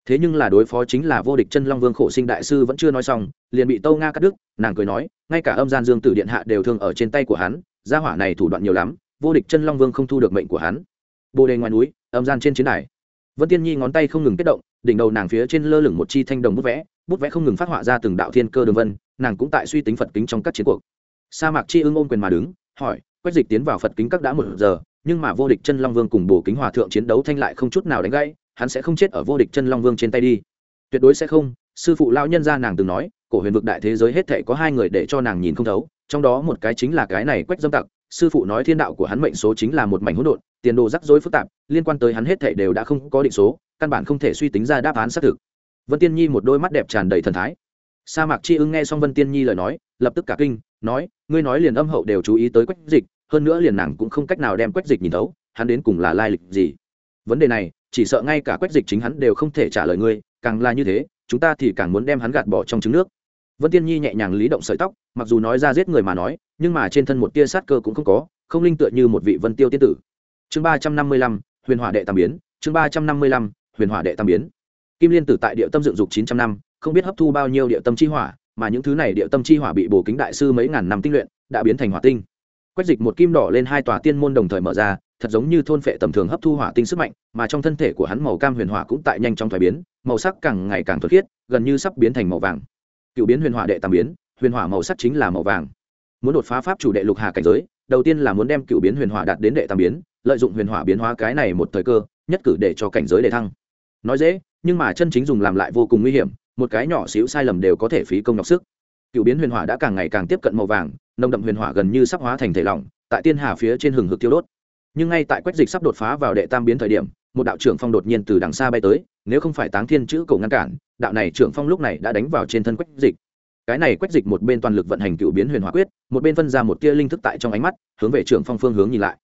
[SPEAKER 1] thế nhưng là đối phó chính là vô địch chân long vương khổ sinh đại sư vẫn chưa nói xong, liền bị tâu nga cắt đứt, nàng cười nói, ngay cả âm gian dương tử điện hạ đều thương ở trên tay của hắn, gia hỏa này thủ đoạn nhiều lắm, vô địch chân long vương không thu được mệnh của hắn. Bồ đề ngoài núi, âm gian trên chiến đài. Vân tiên nhi ngón tay không ngừng kết động, đỉnh đầu nàng phía trên lơ lửng một chi thanh đồng bút vẽ bút vẽ không ngừng phát họa ra từng đạo thiên cơ đường vân, nàng cũng tại suy tính phật kính trong các chiến cuộc. Sa mạc chi ưng ôm quyền mà đứng, hỏi, quách dịch tiến vào phật kính các đã một giờ, nhưng mà vô địch chân long vương cùng bồ kính hòa thượng chiến đấu thanh lại không chút nào đánh gãy hắn sẽ không chết ở vô địch chân long vương trên tay đi. Tuyệt đối sẽ không, sư phụ lao nhân ra nàng từng nói, cổ huyền vực đại thế giới hết thể có hai người để cho nàng nhìn không thấu, trong đó một cái chính là cái này quách dâm tặc, sư phụ nói thiên đạo của hắn mệnh số chính là một mảnh hỗn độn, tiền đồ rắc rối phức tạp, liên quan tới hắn hết thể đều đã không có định số, căn bản không thể suy tính ra đáp án xác thực. Vân tiên nhi một đôi mắt đẹp tràn đầy thần thái. Sa mạc chi ưng nghe xong vân tiên nhi lời nói, lập tức cả kinh, nói, ngươi nói liền âm hậu đều chú ý tới quách dịch, hơn nữa liền nàng cũng không cách nào đem quách dịch nhìn thấu, hắn đến cùng là lai lịch gì? Vấn đề này chỉ sợ ngay cả quách dịch chính hắn đều không thể trả lời ngươi, càng là như thế, chúng ta thì càng muốn đem hắn gạt bỏ trong trứng nước. Vân tiên nhi nhẹ nhàng lý động sợi tóc, mặc dù nói ra giết người mà nói, nhưng mà trên thân một tia sát cơ cũng không có, không linh tựa như một vị vân tiêu tiên tử. Chương ba trăm năm mươi lăm, huyền hỏa đệ tam biến, chương ba trăm năm mươi lăm, huyền hỏa đệ tam biến. Kim liên tử tại địa tâm dựng dục chín trăm năm, không biết hấp thu bao nhiêu địa tâm chi hỏa, mà những thứ này địa tâm chi hỏa bị bổ kính đại sư mấy ngàn năm tinh luyện, đã biến thành hỏa tinh. Quách dịch một kim đỏ lên hai tòa tiên môn đồng thời mở ra thật giống như thôn phệ tầm thường hấp thu hỏa tinh sức mạnh, mà trong thân thể của hắn màu cam huyền hỏa cũng tại nhanh trong thay biến, màu sắc càng ngày càng thuần khiết, gần như sắp biến thành màu vàng. Cựu biến huyền hỏa đệ tam biến, huyền hỏa màu sắc chính là màu vàng. Muốn đột phá pháp chủ đệ lục hà cảnh giới, đầu tiên là muốn đem cựu biến huyền hỏa đạt đến đệ tam biến, lợi dụng huyền hỏa biến hóa cái này một thời cơ, nhất cử để cho cảnh giới để thăng. Nói dễ, nhưng mà chân chính dùng làm lại vô cùng nguy hiểm, một cái nhỏ xíu sai lầm đều có thể phí công nhọc sức. Cựu biến huyền hỏa đã càng ngày càng tiếp cận màu vàng, nồng đậm huyền hỏa gần như sắp hóa thành thể lỏng, tại tiên hà phía trên hừng hực tiêu đốt nhưng ngay tại quách dịch sắp đột phá vào đệ tam biến thời điểm, một đạo trưởng phong đột nhiên từ đằng xa bay tới, nếu không phải táng thiên chữ cầu ngăn cản, đạo này trưởng phong lúc này đã đánh vào trên thân quách dịch. Cái này quách dịch một bên toàn lực vận hành cựu biến huyền hóa quyết, một bên phân ra một tia linh thức tại trong ánh mắt, hướng về trưởng phong phương hướng nhìn lại.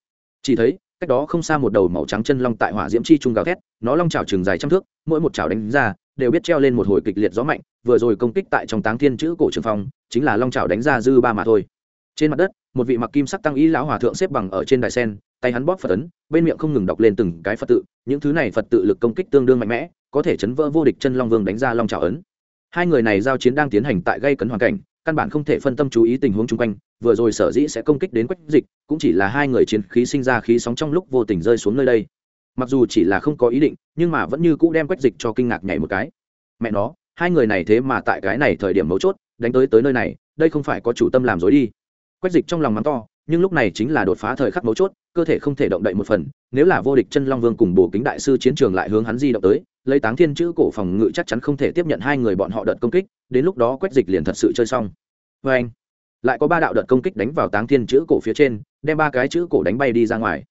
[SPEAKER 1] Chỉ thấy, cách đó không xa một đầu màu trắng chân long tại hỏa diễm chi trung gào thét, nó long trào trường dài trăm thước, mỗi một trào đánh ra, đều biết treo lên một hồi kịch liệt gió mạnh, vừa rồi công kích tại trong táng thiên chữ cổ trường phong, chính là long trào đánh ra dư ba mà thôi trên mặt đất, một vị mặc kim sắc tăng y lão hòa thượng xếp bằng ở trên đài sen, tay hắn bóp phật ấn, bên miệng không ngừng đọc lên từng cái phật tự. Những thứ này phật tự lực công kích tương đương mạnh mẽ, có thể chấn vỡ vô địch chân long vương đánh ra long trào ấn. Hai người này giao chiến đang tiến hành tại gây cấn hoàn cảnh, căn bản không thể phân tâm chú ý tình huống chung quanh, vừa rồi sở dĩ sẽ công kích đến quách dịch, cũng chỉ là hai người chiến khí sinh ra khí sóng trong lúc vô tình rơi xuống nơi đây. Mặc dù chỉ là không có ý định, nhưng mà vẫn như cũ đem quách dịch cho kinh ngạc nhảy một cái. Mẹ nó, hai người này thế mà tại cái này thời điểm mấu chốt, đánh tới tới nơi này, đây không phải có chủ tâm làm dối đi quách dịch trong lòng mắng to, nhưng lúc này chính là đột phá thời khắc mấu chốt, cơ thể không thể động đậy một phần, nếu là vô địch chân long vương cùng bồ kính đại sư chiến trường lại hướng hắn di động tới, lấy táng thiên chữ cổ phòng ngự chắc chắn không thể tiếp nhận hai người bọn họ đợt công kích, đến lúc đó quách dịch liền thật sự chơi xong. Vê anh, lại có ba đạo đợt công kích đánh vào táng thiên chữ cổ phía trên, đem ba cái chữ cổ đánh bay đi ra ngoài.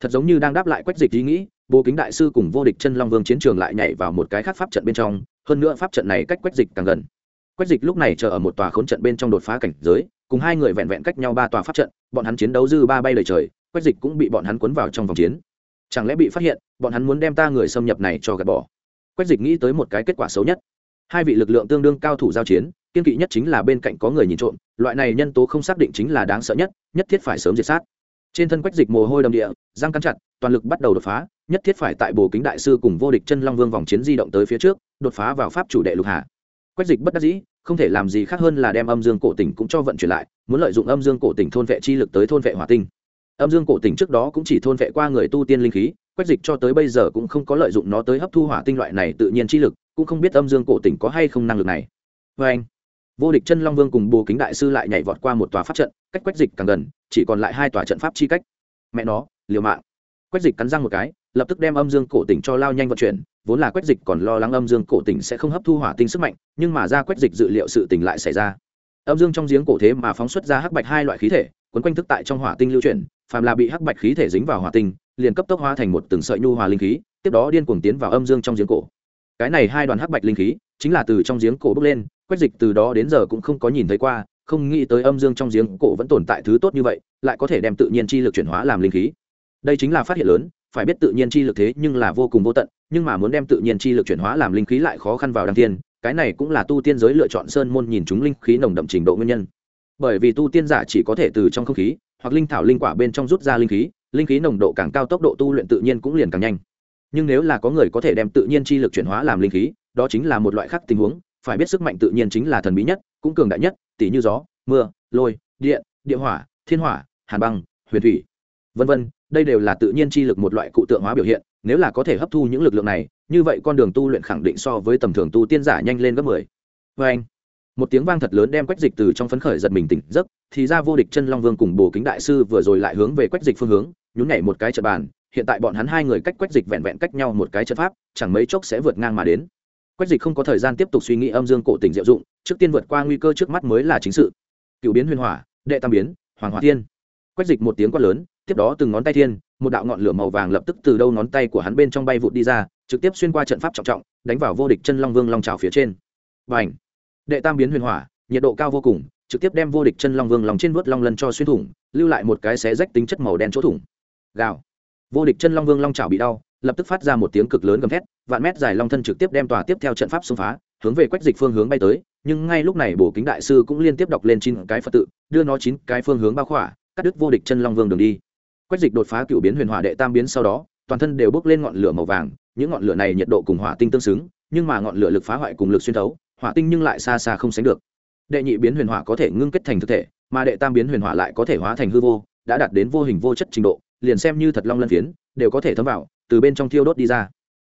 [SPEAKER 1] Thật giống như đang đáp lại quách dịch ý nghĩ bồ kính đại sư cùng vô địch chân long vương chiến trường lại nhảy vào một cái khác pháp trận bên trong, hơn nữa pháp trận này cách quách dịch càng gần. Quách dịch lúc này chờ ở một tòa khốn trận bên trong đột phá cảnh giới cùng hai người vẹn vẹn cách nhau ba tòa pháp trận, bọn hắn chiến đấu dư ba bay lời trời, quách dịch cũng bị bọn hắn cuốn vào trong vòng chiến. Chẳng lẽ bị phát hiện, bọn hắn muốn đem ta người xâm nhập này cho gạt bỏ? Quách dịch nghĩ tới một cái kết quả xấu nhất. Hai vị lực lượng tương đương cao thủ giao chiến, kiên kỵ nhất chính là bên cạnh có người nhìn trộm, loại này nhân tố không xác định chính là đáng sợ nhất nhất thiết phải sớm diệt sát. Trên thân quách dịch mồ hôi đầm địa, răng cắn chặt, toàn lực bắt đầu đột phá, nhất thiết phải tại bồ kính đại sư cùng vô địch chân long vương vòng chiến di động tới phía trước, đột phá vào pháp chủ đệ lục hạ. Quách dịch bất đắc dĩ không thể làm gì khác hơn là đem âm dương cổ tỉnh cũng cho vận chuyển lại, muốn lợi dụng âm dương cổ tỉnh thôn vệ chi lực tới thôn vệ hỏa tinh. Âm dương cổ tỉnh trước đó cũng chỉ thôn vệ qua người tu tiên linh khí, quách dịch cho tới bây giờ cũng không có lợi dụng nó tới hấp thu hỏa tinh loại này tự nhiên chi lực, cũng không biết âm dương cổ tỉnh có hay không năng lực này. Vê anh, vô địch chân long vương cùng bồ kính đại sư lại nhảy vọt qua một tòa pháp trận, cách quách dịch càng gần, chỉ còn lại hai tòa trận pháp chi cách. Mẹ nó, liều mạng. Quách dịch cắn răng một cái, lập tức đem âm dương cổ tỉnh cho lao nhanh vận chuyển vốn là quách dịch còn lo lắng âm dương cổ tỉnh sẽ không hấp thu hỏa tinh sức mạnh, nhưng mà ra quách dịch dự liệu sự tỉnh lại xảy ra. Âm dương trong giếng cổ thế mà phóng xuất ra hắc bạch hai loại khí thể, quấn quanh thức tại trong hỏa tinh lưu chuyển, phàm là bị hắc bạch khí thể dính vào hỏa tinh, liền cấp tốc hóa thành một từng sợi nhu hòa linh khí, tiếp đó điên cuồng tiến vào âm dương trong giếng cổ. Cái này hai đoàn hắc bạch linh khí, chính là từ trong giếng cổ bốc lên, quách dịch từ đó đến giờ cũng không có nhìn thấy qua, không nghĩ tới âm dương trong giếng cổ vẫn tồn tại thứ tốt như vậy, lại có thể đem tự nhiên chi lực chuyển hóa làm linh khí. Đây chính là phát hiện lớn phải biết tự nhiên chi lực thế nhưng là vô cùng vô tận, nhưng mà muốn đem tự nhiên chi lực chuyển hóa làm linh khí lại khó khăn vào đăng tiên cái này cũng là tu tiên giới lựa chọn sơn môn nhìn chúng linh khí nồng đậm trình độ nguyên nhân. Bởi vì tu tiên giả chỉ có thể từ trong không khí, hoặc linh thảo linh quả bên trong rút ra linh khí linh khí nồng độ càng cao tốc độ tu luyện tự nhiên cũng liền càng nhanh. Nhưng nếu là có người có thể đem tự nhiên chi lực chuyển hóa làm linh khí, đó chính là một loại khác tình huống, phải biết sức mạnh tự nhiên chính là thần bí nhất, cũng cường đại nhất, tỷ như gió, mưa, lôi, điện, địa hỏa, thiên hỏa, hàn băng, huyền thủy, vân vân đây đều là tự nhiên chi lực một loại cụ tượng hóa biểu hiện, nếu là có thể hấp thu những lực lượng này, như vậy con đường tu luyện khẳng định so với tầm thường tu tiên giả nhanh lên gấp mười. Vê anh, một tiếng vang thật lớn đem quách dịch từ trong phấn khởi giật mình tỉnh giấc, thì ra vô địch chân long vương cùng bồ kính đại sư vừa rồi lại hướng về quách dịch phương hướng, nhún nhảy một cái trận bàn, hiện tại bọn hắn hai người cách quách dịch vẹn vẹn cách nhau một cái trận pháp, chẳng mấy chốc sẽ vượt ngang mà đến. Quách dịch không có thời gian tiếp tục suy nghĩ âm dương cổ tình diệu dụng, trước tiên vượt qua nguy cơ trước mắt mới là chính sự. Cựu biến huyền hỏa, đệ tam biến, hoàng hỏa thiên. Quách dịch một tiếng quát lớn tiếp đó từng ngón tay thiên, một đạo ngọn lửa màu vàng lập tức từ đâu ngón tay của hắn bên trong bay vụt đi ra, trực tiếp xuyên qua trận pháp trọng trọng, đánh vào vô địch chân long vương long trào phía trên. Và ảnh đệ tam biến huyền hỏa, nhiệt độ cao vô cùng, trực tiếp đem vô địch chân long vương lòng trên vớt long lân cho xuyên thủng, lưu lại một cái xé rách tính chất màu đen chỗ thủng. Gào! Vô địch chân long vương long trào bị đau, lập tức phát ra một tiếng cực lớn gầm thét, vạn mét dài long thân trực tiếp đem tòa tiếp theo trận pháp xông phá, hướng về quách dịch phương hướng bay tới, nhưng ngay lúc này bổ kính đại sư cũng liên tiếp đọc lên chín cái phật tự, đưa nó chín cái phương hướng bao khỏa, cắt đứt vô địch chân long vương đường đi quách dịch đột phá cựu biến huyền hỏa đệ tam biến sau đó, toàn thân đều bốc lên ngọn lửa màu vàng, những ngọn lửa này nhiệt độ cùng hỏa tinh tương xứng, nhưng mà ngọn lửa lực phá hoại cùng lực xuyên thấu, hỏa tinh nhưng lại xa xa không sánh được. Đệ nhị biến huyền hỏa có thể ngưng kết thành thực thể, mà đệ tam biến huyền hỏa lại có thể hóa thành hư vô, đã đạt đến vô hình vô chất trình độ, liền xem như thật long lân phiến, đều có thể thấm vào, từ bên trong thiêu đốt đi ra.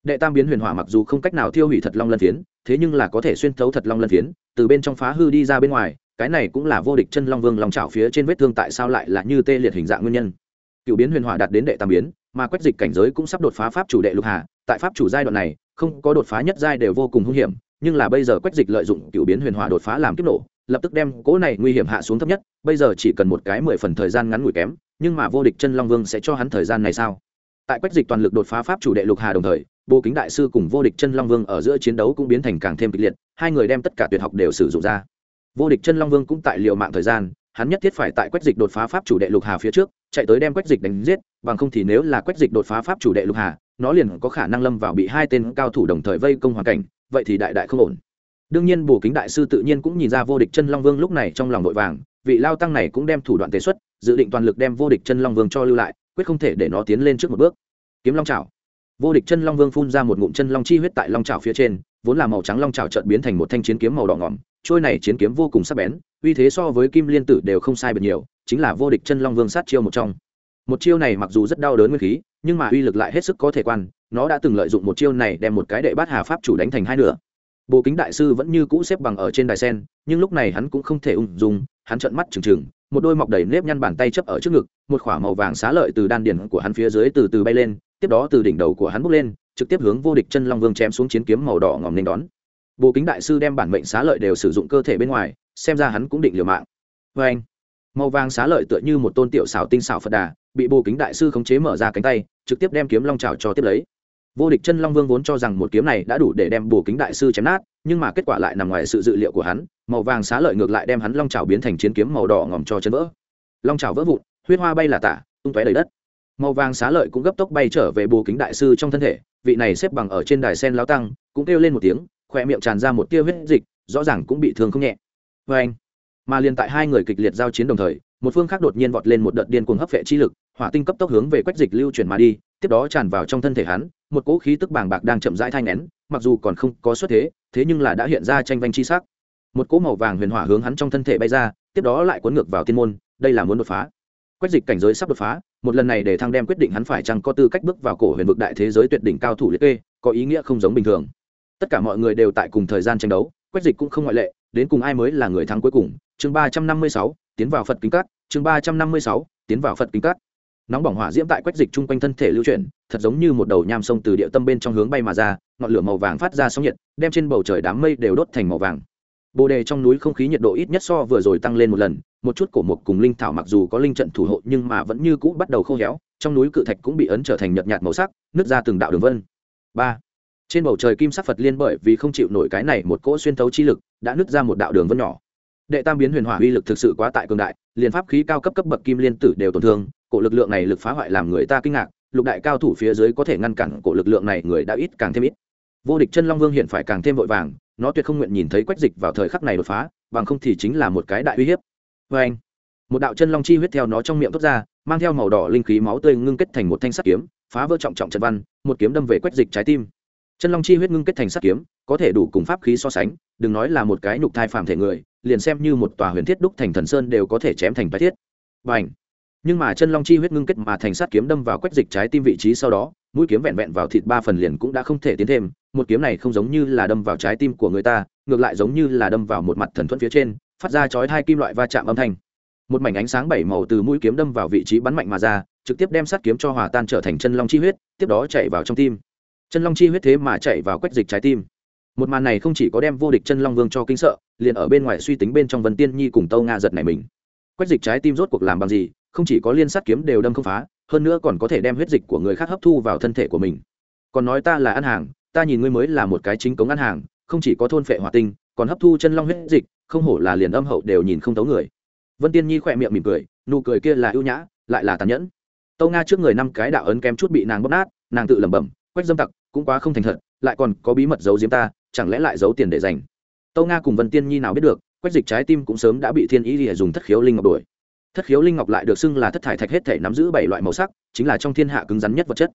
[SPEAKER 1] Đệ tam biến huyền hỏa mặc dù không cách nào thiêu hủy thật long lân phiến, thế nhưng là có thể xuyên thấu thật long lân phiến, từ bên trong phá hư đi ra bên ngoài, cái này cũng là vô địch chân long vương lòng chảo phía trên vết thương tại sao lại là như tê liệt hình dạng nguyên nhân cựu biến huyền hỏa đạt đến đệ tam biến, mà quách dịch cảnh giới cũng sắp đột phá pháp chủ đệ lục hà, tại pháp chủ giai đoạn này, không có đột phá nhất giai đều vô cùng hung hiểm, nhưng là bây giờ quách dịch lợi dụng cựu biến huyền hỏa đột phá làm kích nổ, lập tức đem cỗ này nguy hiểm hạ xuống thấp nhất, bây giờ chỉ cần một cái mười phần thời gian ngắn ngủi kém, nhưng mà vô địch chân long vương sẽ cho hắn thời gian này sao? Tại quách dịch toàn lực đột phá pháp chủ đệ lục hà đồng thời bộ kính đại sư cùng vô địch chân long vương ở giữa chiến đấu cũng biến thành càng thêm kịch liệt, hai người đem tất cả tuyệt học đều sử dụng ra. Vô địch chân long vương cũng tại liệu mạng thời gian hắn nhất thiết phải tại quách dịch đột phá pháp chủ đệ lục hà phía trước, chạy tới đem quách dịch đánh giết, bằng không thì nếu là quách dịch đột phá pháp chủ đệ lục hà, nó liền có khả năng lâm vào bị hai tên cao thủ đồng thời vây công hoàn cảnh, vậy thì đại đại không ổn. Đương nhiên bù kính đại sư tự nhiên cũng nhìn ra vô địch chân long vương lúc này trong lòng vội vàng, vị lao tăng này cũng đem thủ đoạn tế xuất, dự định toàn lực đem vô địch chân long vương cho lưu lại, quyết không thể để nó tiến lên trước một bước. Kiếm long trào vô địch chân long vương phun ra một ngụm chân long chi huyết tại long trào phía trên, vốn là màu trắng long trào trợn biến thành một thanh chiến kiếm màu đỏ ngỏm trôi này chiến kiếm vô cùng sắc bén, uy thế so với kim liên tử đều không sai biệt nhiều, chính là vô địch chân long vương sát chiêu một trong. Một chiêu này mặc dù rất đau đớn nguyên khí, nhưng mà uy lực lại hết sức có thể quan, nó đã từng lợi dụng một chiêu này đem một cái đệ bát hà pháp chủ đánh thành hai nửa. Bồ kính đại sư vẫn như cũ xếp bằng ở trên đài sen, nhưng lúc này hắn cũng không thể ung dung, hắn trợn mắt trừng trừng, một đôi mọc đầy nếp nhăn bàn tay chấp ở trước ngực, một k h ỏ a màu vàng xá lợi từ đan điển của hắn phía dưới từ từ bay lên, tiếp đó từ đỉnh đầu của hắn bốc lên, trực tiếp hướng vô địch chân long vương chém xuống chiến kiếm màu đỏ ngòm nên đón bộ kính đại sư đem bản mệnh xá lợi đều sử dụng cơ thể bên ngoài, xem ra hắn cũng định liều mạng. Vê anh, màu vàng xá lợi tựa như một tôn tiểu xảo tinh xảo phật đà, bị bộ kính đại sư khống chế mở ra cánh tay, trực tiếp đem kiếm long trào cho tiếp lấy. Vô địch chân long vương vốn cho rằng một kiếm này đã đủ để đem bộ kính đại sư chém nát, nhưng mà kết quả lại nằm ngoài sự dự liệu của hắn, màu vàng xá lợi ngược lại đem hắn long trào biến thành chiến kiếm màu đỏ ngòm cho chân vỡ. Long trào vỡ vụn, huyết hoa bay là tả, tung tóe đầy đất. Màu vàng xá lợi cũng gấp tốc bay trở về bồ kính đại sư trong thân thể, vị này xếp bằng ở trên đài sen lao tăng, cũng kêu lên một tiếng khỏe miệng tràn ra một tia huyết dịch, rõ ràng cũng bị thương không nhẹ. Vê anh, mà liền tại hai người kịch liệt giao chiến đồng thời, một phương khác đột nhiên vọt lên một đợt điên cuồng hấp vệ chi lực, hỏa tinh cấp tốc hướng về quách dịch lưu chuyển mà đi, tiếp đó tràn vào trong thân thể hắn, một cỗ khí tức bàng bạc đang chậm rãi thai nén mặc dù còn không có xuất thế thế nhưng là đã hiện ra tranh vanh chi sắc. Một cỗ màu vàng huyền hỏa hướng hắn trong thân thể bay ra, tiếp đó lại cuốn ngược vào tiên môn, đây là muốn đột phá. Quách dịch cảnh giới sắp đột phá, một lần này để thăng đem quyết định hắn phải chăng có tư cách bước vào cổ huyền vực đại thế giới tuyệt đỉnh cao thủ liệt kê, có ý nghĩa không giống bình thường tất cả mọi người đều tại cùng thời gian tranh đấu, quách dịch cũng không ngoại lệ, đến cùng ai mới là người thắng cuối cùng? Chương ba trăm năm mươi sáu, tiến vào phật kính cắt chương ba trăm năm mươi sáu, tiến vào phật kính cắt nóng bỏng hỏa diễm tại quách dịch chung quanh thân thể lưu chuyển, thật giống như một đầu nham sông từ địa tâm bên trong hướng bay mà ra, ngọn lửa màu vàng phát ra sóng nhiệt, đem trên bầu trời đám mây đều đốt thành màu vàng. Bồ đề trong núi không khí nhiệt độ ít nhất so vừa rồi tăng lên một lần, một chút cổ mục cùng linh thảo mặc dù có linh trận thủ hộ nhưng mà vẫn như cũ bắt đầu khô héo, trong núi cự thạch cũng bị ấn trở thành nhợt nhạt màu sắc, nứt ra từng đạo đường vân. Ba trên bầu trời kim sắc phật liên bởi vì không chịu nổi cái này một cỗ xuyên thấu chi lực, đã nứt ra một đạo đường vân nhỏ. Đệ tam biến huyền hỏa uy lực thực sự quá tại cường đại, liền pháp khí cao cấp cấp bậc kim liên tử đều tổn thương, cổ lực lượng này lực phá hoại làm người ta kinh ngạc, lục đại cao thủ phía dưới có thể ngăn cản cổ lực lượng này người đã ít càng thêm ít. Vô địch chân long vương hiện phải càng thêm vội vàng, nó tuyệt không nguyện nhìn thấy quách dịch vào thời khắc này đột phá, bằng không thì chính là một cái đại uy hiếp. Vê anh, một đạo chân long chi huyết theo nó trong miệng thoát ra, mang theo màu đỏ linh khí máu tươi ngưng kết thành một thanh sắt kiếm, phá vỡ trọng trọng trận văn, một kiếm đâm về quách dịch trái tim chân long chi huyết ngưng kết thành sắt kiếm, có thể đủ cùng pháp khí so sánh, đừng nói là một cái nhục thai phàm thể người, liền xem như một tòa huyền thiết đúc thành thần sơn đều có thể chém thành bài thiết. Và ảnh nhưng mà chân long chi huyết ngưng kết mà thành Sắt kiếm đâm vào quách dịch trái tim vị trí sau đó, mũi kiếm vẹn vẹn vào thịt ba phần liền cũng đã không thể tiến thêm, một kiếm này không giống như là đâm vào trái tim của người ta, ngược lại giống như là đâm vào một mặt thần thuẫn phía trên, phát ra chói hai kim loại va chạm âm thanh. Một mảnh ánh sáng bảy màu từ mũi kiếm đâm vào vị trí bắn mạnh mà ra, trực tiếp đem Sắt kiếm cho hòa tan trở thành chân long chi huyết, tiếp đó chạy vào trong tim chân long chi huyết thế mà chạy vào quách dịch trái tim. Một màn này không chỉ có đem vô địch chân long vương cho kinh sợ, liền ở bên ngoài suy tính bên trong vân tiên nhi cùng tâu nga giật này mình. Quách dịch trái tim rốt cuộc làm bằng gì, không chỉ có liên sát kiếm đều đâm không phá, hơn nữa còn có thể đem huyết dịch của người khác hấp thu vào thân thể của mình. Còn nói ta là ăn hàng, ta nhìn ngươi mới là một cái chính cống ăn hàng, không chỉ có thôn phệ hỏa tinh, còn hấp thu chân long huyết dịch, không hổ là liền âm hậu đều nhìn không tấu người. Vân tiên nhi khỏe miệng mỉm cười, nụ cười kia là ưu nhã, lại là tàn nhẫn. Tâu nga trước người năm cái đạo ấn kém chút bị nàng bóp nát, nàng tự lẩm bẩm, quách dâm tặc cũng quá không thành thật, lại còn có bí mật giấu diếm ta, chẳng lẽ lại giấu tiền để dành? Tâu nga cùng vân tiên nhi nào biết được, quách dịch trái tim cũng sớm đã bị thiên ý lìa dùng thất khiếu linh ngọc đuổi thất khiếu linh ngọc lại được xưng là thất thải thạch hết thể nắm giữ bảy loại màu sắc, chính là trong thiên hạ cứng rắn nhất vật chất.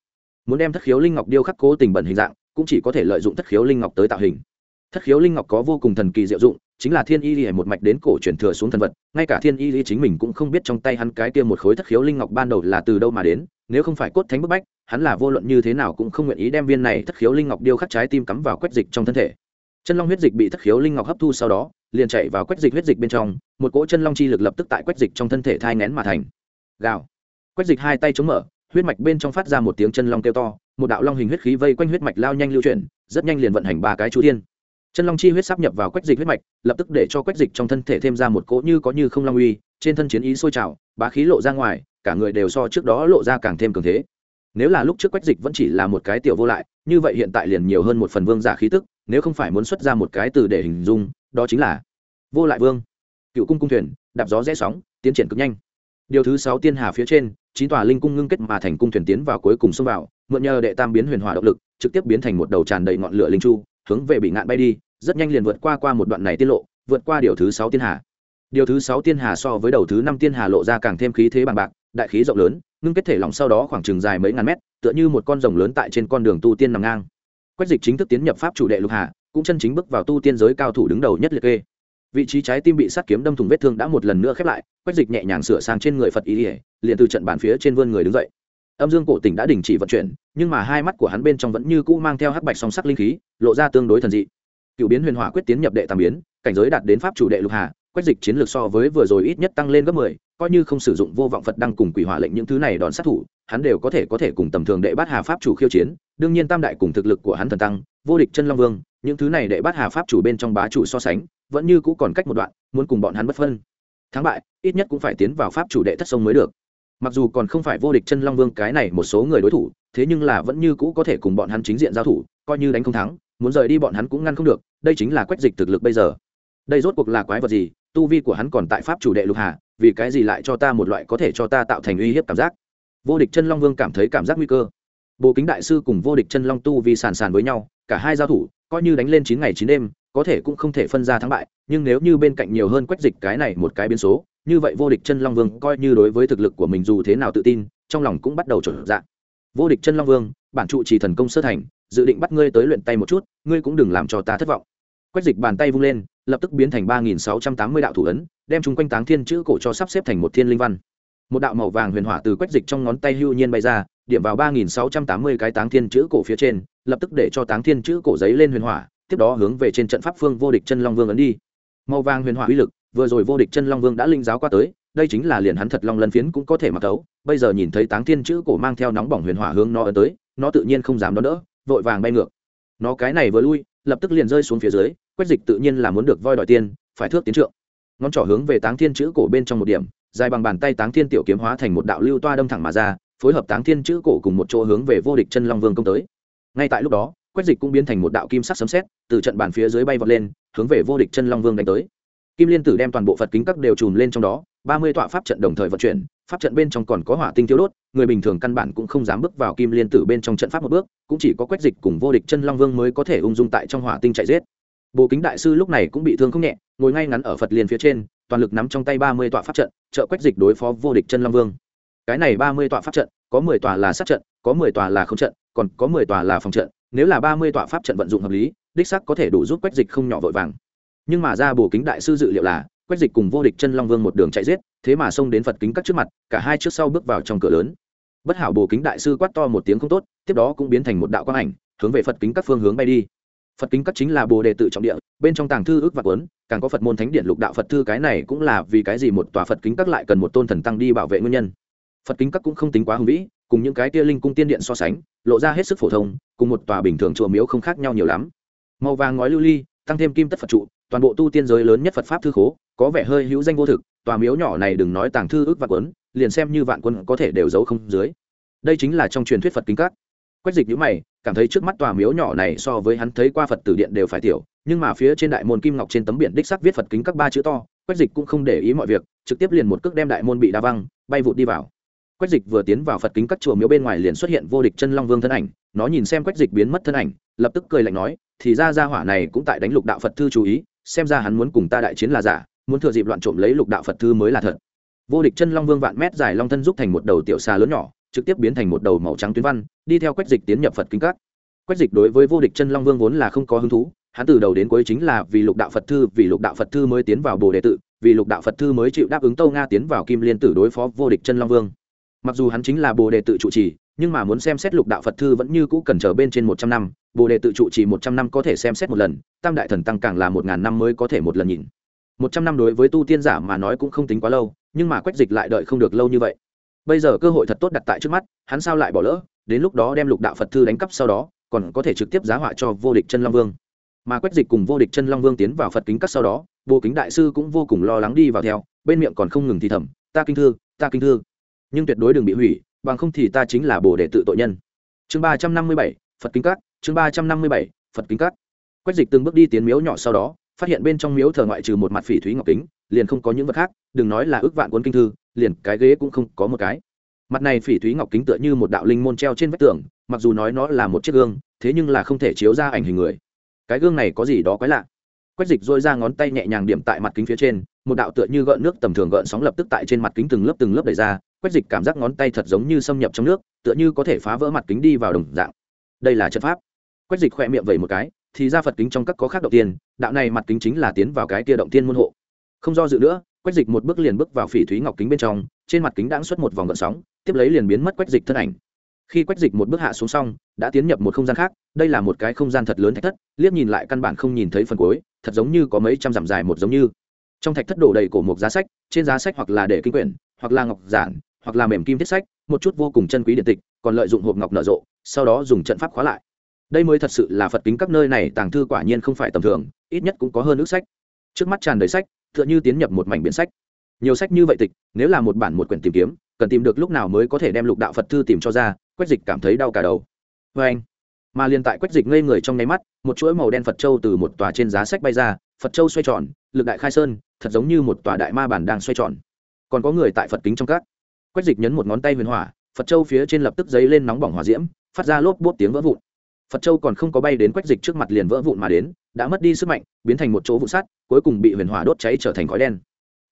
[SPEAKER 1] Muốn đem thất khiếu linh ngọc điêu khắc cố tình bẩn hình dạng, cũng chỉ có thể lợi dụng thất khiếu linh ngọc tới tạo hình. Thất khiếu linh ngọc có vô cùng thần kỳ diệu dụng chính là thiên y lìa một mạch đến cổ truyền thừa xuống thần vật, ngay cả thiên y lìa chính mình cũng không biết trong tay hắn cái kia một khối thất khiếu linh ngọc ban đầu là từ đâu mà đến, nếu không phải cốt thánh bức bách, hắn là vô luận như thế nào cũng không nguyện ý đem viên này thất khiếu linh ngọc điêu khắc trái tim cắm vào quét dịch trong thân thể. Chân long huyết dịch bị thất khiếu linh ngọc hấp thu sau đó, liền chạy vào quét dịch huyết dịch bên trong, một cỗ chân long chi lực lập tức tại quét dịch trong thân thể thai ngén mà thành. Gào. Quét dịch hai tay chống mở, huyết mạch bên trong phát ra một tiếng chân long kêu to, một đạo long hình huyết khí vây quanh huyết mạch lao nhanh lưu chuyển, rất nhanh liền vận hành ba cái chú thiên chân long chi huyết sắp nhập vào quách dịch huyết mạch, lập tức để cho quách dịch trong thân thể thêm ra một cỗ như có như không long uy, trên thân chiến ý sôi trào, bá khí lộ ra ngoài, cả người đều so trước đó lộ ra càng thêm cường thế. Nếu là lúc trước quách dịch vẫn chỉ là một cái tiểu vô lại, như vậy hiện tại liền nhiều hơn một phần vương giả khí tức, nếu không phải muốn xuất ra một cái từ để hình dung, đó chính là vô lại vương. Cựu cung cung thuyền, đạp gió rẽ sóng, tiến triển cực nhanh. Điều thứ sáu tiên hà phía trên, chín tòa linh cung ngưng kết mà thành cung thuyền tiến vào cuối cùng xông vào, mượn nhờ đệ tam biến huyền hòa động lực, trực tiếp biến thành một đầu tràn đầy ngọn lửa linh chu, hướng về bị ngạn bay đi rất nhanh liền vượt qua qua một đoạn này tiết lộ, vượt qua điều thứ sáu tiên hà. Điều thứ sáu tiên hà so với đầu thứ năm tiên hà lộ ra càng thêm khí thế bằng bạc, đại khí rộng lớn, ngưng kết thể lỏng sau đó khoảng chừng dài mấy ngàn mét, tựa như một con rồng lớn tại trên con đường tu tiên nằm ngang. Quách dịch chính thức tiến nhập pháp chủ đệ lục hà, cũng chân chính bước vào tu tiên giới cao thủ đứng đầu nhất liệt kê. Vị trí trái tim bị sát kiếm đâm thủng vết thương đã một lần nữa khép lại, quách dịch nhẹ nhàng sửa sang trên người phật ý ỉa liền từ trận bàn phía trên vươn người đứng dậy. Âm dương cổ tỉnh đã đình chỉ vận chuyển, nhưng mà hai mắt của hắn bên trong vẫn như cũ mang theo hắc bạch song sắc linh khí, lộ ra tương đối thần dị cựu biến huyền hỏa quyết tiến nhập đệ tam biến, cảnh giới đạt đến pháp chủ đệ lục hà, quách dịch chiến lược so với vừa rồi ít nhất tăng lên gấp mười, coi như không sử dụng vô vọng phật đăng cùng quỷ hỏa lệnh những thứ này đòn sát thủ, hắn đều có thể có thể cùng tầm thường đệ bát hà pháp chủ khiêu chiến. Đương nhiên tam đại cùng thực lực của hắn thần tăng, vô địch chân long vương, những thứ này đệ bát hà pháp chủ bên trong bá chủ so sánh, vẫn như cũ còn cách một đoạn, muốn cùng bọn hắn bất phân. Thắng bại, ít nhất cũng phải tiến vào pháp chủ đệ thất sông mới được. Mặc dù còn không phải vô địch chân long vương cái này một số người đối thủ, thế nhưng là vẫn như cũ có thể cùng bọn hắn chính diện giao thủ, coi như đánh không thắng muốn rời đi bọn hắn cũng ngăn không được, đây chính là quách dịch thực lực bây giờ. Đây rốt cuộc là quái vật gì? Tu vi của hắn còn tại pháp chủ đệ lục hà, vì cái gì lại cho ta một loại có thể cho ta tạo thành uy hiếp cảm giác? Vô địch chân long vương cảm thấy cảm giác nguy cơ. Bộ kính đại sư cùng vô địch chân long tu vi sàn sàn với nhau, cả hai giao thủ, coi như đánh lên chín ngày chín đêm, có thể cũng không thể phân ra thắng bại, nhưng nếu như bên cạnh nhiều hơn quách dịch cái này một cái biến số, như vậy vô địch chân long vương coi như đối với thực lực của mình dù thế nào tự tin, trong lòng cũng bắt đầu trở dạng vô địch chân long vương, bản trụ trì thần công sơ thành dự định bắt ngươi tới luyện tay một chút, ngươi cũng đừng làm cho ta thất vọng. Quách dịch bàn tay vung lên, lập tức biến thành ba nghìn sáu trăm tám mươi đạo thủ ấn, đem chúng quanh táng thiên chữ cổ cho sắp xếp thành một thiên linh văn. Một đạo màu vàng huyền hỏa từ quách dịch trong ngón tay hưu nhiên bay ra, điểm vào ba nghìn sáu trăm tám mươi cái táng thiên chữ cổ phía trên, lập tức để cho táng thiên chữ cổ giấy lên huyền hỏa, tiếp đó hướng về trên trận pháp phương vô địch chân long vương ấn đi. Màu vàng huyền hỏa uy lực, vừa rồi vô địch chân long vương đã linh giáo qua tới, đây chính là liền hắn thật long lân phiến cũng có thể mặc tấu bây giờ nhìn thấy táng thiên chữ cổ mang theo nóng bỏng huyền hỏa hướng nó ấn tới, nó tự nhiên không dám đón đỡ vội vàng bay ngược. Nó cái này vừa lui, lập tức liền rơi xuống phía dưới, quách dịch tự nhiên là muốn được voi đòi tiền, phải thước tiến trượng. Ngón trỏ hướng về táng thiên chữ cổ bên trong một điểm, dài bằng bàn tay táng thiên tiểu kiếm hóa thành một đạo lưu toa đâm thẳng mà ra, phối hợp táng thiên chữ cổ cùng một chỗ hướng về vô địch chân long vương công tới. Ngay tại lúc đó, quách dịch cũng biến thành một đạo kim sắc sấm xét từ trận bàn phía dưới bay vọt lên, hướng về vô địch chân long vương đánh tới. Kim liên tử đem toàn bộ phật kính các đều chùm lên trong đó, ba mươi tọa pháp trận đồng thời vận chuyển pháp trận bên trong còn có hỏa tinh thiếu đốt, người bình thường căn bản cũng không dám bước vào kim liên tử bên trong trận pháp một bước, cũng chỉ có quách dịch cùng vô địch chân long vương mới có thể ung dung tại trong hỏa tinh chạy giết. Bồ kính đại sư lúc này cũng bị thương không nhẹ, ngồi ngay ngắn ở phật liên phía trên, toàn lực nắm trong tay ba mươi tọa pháp trận, trợ quách dịch đối phó vô địch chân long vương. Cái này ba mươi tọa pháp trận, có mười tòa là sát trận, có mười tòa là không trận, còn có mười tòa là phòng trận. Nếu là ba mươi tọa pháp trận vận dụng hợp lý, đích sắc có thể đủ giúp quách dịch không nhỏ vội vàng. Nhưng mà ra bồ kính đại sư dự liệu là quách dịch cùng vô địch chân long vương một đường chạy giết thế mà xông đến phật kính các trước mặt, cả hai trước sau bước vào trong cửa lớn. Bất hảo bồ kính đại sư quát to một tiếng không tốt, tiếp đó cũng biến thành một đạo quang ảnh, hướng về phật kính các phương hướng bay đi. Phật kính các chính là bồ đề tự trọng địa, bên trong tàng thư ước và quấn càng có phật môn thánh điện lục đạo phật thư cái này cũng là vì cái gì một tòa phật kính các lại cần một tôn thần tăng đi bảo vệ nguyên nhân. Phật kính các cũng không tính quá hùng vĩ, cùng những cái tia linh cung tiên điện so sánh, lộ ra hết sức phổ thông, cùng một tòa bình thường chùa miếu không khác nhau nhiều lắm. Màu vàng ngói lưu ly, tăng thêm kim tất phật trụ, toàn bộ tu tiên giới lớn nhất phật pháp thư khố có vẻ hơi hữu danh vô thực, tòa miếu nhỏ này đừng nói tàng thư ước vạn quấn liền xem như vạn quân có thể đều giấu không dưới. Đây chính là trong truyền thuyết phật kính các. Quách dịch nhữ mày, cảm thấy trước mắt tòa miếu nhỏ này so với hắn thấy qua phật tử điện đều phải tiểu, nhưng mà phía trên đại môn kim ngọc trên tấm biển đích sắc viết phật kính các ba chữ to, quách dịch cũng không để ý mọi việc, trực tiếp liền một cước đem đại môn bị đa văng, bay vụt đi vào. Quách dịch vừa tiến vào phật kính các chùa miếu bên ngoài liền xuất hiện vô địch chân long vương thân ảnh, nó nhìn xem quách dịch biến mất thân ảnh, lập tức cười lạnh nói, thì ra ra hỏa này cũng tại đánh lục đạo phật thư chú ý, xem ra hắn muốn cùng ta đại chiến là giả muốn thừa dịp loạn trộm lấy lục đạo phật thư mới là thật. Vô địch chân long vương vạn mét dài long thân giúp thành một đầu tiểu xà lớn nhỏ, trực tiếp biến thành một đầu màu trắng tuyến văn, đi theo quách dịch tiến nhập phật kính các. Quách dịch đối với vô địch chân long vương vốn là không có hứng thú, hắn từ đầu đến cuối chính là vì lục đạo phật thư, vì lục đạo phật thư mới tiến vào bồ đề tự, vì lục đạo phật thư mới chịu đáp ứng tâu nga tiến vào kim liên tử đối phó vô địch chân long vương. Mặc dù hắn chính là bồ đề tự trụ trì, nhưng mà muốn xem xét lục đạo phật thư vẫn như cũ cần chờ bên trên một trăm năm, bồ đề tự trụ trì một trăm năm có thể xem xét một lần, tam đại thần tăng càng là một ngàn năm mới có thể một lần nhìn một trăm năm đối với tu tiên giả mà nói cũng không tính quá lâu, nhưng mà quách dịch lại đợi không được lâu như vậy. Bây giờ cơ hội thật tốt đặt tại trước mắt, hắn sao lại bỏ lỡ, đến lúc đó đem lục đạo phật thư đánh cắp sau đó, còn có thể trực tiếp giá họa cho vô địch chân long vương. Mà quách dịch cùng vô địch chân long vương tiến vào phật kính cắt sau đó, vô kính đại sư cũng vô cùng lo lắng đi vào theo, bên miệng còn không ngừng thì thầm, ta kinh thư, ta kinh thư. Nhưng tuyệt đối đừng bị hủy, bằng không thì ta chính là bồ đệ tự tội nhân. Chương ba trăm năm mươi bảy, phật kính cắt chương ba trăm năm mươi bảy, phật kính cắt quách dịch từng bước đi tiến miếu nhỏ sau đó phát hiện bên trong miếu thờ ngoại trừ một mặt phỉ thúy ngọc kính, liền không có những vật khác, đừng nói là ước vạn cuốn kinh thư, liền cái ghế cũng không có một cái. Mặt này phỉ thúy ngọc kính tựa như một đạo linh môn treo trên vách tường, mặc dù nói nó là một chiếc gương, thế nhưng là không thể chiếu ra ảnh hình người. Cái gương này có gì đó quái lạ. Quách dịch dôi ra ngón tay nhẹ nhàng điểm tại mặt kính phía trên, một đạo tựa như gợn nước tầm thường gợn sóng lập tức tại trên mặt kính từng lớp từng lớp đầy ra, quách dịch cảm giác ngón tay thật giống như xâm nhập trong nước, tựa như có thể phá vỡ mặt kính đi vào đồng dạng. Đây là chất pháp. Quách dịch khỏe miệng vẩy một cái thì ra phật kính trong các có khác động tiên, đạo này mặt kính chính là tiến vào cái kia động tiên môn hộ. Không do dự nữa, quách dịch một bước liền bước vào phỉ thúy ngọc kính bên trong, trên mặt kính đãng xuất một vòng gợn sóng, tiếp lấy liền biến mất quách dịch thân ảnh. Khi quách dịch một bước hạ xuống xong, đã tiến nhập một không gian khác, đây là một cái không gian thật lớn thạch thất, liếc nhìn lại căn bản không nhìn thấy phần cuối, thật giống như có mấy trăm dặm dài một giống như. Trong thạch thất đổ đầy cổ một giá sách, trên giá sách hoặc là để kinh quyển, hoặc là ngọc giản, hoặc là mềm kim thiết sách, một chút vô cùng chân quý điện tịch, còn lợi dụng hộp ngọc nở rộ, sau đó dùng trận pháp khóa lại đây mới thật sự là phật kính các nơi này tàng thư quả nhiên không phải tầm thường, ít nhất cũng có hơn ước sách. Trước mắt tràn đầy sách, tựa như tiến nhập một mảnh biển sách. Nhiều sách như vậy tịch, nếu là một bản một quyển tìm kiếm, cần tìm được lúc nào mới có thể đem lục đạo phật thư tìm cho ra, quách dịch cảm thấy đau cả đầu. Vê anh, mà liền tại quách dịch ngây người trong nháy mắt, một chuỗi màu đen phật châu từ một tòa trên giá sách bay ra, phật châu xoay tròn, lực đại khai sơn, thật giống như một tòa đại ma bản đang xoay tròn. Còn có người tại phật kính trong các. Quách dịch nhấn một ngón tay huyền hỏa, phật châu phía trên lập tức dấy lên nóng bỏng hỏa diễm, phát ra lốp bốp tiếng vỡ vụn phật châu còn không có bay đến quách dịch trước mặt liền vỡ vụn mà đến, đã mất đi sức mạnh, biến thành một chỗ vụ sắt, cuối cùng bị huyền hỏa đốt cháy trở thành khói đen.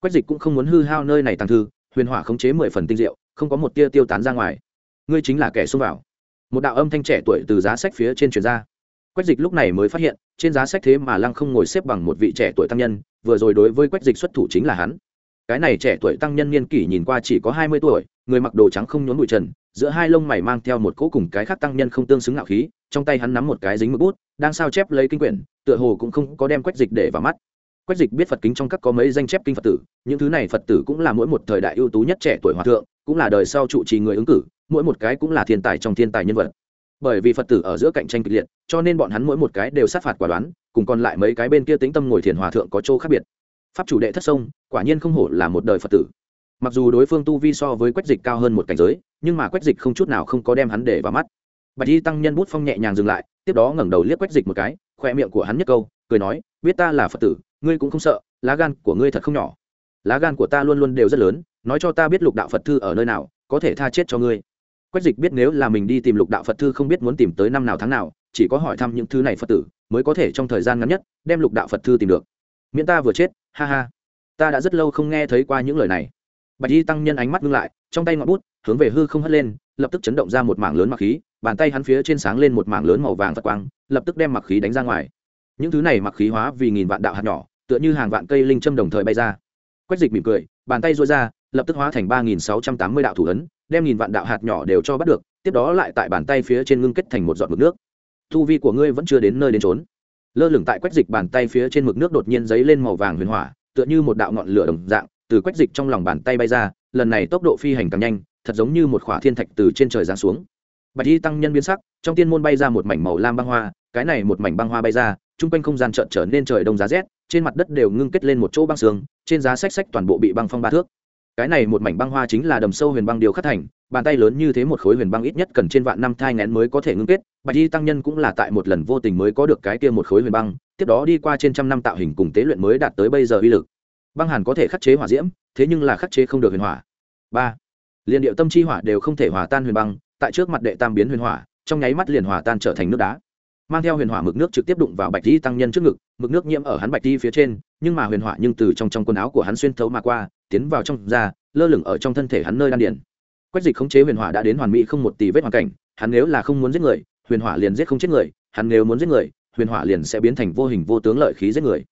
[SPEAKER 1] Quách dịch cũng không muốn hư hao nơi này tàng thư, huyền hỏa khống chế mười phần tinh diệu, không có một tia tiêu tán ra ngoài. Ngươi chính là kẻ xông vào. Một đạo âm thanh trẻ tuổi từ giá sách phía trên truyền ra. Quách dịch lúc này mới phát hiện, trên giá sách thế mà lăng không ngồi xếp bằng một vị trẻ tuổi tăng nhân, vừa rồi đối với quách dịch xuất thủ chính là hắn. Cái này trẻ tuổi tăng nhân niên kỷ nhìn qua chỉ có hai mươi tuổi người mặc đồ trắng không nhốn bụi trần, giữa hai lông mày mang theo một cỗ cùng cái khác tăng nhân không tương xứng ngạo khí, trong tay hắn nắm một cái dính mực bút, đang sao chép lấy kinh quyển, tựa hồ cũng không có đem quách dịch để vào mắt. Quách dịch biết phật kính trong các có mấy danh chép kinh phật tử, những thứ này phật tử cũng là mỗi một thời đại ưu tú nhất trẻ tuổi hòa thượng, cũng là đời sau trụ trì người ứng cử, mỗi một cái cũng là thiên tài trong thiên tài nhân vật. Bởi vì phật tử ở giữa cạnh tranh kịch liệt, cho nên bọn hắn mỗi một cái đều sát phạt quả đoán, cùng còn lại mấy cái bên kia tính tâm ngồi thiền hòa thượng có chỗ khác biệt. Pháp chủ đệ thất sông, quả nhiên không hổ là một đời phật tử mặc dù đối phương tu vi so với quách dịch cao hơn một cảnh giới, nhưng mà quách dịch không chút nào không có đem hắn để vào mắt. Bạch y tăng nhân bút phong nhẹ nhàng dừng lại, tiếp đó ngẩng đầu liếc quách dịch một cái khoe miệng của hắn nhất câu, cười nói, biết ta là phật tử, ngươi cũng không sợ, lá gan của ngươi thật không nhỏ. Lá gan của ta luôn luôn đều rất lớn, nói cho ta biết lục đạo phật thư ở nơi nào, có thể tha chết cho ngươi. Quách dịch biết nếu là mình đi tìm lục đạo phật thư không biết muốn tìm tới năm nào tháng nào, chỉ có hỏi thăm những thứ này phật tử, mới có thể trong thời gian ngắn nhất, đem lục đạo phật thư tìm được. Miễn ta vừa chết, ha ha. Ta đã rất lâu không nghe thấy qua những lời này bạch y tăng nhân ánh mắt ngưng lại, trong tay ngọn bút, hướng về hư không hất lên, lập tức chấn động ra một mảng lớn mặc khí, bàn tay hắn phía trên sáng lên một mảng lớn màu vàng phật quang, lập tức đem mặc khí đánh ra ngoài. Những thứ này mặc khí hóa vì nghìn vạn đạo hạt nhỏ, tựa như hàng vạn cây linh châm đồng thời bay ra. Quách dịch mỉm cười, bàn tay duỗi ra, lập tức hóa thành ba nghìn sáu trăm tám mươi đạo thủ ấn, đem nghìn vạn đạo hạt nhỏ đều cho bắt được, tiếp đó lại tại bàn tay phía trên ngưng kết thành một giọt mực nước. Thu vi của ngươi vẫn chưa đến nơi đến trốn lơ lửng tại quách dịch bàn tay phía trên mực nước đột nhiên giấy lên màu vàng huyền hỏa, tựa như một đạo ngọn lửa đồng dạng từ quách dịch trong lòng bàn tay bay ra, lần này tốc độ phi hành càng nhanh, thật giống như một khỏa thiên thạch từ trên trời giáng xuống. Bạch y tăng nhân biến sắc, trong tiên môn bay ra một mảnh màu lam băng hoa, cái này một mảnh băng hoa bay ra, chung quanh không gian trợn trở nên trời đông giá rét, trên mặt đất đều ngưng kết lên một chỗ băng sương trên giá sách sách toàn bộ bị băng phong ba thước. Cái này một mảnh băng hoa chính là đầm sâu huyền băng điều khắc thành, bàn tay lớn như thế một khối huyền băng ít nhất cần trên vạn năm thai ngén mới có thể ngưng kết, bạch y tăng nhân cũng là tại một lần vô tình mới có được cái kia một khối huyền băng, tiếp đó đi qua trên trăm năm tạo hình cùng tế luyện mới đạt tới bây giờ uy lực băng hàn có thể khắc chế hỏa diễm, thế nhưng là khắc chế không được huyền hỏa. Ba. Liền điệu tâm chi hỏa đều không thể hòa tan huyền băng, tại trước mặt đệ tam biến huyền hỏa, trong nháy mắt liền hòa tan trở thành nước đá. Mang theo huyền hỏa mực nước trực tiếp đụng vào bạch di tăng nhân trước ngực, mực nước nhiễm ở hắn bạch di phía trên, nhưng mà huyền hỏa nhưng từ trong trong quần áo của hắn xuyên thấu mà qua, tiến vào trong da, lơ lửng ở trong thân thể hắn nơi đan điển quách dịch khống chế huyền hỏa đã đến hoàn mỹ không một tỷ vết hoàn cảnh, hắn nếu là không muốn giết người, huyền hỏa liền giết không chết người, hắn nếu muốn giết người, huyền hỏa liền sẽ biến thành vô hình vô tướng lợi khí giết người.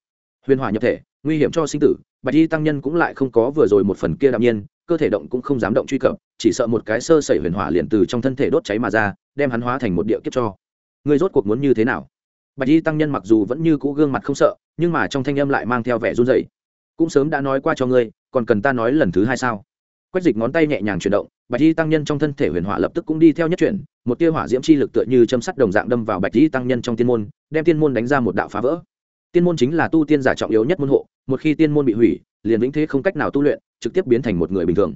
[SPEAKER 1] Huyền hỏa nhập thể, nguy hiểm cho sinh tử bạch y tăng nhân cũng lại không có vừa rồi một phần kia đạm nhiên, cơ thể động cũng không dám động truy cập, chỉ sợ một cái sơ sẩy huyền hỏa liền từ trong thân thể đốt cháy mà ra, đem hắn hóa thành một địa kiếp cho. Người rốt cuộc muốn như thế nào? Bạch y tăng nhân mặc dù vẫn như cũ gương mặt không sợ, nhưng mà trong thanh âm lại mang theo vẻ run rẩy. Cũng sớm đã nói qua cho ngươi, còn cần ta nói lần thứ hai sao? Quách dịch ngón tay nhẹ nhàng chuyển động, bạch y tăng nhân trong thân thể huyền hỏa lập tức cũng đi theo nhất chuyển, một tia hỏa diễm chi lực tựa như châm sắt đồng dạng đâm vào bạch y tăng nhân trong tiên môn, đem tiên môn đánh ra một đạo phá vỡ. Tiên môn chính là tu tiên giả trọng yếu nhất môn hộ một khi tiên môn bị hủy, liền vĩnh thế không cách nào tu luyện, trực tiếp biến thành một người bình thường.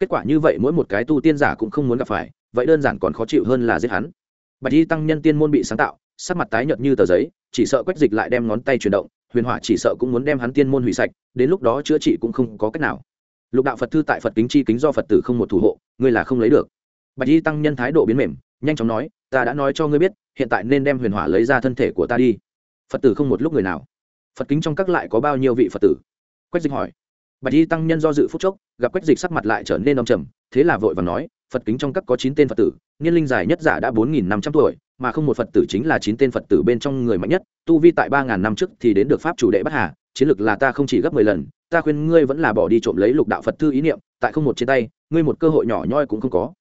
[SPEAKER 1] Kết quả như vậy mỗi một cái tu tiên giả cũng không muốn gặp phải, vậy đơn giản còn khó chịu hơn là giết hắn. Bạch y tăng nhân tiên môn bị sáng tạo, sắc mặt tái nhợt như tờ giấy, chỉ sợ quách dịch lại đem ngón tay chuyển động, huyền hỏa chỉ sợ cũng muốn đem hắn tiên môn hủy sạch, đến lúc đó chữa trị cũng không có cách nào. Lục đạo phật thư tại phật kính chi kính do phật tử không một thủ hộ, ngươi là không lấy được. Bạch y tăng nhân thái độ biến mềm, nhanh chóng nói, ta đã nói cho ngươi biết, hiện tại nên đem huyền hỏa lấy ra thân thể của ta đi. Phật tử không một lúc người nào phật kính trong các lại có bao nhiêu vị phật tử? Quách dịch hỏi. Bạch y tăng nhân do dự phúc chốc, gặp quách dịch sắc mặt lại trở nên đông trầm, thế là vội và nói, phật kính trong các có chín tên phật tử, niên linh dài nhất giả đã bốn nghìn năm trăm tuổi, mà không một phật tử chính là chín tên phật tử bên trong người mạnh nhất, tu vi tại ba ngàn năm trước thì đến được pháp chủ đệ bất hà, chiến lược là ta không chỉ gấp mười lần, ta khuyên ngươi vẫn là bỏ đi trộm lấy lục đạo phật thư ý niệm, tại không một trên tay, ngươi một cơ hội nhỏ nhoi cũng không có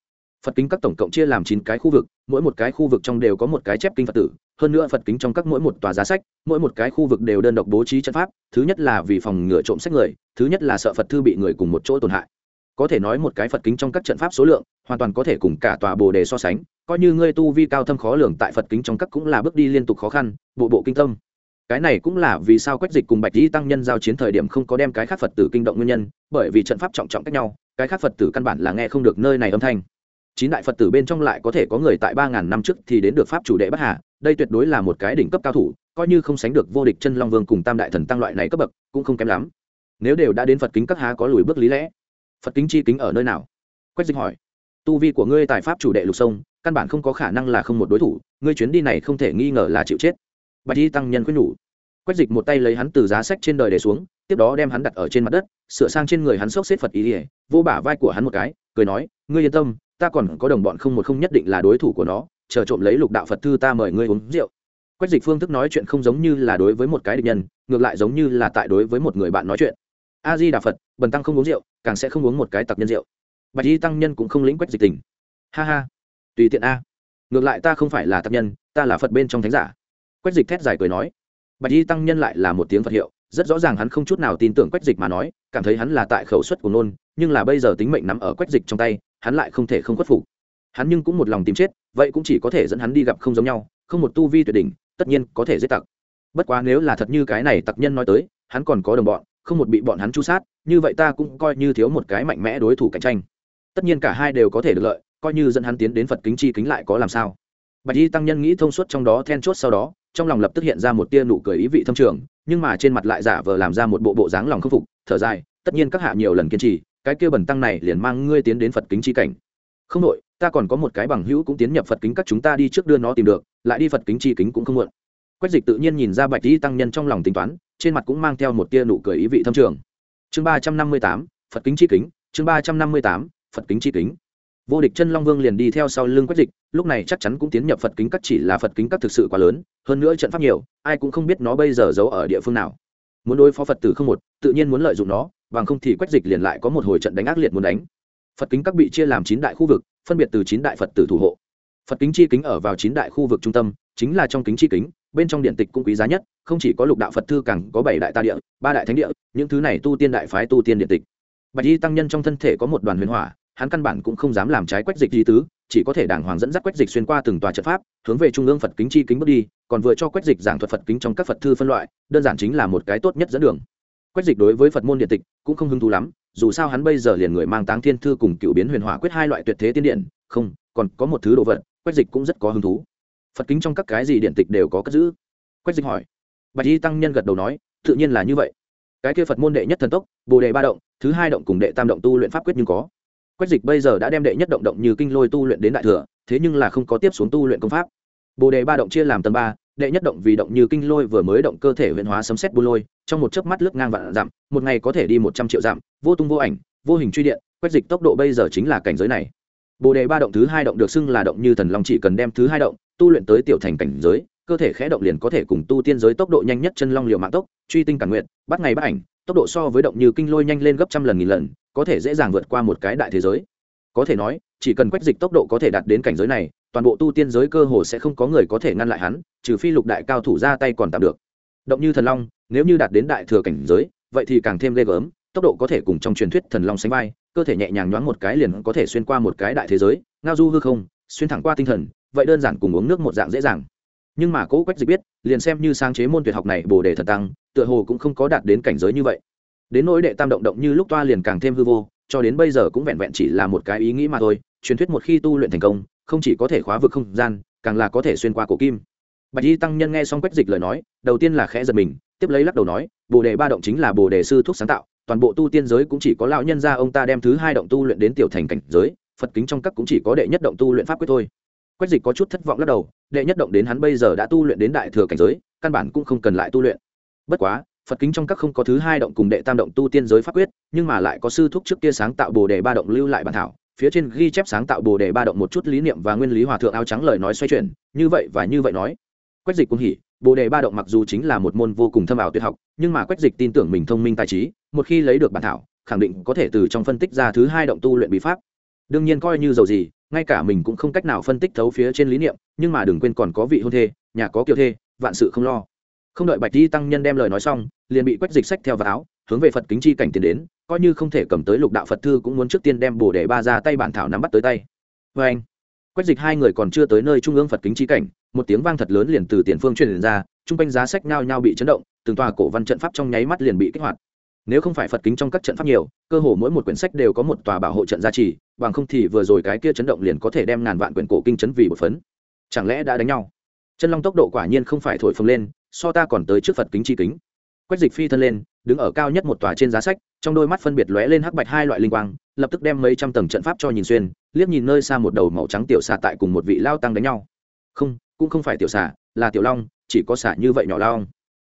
[SPEAKER 1] phật kính các tổng cộng chia làm chín cái khu vực, mỗi một cái khu vực trong đều có một cái chép kinh phật tử. Hơn nữa phật kính trong các mỗi một tòa giá sách, mỗi một cái khu vực đều đơn độc bố trí trận pháp, thứ nhất là vì phòng ngừa trộm sách người, thứ nhất là sợ phật thư bị người cùng một chỗ tổn hại. Có thể nói một cái phật kính trong các trận pháp số lượng, hoàn toàn có thể cùng cả tòa bồ đề so sánh, coi như ngươi tu vi cao thâm khó lường tại phật kính trong các cũng là bước đi liên tục khó khăn, bộ bộ kinh tâm. Cái này cũng là vì sao quách dịch cùng bạch dĩ tăng nhân giao chiến thời điểm không có đem cái khác phật tử kinh động nguyên nhân, bởi vì trận pháp trọng trọng cách nhau, cái khác phật tử căn bản là nghe không được nơi này âm thanh chín đại phật tử bên trong lại có thể có người tại ba ngàn năm trước thì đến được pháp chủ đệ bắc hà, đây tuyệt đối là một cái đỉnh cấp cao thủ, coi như không sánh được vô địch chân long vương cùng tam đại thần tăng loại này cấp bậc, cũng không kém lắm. Nếu đều đã đến phật kính các há có lùi bước lý lẽ? Phật kính chi kính ở nơi nào? Quách dịch hỏi. Tu vi của ngươi tại pháp chủ đệ lục sông, căn bản không có khả năng là không một đối thủ, ngươi chuyến đi này không thể nghi ngờ là chịu chết. Bạch y tăng nhân quyết nhủ. Quách dịch một tay lấy hắn từ giá sách trên đời để xuống, tiếp đó đem hắn đặt ở trên mặt đất, sửa sang trên người hắn xốc xếp phật ý ỉa vô bả vai của hắn một cái, cười nói, ngươi yên tâm ta còn có đồng bọn không một không nhất định là đối thủ của nó, chờ trộm lấy lục đạo phật thư ta mời ngươi uống rượu. Quách dịch phương thức nói chuyện không giống như là đối với một cái địch nhân, ngược lại giống như là tại đối với một người bạn nói chuyện. A di đà phật, bần tăng không uống rượu, càng sẽ không uống một cái tặc nhân rượu. Bạch y tăng nhân cũng không lĩnh quách dịch tình. Ha ha, tùy tiện a. Ngược lại ta không phải là tặc nhân, ta là phật bên trong thánh giả. Quách dịch thét dài cười nói. Bạch y tăng nhân lại là một tiếng phật hiệu, rất rõ ràng hắn không chút nào tin tưởng quách dịch mà nói, cảm thấy hắn là tại khẩu suất của nôn, nhưng là bây giờ tính mệnh nằm ở quách dịch trong tay hắn lại không thể không khuất phục. Hắn nhưng cũng một lòng tìm chết, vậy cũng chỉ có thể dẫn hắn đi gặp không giống nhau, không một tu vi tuyệt đỉnh, tất nhiên có thể giết tặc. Bất quá nếu là thật như cái này tặc nhân nói tới, hắn còn có đồng bọn, không một bị bọn hắn chu sát, như vậy ta cũng coi như thiếu một cái mạnh mẽ đối thủ cạnh tranh. Tất nhiên cả hai đều có thể được lợi, coi như dẫn hắn tiến đến phật kính chi kính lại có làm sao? Bạch y tăng nhân nghĩ thông suốt trong đó, then chốt sau đó, trong lòng lập tức hiện ra một tia nụ cười ý vị thâm trường, nhưng mà trên mặt lại giả vờ làm ra một bộ bộ dáng lòng khâm phục, thở dài, tất nhiên các hạ nhiều lần kiên trì cái kia bẩn tăng này liền mang ngươi tiến đến phật kính chi cảnh. Không nội, ta còn có một cái bằng hữu cũng tiến nhập phật kính các chúng ta đi trước đưa nó tìm được, lại đi phật kính chi kính cũng không muộn. Quách dịch tự nhiên nhìn ra bạch y tăng nhân trong lòng tính toán, trên mặt cũng mang theo một tia nụ cười ý vị thâm trường. Chương ba trăm năm mươi tám, phật kính chi kính, chương ba trăm năm mươi tám, phật kính chi kính. Vô địch chân long vương liền đi theo sau lưng quách dịch, lúc này chắc chắn cũng tiến nhập phật kính các chỉ là phật kính các thực sự quá lớn, hơn nữa trận pháp nhiều, ai cũng không biết nó bây giờ giấu ở địa phương nào. Muốn đối phó phật tử không một, tự nhiên muốn lợi dụng nó bằng không thì quách dịch liền lại có một hồi trận đánh ác liệt muốn đánh. Phật kính các bị chia làm chín đại khu vực, phân biệt từ chín đại phật tử thủ hộ. Phật kính chi kính ở vào chín đại khu vực trung tâm, chính là trong kính chi kính, bên trong điện tịch cũng quý giá nhất, không chỉ có lục đạo phật thư càng có bảy đại ta địa, ba đại thánh địa, những thứ này tu tiên đại phái tu tiên điện tịch. Bạch y tăng nhân trong thân thể có một đoàn huyền hỏa, hắn căn bản cũng không dám làm trái quách dịch di tứ, chỉ có thể đàng hoàng dẫn dắt quách dịch xuyên qua từng tòa trận pháp, hướng về trung ương phật kính chi kính bước đi, còn vừa cho quách dịch giảng thuật phật kính trong các phật thư phân loại, đơn giản chính là một cái tốt nhất dẫn đường quách dịch đối với phật môn điện tịch cũng không hứng thú lắm, dù sao hắn bây giờ liền người mang táng thiên thư cùng cựu biến huyền hỏa quyết hai loại tuyệt thế tiên điện, không, còn có một thứ đồ vật, quách dịch cũng rất có hứng thú. Phật kính trong các cái gì điện tịch đều có cất giữ? Quách dịch hỏi. Bạch y tăng nhân gật đầu nói, tự nhiên là như vậy. Cái kia phật môn đệ nhất thần tốc, bồ đề ba động, thứ hai động cùng đệ tam động tu luyện pháp quyết nhưng có. Quách dịch bây giờ đã đem đệ nhất động động như kinh lôi tu luyện đến đại thừa, thế nhưng là không có tiếp xuống tu luyện công pháp. Bồ đề ba động chia làm tầng ba đệ nhất động vì động như kinh lôi vừa mới động cơ thể huyện hóa sấm xét bu lôi, trong một chớp mắt lướt ngang vạn dặm, một ngày có thể đi một trăm triệu dặm, vô tung vô ảnh, vô hình truy điện, quét dịch tốc độ bây giờ chính là cảnh giới này. Bồ đề ba động thứ hai động được xưng là động như thần long chỉ cần đem thứ hai động tu luyện tới tiểu thành cảnh giới, cơ thể khẽ động liền có thể cùng tu tiên giới tốc độ nhanh nhất chân long liều mạng tốc, truy tinh cản nguyện bắt ngày bắt ảnh, tốc độ so với động như kinh lôi nhanh lên gấp trăm lần nghìn lần, có thể dễ dàng vượt qua một cái đại thế giới. Có thể nói, chỉ cần quét dịch tốc độ có thể đạt đến cảnh giới này toàn bộ tu tiên giới cơ hồ sẽ không có người có thể ngăn lại hắn, trừ phi lục đại cao thủ ra tay còn tạm được. Động như thần long, nếu như đạt đến đại thừa cảnh giới, vậy thì càng thêm ghê gớm, tốc độ có thể cùng trong truyền thuyết thần long sánh vai, cơ thể nhẹ nhàng nhoáng một cái liền có thể xuyên qua một cái đại thế giới, ngao du hư không, xuyên thẳng qua tinh thần, vậy đơn giản cùng uống nước một dạng dễ dàng. Nhưng mà cố quách dịch biết, liền xem như sáng chế môn tuyệt học này bồ đề thần tăng, tựa hồ cũng không có đạt đến cảnh giới như vậy. Đến nỗi đệ tam động động như lúc toa liền càng thêm hư vô, cho đến bây giờ cũng vẹn vẹn chỉ là một cái ý nghĩ mà thôi, truyền thuyết một khi tu luyện thành công không chỉ có thể khóa vực không gian, càng là có thể xuyên qua cổ kim. Bạch y tăng nhân nghe xong quách dịch lời nói, đầu tiên là khẽ giật mình, tiếp lấy lắc đầu nói, bồ đề ba động chính là bồ đề sư thuốc sáng tạo, toàn bộ tu tiên giới cũng chỉ có lão nhân gia ông ta đem thứ hai động tu luyện đến tiểu thành cảnh giới, phật kính trong các cũng chỉ có đệ nhất động tu luyện pháp quyết thôi. Quách dịch có chút thất vọng lắc đầu, đệ nhất động đến hắn bây giờ đã tu luyện đến đại thừa cảnh giới, căn bản cũng không cần lại tu luyện. Bất quá, phật kính trong các không có thứ hai động cùng đệ tam động tu tiên giới pháp quyết, nhưng mà lại có sư thúc trước kia sáng tạo bồ đề ba động lưu lại bản thảo phía trên ghi chép sáng tạo bồ đề ba động một chút lý niệm và nguyên lý hòa thượng áo trắng lời nói xoay chuyển, như vậy và như vậy nói. Quách dịch cũng hỉ, bồ đề ba động mặc dù chính là một môn vô cùng thâm ảo tuyệt học, nhưng mà quách dịch tin tưởng mình thông minh tài trí, một khi lấy được bản thảo, khẳng định có thể từ trong phân tích ra thứ hai động tu luyện bí pháp. Đương nhiên coi như dầu gì, ngay cả mình cũng không cách nào phân tích thấu phía trên lý niệm, nhưng mà đừng quên còn có vị hôn thê, nhà có kiều thê, vạn sự không lo. Không đợi bạch di tăng nhân đem lời nói xong, liền bị quách dịch sách theo vào áo, hướng về phật kính chi cảnh tiến đến coi như không thể cầm tới lục đạo phật thư cũng muốn trước tiên đem bồ để ba ra tay bản thảo nắm bắt tới tay. Vê anh, quách dịch hai người còn chưa tới nơi trung ương phật kính chi cảnh, một tiếng vang thật lớn liền từ tiền phương truyền ra chung quanh giá sách nhao nhao bị chấn động, từng tòa cổ văn trận pháp trong nháy mắt liền bị kích hoạt. Nếu không phải phật kính trong các trận pháp nhiều, cơ hồ mỗi một quyển sách đều có một tòa bảo hộ trận gia trì, bằng không thì vừa rồi cái kia chấn động liền có thể đem ngàn vạn quyển cổ kinh chấn vì một phấn. Chẳng lẽ đã đánh nhau? Chân long tốc độ quả nhiên không phải thổi phồng lên, so ta còn tới trước phật kính chi kính. Quách dịch phi thân lên, đứng ở cao nhất một tòa trên giá sách trong đôi mắt phân biệt lóe lên hắc bạch hai loại linh quang, lập tức đem mấy trăm tầng trận pháp cho nhìn xuyên, liếc nhìn nơi xa một đầu màu trắng tiểu xà tại cùng một vị lao tăng đánh nhau. Không, cũng không phải tiểu xà, là tiểu long, chỉ có xà như vậy nhỏ lao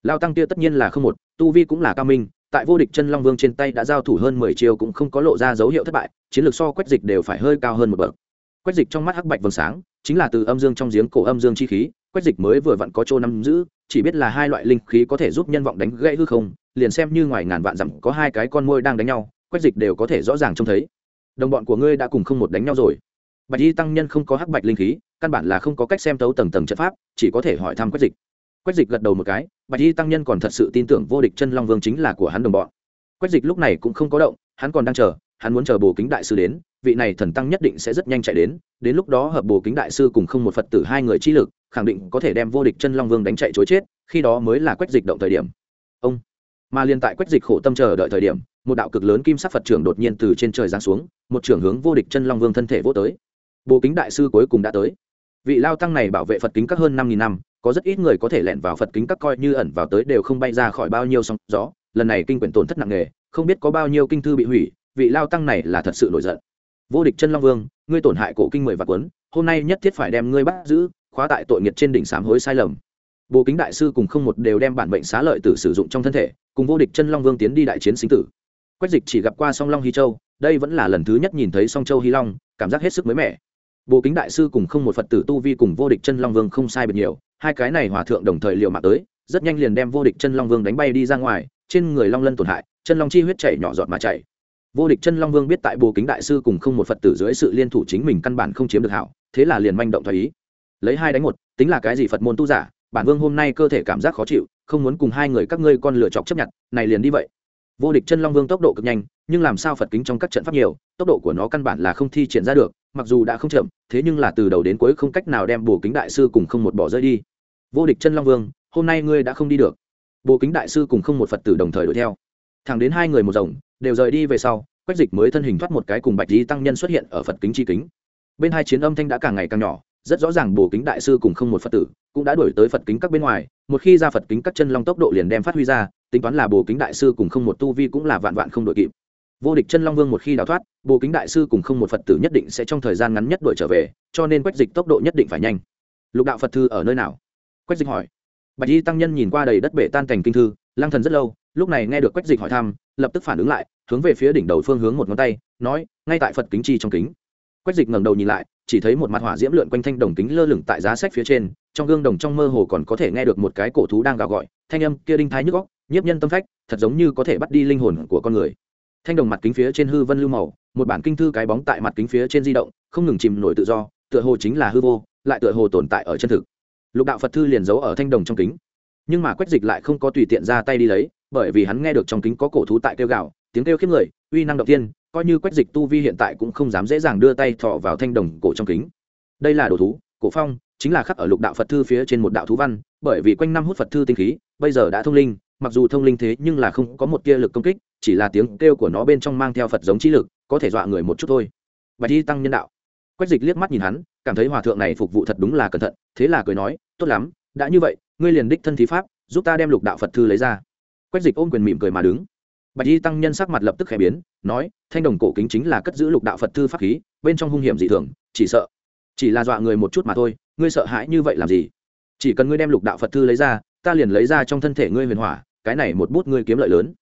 [SPEAKER 1] lao tăng kia tất nhiên là không một, tu vi cũng là cao minh, tại vô địch chân long vương trên tay đã giao thủ hơn mười chiêu cũng không có lộ ra dấu hiệu thất bại, chiến lược so quét dịch đều phải hơi cao hơn một bậc. Quét dịch trong mắt hắc bạch vầng sáng, chính là từ âm dương trong giếng cổ âm dương chi khí quét dịch mới vừa vặn có chỗ nắm giữ, chỉ biết là hai loại linh khí có thể giúp nhân vọng đánh gãy hư không liền xem như ngoài ngàn vạn dặm có hai cái con môi đang đánh nhau, quách dịch đều có thể rõ ràng trông thấy. Đồng bọn của ngươi đã cùng không một đánh nhau rồi. Bạch y tăng nhân không có hắc bạch linh khí, căn bản là không có cách xem tấu tầng tầng trận pháp, chỉ có thể hỏi thăm quách dịch. Quách dịch gật đầu một cái, bạch y tăng nhân còn thật sự tin tưởng vô địch chân long vương chính là của hắn đồng bọn. Quách dịch lúc này cũng không có động, hắn còn đang chờ, hắn muốn chờ bồ kính đại sư đến, vị này thần tăng nhất định sẽ rất nhanh chạy đến đến lúc đó hợp bồ kính đại sư cùng không một phật tử hai người chi lực, khẳng định có thể đem vô địch chân long vương đánh chạy chối chết, khi đó mới là quách dịch động thời điểm. Ông! Mà liên tại quách dịch khổ tâm chờ đợi thời điểm, một đạo cực lớn kim sắc phật trưởng đột nhiên từ trên trời giáng xuống, một trưởng hướng vô địch chân long vương thân thể vô tới. Bồ kính đại sư cuối cùng đã tới. Vị lao tăng này bảo vệ phật kính các hơn năm nghìn năm, có rất ít người có thể lẻn vào phật kính các coi như ẩn vào tới đều không bay ra khỏi bao nhiêu sóng gió. Lần này kinh quyển tổn thất nặng nề, không biết có bao nhiêu kinh thư bị hủy, vị lao tăng này là thật sự nổi giận. Vô địch chân long vương, ngươi tổn hại cổ kinh mười vạn quấn hôm nay nhất thiết phải đem ngươi bắt giữ, khóa tại tội nghiệt trên đỉnh sám hối sai lầm. Bồ kính đại sư cùng không một đều đem bản bệnh xá lợi tử sử dụng trong thân thể cùng vô địch chân long vương tiến đi đại chiến sinh tử. Quách dịch chỉ gặp qua song long hy châu, đây vẫn là lần thứ nhất nhìn thấy song châu hy long, cảm giác hết sức mới mẻ. Bồ kính đại sư cùng không một phật tử tu vi cùng vô địch chân long vương không sai biệt nhiều, hai cái này hòa thượng đồng thời liệu mạng tới, rất nhanh liền đem vô địch chân long vương đánh bay đi ra ngoài, trên người long lân tổn hại, chân long chi huyết chảy nhỏ giọt mà chảy. Vô địch chân long vương biết tại bồ kính đại sư cùng không một phật tử dưới sự liên thủ chính mình căn bản không chiếm được hảo, thế là liền manh động thoái ý. Lấy hai đánh một, tính là cái gì phật môn tu giả bản vương hôm nay cơ thể cảm giác khó chịu, không muốn cùng hai người các ngươi con lựa chọc chấp nhận, này liền đi vậy. Vô địch chân long vương tốc độ cực nhanh, nhưng làm sao phật kính trong các trận pháp nhiều, tốc độ của nó căn bản là không thi triển ra được, mặc dù đã không chậm, thế nhưng là từ đầu đến cuối không cách nào đem bồ kính đại sư cùng không một bỏ rơi đi. Vô địch chân long vương, hôm nay ngươi đã không đi được. Bồ kính đại sư cùng không một phật tử đồng thời đuổi theo. Thẳng đến hai người một rồng, đều rời đi về sau, quách dịch mới thân hình thoát một cái cùng bạch lý tăng nhân xuất hiện ở phật kính chi kính. Bên hai chiến âm thanh đã càng ngày càng nhỏ, rất rõ ràng bồ kính đại sư cùng không một phật tử cũng đã đuổi tới phật kính các bên ngoài, một khi ra phật kính các chân long tốc độ liền đem phát huy ra, tính toán là bồ kính đại sư cùng không một tu vi cũng là vạn vạn không đội kịp. Vô địch chân long vương một khi đào thoát, bồ kính đại sư cùng không một phật tử nhất định sẽ trong thời gian ngắn nhất đuổi trở về, cho nên quách dịch tốc độ nhất định phải nhanh. Lục đạo phật thư ở nơi nào? Quách dịch hỏi. Bạch y tăng nhân nhìn qua đầy đất bể tan cành kinh thư lang thần rất lâu, lúc này nghe được quách dịch hỏi thăm, lập tức phản ứng lại, hướng về phía đỉnh đầu phương hướng một ngón tay, nói, ngay tại phật kính chi trong kính. Quách dịch ngẩng đầu nhìn lại, chỉ thấy một mặt hỏa diễm lượn quanh thanh đồng kính lơ lửng tại giá sách phía trên trong gương đồng trong mơ hồ còn có thể nghe được một cái cổ thú đang gào gọi, thanh âm kia đinh thái nhức góc nhiếp nhân tâm phách, thật giống như có thể bắt đi linh hồn của con người. Thanh đồng mặt kính phía trên hư vân lưu màu, một bản kinh thư cái bóng tại mặt kính phía trên di động, không ngừng chìm nổi tự do, tựa hồ chính là hư vô, lại tựa hồ tồn tại ở chân thực. Lục đạo phật thư liền giấu ở thanh đồng trong kính. Nhưng mà quách dịch lại không có tùy tiện ra tay đi lấy, bởi vì hắn nghe được trong kính có cổ thú tại kêu gạo tiếng kêu khiếp người, uy năng động tiên, coi như quách dịch tu vi hiện tại cũng không dám dễ dàng đưa tay thọ vào thanh đồng cổ trong kính. Đây là đồ thú, cổ phong chính là khắc ở lục đạo phật thư phía trên một đạo thú văn, bởi vì quanh năm hút phật thư tinh khí, bây giờ đã thông linh, mặc dù thông linh thế nhưng là không có một tia lực công kích, chỉ là tiếng kêu của nó bên trong mang theo phật giống trí lực, có thể dọa người một chút thôi. Bạch thi tăng nhân đạo. Quách dịch liếc mắt nhìn hắn, cảm thấy hòa thượng này phục vụ thật đúng là cẩn thận, thế là cười nói, tốt lắm, đã như vậy, ngươi liền đích thân thí pháp, giúp ta đem lục đạo phật thư lấy ra. Quách dịch ôm quyền mỉm cười mà đứng. Bạch y tăng nhân sắc mặt lập tức khẽ biến, nói, thanh đồng cổ kính chính là cất giữ lục đạo phật thư pháp khí, bên trong hung hiểm dị thường, chỉ sợ chỉ là dọa người một chút mà thôi, ngươi sợ hãi như vậy làm gì? Chỉ cần ngươi đem lục đạo phật thư lấy ra, ta liền lấy ra trong thân thể ngươi huyền hỏa, cái này một bút ngươi kiếm lợi lớn.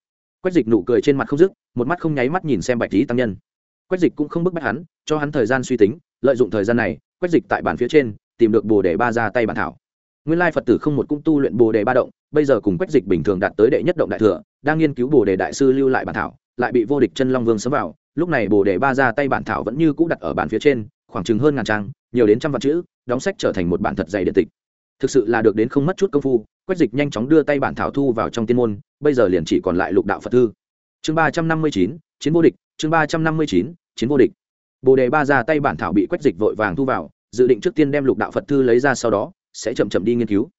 [SPEAKER 1] Quách dịch nụ cười trên mặt không dứt, một mắt không nháy mắt nhìn xem bạch y tăng nhân. Quách dịch cũng không bức bách hắn, cho hắn thời gian suy tính, lợi dụng thời gian này, quách dịch tại bản phía trên, tìm được bồ đề ba ra tay bản thảo. Nguyên lai phật tử không một cũng tu luyện bồ đề ba động, bây giờ cùng quách dịch bình thường đạt tới đệ nhất động đại thừa, đang nghiên cứu bồ đề đại sư lưu lại bản thảo, lại bị vô địch chân long vương sấm vào. Lúc này bồ đề ba ra tay bản thảo vẫn như cũ đặt ở bản phía trên khoảng chừng hơn ngàn trang, nhiều đến trăm vạn chữ, đóng sách trở thành một bản thật dày điện tịch. Thực sự là được đến không mất chút công phu, quách dịch nhanh chóng đưa tay bản thảo thu vào trong tiên môn, bây giờ liền chỉ còn lại lục đạo phật thư. Chương ba trăm năm mươi chín, chiến vô địch, chương ba trăm năm mươi chín, chiến vô địch. Bồ đề ba ra tay bản thảo bị quách dịch vội vàng thu vào, dự định trước tiên đem lục đạo phật thư lấy ra sau đó, sẽ chậm chậm đi nghiên cứu.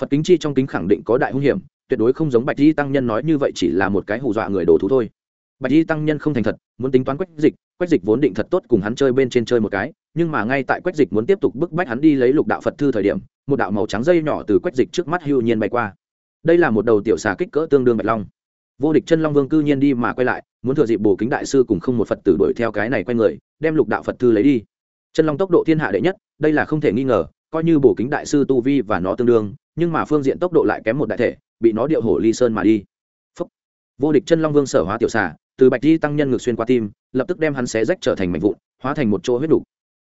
[SPEAKER 1] Phật kính chi trong kính khẳng định có đại hung hiểm, tuyệt đối không giống bạch di tăng nhân nói như vậy chỉ là một cái hù dọa người đồ thú thôi. Bạch di tăng nhân không thành thật, muốn tính toán quách dịch quách dịch vốn định thật tốt cùng hắn chơi bên trên chơi một cái nhưng mà ngay tại quách dịch muốn tiếp tục bức bách hắn đi lấy lục đạo phật thư thời điểm, một đạo màu trắng dây nhỏ từ quách dịch trước mắt hưu nhiên bay qua đây là một đầu tiểu xà kích cỡ tương đương bạch long vô địch chân long vương cư nhiên đi mà quay lại, muốn thừa dịp bồ kính đại sư cùng không một phật tử đuổi theo cái này quay người, đem lục đạo phật thư lấy đi chân long tốc độ thiên hạ đệ nhất, đây là không thể nghi ngờ, coi như bổ kính đại sư tu vi và nó tương đương, nhưng mà phương diện tốc độ lại kém một đại thể, bị nó điệu hổ ly sơn mà đi Phúc. vô địch chân long vương sở hóa tiểu xà, từ bạch di tăng nhân ngược xuyên qua tim, lập tức đem hắn xé rách trở thành mảnh vụn, hóa thành một chỗ huyết đủ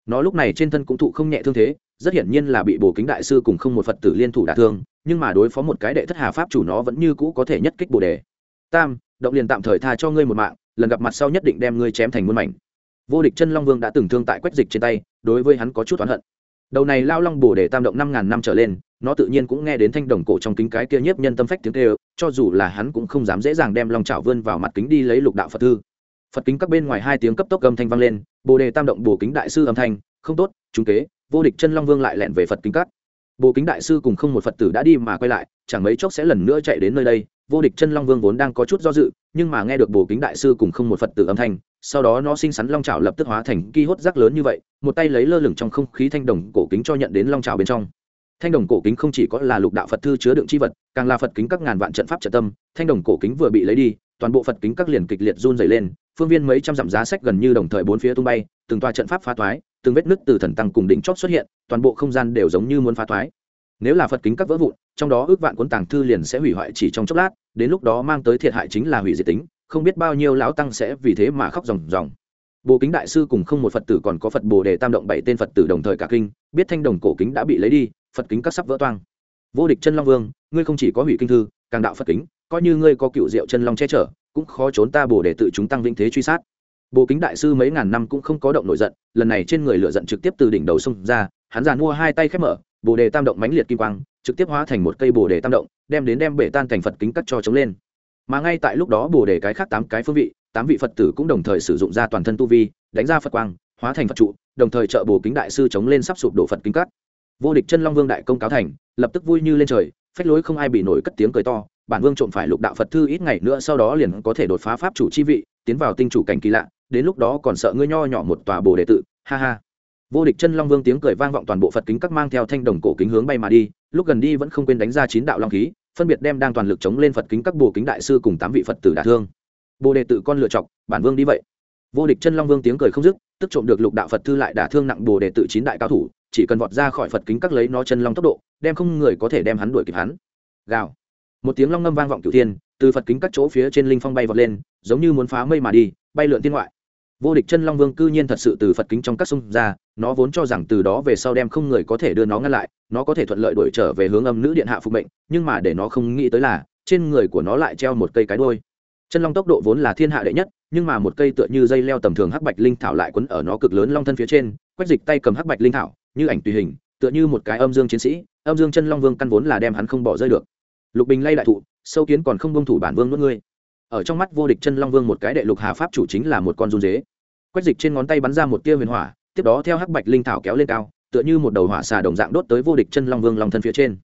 [SPEAKER 1] nó lúc này trên thân cũng thụ không nhẹ thương thế, rất hiển nhiên là bị bồ kính đại sư cùng không một phật tử liên thủ đả thương, nhưng mà đối phó một cái đệ thất hà pháp chủ nó vẫn như cũ có thể nhất kích bồ đề. Tam, động liền tạm thời tha cho ngươi một mạng, lần gặp mặt sau nhất định đem ngươi chém thành muôn mảnh. Vô địch chân long vương đã từng thương tại quách dịch trên tay, đối với hắn có chút oán hận. Đầu này lao long bồ đề tam động năm ngàn năm trở lên, nó tự nhiên cũng nghe đến thanh đồng cổ trong kính cái kia nhiếp nhân tâm phách tiếng kêu, cho dù là hắn cũng không dám dễ dàng đem long chảo vươn vào mặt kính đi lấy lục đạo phật thư. Phật kính các bên ngoài hai tiếng cấp tốc âm thanh vang lên bồ đề tam động bồ kính đại sư âm thanh, không tốt chúng kế, vô địch chân long vương lại lẹn về phật kính cắt. bồ kính đại sư cùng không một phật tử đã đi mà quay lại, chẳng mấy chốc sẽ lần nữa chạy đến nơi đây, vô địch chân long vương vốn đang có chút do dự, nhưng mà nghe được bồ kính đại sư cùng không một phật tử âm thanh, sau đó nó sinh sắn long trào lập tức hóa thành ki hốt rác lớn như vậy, một tay lấy lơ lửng trong không khí thanh đồng cổ kính cho nhận đến long trào bên trong thanh đồng cổ kính không chỉ có là lục đạo phật thư chứa đựng c h i vật, càng là phật kính các ngàn vạn trận pháp trận tâm, thanh đồng cổ kính vừa bị lấy đi, toàn bộ phật kính các liền kịch liệt run dày lên phương viên mấy trăm dặm giá sách gần như đồng thời bốn phía tung bay, từng toa trận pháp phá toái từng vết nứt từ thần tăng cùng đỉnh chót xuất hiện, toàn bộ không gian đều giống như muốn phá toái nếu là phật kính các vỡ vụn, trong đó ước vạn cuốn tàng thư liền sẽ hủy hoại chỉ trong chốc lát, đến lúc đó mang tới thiệt hại chính là hủy diệt tính, không biết bao nhiêu lão tăng sẽ vì thế mà khóc ròng ròng. Bộ kính đại sư cùng không một phật tử còn có phật bồ đề tam động bảy tên phật tử đồng thời cả kinh, biết thanh đồng cổ kính đã bị lấy đi, phật kính các sắp vỡ toang. Vô địch chân long vương, ngươi không chỉ có hủy kinh thư, càng đạo phật kính, coi như ngươi có cựu diệu chân long che chở cũng khó trốn ta bổ đề tự chúng tăng vinh thế truy sát. Bồ kính đại sư mấy ngàn năm cũng không có động nổi giận, lần này trên người lựa giận trực tiếp từ đỉnh đầu sông ra, hắn giàn mua hai tay khép mở, bồ đề tam động mãnh liệt kim quang, trực tiếp hóa thành một cây bồ đề tam động, đem đến đem bể tan thành phật kính cắt cho chống lên. Mà ngay tại lúc đó bồ đề cái khác tám cái phương vị, tám vị phật tử cũng đồng thời sử dụng ra toàn thân tu vi, đánh ra phật quang, hóa thành phật trụ, đồng thời trợ bồ kính đại sư chống lên sắp sụp đổ phật kính cắt. Vô địch chân long vương đại công cáo thành, lập tức vui như lên trời, phách lối không ai bị nổi cất tiếng cười to bản vương trộm phải lục đạo phật thư ít ngày nữa sau đó liền có thể đột phá pháp chủ chi vị, tiến vào tinh chủ cảnh kỳ lạ, đến lúc đó còn sợ ngươi nho nhỏ một tòa bồ đề tự, ha ha. Vô địch chân long vương tiếng cười vang vọng toàn bộ phật kính các mang theo thanh đồng cổ kính hướng bay mà đi, lúc gần đi vẫn không quên đánh ra chín đạo long khí, phân biệt đem đang toàn lực chống lên phật kính các bồ kính đại sư cùng tám vị phật tử đả thương. Bồ đề tự con lựa chọc bản vương đi vậy. Vô địch chân long vương tiếng cười không dứt, tức trộm được lục đạo phật thư lại đả thương nặng bồ đề tự chín đại cao thủ, chỉ cần vọt ra khỏi phật kính các lấy nó chân long tốc độ, đem không người có thể đem hắn đuổi kịp hắn. Gào một tiếng long ngâm vang vọng cửu thiên, từ phật kính các chỗ phía trên linh phong bay vọt lên, giống như muốn phá mây mà đi, bay lượn tiên ngoại. Vô địch chân long vương cư nhiên thật sự từ phật kính trong các sông ra, nó vốn cho rằng từ đó về sau đem không người có thể đưa nó ngăn lại, nó có thể thuận lợi đuổi trở về hướng âm nữ điện hạ phục mệnh, nhưng mà để nó không nghĩ tới là, trên người của nó lại treo một cây cái đôi chân long tốc độ vốn là thiên hạ đệ nhất, nhưng mà một cây tựa như dây leo tầm thường hắc bạch linh thảo lại quấn ở nó cực lớn long thân phía trên quách dịch tay cầm hắc bạch linh thảo, như ảnh tùy hình, tựa như một cái âm dương chiến sĩ, âm dương chân long vương căn vốn là đem hắn không bỏ rơi được lục bình lay đại thụ, sâu kiến còn không bông thủ bản vương nuốt ngươi. Ở trong mắt vô địch chân long vương một cái đệ lục hà pháp chủ chính là một con run dế. Quách dịch trên ngón tay bắn ra một tia huyền hỏa, tiếp đó theo hắc bạch linh thảo kéo lên cao, tựa như một đầu hỏa xà đồng dạng đốt tới vô địch chân long vương long thân phía trên.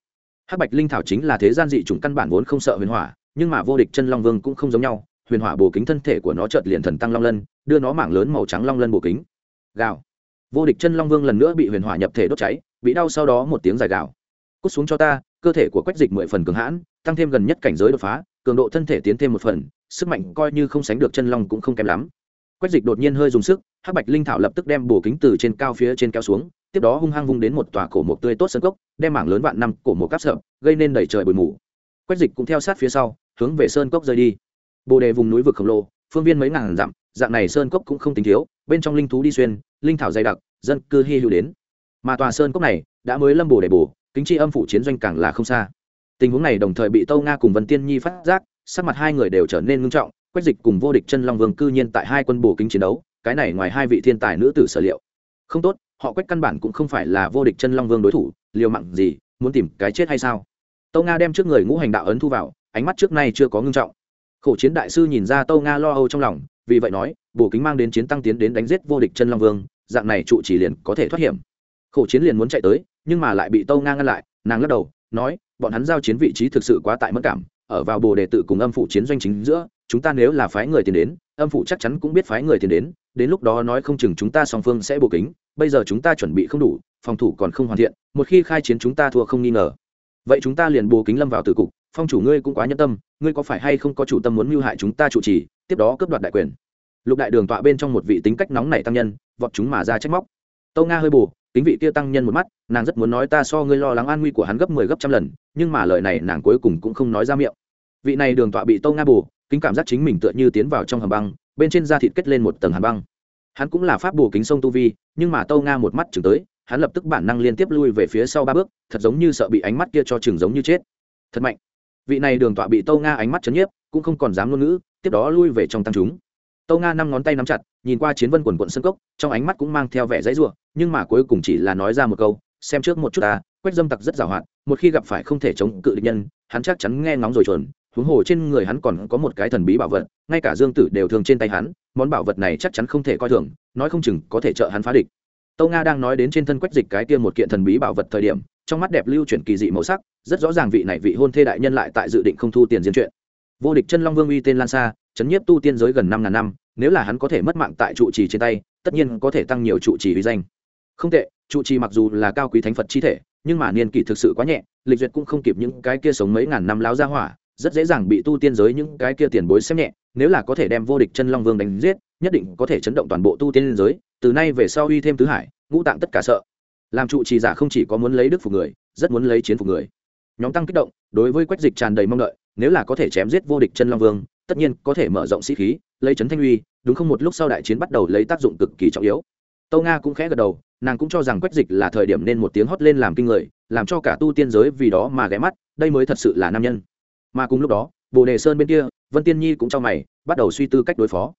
[SPEAKER 1] Hắc bạch linh thảo chính là thế gian dị chủng căn bản vốn không sợ huyền hỏa, nhưng mà vô địch chân long vương cũng không giống nhau, huyền hỏa bổ kính thân thể của nó chợt liền thần tăng long lân, đưa nó mảng lớn màu trắng long lân bổ kính. Gào. Vô địch chân long vương lần nữa bị huyền hỏa nhập thể đốt cháy, bị đau sau đó một tiếng dài gào. Cút xuống cho ta cơ thể của quách dịch mười phần cường hãn, tăng thêm gần nhất cảnh giới đột phá, cường độ thân thể tiến thêm một phần, sức mạnh coi như không sánh được chân long cũng không kém lắm. Quách dịch đột nhiên hơi dùng sức, hắc bạch linh thảo lập tức đem bổ kính từ trên cao phía trên kéo xuống, tiếp đó hung hăng vung đến một tòa cổ mộc tươi tốt sân cốc, đem mảng lớn vạn năm cổ mộc cắp sợ gây nên đẩy trời bụi mù. Quách dịch cũng theo sát phía sau, hướng về sơn cốc rơi đi. Bồ đề vùng núi vực khổng lồ, phương viên mấy ngàn dặm, dạng này sơn cốc cũng không tính thiếu, bên trong linh thú đi xuyên, linh thảo dày đặc, dân cư hy hữu đến. Mà tòa sơn cốc này đã mới lâm bồ đề bồ kính chi âm phủ chiến doanh càng là không xa. Tình huống này đồng thời bị tâu nga cùng vân tiên nhi phát giác, sắc mặt hai người đều trở nên ngưng trọng, quách dịch cùng vô địch chân long vương cư nhiên tại hai quân bổ kính chiến đấu, cái này ngoài hai vị thiên tài nữ tử sở liệu. Không tốt, họ quách căn bản cũng không phải là vô địch chân long vương đối thủ, liều mặn gì, muốn tìm cái chết hay sao? Tâu nga đem trước người ngũ hành đạo ấn thu vào, ánh mắt trước nay chưa có ngưng trọng. Khổ chiến đại sư nhìn ra tâu nga lo âu trong lòng, vì vậy nói, bổ kính mang đến chiến tăng tiến đến đánh giết vô địch chân long vương, dạng này trụ chỉ liền có thể thoát hiểm. Khổ chiến liền muốn chạy tới nhưng mà lại bị tâu nga ngăn lại, nàng lắc đầu, nói, bọn hắn giao chiến vị trí thực sự quá tại mất cảm, ở vào bồ đề tự cùng âm phụ chiến doanh chính giữa, chúng ta nếu là phái người tiền đến, âm phụ chắc chắn cũng biết phái người tiền đến đến lúc đó nói không chừng chúng ta song phương sẽ bổ kính, bây giờ chúng ta chuẩn bị không đủ, phòng thủ còn không hoàn thiện, một khi khai chiến chúng ta thua không nghi ngờ. Vậy chúng ta liền bồ kính lâm vào tử cục, phong chủ ngươi cũng quá nhân tâm, ngươi có phải hay không có chủ tâm muốn mưu hại chúng ta chủ trì, tiếp đó cướp đoạt đại quyền? Lục đại đường tọa bên trong một vị tính cách nóng nảy tăng nhân, vọt chúng mà ra trách móc. Tâu nga hơi bù tính vị kia tăng nhân một mắt, nàng rất muốn nói ta so ngươi lo lắng an nguy của hắn gấp mười 10 gấp trăm lần, nhưng mà lời này nàng cuối cùng cũng không nói ra miệng. Vị này đường tọa bị tâu nga bù, kính cảm giác chính mình tựa như tiến vào trong hầm băng, bên trên da thịt kết lên một tầng hàn băng. Hắn cũng là pháp bù kính sông tu vi, nhưng mà tâu nga một mắt chừng tới, hắn lập tức bản năng liên tiếp lui về phía sau ba bước, thật giống như sợ bị ánh mắt kia cho chừng giống như chết. Thật mạnh. Vị này đường tọa bị tâu nga ánh mắt chấn nhiếp, cũng không còn dám ngôn ngữ, tiếp đó lui về trong tăng chúng. Tâu nga năm ngón tay nắm chặt, nhìn qua chiến vân quần quận sân cốc, trong ánh mắt cũng mang theo vẻ dãy ruộng nhưng mà cuối cùng chỉ là nói ra một câu, xem trước một chút ta, quách dâm tặc rất giàu hạn, một khi gặp phải không thể chống cự địch nhân, hắn chắc chắn nghe ngóng rồi chuẩn huống hồ trên người hắn còn có một cái thần bí bảo vật, ngay cả dương tử đều thường trên tay hắn, món bảo vật này chắc chắn không thể coi thường, nói không chừng có thể trợ hắn phá địch. Tâu nga đang nói đến trên thân quách dịch cái tiêm một kiện thần bí bảo vật thời điểm, trong mắt đẹp lưu chuyển kỳ dị màu sắc, rất rõ ràng vị này vị hôn thê đại nhân lại tại dự định không thu tiền diễn chuyện. Vô địch chân long vương uy tên lan xa chấn nhiếp tu tiên giới gần năm ngàn năm, nếu là hắn có thể mất mạng tại trụ trì trên tay, tất nhiên có thể tăng nhiều trụ trì uy danh không tệ, trụ trì mặc dù là cao quý thánh phật chi thể, nhưng mà niên kỷ thực sự quá nhẹ, lịch duyệt cũng không kịp những cái kia sống mấy ngàn năm láo ra hỏa, rất dễ dàng bị tu tiên giới những cái kia tiền bối xem nhẹ, nếu là có thể đem vô địch chân long vương đánh giết, nhất định có thể chấn động toàn bộ tu tiên giới, từ nay về sau uy thêm tứ hải, ngũ tạng tất cả sợ. Làm trụ trì giả không chỉ có muốn lấy đức phục người, rất muốn lấy chiến phục người. Nhóm tăng kích động, đối với quách dịch tràn đầy mong đợi, nếu là có thể chém giết vô địch chân long vương, tất nhiên có thể mở rộng sĩ khí, lấy trấn thanh uy, đúng không? Một lúc sau đại chiến bắt đầu lấy tác dụng cực kỳ trọng yếu tâu nga cũng khẽ gật đầu, nàng cũng cho rằng quách dịch là thời điểm nên một tiếng hót lên làm kinh người, làm cho cả tu tiên giới vì đó mà ghé mắt, đây mới thật sự là nam nhân. Mà cùng lúc đó, bồ đề sơn bên kia, vân tiên nhi cũng cho mày, bắt đầu suy tư cách đối phó.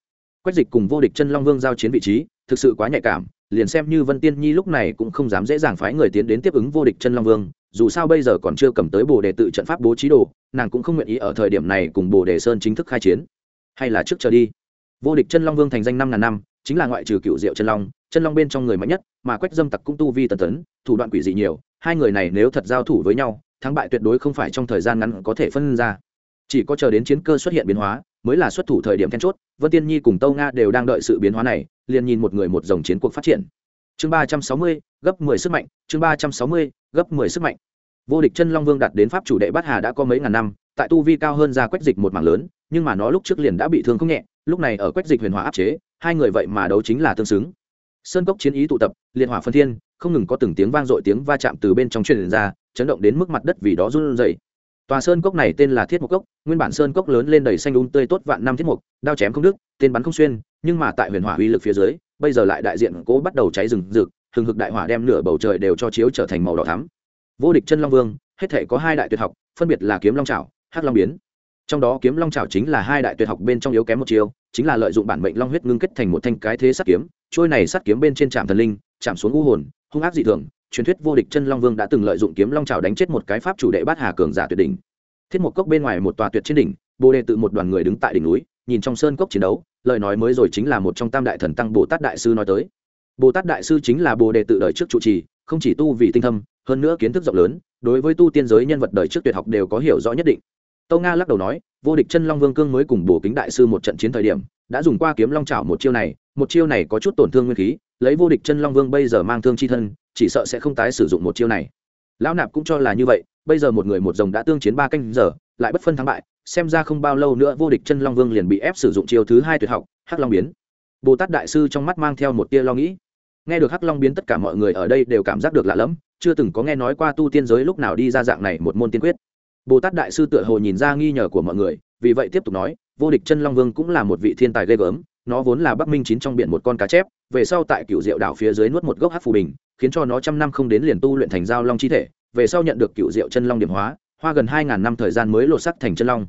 [SPEAKER 1] Quách dịch cùng vô địch chân long vương giao chiến vị trí, thực sự quá nhạy cảm, liền xem như vân tiên nhi lúc này cũng không dám dễ dàng phái người tiến đến tiếp ứng vô địch chân long vương, dù sao bây giờ còn chưa cầm tới bồ đề tự trận pháp bố trí đồ, nàng cũng không nguyện ý ở thời điểm này cùng bồ đề sơn chính thức khai chiến. Hay là trước chờ đi. Vô địch chân long vương thành danh năm ngàn năm chính là ngoại trừ cựu diệu chân long chân long bên trong người mạnh nhất, mà quách dâm tặc cũng tu vi tần tấn, thủ đoạn quỷ dị nhiều, hai người này nếu thật giao thủ với nhau, thắng bại tuyệt đối không phải trong thời gian ngắn có thể phân ra. Chỉ có chờ đến chiến cơ xuất hiện biến hóa, mới là xuất thủ thời điểm then chốt, vân tiên nhi cùng tâu nga đều đang đợi sự biến hóa này, liền nhìn một người một dòng chiến cuộc phát triển. Chương ba trăm sáu mươi, gấp mười sức mạnh, chương ba trăm sáu mươi, gấp mười sức mạnh. Vô địch chân long vương đạt đến pháp chủ đệ bát hà đã có mấy ngàn năm, tại tu vi cao hơn ra quách dịch một mảng lớn, nhưng mà nó lúc trước liền đã bị thương không nhẹ, lúc này ở quách dịch huyền hóa áp chế hai người vậy mà đấu chính là tương xứng. Sơn cốc chiến ý tụ tập, liệt hỏa phân thiên, không ngừng có từng tiếng vang dội tiếng va chạm từ bên trong truyền ra, chấn động đến mức mặt đất vì đó run rẩy. Tòa sơn cốc này tên là thiết mục cốc, nguyên bản sơn cốc lớn lên đầy xanh đúng um tươi tốt vạn năm thiết mục đao chém không đứt, tên bắn không xuyên, nhưng mà tại huyền hỏa uy lực phía dưới, bây giờ lại đại diện cố bắt đầu cháy rừng rực, hừng hực đại hỏa đem nửa bầu trời đều cho chiếu trở thành màu đỏ thắm. Vô địch chân long vương, hết thể có hai đại tuyệt học, phân biệt là kiếm long trảo hắc long biến trong đó kiếm long trảo chính là hai đại tuyệt học bên trong yếu kém một chiều chính là lợi dụng bản mệnh long huyết ngưng kết thành một thanh cái thế sắt kiếm. Trôi này sắt kiếm bên trên trạm thần linh, chạm xuống u hồn, hung ác dị thường. Truyền thuyết vô địch chân long vương đã từng lợi dụng kiếm long trảo đánh chết một cái pháp chủ đệ bát hà cường giả tuyệt đỉnh. Thiết một cốc bên ngoài một tòa tuyệt trên đỉnh, bồ đề tự một đoàn người đứng tại đỉnh núi, nhìn trong sơn cốc chiến đấu, lời nói mới rồi chính là một trong tam đại thần tăng bồ tát đại sư nói tới. Bồ tát đại sư chính là bồ đề tự đời trước trụ trì, không chỉ tu vì tinh thâm, hơn nữa kiến thức rộng lớn, đối với tu tiên giới nhân vật đời trước tuyệt học đều có hiểu rõ nhất định tâu nga lắc đầu nói, vô địch chân long vương cương mới cùng bổ kính đại sư một trận chiến thời điểm, đã dùng qua kiếm long Chảo một chiêu này, một chiêu này có chút tổn thương nguyên khí, lấy vô địch chân long vương bây giờ mang thương chi thân, chỉ sợ sẽ không tái sử dụng một chiêu này. Lão nạp cũng cho là như vậy, bây giờ một người một rồng đã tương chiến ba canh giờ, lại bất phân thắng bại, xem ra không bao lâu nữa vô địch chân long vương liền bị ép sử dụng chiêu thứ hai tuyệt học, hắc long biến. Bồ tát đại sư trong mắt mang theo một tia lo nghĩ. Nghe được hắc long biến tất cả mọi người ở đây đều cảm giác được lạ lẫm, chưa từng có nghe nói qua tu tiên giới lúc nào đi ra dạng này một môn tiên quyết bồ tát đại sư tựa hồ nhìn ra nghi ngờ của mọi người, vì vậy tiếp tục nói, vô địch chân long vương cũng là một vị thiên tài ghê gớm, nó vốn là bắc minh chín trong biển một con cá chép, về sau tại cựu diệu đảo phía dưới nuốt một gốc hát phù bình, khiến cho nó trăm năm không đến liền tu luyện thành giao long chi thể, về sau nhận được cựu diệu chân long điểm hóa, hoa gần hai ngàn năm thời gian mới lột sắc thành chân long.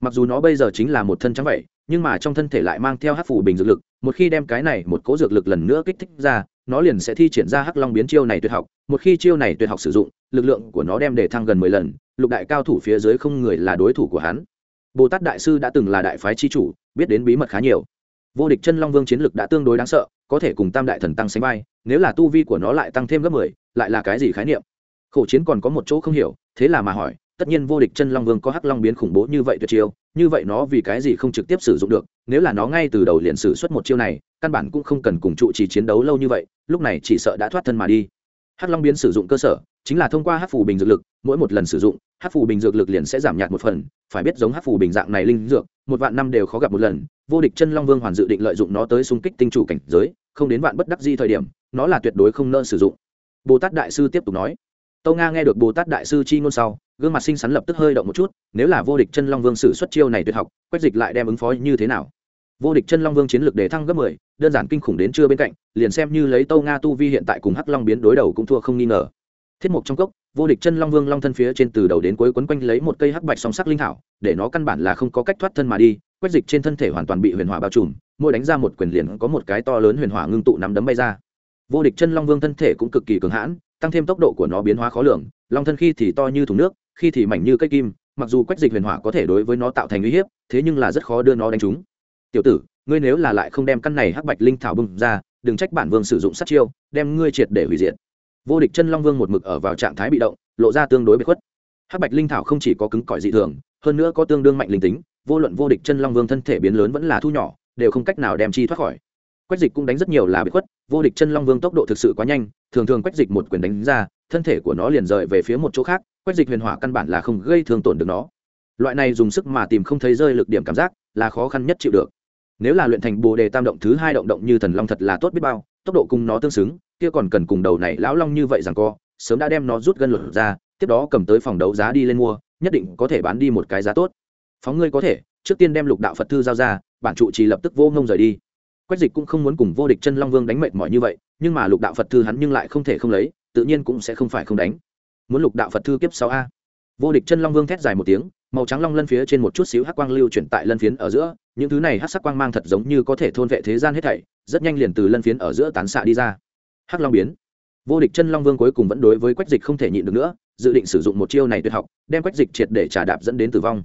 [SPEAKER 1] Mặc dù nó bây giờ chính là một thân trắng vậy, nhưng mà trong thân thể lại mang theo hát phù bình dược lực, một khi đem cái này một cố dược lực lần nữa kích thích ra, nó liền sẽ thi triển ra hắc long biến chiêu này tuyệt học, một khi chiêu này tuyệt học sử dụng, lực lượng của nó đem để thăng gần mười lần lục đại cao thủ phía dưới không người là đối thủ của hắn. Bồ tát đại sư đã từng là đại phái chi chủ, biết đến bí mật khá nhiều. Vô địch chân long vương chiến lực đã tương đối đáng sợ, có thể cùng tam đại thần tăng sánh vai, nếu là tu vi của nó lại tăng thêm gấp mười, lại là cái gì khái niệm? Khổ chiến còn có một chỗ không hiểu, thế là mà hỏi, tất nhiên vô địch chân long vương có hắc long biến khủng bố như vậy tuyệt chiêu, như vậy nó vì cái gì không trực tiếp sử dụng được, nếu là nó ngay từ đầu liền sử xuất một chiêu này, căn bản cũng không cần cùng trụ trì chiến đấu lâu như vậy, lúc này chỉ sợ đã thoát thân mà đi. Hắc long biến sử dụng cơ sở chính là thông qua hắc phù bình dược lực, mỗi một lần sử dụng hắc phù bình dược lực liền sẽ giảm nhạt một phần, phải biết giống hắc phù bình dạng này linh dược, một vạn năm đều khó gặp một lần, vô địch chân long vương hoàn dự định lợi dụng nó tới xung kích tinh chủ cảnh giới, không đến vạn bất đắc di thời điểm, nó là tuyệt đối không nỡ sử dụng. Bồ tát đại sư tiếp tục nói. Tâu nga nghe được bồ tát đại sư chi ngôn sau, gương mặt xinh xắn lập tức hơi động một chút, nếu là vô địch chân long vương sử xuất chiêu này tuyệt học, quách dịch lại đem ứng phó như thế nào? Vô địch chân long vương chiến lược để thăng gấp mười, đơn giản kinh khủng đến chưa bên cạnh, liền xem như lấy tâu nga tu vi hiện tại cùng hắc long biến đối đầu cũng thua không nghi ngờ thiết mục trong cốc, vô địch chân long vương long thân phía trên từ đầu đến cuối quấn quanh lấy một cây hắc bạch song sắc linh thảo, để nó căn bản là không có cách thoát thân mà đi quét dịch trên thân thể hoàn toàn bị huyền hỏa bao trùm, mỗi đánh ra một quyền liền có một cái to lớn huyền hỏa ngưng tụ nắm đấm bay ra. Vô địch chân long vương thân thể cũng cực kỳ cường hãn, tăng thêm tốc độ của nó biến hóa khó lường, long thân khi thì to như thùng nước, khi thì mảnh như cây kim, mặc dù quét dịch huyền hỏa có thể đối với nó tạo thành uy hiếp, thế nhưng là rất khó đưa nó đánh trúng. Tiểu tử, ngươi nếu là lại không đem căn này hắc bạch linh thảo bưng ra, đừng trách bản vương sử dụng sát chiêu, đem ngươi triệt để hủy diệt vô địch chân long vương một mực ở vào trạng thái bị động, lộ ra tương đối bị khuất. Hắc bạch linh thảo không chỉ có cứng cỏi dị thường, hơn nữa có tương đương mạnh linh tính, vô luận vô địch chân long vương thân thể biến lớn vẫn là thu nhỏ, đều không cách nào đem chi thoát khỏi. Quách dịch cũng đánh rất nhiều là bị khuất, vô địch chân long vương tốc độ thực sự quá nhanh, thường thường quách dịch một quyền đánh ra, thân thể của nó liền rời về phía một chỗ khác, quách dịch huyền hỏa căn bản là không gây thương tổn được nó. Loại này dùng sức mà tìm không thấy rơi lực điểm cảm giác, là khó khăn nhất chịu được. Nếu là luyện thành bồ đề tam động thứ hai động động như thần long thật là tốt biết bao, tốc độ cùng nó tương xứng kia còn cần cùng đầu này lão long như vậy rằng co, sớm đã đem nó rút gân luật ra, tiếp đó cầm tới phòng đấu giá đi lên mua, nhất định có thể bán đi một cái giá tốt. Phóng ngươi có thể, trước tiên đem lục đạo phật thư giao ra, bản trụ trì lập tức vô ngông rời đi. Quách dịch cũng không muốn cùng vô địch chân long vương đánh mệt mỏi như vậy, nhưng mà lục đạo phật thư hắn nhưng lại không thể không lấy, tự nhiên cũng sẽ không phải không đánh. Muốn lục đạo phật thư kiếp sáu a? Vô địch chân long vương thét dài một tiếng, màu trắng long lân phía trên một chút xíu hắc quang lưu chuyển tại lân phiến ở giữa, những thứ này hắc sắc quang mang thật giống như có thể thôn vệ thế gian hết thảy, rất nhanh liền từ lân phiến ở giữa tán xạ đi ra hắc long biến. Vô địch chân long vương cuối cùng vẫn đối với quách dịch không thể nhịn được nữa, dự định sử dụng một chiêu này tuyệt học, đem quách dịch triệt để trả đạp dẫn đến tử vong.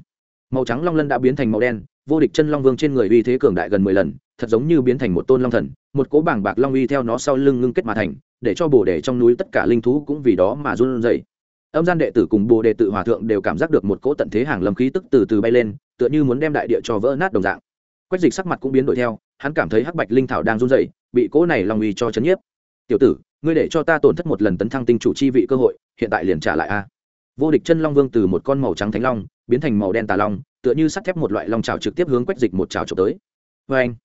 [SPEAKER 1] Màu trắng long lân đã biến thành màu đen, vô địch chân long vương trên người uy thế cường đại gần mười lần, thật giống như biến thành một tôn long thần, một cỗ bảng bạc long uy theo nó sau lưng ngưng kết mà thành, để cho bồ đề trong núi tất cả linh thú cũng vì đó mà run rẩy. Âm gian đệ tử cùng bồ đề tự hòa thượng đều cảm giác được một cỗ tận thế hàng lâm khí tức từ từ bay lên, tựa như muốn đem đại địa cho vỡ nát đồng dạng. Quách dịch sắc mặt cũng biến đổi theo, hắn cảm thấy hắc bạch linh thảo đang run rẩy, bị cỗ này long uy cho chấn nhiếp tiểu tử, ngươi để cho ta tổn thất một lần tấn thăng tinh chủ chi vị cơ hội, hiện tại liền trả lại a. Vô địch chân long vương từ một con màu trắng thánh long, biến thành màu đen tà long, tựa như sắt thép một loại long trào trực tiếp hướng quách dịch một trào trộm tới. Vê anh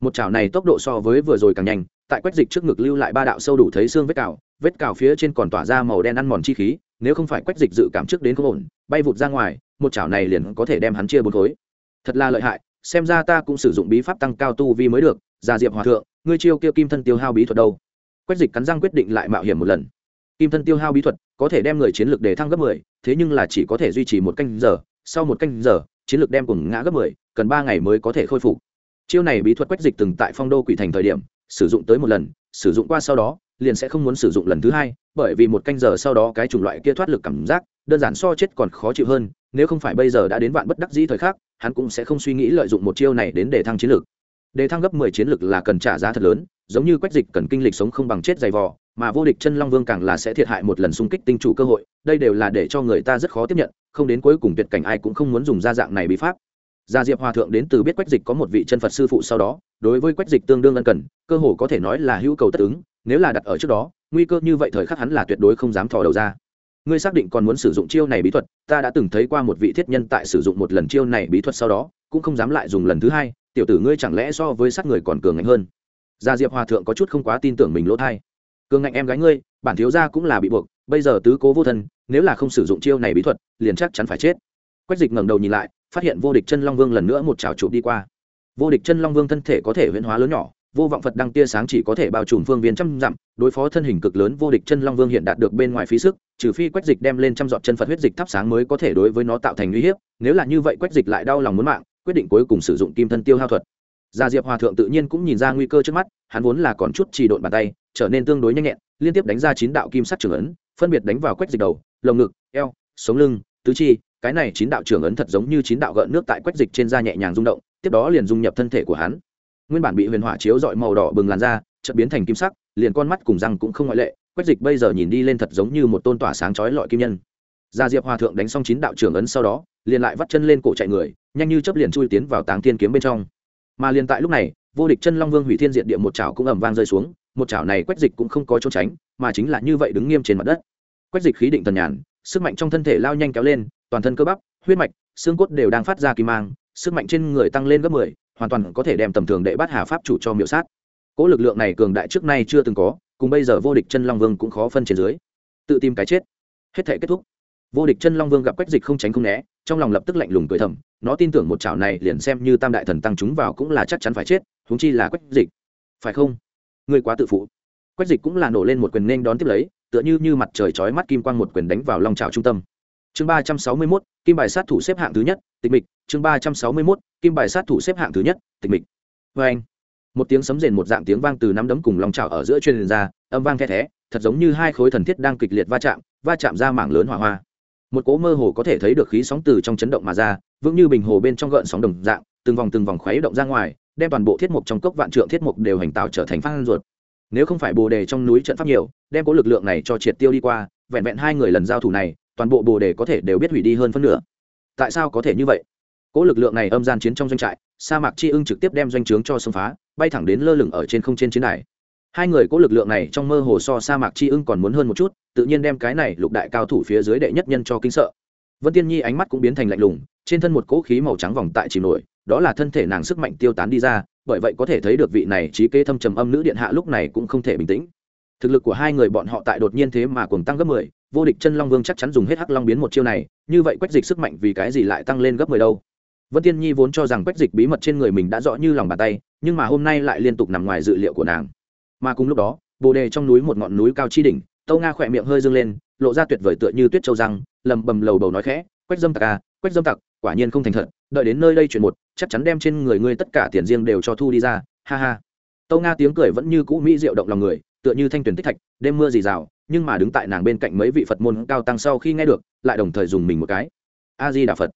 [SPEAKER 1] một trào này tốc độ so với vừa rồi càng nhanh, tại quách dịch trước ngực lưu lại ba đạo sâu đủ thấy xương vết cào vết cào phía trên còn tỏa ra màu đen ăn mòn chi khí, nếu không phải quách dịch dự cảm trước đến không ổn, bay vụt ra ngoài, một chảo này liền có thể đem hắn chia bốn khối. Thật là lợi hại, xem ra ta cũng sử dụng bí pháp tăng cao tu vi mới được già diệp hòa thượng, ngươi chiêu kia kim thân tiêu hao bí thuật đâu? Quách dịch cắn răng quyết định lại mạo hiểm một lần. Kim thân tiêu hao bí thuật, có thể đem người chiến lược để thăng gấp mười, thế nhưng là chỉ có thể duy trì một canh giờ, sau một canh giờ, chiến lược đem cùng ngã gấp mười, cần ba ngày mới có thể khôi phục. Chiêu này bí thuật quách dịch từng tại phong đô quỷ thành thời điểm, sử dụng tới một lần, sử dụng qua sau đó, liền sẽ không muốn sử dụng lần thứ hai, bởi vì một canh giờ sau đó cái chủng loại kia thoát lực cảm giác, đơn giản so chết còn khó chịu hơn, nếu không phải bây giờ đã đến vạn bất đắc dĩ thời khắc, hắn cũng sẽ không suy nghĩ lợi dụng một chiêu này đến để thăng chiến lược. Để thăng gấp mười chiến lược là cần trả giá thật lớn giống như quách dịch cần kinh lịch sống không bằng chết dày vò, mà vô địch chân long vương càng là sẽ thiệt hại một lần xung kích tinh chủ cơ hội, đây đều là để cho người ta rất khó tiếp nhận, không đến cuối cùng tuyệt cảnh ai cũng không muốn dùng ra dạng này bí pháp. Gia diệp hòa thượng đến từ biết quách dịch có một vị chân phật sư phụ sau đó, đối với quách dịch tương đương ân cần, cơ hồ có thể nói là hữu cầu tất ứng, nếu là đặt ở trước đó, nguy cơ như vậy thời khắc hắn là tuyệt đối không dám thò đầu ra. Ngươi xác định còn muốn sử dụng chiêu này bí thuật, ta đã từng thấy qua một vị thiết nhân tại sử dụng một lần chiêu này bí thuật sau đó, cũng không dám lại dùng lần thứ hai, tiểu tử ngươi chẳng lẽ so với sát người còn cường ngạnh hơn? Gia diệp hòa thượng có chút không quá tin tưởng mình lỗ thai. Cường ngạnh em gái ngươi, bản thiếu gia cũng là bị buộc, bây giờ tứ cố vô thân, nếu là không sử dụng chiêu này bí thuật, liền chắc chắn phải chết. Quách dịch ngẩng đầu nhìn lại, phát hiện vô địch chân long vương lần nữa một trào chụp đi qua. Vô địch chân long vương thân thể có thể huyễn hóa lớn nhỏ, vô vọng phật đăng tia sáng chỉ có thể bao trùm phương viên trăm dặm, đối phó thân hình cực lớn vô địch chân long vương hiện đạt được bên ngoài phí sức, trừ phi quách dịch đem lên trăm dọn chân phật huyết dịch thắp sáng mới có thể đối với nó tạo thành uy hiếp, nếu là như vậy quách dịch lại đau lòng muốn mạng, quyết định cuối cùng sử dụng kim thân tiêu hao thuật gia diệp hòa thượng tự nhiên cũng nhìn ra nguy cơ trước mắt, hắn vốn là còn chút trì độn bàn tay, trở nên tương đối nhanh nhẹn, liên tiếp đánh ra chín đạo kim sắc trường ấn, phân biệt đánh vào quách dịch đầu, lồng ngực, eo, sống lưng, tứ chi. Cái này chín đạo trường ấn thật giống như chín đạo gợn nước tại quách dịch trên da nhẹ nhàng rung động, tiếp đó liền dung nhập thân thể của hắn. Nguyên bản bị huyền hỏa chiếu dọi màu đỏ bừng làn da, chợt biến thành kim sắc, liền con mắt cùng răng cũng không ngoại lệ. Quách dịch bây giờ nhìn đi lên thật giống như một tôn tỏa sáng chói lọi kim nhân. Gia diệp hòa thượng đánh xong chín đạo trưởng ấn sau đó, liền lại vắt chân lên cổ chạy người, nhanh như chớp liền chui tiến vào táng thiên kiếm bên trong mà liền tại lúc này, vô địch chân long vương hủy thiên diện địa một chảo cũng ầm vang rơi xuống, một chảo này quách dịch cũng không có trốn tránh, mà chính là như vậy đứng nghiêm trên mặt đất. Quách dịch khí định thần nhàn, sức mạnh trong thân thể lao nhanh kéo lên, toàn thân cơ bắp, huyết mạch, xương cốt đều đang phát ra kim mang, sức mạnh trên người tăng lên gấp mười, hoàn toàn có thể đem tầm thường đệ bát hà pháp chủ cho miểu sát. Cỗ lực lượng này cường đại trước nay chưa từng có, cùng bây giờ vô địch chân long vương cũng khó phân trên dưới. Tự tìm cái chết. Hết thể kết thúc. Vô địch chân long vương gặp quách dịch không tránh không né, trong lòng lập tức lạnh lùng cười thầm nó tin tưởng một chảo này liền xem như tam đại thần tăng chúng vào cũng là chắc chắn phải chết húng chi là quách dịch. Phải không? Ngươi quá tự phụ. Quách dịch cũng là nổ lên một quyền nên đón tiếp lấy, tựa như như mặt trời chói mắt kim quang một quyền đánh vào long trào trung tâm. Chương ba trăm sáu mươi mốt, kim bài sát thủ xếp hạng thứ nhất, tịch mịch. Chương ba trăm sáu mươi mốt, kim bài sát thủ xếp hạng thứ nhất, tịch mịch. Vê anh, một tiếng sấm rền một dạng tiếng vang từ nắm đấm cùng long trào ở giữa truyền ra, âm vang the thé, thật giống như hai khối thần thiết đang kịch liệt va chạm va chạm ra mảng lớn hỏa hoa. Một cỗ mơ hồ có thể thấy được khí sóng từ trong chấn động mà ra vững như bình hồ bên trong gợn sóng đồng dạng, từng vòng từng vòng khuấy động ra ngoài, đem toàn bộ thiết mục trong cốc vạn trượng thiết mục đều hành tạo trở thành phan ruột. Nếu không phải bồ đề trong núi trận pháp nhiều, đem cố lực lượng này cho triệt tiêu đi qua, vẹn vẹn hai người lần giao thủ này, toàn bộ bồ đề có thể đều biết hủy đi hơn phân nửa. Tại sao có thể như vậy? Cố lực lượng này âm gian chiến trong doanh trại, sa mạc chi ưng trực tiếp đem doanh trướng cho xâm phá, bay thẳng đến lơ lửng ở trên không trên chiến đài. Hai người cố lực lượng này trong mơ hồ so sa mạc chi ưng còn muốn hơn một chút, tự nhiên đem cái này lục đại cao thủ phía dưới đệ nhất nhân cho kinh sợ vân tiên nhi ánh mắt cũng biến thành lạnh lùng, trên thân một cỗ khí màu trắng vòng tại chìm nổi, đó là thân thể nàng sức mạnh tiêu tán đi ra, bởi vậy có thể thấy được vị này trí kế thâm trầm âm nữ điện hạ lúc này cũng không thể bình tĩnh. Thực lực của hai người bọn họ tại đột nhiên thế mà cùng tăng gấp mười, vô địch chân long vương chắc chắn dùng hết hắc long biến một chiêu này, như vậy quách dịch sức mạnh vì cái gì lại tăng lên gấp mười đâu? Vân tiên nhi vốn cho rằng quách dịch bí mật trên người mình đã rõ như lòng bàn tay, nhưng mà hôm nay lại liên tục nằm ngoài dự liệu của nàng. Mà cùng lúc đó, bồ đề trong núi một ngọn núi cao chi đỉnh, tâu nga khỏe miệng hơi dâng lên, lộ ra tuyệt vời tựa như tuyết châu răng lầm bầm lầu bầu nói khẽ, quách dâm tặc à quách dâm tặc, quả nhiên không thành thật, đợi đến nơi đây chuyện một, chắc chắn đem trên người ngươi tất cả tiền riêng đều cho thu đi ra, ha ha. Tâu nga tiếng cười vẫn như cũ mỹ diệu động lòng người, tựa như thanh tuyển tích thạch, đêm mưa dì rào nhưng mà đứng tại nàng bên cạnh mấy vị phật môn cao tăng sau khi nghe được, lại đồng thời dùng mình một cái. A di đà phật.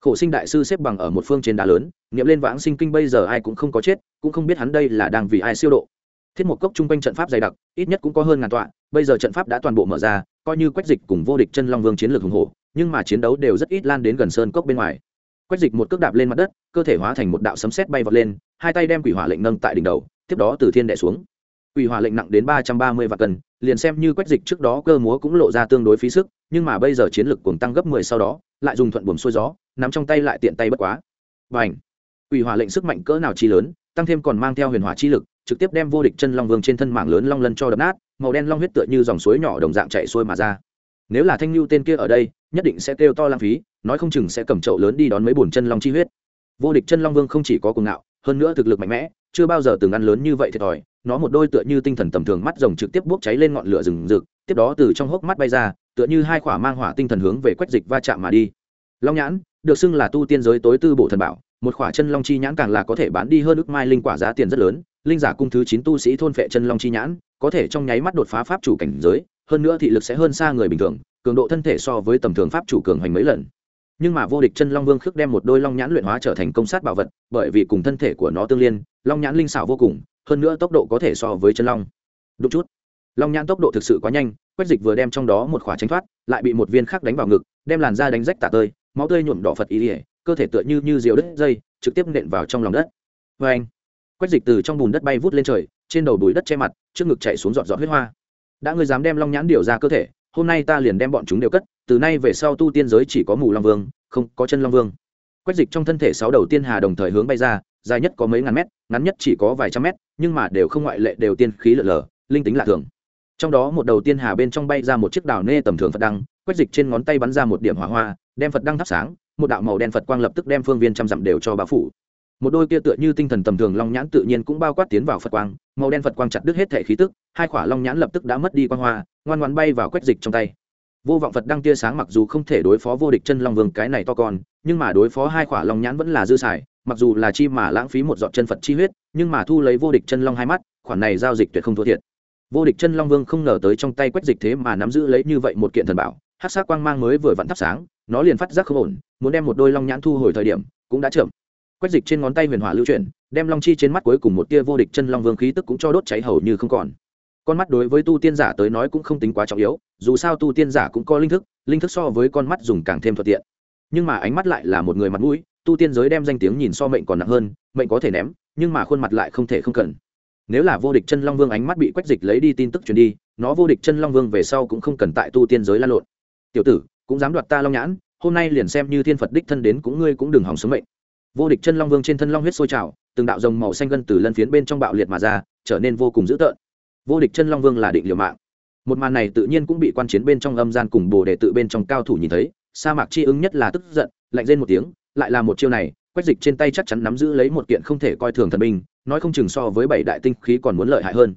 [SPEAKER 1] Khổ sinh đại sư xếp bằng ở một phương trên đá lớn nghiệm lên vãng sinh kinh bây giờ ai cũng không có chết, cũng không biết hắn đây là đang vì ai siêu độ. Thiết một cốc chung quanh trận pháp dày đặc, ít nhất cũng có hơn ngàn tọa, bây giờ trận pháp đã toàn bộ mở ra coi như quách dịch cùng vô địch chân long vương chiến lược hùng hổ, nhưng mà chiến đấu đều rất ít lan đến gần sơn cốc bên ngoài. Quách dịch một cước đạp lên mặt đất, cơ thể hóa thành một đạo sấm sét bay vọt lên, hai tay đem quỷ hỏa lệnh nâng tại đỉnh đầu, tiếp đó từ thiên đẻ xuống. Quỷ hỏa lệnh nặng đến ba trăm ba mươi vạn cân, liền xem như quách dịch trước đó cơ múa cũng lộ ra tương đối phí sức, nhưng mà bây giờ chiến lực cùng tăng gấp mười sau đó, lại dùng thuận buồm xuôi gió, nắm trong tay lại tiện tay bất quá. Và ảnh quỷ hỏa lệnh sức mạnh cỡ nào chi lớn, tăng thêm còn mang theo huyền hỏa chi lực, trực tiếp đem vô địch chân long vương trên thân mảng lớn long lân cho đập nát màu đen long huyết tựa như dòng suối nhỏ đồng dạng chạy xuôi mà ra. Nếu là thanh lưu tên kia ở đây, nhất định sẽ kêu to lãng phí, nói không chừng sẽ cầm chậu lớn đi đón mấy bùn chân long chi huyết. Vô địch chân long vương không chỉ có cuồng ngạo, hơn nữa thực lực mạnh mẽ, chưa bao giờ từng ăn lớn như vậy thiệt thòi, nó một đôi tựa như tinh thần tầm thường mắt rồng trực tiếp bốc cháy lên ngọn lửa rừng rực, tiếp đó từ trong hốc mắt bay ra, tựa như hai khỏa mang hỏa tinh thần hướng về quách dịch va chạm mà đi. Long nhãn, được xưng là tu tiên giới tối tư bộ thần bảo, một khỏa chân long chi nhãn càng là có thể bán đi hơn ước mai linh quả giá tiền rất lớn, linh giả cung thứ chín tu sĩ thôn phệ chân long chi nhãn có thể trong nháy mắt đột phá pháp chủ cảnh giới, hơn nữa thị lực sẽ hơn xa người bình thường, cường độ thân thể so với tầm thường pháp chủ cường hành mấy lần. Nhưng mà vô địch chân long vương khước đem một đôi long nhãn luyện hóa trở thành công sát bảo vật, bởi vì cùng thân thể của nó tương liên, long nhãn linh xảo vô cùng, hơn nữa tốc độ có thể so với chân long. Đúng chút. Long nhãn tốc độ thực sự quá nhanh, quách dịch vừa đem trong đó một khỏa tránh thoát, lại bị một viên khác đánh vào ngực, đem làn da đánh rách tả tơi, máu tươi nhuộm đỏ phật ý ỉa, cơ thể tựa như như diều đất dây, trực tiếp nện vào trong lòng đất. Vê anh quách dịch từ trong bùn đất bay vút lên trời trên đầu bùi đất che mặt, trước ngực chạy xuống giọt giọt huyết hoa. Đã ngươi dám đem long nhãn điều ra cơ thể, hôm nay ta liền đem bọn chúng đều cất, từ nay về sau tu tiên giới chỉ có mù long vương, không có chân long vương. Quách dịch trong thân thể sáu đầu tiên hà đồng thời hướng bay ra, dài nhất có mấy ngàn mét, ngắn nhất chỉ có vài trăm mét, nhưng mà đều không ngoại lệ, đều tiên khí lở lở, linh tính lạ thường. Trong đó một đầu tiên hà bên trong bay ra một chiếc đào nê tầm thường phật đăng, quách dịch trên ngón tay bắn ra một điểm hỏa hoa, đem phật đăng thắp sáng, một đạo màu đen phật quang lập tức đem phương viên trăm dặm đều cho bá phủ một đôi kia tựa như tinh thần tầm thường long nhãn tự nhiên cũng bao quát tiến vào phật quang, màu đen phật quang chặt đứt hết thể khí tức, hai khỏa long nhãn lập tức đã mất đi quang hoa, ngoan ngoan bay vào quét dịch trong tay. Vô vọng phật đăng tia sáng mặc dù không thể đối phó vô địch chân long vương cái này to con, nhưng mà đối phó hai khỏa long nhãn vẫn là dư xài, mặc dù là chi mà lãng phí một giọt chân phật chi huyết, nhưng mà thu lấy vô địch chân long hai mắt, khoản này giao dịch tuyệt không thua thiệt. Vô địch chân long vương không ngờ tới trong tay quét dịch thế mà nắm giữ lấy như vậy một kiện thần bảo hát sát quang mang mới vừa vặn thắp sáng, nó liền phát giác không ổn, muốn đem một đôi long nhãn thu hồi thời điểm, cũng đã chậm quách dịch trên ngón tay huyền hỏa lưu chuyển, đem long chi trên mắt cuối cùng một tia vô địch chân long vương khí tức cũng cho đốt cháy hầu như không còn. Con mắt đối với tu tiên giả tới nói cũng không tính quá trọng yếu, dù sao tu tiên giả cũng có linh thức linh thức so với con mắt dùng càng thêm thuận tiện. Nhưng mà ánh mắt lại là một người mặt mũi, tu tiên giới đem danh tiếng nhìn so mệnh còn nặng hơn, mệnh có thể ném, nhưng mà khuôn mặt lại không thể không cần. Nếu là vô địch chân long vương ánh mắt bị quách dịch lấy đi tin tức truyền đi, nó vô địch chân long vương về sau cũng không cần tại tu tiên giới la lộn. Tiểu tử, cũng dám đoạt ta long nhãn, hôm nay liền xem như thiên phật đích thân đến cũng ngươi cũng đừng hỏng sống mệnh vô địch chân long vương trên thân long huyết sôi trào, từng đạo rồng màu xanh gân từ lân phiến bên trong bạo liệt mà ra, trở nên vô cùng dữ tợn. Vô địch chân long vương là định liều mạng. Một màn này tự nhiên cũng bị quan chiến bên trong âm gian cùng bồ đề tự bên trong cao thủ nhìn thấy, sa mạc chi ứng nhất là tức giận, lạnh lên một tiếng, lại là một chiêu này, quách dịch trên tay chắc chắn nắm giữ lấy một kiện không thể coi thường thần binh, nói không chừng so với bảy đại tinh khí còn muốn lợi hại hơn.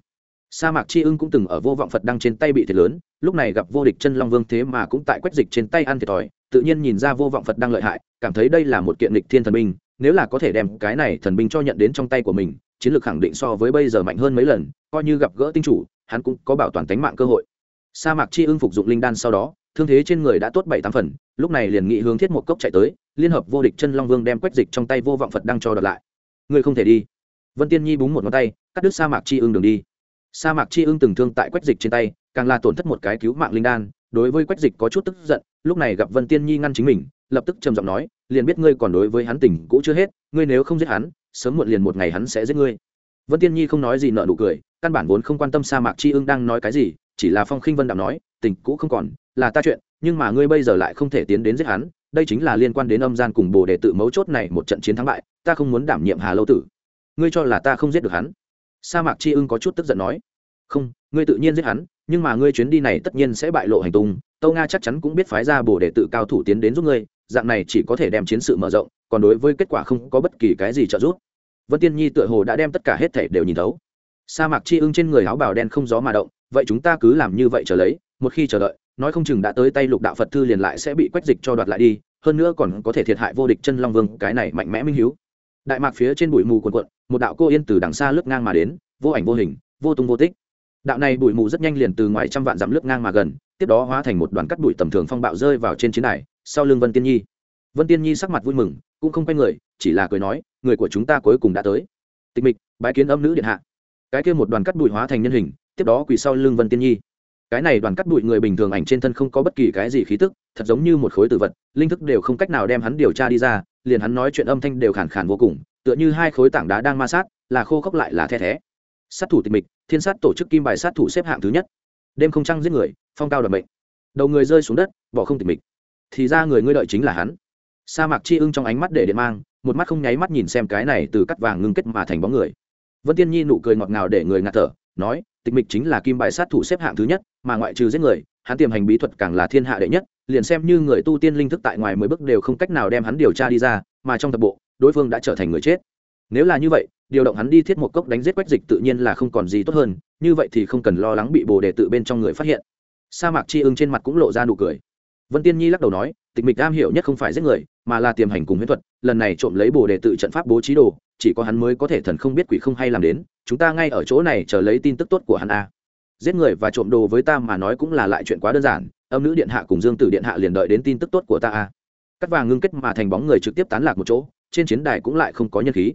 [SPEAKER 1] Sa mạc chi ưng cũng từng ở vô vọng phật đăng trên tay bị thiệt lớn, lúc này gặp vô địch chân long vương thế mà cũng tại quách dịch trên tay ăn thiệt thòi, tự nhiên nhìn ra vô vọng phật đang lợi hại, cảm thấy đây là một kiện lịch thiên thần binh nếu là có thể đem cái này thần binh cho nhận đến trong tay của mình, chiến lược khẳng định so với bây giờ mạnh hơn mấy lần, coi như gặp gỡ tinh chủ, hắn cũng có bảo toàn tính mạng cơ hội. Sa mạc chi ưng phục dụng linh đan sau đó, thương thế trên người đã tốt bảy tám phần, lúc này liền nghị hướng thiết một cốc chạy tới, liên hợp vô địch chân long vương đem quách dịch trong tay vô vọng phật đang cho đợt lại. Ngươi không thể đi. Vân tiên nhi búng một ngón tay, cắt đứt sa mạc chi ưng đường đi. Sa mạc chi ưng từng thương tại quách dịch trên tay, càng là tổn thất một cái cứu mạng linh đan, đối với quách dịch có chút tức giận, lúc này gặp vân tiên nhi ngăn chính mình, lập tức trầm giọng nói liền biết ngươi còn đối với hắn tình cũ chưa hết, ngươi nếu không giết hắn, sớm muộn liền một ngày hắn sẽ giết ngươi. Vân tiên nhi không nói gì nợ nụ cười, căn bản vốn không quan tâm sa mạc chi ưng đang nói cái gì, chỉ là phong khinh vân đạo nói, tình cũ không còn, là ta chuyện, nhưng mà ngươi bây giờ lại không thể tiến đến giết hắn, đây chính là liên quan đến âm gian cùng bồ đề tự mấu chốt này một trận chiến thắng bại, ta không muốn đảm nhiệm hà lâu tử. Ngươi cho là ta không giết được hắn? Sa mạc chi ưng có chút tức giận nói. Không, ngươi tự nhiên giết hắn, nhưng mà ngươi chuyến đi này tất nhiên sẽ bại lộ hành tung, tâu nga chắc chắn cũng biết phái ra bồ đề tự cao thủ tiến đến giúp ngươi dạng này chỉ có thể đem chiến sự mở rộng, còn đối với kết quả không có bất kỳ cái gì trợ giúp. Vân tiên nhi tựa hồ đã đem tất cả hết thể đều nhìn thấu. Sa mạc chi ưng trên người áo bào đen không gió mà động, vậy chúng ta cứ làm như vậy chờ lấy, một khi chờ đợi, nói không chừng đã tới tay lục đạo phật thư liền lại sẽ bị quách dịch cho đoạt lại đi, hơn nữa còn có thể thiệt hại vô địch chân long vương, cái này mạnh mẽ minh hiếu. Đại mạc phía trên bụi mù quần quận một đạo cô yên từ đằng xa lướt ngang mà đến, vô ảnh vô hình, vô tung vô tích. Đạo này bụi mù rất nhanh liền từ ngoài trăm vạn dặm lướt ngang mà gần, tiếp đó hóa thành một đoàn cắt bụi tầm thường phong bạo rơi vào trên chiến đài sau lưng vân tiên nhi. Vân tiên nhi sắc mặt vui mừng, cũng không quay người, chỉ là cười nói, người của chúng ta cuối cùng đã tới. Tịch mịch, bái kiến âm nữ điện hạ. Cái kia một đoàn cắt bụi hóa thành nhân hình, tiếp đó quỳ sau lưng vân tiên nhi. Cái này đoàn cắt bụi người bình thường ảnh trên thân không có bất kỳ cái gì khí tức, thật giống như một khối tử vật, linh thức đều không cách nào đem hắn điều tra đi ra, liền hắn nói chuyện âm thanh đều khản khản vô cùng, tựa như hai khối tảng đá đang ma sát, là khô khốc lại là the thé. Sát thủ tịch mịch, thiên sát tổ chức kim bài sát thủ xếp hạng thứ nhất. Đêm không trăng giết người, phong cao đ bệnh đầu người rơi xuống đất, bỏ không tịch mịch thì ra người ngươi đợi chính là hắn. Sa mạc chi ưng trong ánh mắt để điện mang, một mắt không nháy mắt nhìn xem cái này từ cắt vàng ngưng kết mà thành bóng người. Vân tiên nhi nụ cười ngọt ngào để người ngạt thở, nói, tịch mịch chính là kim bài sát thủ xếp hạng thứ nhất, mà ngoại trừ giết người, hắn tiềm hành bí thuật càng là thiên hạ đệ nhất, liền xem như người tu tiên linh thức tại ngoài mười bước đều không cách nào đem hắn điều tra đi ra, mà trong tập bộ, đối phương đã trở thành người chết. Nếu là như vậy, điều động hắn đi thiết một cốc đánh giết quách dịch tự nhiên là không còn gì tốt hơn, như vậy thì không cần lo lắng bị bồ đề tự bên trong người phát hiện. Sa mạc chi ưng trên mặt cũng lộ ra nụ cười vân tiên nhi lắc đầu nói, tịch mịch am hiểu nhất không phải giết người, mà là tiềm hành cùng huyễn thuật, lần này trộm lấy bồ đề tự trận pháp bố trí đồ, chỉ có hắn mới có thể thần không biết quỷ không hay làm đến, chúng ta ngay ở chỗ này chờ lấy tin tức tốt của hắn a. Giết người và trộm đồ với ta mà nói cũng là lại chuyện quá đơn giản, âm nữ điện hạ cùng dương tử điện hạ liền đợi đến tin tức tốt của ta a. Cắt vàng ngưng kết mà thành bóng người trực tiếp tán lạc một chỗ, trên chiến đài cũng lại không có nhân khí.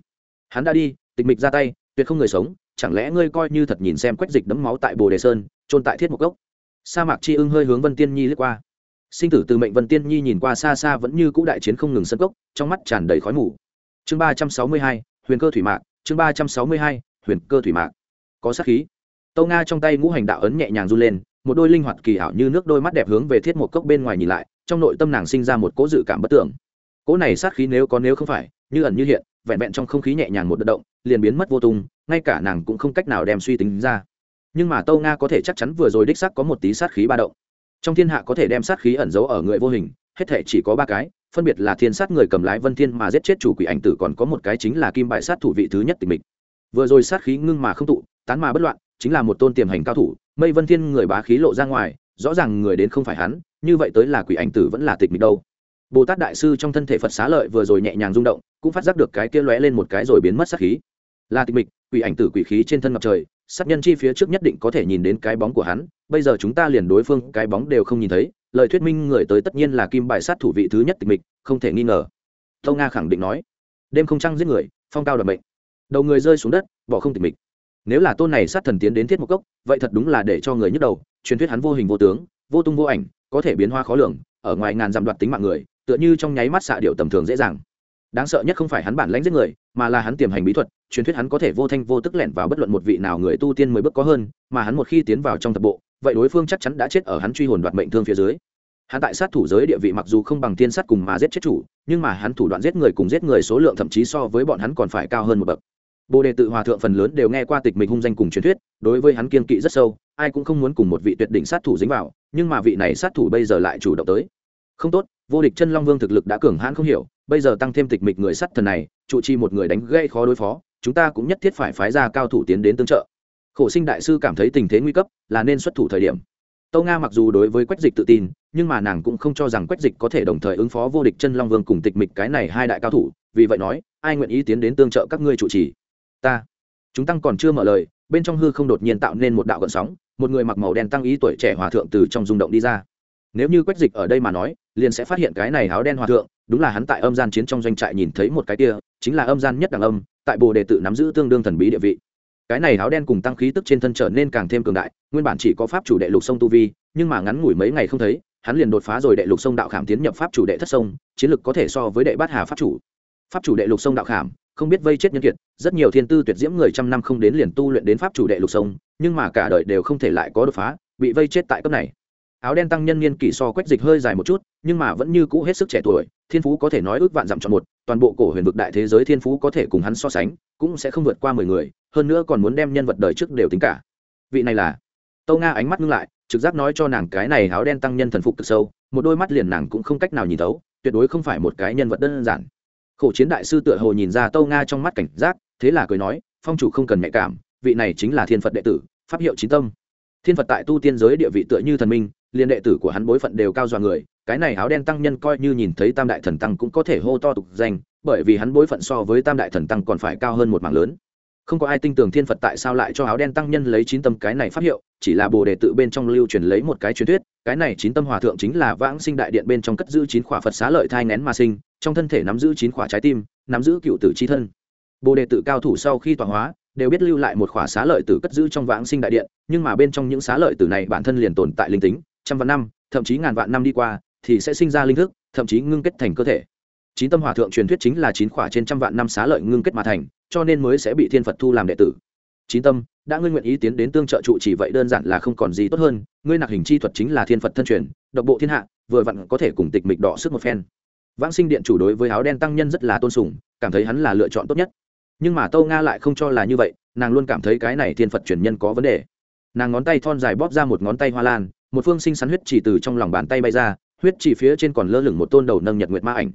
[SPEAKER 1] Hắn đã đi, tịch mịch ra tay, tuyệt không người sống, chẳng lẽ ngươi coi như thật nhìn xem quách dịch đấm máu tại bồ đề sơn trôn tại thiết một gốc sa mạc chi ưng hơi hướng vân tiên nhi lướt qua sinh tử từ mệnh vân tiên nhi nhìn qua xa xa vẫn như cũ đại chiến không ngừng sân cốc, trong mắt tràn đầy khói mù. Chương ba trăm sáu mươi hai, huyền cơ thủy mạc, chương ba trăm sáu mươi hai, huyền cơ thủy mạc. Có sát khí. Tâu nga trong tay ngũ hành đạo ấn nhẹ nhàng run lên, một đôi linh hoạt kỳ ảo như nước đôi mắt đẹp hướng về thiết một cốc bên ngoài nhìn lại, trong nội tâm nàng sinh ra một cỗ dự cảm bất tưởng. Cỗ này sát khí nếu có nếu không phải, như ẩn như hiện, vẹn vẹn trong không khí nhẹ nhàng một đợt động, liền biến mất vô tung, ngay cả nàng cũng không cách nào đem suy tính ra. Nhưng mà tâu nga có thể chắc chắn vừa rồi đích sắc có một tí sát khí ba động trong thiên hạ có thể đem sát khí ẩn giấu ở người vô hình, hết thể chỉ có ba cái, phân biệt là thiên sát người cầm lái vân thiên mà giết chết chủ quỷ ảnh tử còn có một cái chính là kim bại sát thủ vị thứ nhất tình mình vừa rồi sát khí ngưng mà không tụ, tán mà bất loạn, chính là một tôn tiềm hành cao thủ, mây vân thiên người bá khí lộ ra ngoài, rõ ràng người đến không phải hắn, như vậy tới là quỷ ảnh tử vẫn là tịch mịch đâu. Bồ tát đại sư trong thân thể phật xá lợi vừa rồi nhẹ nhàng rung động, cũng phát giác được cái kia lóe lên một cái rồi biến mất sát khí. Là tịch mịch, quỷ ảnh tử quỷ khí trên thân ngập trời sát nhân chi phía trước nhất định có thể nhìn đến cái bóng của hắn, bây giờ chúng ta liền đối phương cái bóng đều không nhìn thấy, lời thuyết minh người tới tất nhiên là kim bài sát thủ vị thứ nhất tịch mịch, không thể nghi ngờ. Tâu nga khẳng định nói, đêm không trăng giết người, phong cao đ bệnh đầu người rơi xuống đất, bỏ không tịch mịch. Nếu là tôn này sát thần tiến đến thiết một cốc vậy thật đúng là để cho người nhức đầu, truyền thuyết hắn vô hình vô tướng, vô tung vô ảnh, có thể biến hoa khó lường, ở ngoài ngàn dặm đoạt tính mạng người, tựa như trong nháy mắt xạ điệu tầm thường dễ dàng đáng sợ nhất không phải hắn bản lãnh giết người, mà là hắn tiềm hành bí thuật, truyền thuyết hắn có thể vô thanh vô tức lẻn vào bất luận một vị nào người tu tiên mới bước có hơn, mà hắn một khi tiến vào trong tập bộ, vậy đối phương chắc chắn đã chết ở hắn truy hồn đoạt mệnh thương phía dưới. Hắn tại sát thủ giới địa vị mặc dù không bằng tiên sát cùng mà giết chết chủ, nhưng mà hắn thủ đoạn giết người cùng giết người số lượng thậm chí so với bọn hắn còn phải cao hơn một bậc. Bồ đề tự hòa thượng phần lớn đều nghe qua tịch mình hung danh cùng truyền thuyết, đối với hắn kiên kỵ rất sâu, ai cũng không muốn cùng một vị tuyệt đỉnh sát thủ dính vào, nhưng mà vị này sát thủ bây giờ lại chủ động tới. Không tốt, vô địch chân long vương thực lực đã cường hãn không hiểu bây giờ tăng thêm tịch mịch người sắt thần này, trụ chi một người đánh gây khó đối phó, chúng ta cũng nhất thiết phải phái ra cao thủ tiến đến tương trợ. Khổ sinh đại sư cảm thấy tình thế nguy cấp, là nên xuất thủ thời điểm. Tâu nga mặc dù đối với quách dịch tự tin, nhưng mà nàng cũng không cho rằng quách dịch có thể đồng thời ứng phó vô địch chân long vương cùng tịch mịch cái này hai đại cao thủ, vì vậy nói, ai nguyện ý tiến đến tương trợ các ngươi trụ trì? Ta. Chúng tăng còn chưa mở lời, bên trong hư không đột nhiên tạo nên một đạo gợn sóng, một người mặc màu đen tăng ý tuổi trẻ hòa thượng từ trong rung động đi ra nếu như quách dịch ở đây mà nói, liền sẽ phát hiện cái này áo đen hòa thượng, đúng là hắn tại âm gian chiến trong doanh trại nhìn thấy một cái kia, chính là âm gian nhất đẳng âm, tại bồ đề tự nắm giữ tương đương thần bí địa vị. Cái này áo đen cùng tăng khí tức trên thân trở nên càng thêm cường đại, nguyên bản chỉ có pháp chủ đệ lục sông tu vi, nhưng mà ngắn ngủi mấy ngày không thấy, hắn liền đột phá rồi đệ lục sông đạo khảm tiến nhập pháp chủ đệ thất sông, chiến lực có thể so với đệ bát hà pháp chủ. Pháp chủ đệ lục sông đạo khảm, không biết vây chết nhân kiệt, rất nhiều thiên tư tuyệt diễm người trăm năm không đến liền tu luyện đến pháp chủ đệ lục sông, nhưng mà cả đời đều không thể lại có đột phá, bị vây chết tại cấp này áo đen tăng nhân niên kỷ so quách dịch hơi dài một chút, nhưng mà vẫn như cũ hết sức trẻ tuổi, thiên phú có thể nói ước vạn dặm chọn một, toàn bộ cổ huyền vực đại thế giới thiên phú có thể cùng hắn so sánh, cũng sẽ không vượt qua mười người, hơn nữa còn muốn đem nhân vật đời trước đều tính cả. Vị này là? Tâu nga ánh mắt ngưng lại, trực giác nói cho nàng cái này áo đen tăng nhân thần phục cực sâu, một đôi mắt liền nàng cũng không cách nào nhìn thấu, tuyệt đối không phải một cái nhân vật đơn giản. Khổ chiến đại sư tựa hồ nhìn ra tâu nga trong mắt cảnh giác, thế là cười nói, phong chủ không cần nhạy cảm, vị này chính là thiên phật đệ tử, pháp hiệu chín tâm thiên phật tại tu tiên giới địa vị tựa như thần minh, liên đệ tử của hắn bối phận đều cao dọa người, cái này áo đen tăng nhân coi như nhìn thấy tam đại thần tăng cũng có thể hô to tục danh, bởi vì hắn bối phận so với tam đại thần tăng còn phải cao hơn một mảng lớn. Không có ai tin tưởng thiên phật tại sao lại cho áo đen tăng nhân lấy chín tâm cái này phát hiệu, chỉ là bồ đề tự bên trong lưu truyền lấy một cái truyền thuyết, cái này chín tâm hòa thượng chính là vãng sinh đại điện bên trong cất giữ chín khỏa phật xá lợi thai nén mà sinh, trong thân thể nắm giữ chín khỏa trái tim, nắm giữ cựu tử c h i thân. Bồ đề tự cao thủ sau khi tọa hóa đều biết lưu lại một khỏa xá lợi tử cất giữ trong vãng sinh đại điện, nhưng mà bên trong những xá lợi tử này bản thân liền tồn tại linh tính, trăm vạn năm, thậm chí ngàn vạn năm đi qua, thì sẽ sinh ra linh thức, thậm chí ngưng kết thành cơ thể. Chín tâm hòa thượng truyền thuyết chính là chín khỏa trên trăm vạn năm xá lợi ngưng kết mà thành, cho nên mới sẽ bị thiên phật thu làm đệ tử. Chín tâm, đã ngươi nguyện ý tiến đến tương trợ trụ chỉ vậy đơn giản là không còn gì tốt hơn, ngươi nạc hình chi thuật chính là thiên phật thân truyền, độc bộ thiên hạ, vừa vặn có thể cùng tịch mịch đỏ sức một phen. Vãng sinh điện chủ đối với áo đen tăng nhân rất là tôn sùng, cảm thấy hắn là lựa chọn tốt nhất nhưng mà tâu nga lại không cho là như vậy, nàng luôn cảm thấy cái này thiên phật truyền nhân có vấn đề. Nàng ngón tay thon dài bóp ra một ngón tay hoa lan, một phương sinh sắn huyết chỉ từ trong lòng bàn tay bay ra, huyết chỉ phía trên còn lơ lửng một tôn đầu nâng nhật nguyệt ma ảnh.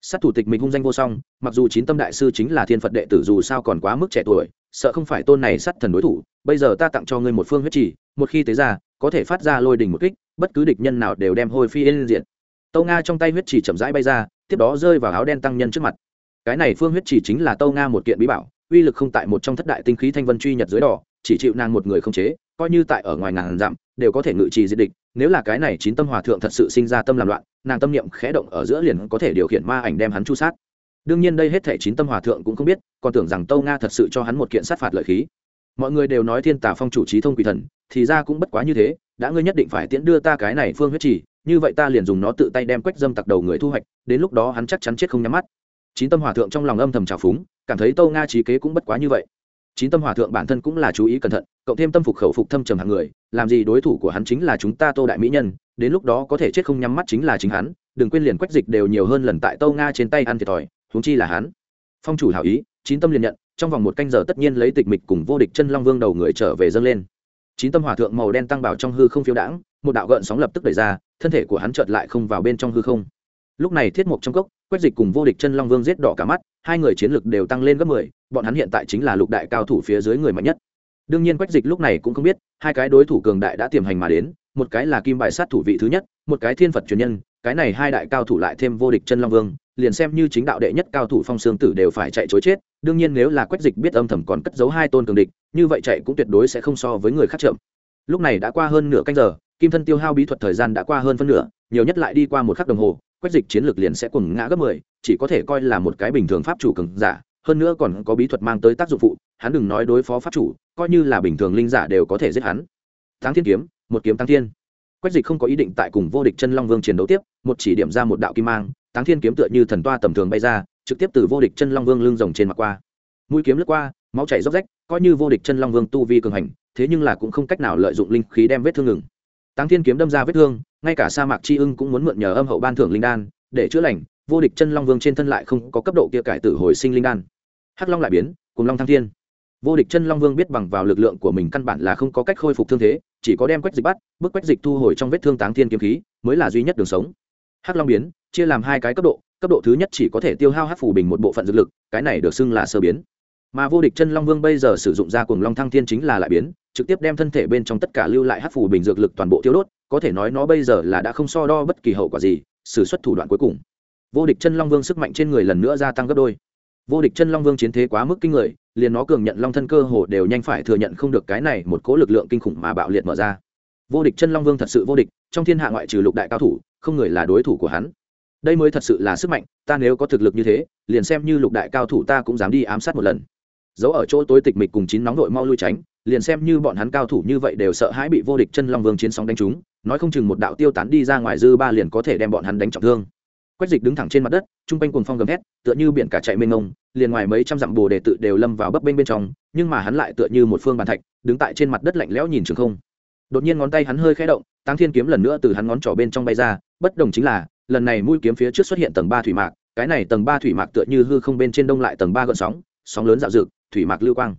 [SPEAKER 1] Sát thủ tịch mình hung danh vô song, mặc dù chín tâm đại sư chính là thiên phật đệ tử dù sao còn quá mức trẻ tuổi, sợ không phải tôn này sát thần đối thủ, bây giờ ta tặng cho ngươi một phương huyết chỉ, một khi tế ra, có thể phát ra lôi đình một kích, bất cứ địch nhân nào đều đem hôi phi lên diện tâu nga trong tay huyết chỉ chậm rãi bay ra, tiếp đó rơi vào áo đen tăng nhân trước mặt cái này phương huyết chỉ chính là tâu nga một kiện bí bảo, uy lực không tại một trong thất đại tinh khí thanh vân truy nhật dưới đỏ, chỉ chịu nàng một người không chế, coi như tại ở ngoài ngàn dặm, đều có thể ngự trì diệt địch. Nếu là cái này chín tâm hòa thượng thật sự sinh ra tâm làm loạn, nàng tâm niệm khẽ động ở giữa liền có thể điều khiển ma ảnh đem hắn chu sát. Đương nhiên đây hết thể chín tâm hòa thượng cũng không biết, còn tưởng rằng tâu nga thật sự cho hắn một kiện sát phạt lợi khí. Mọi người đều nói thiên tả phong chủ trí thông quỷ thần, thì ra cũng bất quá như thế, đã ngươi nhất định phải tiễn đưa ta cái này phương huyết trì như vậy ta liền dùng nó tự tay đem quách dâm tặc đầu người thu hoạch, đến lúc đó hắn chắc chắn chết không nhắm mắt chín tâm hòa thượng trong lòng âm thầm trào phúng, cảm thấy tâu nga trí kế cũng bất quá như vậy. Chín tâm hòa thượng bản thân cũng là chú ý cẩn thận, cộng thêm tâm phục khẩu phục thâm trầm hàng người, làm gì đối thủ của hắn chính là chúng ta tô đại mỹ nhân, đến lúc đó có thể chết không nhắm mắt chính là chính hắn, đừng quên liền quách dịch đều nhiều hơn lần tại tâu nga trên tay ăn thiệt thòi, huống chi là hắn. Phong chủ hảo ý, chín tâm liền nhận, trong vòng một canh giờ tất nhiên lấy tịch mịch cùng vô địch chân long vương đầu người trở về dâng lên. Chín tâm hòa thượng màu đen tăng bảo trong hư không phiêu đãng, một đạo gợn sóng lập tức đẩy ra, thân thể của hắn chợt lại không vào bên trong hư không. Lúc này thiết mục trong cốc quách dịch cùng vô địch chân long vương giết đỏ cả mắt, hai người chiến lực đều tăng lên gấp mười, bọn hắn hiện tại chính là lục đại cao thủ phía dưới người mạnh nhất. Đương nhiên quách dịch lúc này cũng không biết, hai cái đối thủ cường đại đã tiềm hành mà đến, một cái là kim bài sát thủ vị thứ nhất, một cái thiên phật truyền nhân, cái này hai đại cao thủ lại thêm vô địch chân long vương, liền xem như chính đạo đệ nhất cao thủ phong xương tử đều phải chạy chối chết, đương nhiên nếu là quách dịch biết âm thầm còn cất giấu hai tôn cường địch, như vậy chạy cũng tuyệt đối sẽ không so với người khác chậm. Lúc này đã qua hơn nửa canh giờ, kim thân tiêu hao bí thuật thời gian đã qua hơn phân nửa, nhiều nhất lại đi qua một khắc đồng hồ quách dịch chiến lược liền sẽ cùng ngã gấp mười, chỉ có thể coi là một cái bình thường pháp chủ cường giả, hơn nữa còn có bí thuật mang tới tác dụng phụ, hắn đừng nói đối phó pháp chủ, coi như là bình thường linh giả đều có thể giết hắn. Thắng thiên kiếm, một kiếm tăng thiên. Quách dịch không có ý định tại cùng vô địch chân long vương chiến đấu tiếp, một chỉ điểm ra một đạo kim mang Tăng thiên kiếm tựa như thần toa tầm thường bay ra, trực tiếp từ vô địch chân long vương lưng rồng trên mặt qua. Mũi kiếm lướt qua, máu chảy róc rách, coi như vô địch chân long vương tu vi cường hành, thế nhưng là cũng không cách nào lợi dụng linh khí đem vết thương ngừng. Táng thiên kiếm đâm ra vết thương ngay cả sa mạc chi ưng cũng muốn mượn nhờ âm hậu ban thưởng linh đan, để chữa lành, vô địch chân long vương trên thân lại không có cấp độ kia cải tử hồi sinh linh đan. Hắc long lại biến, cùng long thăng thiên. Vô địch chân long vương biết bằng vào lực lượng của mình căn bản là không có cách khôi phục thương thế, chỉ có đem quách dịch bắt bức quách dịch thu hồi trong vết thương táng thiên kiếm khí, mới là duy nhất đường sống. Hắc long biến, chia làm hai cái cấp độ cấp độ thứ nhất chỉ có thể tiêu hao hắc phủ bình một bộ phận dược lực, cái này được xưng là sơ biến. Mà vô địch chân long vương bây giờ sử dụng ra cuồng long thăng thiên chính là lại biến trực tiếp đem thân thể bên trong tất cả lưu lại hắc phủ bình dược lực toàn bộ tiêu đốt, có thể nói nó bây giờ là đã không so đo bất kỳ hậu quả gì sử suất thủ đoạn cuối cùng. Vô địch chân long vương sức mạnh trên người lần nữa gia tăng gấp đôi. Vô địch chân long vương chiến thế quá mức kinh người, liền nó cường nhận long thân cơ hồ đều nhanh phải thừa nhận không được cái này một cố lực lượng kinh khủng mà bạo liệt mở ra. Vô địch chân long vương thật sự vô địch, trong thiên hạ ngoại trừ lục đại cao thủ, không người là đối thủ của hắn. Đây mới thật sự là sức mạnh, ta nếu có thực lực như thế, liền xem như lục đại cao thủ ta cũng dám đi ám sát một lần. Giấu ở chỗ tối tịch mịch cùng chín nóng nội mau lui tránh liền xem như bọn hắn cao thủ như vậy đều sợ hãi bị vô địch chân long vương chiến sóng đánh trúng, nói không chừng một đạo tiêu tán đi ra ngoài dư ba liền có thể đem bọn hắn đánh trọng thương. Quách dịch đứng thẳng trên mặt đất chung quanh cuồng phong gầm hét tựa như biển cả chạy mênh ngông liền ngoài mấy trăm dặm bồ đề tự đều lâm vào bấp bênh bên trong, nhưng mà hắn lại tựa như một phương bàn thạch, đứng tại trên mặt đất lạnh lẽo nhìn trường không. Đột nhiên ngón tay hắn hơi khẽ động tăng thiên kiếm lần nữa từ hắn ngón trỏ bên trong bay ra, bất đồng chính là, lần này mũi kiếm phía trước xuất hiện tầng ba thủy mạc, cái này tầng ba thủy mạc tựa như hư không bên trên đông lại tầng ba gợn sóng sóng lớn dạo dực thủy mạc lưu quang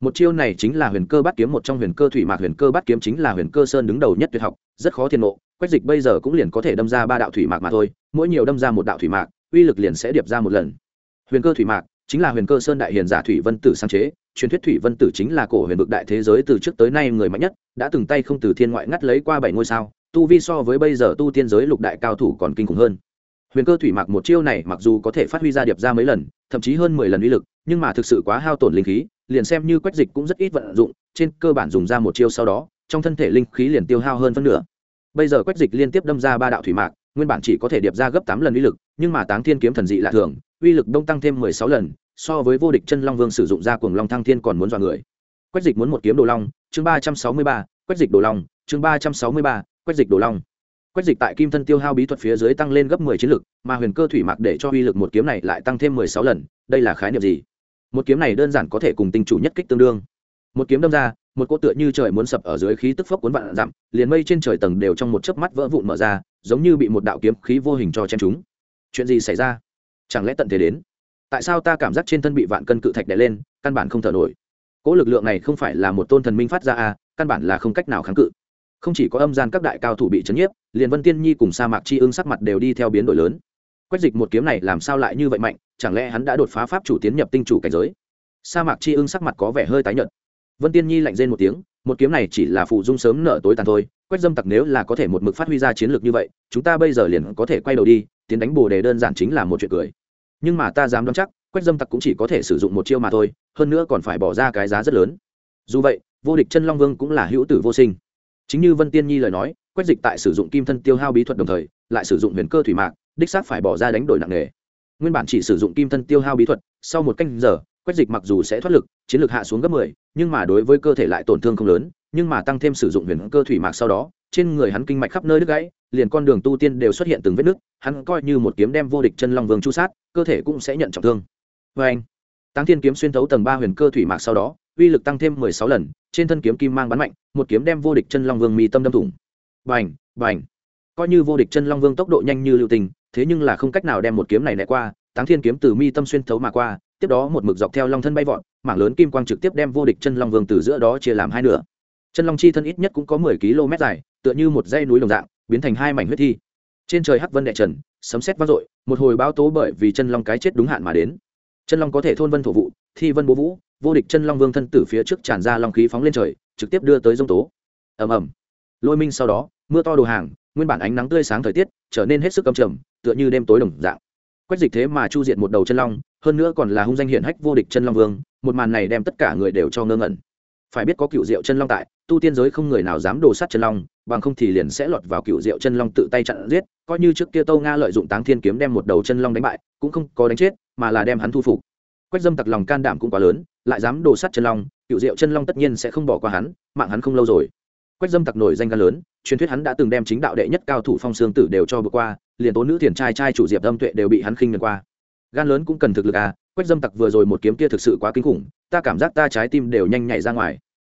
[SPEAKER 1] một chiêu này chính là huyền cơ bát kiếm, một trong huyền cơ thủy mạc huyền cơ bát kiếm chính là huyền cơ sơn đứng đầu nhất tuyệt học, rất khó thiên nộ quách dịch bây giờ cũng liền có thể đâm ra ba đạo thủy mạc mà thôi, mỗi nhiều đâm ra một đạo thủy mạc, uy lực liền sẽ điệp ra một lần. Huyền cơ thủy mạc chính là huyền cơ sơn đại hiền giả thủy vân tử sáng chế, truyền thuyết thủy vân tử chính là cổ huyền vực đại thế giới từ trước tới nay người mạnh nhất, đã từng tay không từ thiên ngoại ngắt lấy qua bảy ngôi sao, tu vi so với bây giờ tu tiên giới lục đại cao thủ còn kinh khủng hơn. Huyền cơ thủy mạc một chiêu này mặc dù có thể phát huy ra điệp ra mấy lần, thậm chí hơn mười lần uy lực, nhưng mà thực sự quá hao tổn linh khí liền xem như quách dịch cũng rất ít vận dụng, trên cơ bản dùng ra một chiêu sau đó, trong thân thể linh khí liền tiêu hao hơn phân nửa. Bây giờ quách dịch liên tiếp đâm ra ba đạo thủy mạc, nguyên bản chỉ có thể điệp ra gấp tám lần uy lực, nhưng mà táng thiên kiếm thần dị lạ thường, uy lực đông tăng thêm mười sáu lần, so với vô địch chân long vương sử dụng ra cuồng long thăng thiên còn muốn dọa người. Quách dịch muốn một kiếm đồ long, chương ba trăm sáu mươi ba, quách dịch đồ long, chương ba trăm sáu mươi ba, quách dịch đồ long. Quách dịch tại kim thân tiêu hao bí thuật phía dưới tăng lên gấp mười chiến lực, mà huyền cơ thủy mạc để cho uy lực một kiếm này lại tăng thêm mười sáu lần, đây là khái niệm gì? Một kiếm này đơn giản có thể cùng tinh chủ nhất kích tương đương. Một kiếm đâm ra, một cỗ tựa như trời muốn sập ở dưới khí tức phốc cuốn vạn dặm, liền mây trên trời tầng đều trong một chớp mắt vỡ vụn mở ra, giống như bị một đạo kiếm khí vô hình cho chém chúng chuyện gì xảy ra? Chẳng lẽ tận thế đến? Tại sao ta cảm giác trên thân bị vạn cân cự thạch đè lên, căn bản không thở nổi? Cỗ lực lượng này không phải là một tôn thần minh phát ra à căn bản là không cách nào kháng cự. Không chỉ có âm gian các đại cao thủ bị chấn nhiếp, liền vân tiên nhi cùng sa mạc chi ưng sắc mặt đều đi theo biến đổi lớn quách dịch một kiếm này làm sao lại như vậy mạnh, chẳng lẽ hắn đã đột phá pháp chủ tiến nhập tinh chủ cảnh giới? Sa mạc chi ưng sắc mặt có vẻ hơi tái nhợt. Vân tiên nhi lạnh rên một tiếng, một kiếm này chỉ là phụ dung sớm nợ tối tàn thôi, quách dâm tặc nếu là có thể một mực phát huy ra chiến lược như vậy, chúng ta bây giờ liền có thể quay đầu đi, tiến đánh bồ đề đơn giản chính là một chuyện cười. Nhưng mà ta dám đoán chắc, quách dâm tặc cũng chỉ có thể sử dụng một chiêu mà thôi, hơn nữa còn phải bỏ ra cái giá rất lớn. Dù vậy, vô địch chân long vương cũng là hữu tử vô sinh. Chính như vân tiên nhi lời nói, quách dịch tại sử dụng kim thân tiêu hao bí thuật đồng thời, lại sử dụng huyền cơ thủy mạc đích xác phải bỏ ra đánh đổi nặng nề. Nguyên bản chỉ sử dụng kim thân tiêu hao bí thuật, sau một canh giờ quách dịch mặc dù sẽ thoát lực, chiến lược hạ xuống gấp mười, nhưng mà đối với cơ thể lại tổn thương không lớn, nhưng mà tăng thêm sử dụng huyền cơ thủy mạc sau đó, trên người hắn kinh mạch khắp nơi đứt gãy, liền con đường tu tiên đều xuất hiện từng vết nứt, hắn coi như một kiếm đem vô địch chân long vương chu sát, cơ thể cũng sẽ nhận trọng thương. Vê anh tăng thiên kiếm xuyên thấu tầng ba huyền cơ thủy mạc sau đó, uy lực tăng thêm mười sáu lần, trên thân kiếm kim mang bắn mạnh, một kiếm đem vô địch chân long vương mi tâm đâm thủng. Bành bành coi như vô địch chân long vương tốc độ nhanh như lưu tình, thế nhưng là không cách nào đem một kiếm này né qua, táng thiên kiếm từ mi tâm xuyên thấu mà qua, tiếp đó một mực dọc theo long thân bay vọt, mảng lớn kim quang trực tiếp đem vô địch chân long vương từ giữa đó chia làm hai nửa. Chân long chi thân ít nhất cũng có mười km dài, tựa như một dây núi lồng dạng, biến thành hai mảnh huyết thi. Trên trời hắc vân đệ trần, sấm sét vang dội, một hồi báo tố bởi vì chân long cái chết đúng hạn mà đến. Chân long có thể thôn vân thổ vụ, thi vân bố vũ, vô địch chân long vương thân tử phía trước tràn ra long khí phóng lên trời, trực tiếp đưa tới dông tố. Ầm ầm. Lôi minh sau đó, mưa to đồ hàng nguyên bản ánh nắng tươi sáng thời tiết, trở nên hết sức cầm trầm, tựa như đêm tối đồng dạng. Quách dịch thế mà chu diện một đầu chân long, hơn nữa còn là hung danh hiển hách vô địch chân long vương, một màn này đem tất cả người đều cho ngơ ngẩn. Phải biết có cựu diệu chân long tại, tu tiên giới không người nào dám đồ sát chân long, bằng không thì liền sẽ lọt vào cựu diệu chân long tự tay chặn giết, coi như trước kia tâu nga lợi dụng táng thiên kiếm đem một đầu chân long đánh bại, cũng không có đánh chết, mà là đem hắn thu phục. Quách dâm tặc lòng can đảm cũng quá lớn, lại dám đồ sát chân long, cựu diệu chân long tất nhiên sẽ không bỏ qua hắn, mạng hắn không lâu rồi. Quách dâm tặc nổi danh ca lớn truyền thuyết hắn đã từng đem chính đạo đệ nhất cao thủ phong sương tử đều cho vượt qua, liền tố nữ thiền trai trai chủ diệp âm tuệ đều bị hắn khinh ngần qua. Gan lớn cũng cần thực lực à quách dâm tặc vừa rồi một kiếm kia thực sự quá kinh khủng, ta cảm giác ta trái tim đều nhanh nhảy ra ngoài.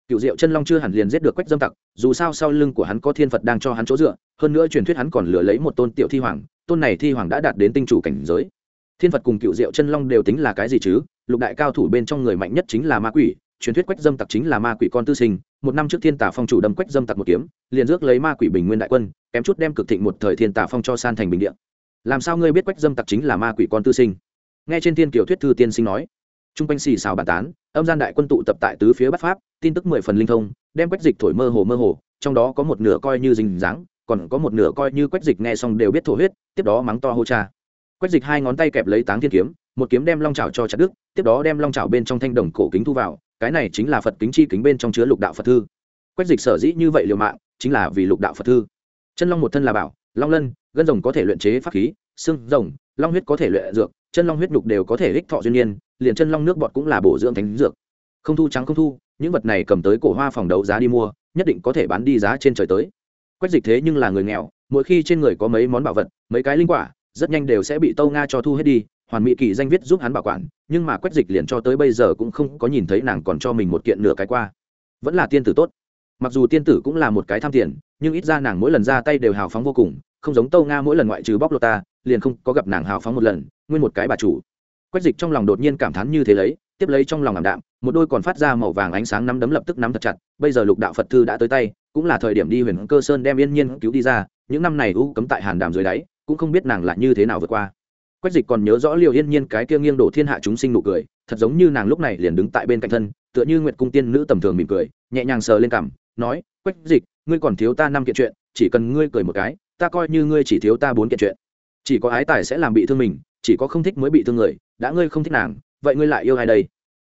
[SPEAKER 1] Cựu diệu chân long chưa hẳn liền giết được quách dâm tặc, dù sao sau lưng của hắn có thiên phật đang cho hắn chỗ dựa, hơn nữa truyền thuyết hắn còn lừa lấy một tôn tiểu thi hoàng, tôn này thi hoàng đã đạt đến tinh chủ cảnh giới. Thiên phật cùng cựu diệu chân long đều tính là cái gì chứ? Lục đại cao thủ bên trong người mạnh nhất chính là ma quỷ truyền thuyết quách dâm tặc chính là ma quỷ con tư sinh, một năm trước thiên tả phong chủ đâm quách dâm tặc một kiếm, liền rước lấy ma quỷ bình nguyên đại quân, kém chút đem cực thịnh một thời thiên tả phong cho san thành bình địa. Làm sao ngươi biết quách dâm tặc chính là ma quỷ con tư sinh? Nghe trên thiên kiều thuyết thư tiên sinh nói, trung quanh xì xào bàn tán, âm gian đại quân tụ tập tại tứ phía bắc pháp, tin tức mười phần linh thông, đem quách dịch thổi mơ hồ mơ hồ, trong đó có một nửa coi như dình dáng, còn có một nửa coi như quách dịch nghe xong đều biết thổ huyết, tiếp đó mắng to hô cha. Quách dịch hai ngón tay kẹp lấy táng thiên kiếm một kiếm đem long trào cho chặt đức tiếp đó đem long trào bên trong thanh đồng cổ kính thu vào, cái này chính là phật kính chi kính bên trong chứa lục đạo phật thư. Quách dịch sở dĩ như vậy liều mạng, chính là vì lục đạo phật thư. Chân long một thân là bảo, long lân, gân rồng có thể luyện chế pháp khí, xương rồng, long huyết có thể luyện dược, chân long huyết nhục đều có thể ích thọ duyên nhiên liền chân long nước bọt cũng là bổ dưỡng thánh dược. Không thu trắng không thu, những vật này cầm tới cổ hoa phòng đấu giá đi mua, nhất định có thể bán đi giá trên trời tới. Quách dịch thế nhưng là người nghèo, mỗi khi trên người có mấy món bảo vật, mấy cái linh quả, rất nhanh đều sẽ bị tâu nga cho thu hết đi hoàn mỹ kỳ danh viết giúp hắn bảo quản, nhưng mà quách dịch liền cho tới bây giờ cũng không có nhìn thấy nàng còn cho mình một kiện nửa cái qua. Vẫn là tiên tử tốt. Mặc dù tiên tử cũng là một cái tham tiền, nhưng ít ra nàng mỗi lần ra tay đều hào phóng vô cùng, không giống tâu nga mỗi lần ngoại trừ bóc lột ta, liền không có gặp nàng hào phóng một lần, nguyên một cái bà chủ. Quách dịch trong lòng đột nhiên cảm thán như thế lấy, tiếp lấy trong lòng ảm đạm, một đôi còn phát ra màu vàng ánh sáng nắm đấm lập tức nắm thật chặt, bây giờ lục đạo phật thư đã tới tay, cũng là thời điểm đi huyền cơ sơn đem yên nhiên cứu đi ra, những năm này u cấm tại hàn đàm dưới đáy, cũng không biết nàng là như thế nào vượt qua quách dịch còn nhớ rõ liều yên nhiên cái kia nghiêng đổ thiên hạ chúng sinh nụ cười, thật giống như nàng lúc này liền đứng tại bên cạnh thân, tựa như nguyệt cung tiên nữ tầm thường mỉm cười, nhẹ nhàng sờ lên cằm, nói, quách dịch, ngươi còn thiếu ta năm kiện chuyện, chỉ cần ngươi cười một cái, ta coi như ngươi chỉ thiếu ta bốn kiện chuyện. Chỉ có ái tài sẽ làm bị thương mình, chỉ có không thích mới bị thương người, đã ngươi không thích nàng, vậy ngươi lại yêu ai đây?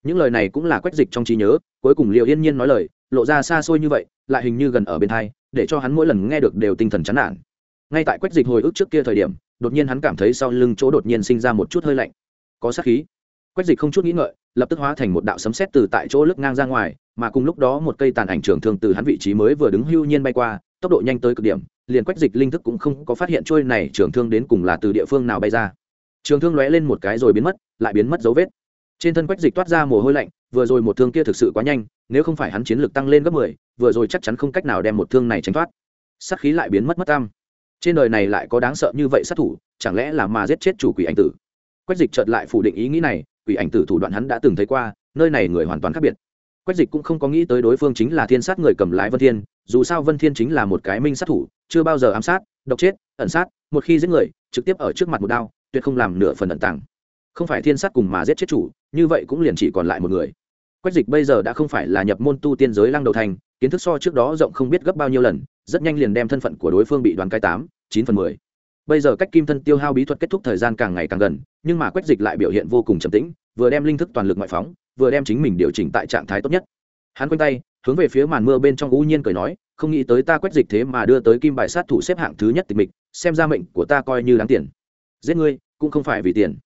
[SPEAKER 1] Những lời này cũng là quách dịch trong trí nhớ, cuối cùng liệu yên nhiên nói lời, lộ ra xa xôi như vậy, lại hình như gần ở bên thai để cho hắn mỗi lần nghe được đều tinh thần chán nản. Ngay tại quách dịch hồi ức trước kia thời điểm đột nhiên hắn cảm thấy sau lưng chỗ đột nhiên sinh ra một chút hơi lạnh. Có sát khí. Quách dịch không chút nghĩ ngợi, lập tức hóa thành một đạo sấm sét từ tại chỗ lướt ngang ra ngoài, mà cùng lúc đó một cây tàn ảnh trường thương từ hắn vị trí mới vừa đứng hưu nhiên bay qua, tốc độ nhanh tới cực điểm, liền quách dịch linh thức cũng không có phát hiện trôi này trường thương đến cùng là từ địa phương nào bay ra. Trường thương lóe lên một cái rồi biến mất, lại biến mất dấu vết. Trên thân quách dịch toát ra mồ hôi lạnh, vừa rồi một thương kia thực sự quá nhanh, nếu không phải hắn chiến lược tăng lên gấp mười, vừa rồi chắc chắn không cách nào đem một thương này tránh thoát. Sát khí lại biến mất mất tam trên đời này lại có đáng sợ như vậy sát thủ, chẳng lẽ là mà giết chết chủ quỷ ảnh tử? Quách dịch chợt lại phủ định ý nghĩ này, quỷ ảnh tử thủ đoạn hắn đã từng thấy qua, nơi này người hoàn toàn khác biệt. Quách dịch cũng không có nghĩ tới đối phương chính là thiên sát người cầm lái vân thiên, dù sao vân thiên chính là một cái minh sát thủ, chưa bao giờ ám sát, độc chết, ẩn sát, một khi giết người, trực tiếp ở trước mặt một đao, tuyệt không làm nửa phần ẩn tàng. Không phải thiên sát cùng mà giết chết chủ, như vậy cũng liền chỉ còn lại một người. Quách dịch bây giờ đã không phải là nhập môn tu tiên giới lăng đầu thành, kiến thức so trước đó rộng không biết gấp bao nhiêu lần rất nhanh liền đem thân phận của đối phương bị đoán cái tám, chín phần mười. Bây giờ cách kim thân tiêu hao bí thuật kết thúc thời gian càng ngày càng gần, nhưng mà quách dịch lại biểu hiện vô cùng trầm tĩnh, vừa đem linh thức toàn lực ngoại phóng, vừa đem chính mình điều chỉnh tại trạng thái tốt nhất. Hắn quanh tay, hướng về phía màn mưa bên trong u nhiên cười nói, không nghĩ tới ta quách dịch thế mà đưa tới kim bài sát thủ xếp hạng thứ nhất tịch mịch, xem ra mệnh của ta coi như đáng tiền. Giết ngươi, cũng không phải vì tiền.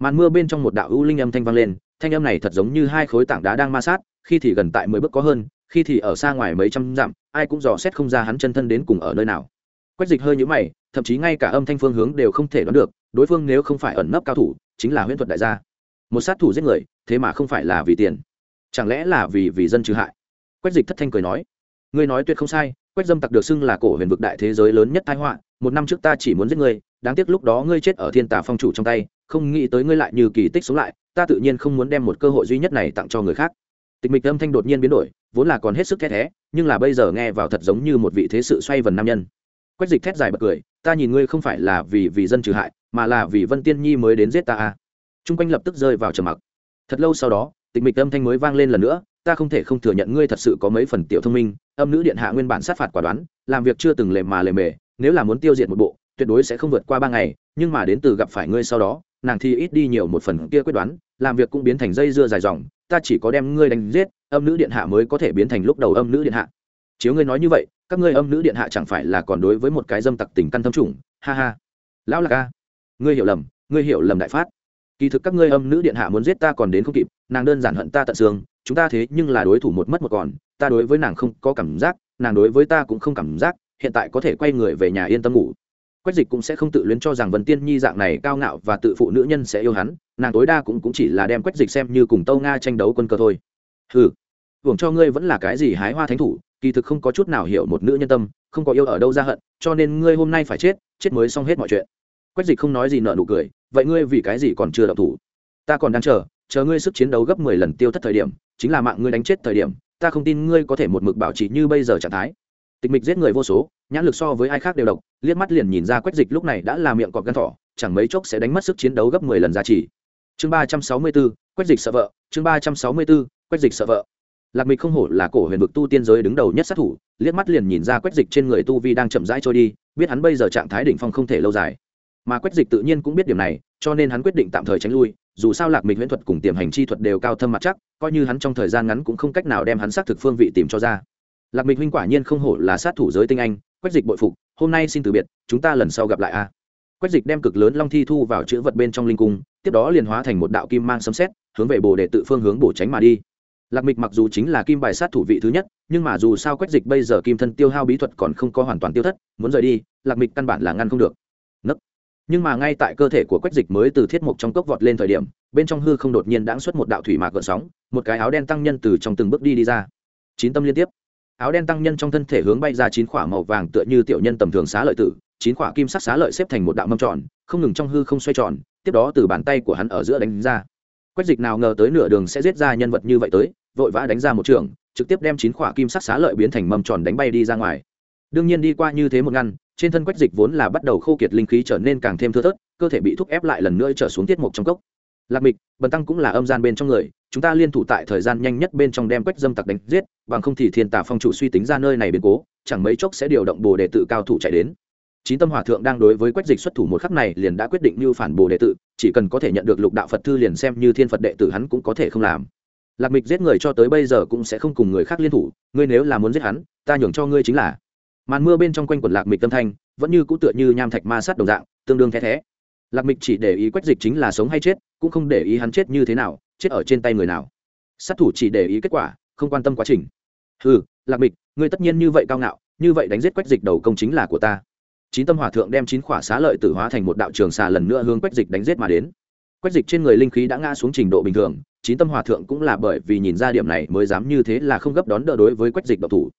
[SPEAKER 1] Màn mưa bên trong một đạo u linh âm thanh vang lên, thanh âm này thật giống như hai khối tảng đá đang ma sát, khi thì gần tại mười bước có hơn khi thì ở xa ngoài mấy trăm dặm, ai cũng dò xét không ra hắn chân thân đến cùng ở nơi nào. Quách dịch hơi nhũ mày, thậm chí ngay cả âm thanh phương hướng đều không thể đoán được, đối phương nếu không phải ẩn nấp cao thủ, chính là huyễn thuật đại gia. Một sát thủ giết người, thế mà không phải là vì tiền, chẳng lẽ là vì vì dân trừ hại? Quách dịch thất thanh cười nói, ngươi nói tuyệt không sai, quách dâm tặc được xưng là cổ huyền vực đại thế giới lớn nhất thái họa, một năm trước ta chỉ muốn giết ngươi, đáng tiếc lúc đó ngươi chết ở thiên tà phong chủ trong tay, không nghĩ tới ngươi lại như kỳ tích sống lại, ta tự nhiên không muốn đem một cơ hội duy nhất này tặng cho người khác tịch mịch âm thanh đột nhiên biến đổi, vốn là còn hết sức thét thé, nhưng là bây giờ nghe vào thật giống như một vị thế sự xoay vần nam nhân. Quách dịch thét dài bật cười, ta nhìn ngươi không phải là vì vì dân trừ hại, mà là vì vân tiên nhi mới đến giết ta à. a chung quanh lập tức rơi vào trầm mặc. Thật lâu sau đó, tịch mịch âm thanh mới vang lên lần nữa, ta không thể không thừa nhận ngươi thật sự có mấy phần tiểu thông minh, âm nữ điện hạ nguyên bản sát phạt quả đoán, làm việc chưa từng lề mà lề mề, nếu là muốn tiêu diệt một bộ, tuyệt đối sẽ không vượt qua ba ngày, nhưng mà đến từ gặp phải ngươi sau đó, nàng thì ít đi nhiều một phần kia quyết đoán làm việc cũng biến thành dây dưa dài dòng, ta chỉ có đem ngươi đánh giết, âm nữ điện hạ mới có thể biến thành lúc đầu âm nữ điện hạ. Chiếu ngươi nói như vậy, các ngươi âm nữ điện hạ chẳng phải là còn đối với một cái dâm tặc tình căn thâm trùng? Ha ha. Lão là ca ngươi hiểu lầm, ngươi hiểu lầm đại phát. Kỳ thực các ngươi âm nữ điện hạ muốn giết ta còn đến không kịp, nàng đơn giản hận ta tận xương, chúng ta thế nhưng là đối thủ một mất một còn, ta đối với nàng không có cảm giác, nàng đối với ta cũng không cảm giác, hiện tại có thể quay người về nhà yên tâm ngủ. Quách dịch cũng sẽ không tự luyến cho rằng vân tiên nhi dạng này cao ngạo và tự phụ nữ nhân sẽ yêu hắn nàng tối đa cũng, cũng chỉ là đem quách dịch xem như cùng tâu nga tranh đấu quân cơ thôi. Ừ hưởng cho ngươi vẫn là cái gì hái hoa thánh thủ kỳ thực không có chút nào hiểu một nữ nhân tâm không có yêu ở đâu ra hận cho nên ngươi hôm nay phải chết chết mới xong hết mọi chuyện. Quách dịch không nói gì nợ nụ cười vậy ngươi vì cái gì còn chưa đọc thủ? Ta còn đang chờ chờ ngươi sức chiến đấu gấp mười lần tiêu thất thời điểm chính là mạng ngươi đánh chết thời điểm ta không tin ngươi có thể một mực bảo trì như bây giờ trạng thái. Tịch mịch giết người vô số nhãn lực so với ai khác đều độc liếc mắt liền nhìn ra quách dịch lúc này đã là miệng cọp gan thỏ chẳng mấy chốc sẽ đánh mất sức chiến đấu gấp mười lần giá trị chương ba trăm sáu mươi b ố quách dịch sợ vợ. Chương ba trăm sáu mươi b ố quách dịch sợ vợ. Lạc mịch không hổ là cổ huyền vực tu tiên giới đứng đầu nhất sát thủ, liếc mắt liền nhìn ra quách dịch trên người tu vi đang chậm rãi trôi đi, biết hắn bây giờ trạng thái đỉnh phong không thể lâu dài. Mà quách dịch tự nhiên cũng biết điểm này, cho nên hắn quyết định tạm thời tránh lui, dù sao lạc mịch huyễn thuật cùng tiềm hành chi thuật đều cao thâm mặt chắc, coi như hắn trong thời gian ngắn cũng không cách nào đem hắn xác thực phương vị tìm cho ra. Lạc mịch huynh quả nhiên không hổ là sát thủ giới tinh anh, quách dịch bội phục, hôm nay xin từ biệt, chúng ta lần sau gặp lại a. Quách dịch đem cực lớn long thi thu vào chữ vật bên trong linh cung tiếp đó liền hóa thành một đạo kim mang sấm xét hướng về bồ để tự phương hướng bổ tránh mà đi. Lạc mịch mặc dù chính là kim bài sát thủ vị thứ nhất, nhưng mà dù sao quách dịch bây giờ kim thân tiêu hao bí thuật còn không có hoàn toàn tiêu thất, muốn rời đi, lạc mịch căn bản là ngăn không được. Nấc. Nhưng mà ngay tại cơ thể của quách dịch mới từ thiết mục trong cốc vọt lên thời điểm, bên trong hư không đột nhiên đãng xuất một đạo thủy mạc gợn sóng, một cái áo đen tăng nhân từ trong từng bước đi đi ra. Chín tâm liên tiếp. Áo đen tăng nhân trong thân thể hướng bay ra chín khỏa màu vàng tựa như tiểu nhân tầm thường xá lợi tử, chín khỏa kim sắc xá lợi xếp thành một đạo mâm tròn, không ngừng trong hư không xoay tròn tiếp đó từ bàn tay của hắn ở giữa đánh ra. Quách dịch nào ngờ tới nửa đường sẽ giết ra nhân vật như vậy tới, vội vã đánh ra một trường, trực tiếp đem chín khỏa kim sắc xá lợi biến thành mầm tròn đánh bay đi ra ngoài. Đương nhiên đi qua như thế một ngăn, trên thân quách dịch vốn là bắt đầu khô kiệt linh khí trở nên càng thêm thưa thớt, cơ thể bị thúc ép lại lần nữa trở xuống tiết mục trong cốc. Lạc mịch, bần tăng cũng là âm gian bên trong người, chúng ta liên thủ tại thời gian nhanh nhất bên trong đem quách dâm tặc đánh giết, bằng không thì thiên tả phong chủ suy tính ra nơi này biến cố, chẳng mấy chốc sẽ điều động bồ đệ tự cao thủ chạy đến chín tâm hòa thượng đang đối với quách dịch xuất thủ một khắc này liền đã quyết định như phản bồ đệ tử, chỉ cần có thể nhận được lục đạo phật thư liền xem như thiên phật đệ tử hắn cũng có thể không làm. Lạc mịch giết người cho tới bây giờ cũng sẽ không cùng người khác liên thủ ngươi nếu là muốn giết hắn ta nhường cho ngươi chính là. Màn mưa bên trong quanh quần lạc mịch tâm thanh vẫn như cũ tựa như nham thạch ma sát đồng dạng tương đương the thé. Lạc mịch chỉ để ý quách dịch chính là sống hay chết cũng không để ý hắn chết như thế nào chết ở trên tay người nào. Sát thủ chỉ để ý kết quả không quan tâm quá trình. Ừ lạc mịch ngươi tất nhiên như vậy cao ngạo như vậy đánh giết quách dịch đầu công chính là của ta chín tâm hòa thượng đem chín khỏa xá lợi tử hóa thành một đạo trường xà lần nữa hướng quách dịch đánh giết mà đến. Quách dịch trên người linh khí đã ngã xuống trình độ bình thường, chín tâm hòa thượng cũng là bởi vì nhìn ra điểm này mới dám như thế là không gấp đón đỡ đối với quách dịch độc thủ.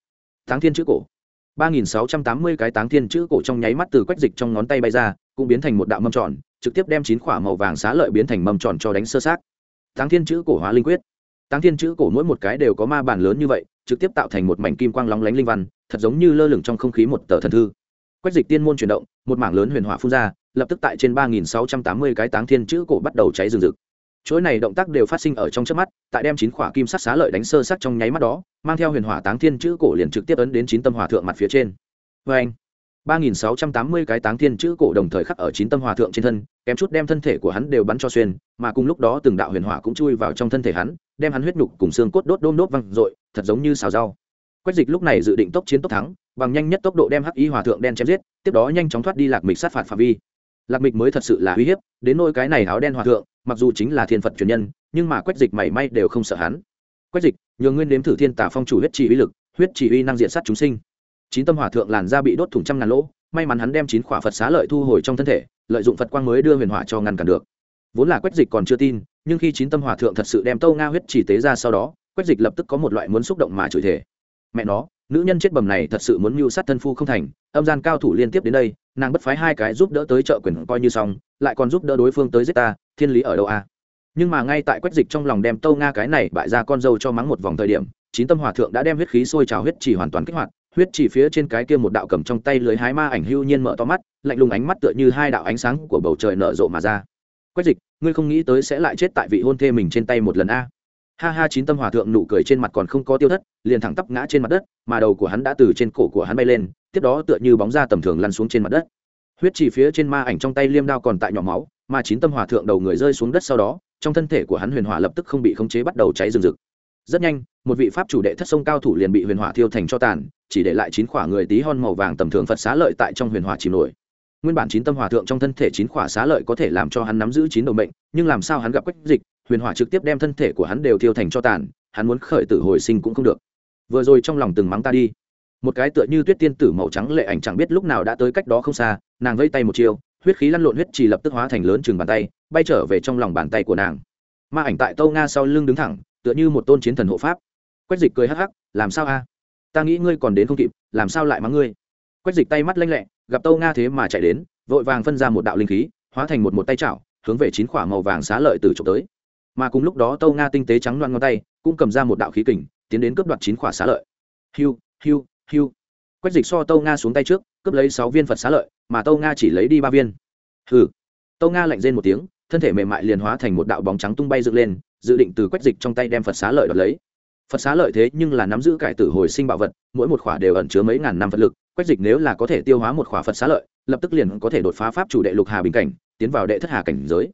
[SPEAKER 1] Tháng thiên chữ cổ. ba nghìn sáu trăm tám mươi cái táng thiên chữ cổ trong nháy mắt từ quách dịch trong ngón tay bay ra, cũng biến thành một đạo mâm tròn, trực tiếp đem chín khỏa màu vàng xá lợi biến thành mâm tròn cho đánh sơ sát táng thiên chữ cổ hóa linh quyết. Táng thiên chữ cổ mỗi một cái đều có ma bản lớn như vậy, trực tiếp tạo thành một mảnh kim quang lóng lánh linh văn, thật giống như lơ lửng trong không khí một tờ thần thư quách dịch tiên môn chuyển động, một mảng lớn huyền hỏa phun ra, lập tức tại trên ba nghìn sáu trăm tám mươi cái táng thiên chữ cổ bắt đầu cháy rừng rực. Chuỗi này động tác đều phát sinh ở trong trước mắt, tại đem chín khỏa kim sắc xá lợi đánh sơ sắc trong nháy mắt đó, mang theo huyền hỏa táng thiên chữ cổ liền trực tiếp ấn đến chín tâm hòa thượng mặt phía trên. Vê anh ba nghìn sáu trăm tám mươi cái táng thiên chữ cổ đồng thời khắc ở chín tâm hòa thượng trên thân, kém chút đem thân thể của hắn đều bắn cho xuyên, mà cùng lúc đó từng đạo huyền hỏa cũng chui vào trong thân thể hắn, đem hắn huyết nhục cùng xương cốt đốt đôm đốt văng r thật giống như xào rau. Quách dịch lúc này dự định tốc chiến tốc thắng bằng nhanh nhất tốc độ đem hắc y hòa thượng đen chém giết, tiếp đó nhanh chóng thoát đi lạc mịch sát phạt phạm vi. Lạc mịch mới thật sự là uy hiếp, đến nôi cái này áo đen hòa thượng, mặc dù chính là thiên phật truyền nhân, nhưng mà quách dịch mảy may đều không sợ hắn. Quách dịch nhường nguyên đếm thử thiên tả phong chủ huyết chỉ uy lực, huyết chỉ uy năng diện sát chúng sinh. Chín tâm hòa thượng làn da bị đốt thủng trăm ngàn lỗ, may mắn hắn đem chín khỏa phật xá lợi thu hồi trong thân thể, lợi dụng phật quang mới đưa huyền hỏa cho ngăn cản được. Vốn là quách dịch còn chưa tin, nhưng khi chín tâm hòa thượng thật sự đem tâu nga huyết chỉ tế ra sau đó, quách dịch lập tức có một loại muốn xúc động mà chửi thể mẹ nó nữ nhân chết bầm này thật sự muốn mưu sát thân phu không thành, âm gian cao thủ liên tiếp đến đây, nàng bất phái hai cái giúp đỡ tới trợ quyền coi như xong, lại còn giúp đỡ đối phương tới giết ta, thiên lý ở đâu a nhưng mà ngay tại quách dịch trong lòng đem tâu nga cái này bại ra con dâu cho mắng một vòng thời điểm, chín tâm hòa thượng đã đem huyết khí sôi trào huyết chỉ hoàn toàn kích hoạt, huyết chỉ phía trên cái kia một đạo cầm trong tay lưới hái ma ảnh hưu nhiên mở to mắt, lạnh lùng ánh mắt tựa như hai đạo ánh sáng của bầu trời nở rộ mà ra. Quách dịch, ngươi không nghĩ tới sẽ lại chết tại vị hôn thê mình trên tay một lần a? Ha ha, chín tâm hòa thượng nụ cười trên mặt còn không có tiêu thất, liền thẳng tắp ngã trên mặt đất, mà đầu của hắn đã từ trên cổ của hắn bay lên, tiếp đó tựa như bóng da tầm thường lăn xuống trên mặt đất. Huyết chỉ phía trên ma ảnh trong tay liêm đao còn tại nhỏ máu, mà chín tâm hòa thượng đầu người rơi xuống đất sau đó, trong thân thể của hắn huyền hỏa lập tức không bị khống chế bắt đầu cháy rừng rực. Rất nhanh, một vị pháp chủ đệ thất sông cao thủ liền bị huyền hỏa thiêu thành cho tàn, chỉ để lại chín khỏa người tí hon màu vàng tầm thường phật xá lợi tại trong huyền hỏa chìm nổi. Nguyên bản chín tâm hòa thượng trong thân thể chín khỏa xá lợi có thể làm cho hắn nắm giữ chín đầu mệnh, nhưng làm sao hắn gặp quách dịch huyền hỏa trực tiếp đem thân thể của hắn đều thiêu thành cho tàn, hắn muốn khởi tử hồi sinh cũng không được. Vừa rồi trong lòng từng mắng ta đi. Một cái tựa như tuyết tiên tử màu trắng lệ ảnh chẳng biết lúc nào đã tới cách đó không xa, nàng vây tay một chiều huyết khí lăn lộn huyết chỉ lập tức hóa thành lớn chừng bàn tay, bay trở về trong lòng bàn tay của nàng. Ma ảnh tại tâu nga sau lưng đứng thẳng, tựa như một tôn chiến thần hộ pháp. Quách dịch cười hắc hắc, làm sao a? Ta nghĩ ngươi còn đến không kịp, làm sao lại mắng ngươi? Quách dịch tay mắt lanh lẹ, gặp tâu nga thế mà chạy đến, vội vàng phân ra một đạo linh khí, hóa thành một một tay chảo, hướng về chín khỏa màu vàng xá lợi từ trộm tới mà cùng lúc đó tâu nga tinh tế trắng loan ngón tay, cũng cầm ra một đạo khí kình, tiến đến cướp đoạt chín khỏa xá lợi. Hiu hiu hiu. Quách dịch so tâu nga xuống tay trước, cướp lấy sáu viên phật xá lợi, mà tâu nga chỉ lấy đi ba viên. Hừ. Tâu nga lạnh rên một tiếng, thân thể mềm mại liền hóa thành một đạo bóng trắng tung bay dựng lên, dự định từ quách dịch trong tay đem phật xá lợi đoạt lấy. Phật xá lợi thế nhưng là nắm giữ cải tử hồi sinh bảo vật, mỗi một khỏa đều ẩn chứa mấy ngàn năm phật lực, quách dịch nếu là có thể tiêu hóa một khỏa phật xá lợi, lập tức liền có thể đột phá pháp chủ đệ lục hà bình cảnh, tiến vào đệ thất hà cảnh giới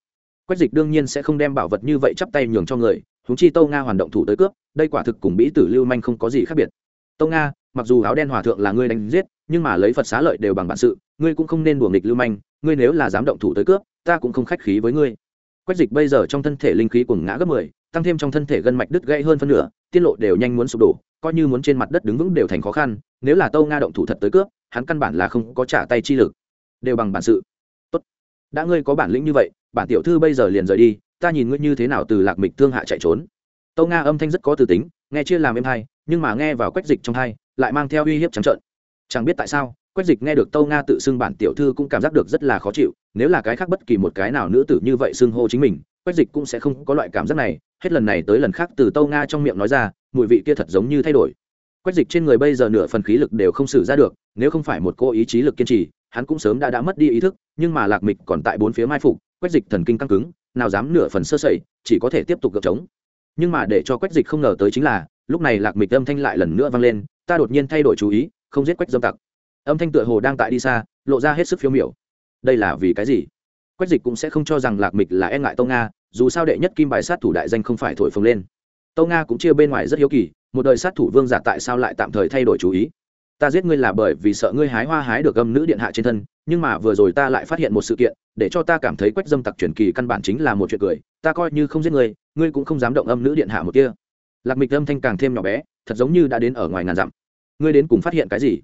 [SPEAKER 1] quách dịch đương nhiên sẽ không đem bảo vật như vậy chắp tay nhường cho người húng chi tâu nga hoàn động thủ tới cướp, đây quả thực cùng bĩ tử lưu manh không có gì khác biệt. Tâu nga, mặc dù áo đen hòa thượng là ngươi đánh giết, nhưng mà lấy phật xá lợi đều bằng bản sự, ngươi cũng không nên đùa nghịch lưu manh, ngươi nếu là dám động thủ tới cướp, ta cũng không khách khí với ngươi. Quách dịch bây giờ trong thân thể linh khí cuồng ngã gấp mười, tăng thêm trong thân thể gân mạch đứt gãy hơn phân nửa, tiên lộ đều nhanh muốn sụp đổ, coi như muốn trên mặt đất đứng vững đều thành khó khăn, nếu là tâu nga động thủ thật tới cướp, hắn căn bản là không có trả tay chi lực. Đều bằng bản sự. Tốt. Đã ngươi có bản lĩnh như vậy bản tiểu thư bây giờ liền rời đi, ta nhìn ngươi như thế nào từ lạc mịch thương hạ chạy trốn. Tâu nga âm thanh rất có từ tính, nghe chia làm em hai, nhưng mà nghe vào quách dịch trong hai, lại mang theo uy hiếp trắng trợn. Chẳng biết tại sao, quách dịch nghe được tâu nga tự xưng bản tiểu thư cũng cảm giác được rất là khó chịu, nếu là cái khác bất kỳ một cái nào nữ tử như vậy xưng hô chính mình, quách dịch cũng sẽ không có loại cảm giác này. Hết lần này tới lần khác từ tâu nga trong miệng nói ra, mùi vị kia thật giống như thay đổi. Quách dịch trên người bây giờ nửa phần khí lực đều không xử ra được, nếu không phải một cô ý chí lực kiên trì, hắn cũng sớm đã đã mất đi ý thức, nhưng mà lạc mịch còn tại bốn phía mai phục quách dịch thần kinh căng cứng, nào dám nửa phần sơ sẩy, chỉ có thể tiếp tục gợp trống. Nhưng mà để cho quách dịch không ngờ tới chính là, lúc này lạc mịch âm thanh lại lần nữa vang lên, ta đột nhiên thay đổi chú ý, không giết quách dâm tặc. Âm thanh tựa hồ đang tại đi xa, lộ ra hết sức phiếu miểu. Đây là vì cái gì? Quách dịch cũng sẽ không cho rằng lạc mịch là e ngại tâu nga, dù sao đệ nhất kim bài sát thủ đại danh không phải thổi phồng lên. Tâu nga cũng chia bên ngoài rất hiếu kỳ, một đời sát thủ vương giả tại sao lại tạm thời thay đổi chú ý? Ta giết ngươi là bởi vì sợ ngươi hái hoa hái được âm nữ điện hạ trên thân nhưng mà vừa rồi ta lại phát hiện một sự kiện, để cho ta cảm thấy quách dâm tặc truyền kỳ căn bản chính là một chuyện cười, ta coi như không giết ngươi ngươi cũng không dám động âm nữ điện hạ một kia. Lạc mịch âm thanh càng thêm nhỏ bé, thật giống như đã đến ở ngoài ngàn dặm. Ngươi đến cùng phát hiện cái gì?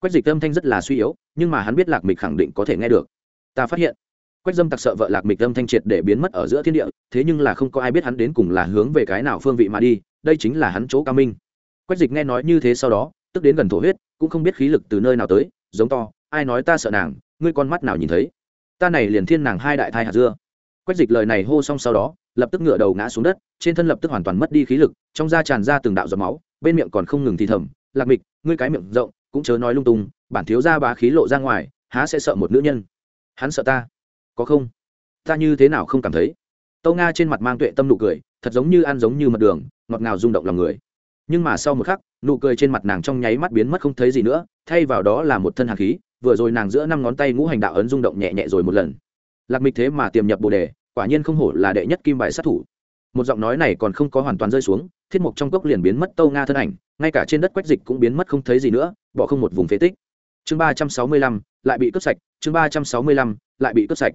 [SPEAKER 1] Quách dịch âm thanh rất là suy yếu, nhưng mà hắn biết lạc mịch khẳng định có thể nghe được. Ta phát hiện, quách dâm tặc sợ vợ lạc mịch âm thanh triệt để biến mất ở giữa thiên địa, thế nhưng là không có ai biết hắn đến cùng là hướng về cái nào phương vị mà đi, đây chính là hắn chỗ cao minh. Quách dịch nghe nói như thế sau đó, tức đến gần thổ huyết, cũng không biết khí lực từ nơi nào tới, giống to, ai nói ta sợ nàng ngươi con mắt nào nhìn thấy? Ta này liền thiên nàng hai đại thai hạt dưa. Quách dịch lời này hô xong sau đó, lập tức ngựa đầu ngã xuống đất, trên thân lập tức hoàn toàn mất đi khí lực, trong da tràn ra từng đạo giọt máu, bên miệng còn không ngừng thì thầm, lạc mịch, ngươi cái miệng rộng, cũng chớ nói lung tung, bản thiếu ra bá khí lộ ra ngoài, há sẽ sợ một nữ nhân? Hắn sợ ta. Có không? Ta như thế nào không cảm thấy? Tâu nga trên mặt mang tuệ tâm nụ cười, thật giống như ăn giống như mật đường, ngọt ngào rung động lòng người. Nhưng mà sau một khắc, nụ cười trên mặt nàng trong nháy mắt biến mất không thấy gì nữa, thay vào đó là một thân hạt khí vừa rồi nàng giữa năm ngón tay ngũ hành đạo ấn rung động nhẹ nhẹ rồi một lần. Lạc mịch thế mà tiềm nhập bồ đề, quả nhiên không hổ là đệ nhất kim bài sát thủ. Một giọng nói này còn không có hoàn toàn rơi xuống, thiết mục trong cốc liền biến mất tâu nga thân ảnh, ngay cả trên đất quách dịch cũng biến mất không thấy gì nữa, bỏ không một vùng phế tích. Chương ba trăm sáu mươi lăm, lại bị cướp sạch, chương ba trăm sáu mươi lăm, lại bị cướp sạch.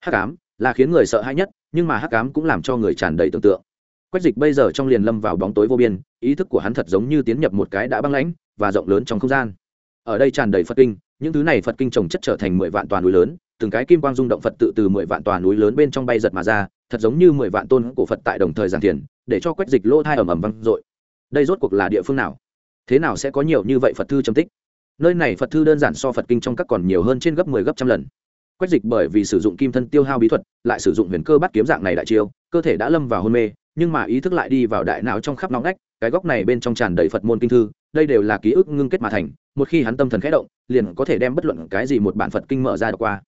[SPEAKER 1] Hắc ám là khiến người sợ hãi nhất, nhưng mà hắc ám cũng làm cho người tràn đầy tưởng tượng. Quách dịch bây giờ trong liền lâm vào bóng tối vô biên, ý thức của hắn thật giống như tiến nhập một cái đã băng lãnh và rộng lớn trong không gian. Ở đây tràn đầy phật kinh những thứ này phật kinh trồng chất trở thành mười vạn toàn núi lớn, từng cái kim quang rung động phật tự từ mười vạn tòa núi lớn bên trong bay giật mà ra, thật giống như mười vạn tôn cổ phật tại đồng thời giảng tiền để cho quách dịch lỗ thai ầm ầm văng dội. Đây rốt cuộc là địa phương nào? Thế nào sẽ có nhiều như vậy phật thư châm tích? Nơi này phật thư đơn giản so phật kinh trong các còn nhiều hơn trên gấp mười 10 gấp trăm lần. Quách dịch bởi vì sử dụng kim thân tiêu hao bí thuật, lại sử dụng huyền cơ bắt kiếm dạng này đại chiêu, cơ thể đã lâm vào hôn mê nhưng mà ý thức lại đi vào đại não trong khắp nóng nách cái góc này bên trong tràn đầy phật môn kinh thư, đây đều là ký ức ngưng kết mà thành, một khi hắn tâm thần khẽ động, liền có thể đem bất luận cái gì một bản phật kinh mở ra được qua.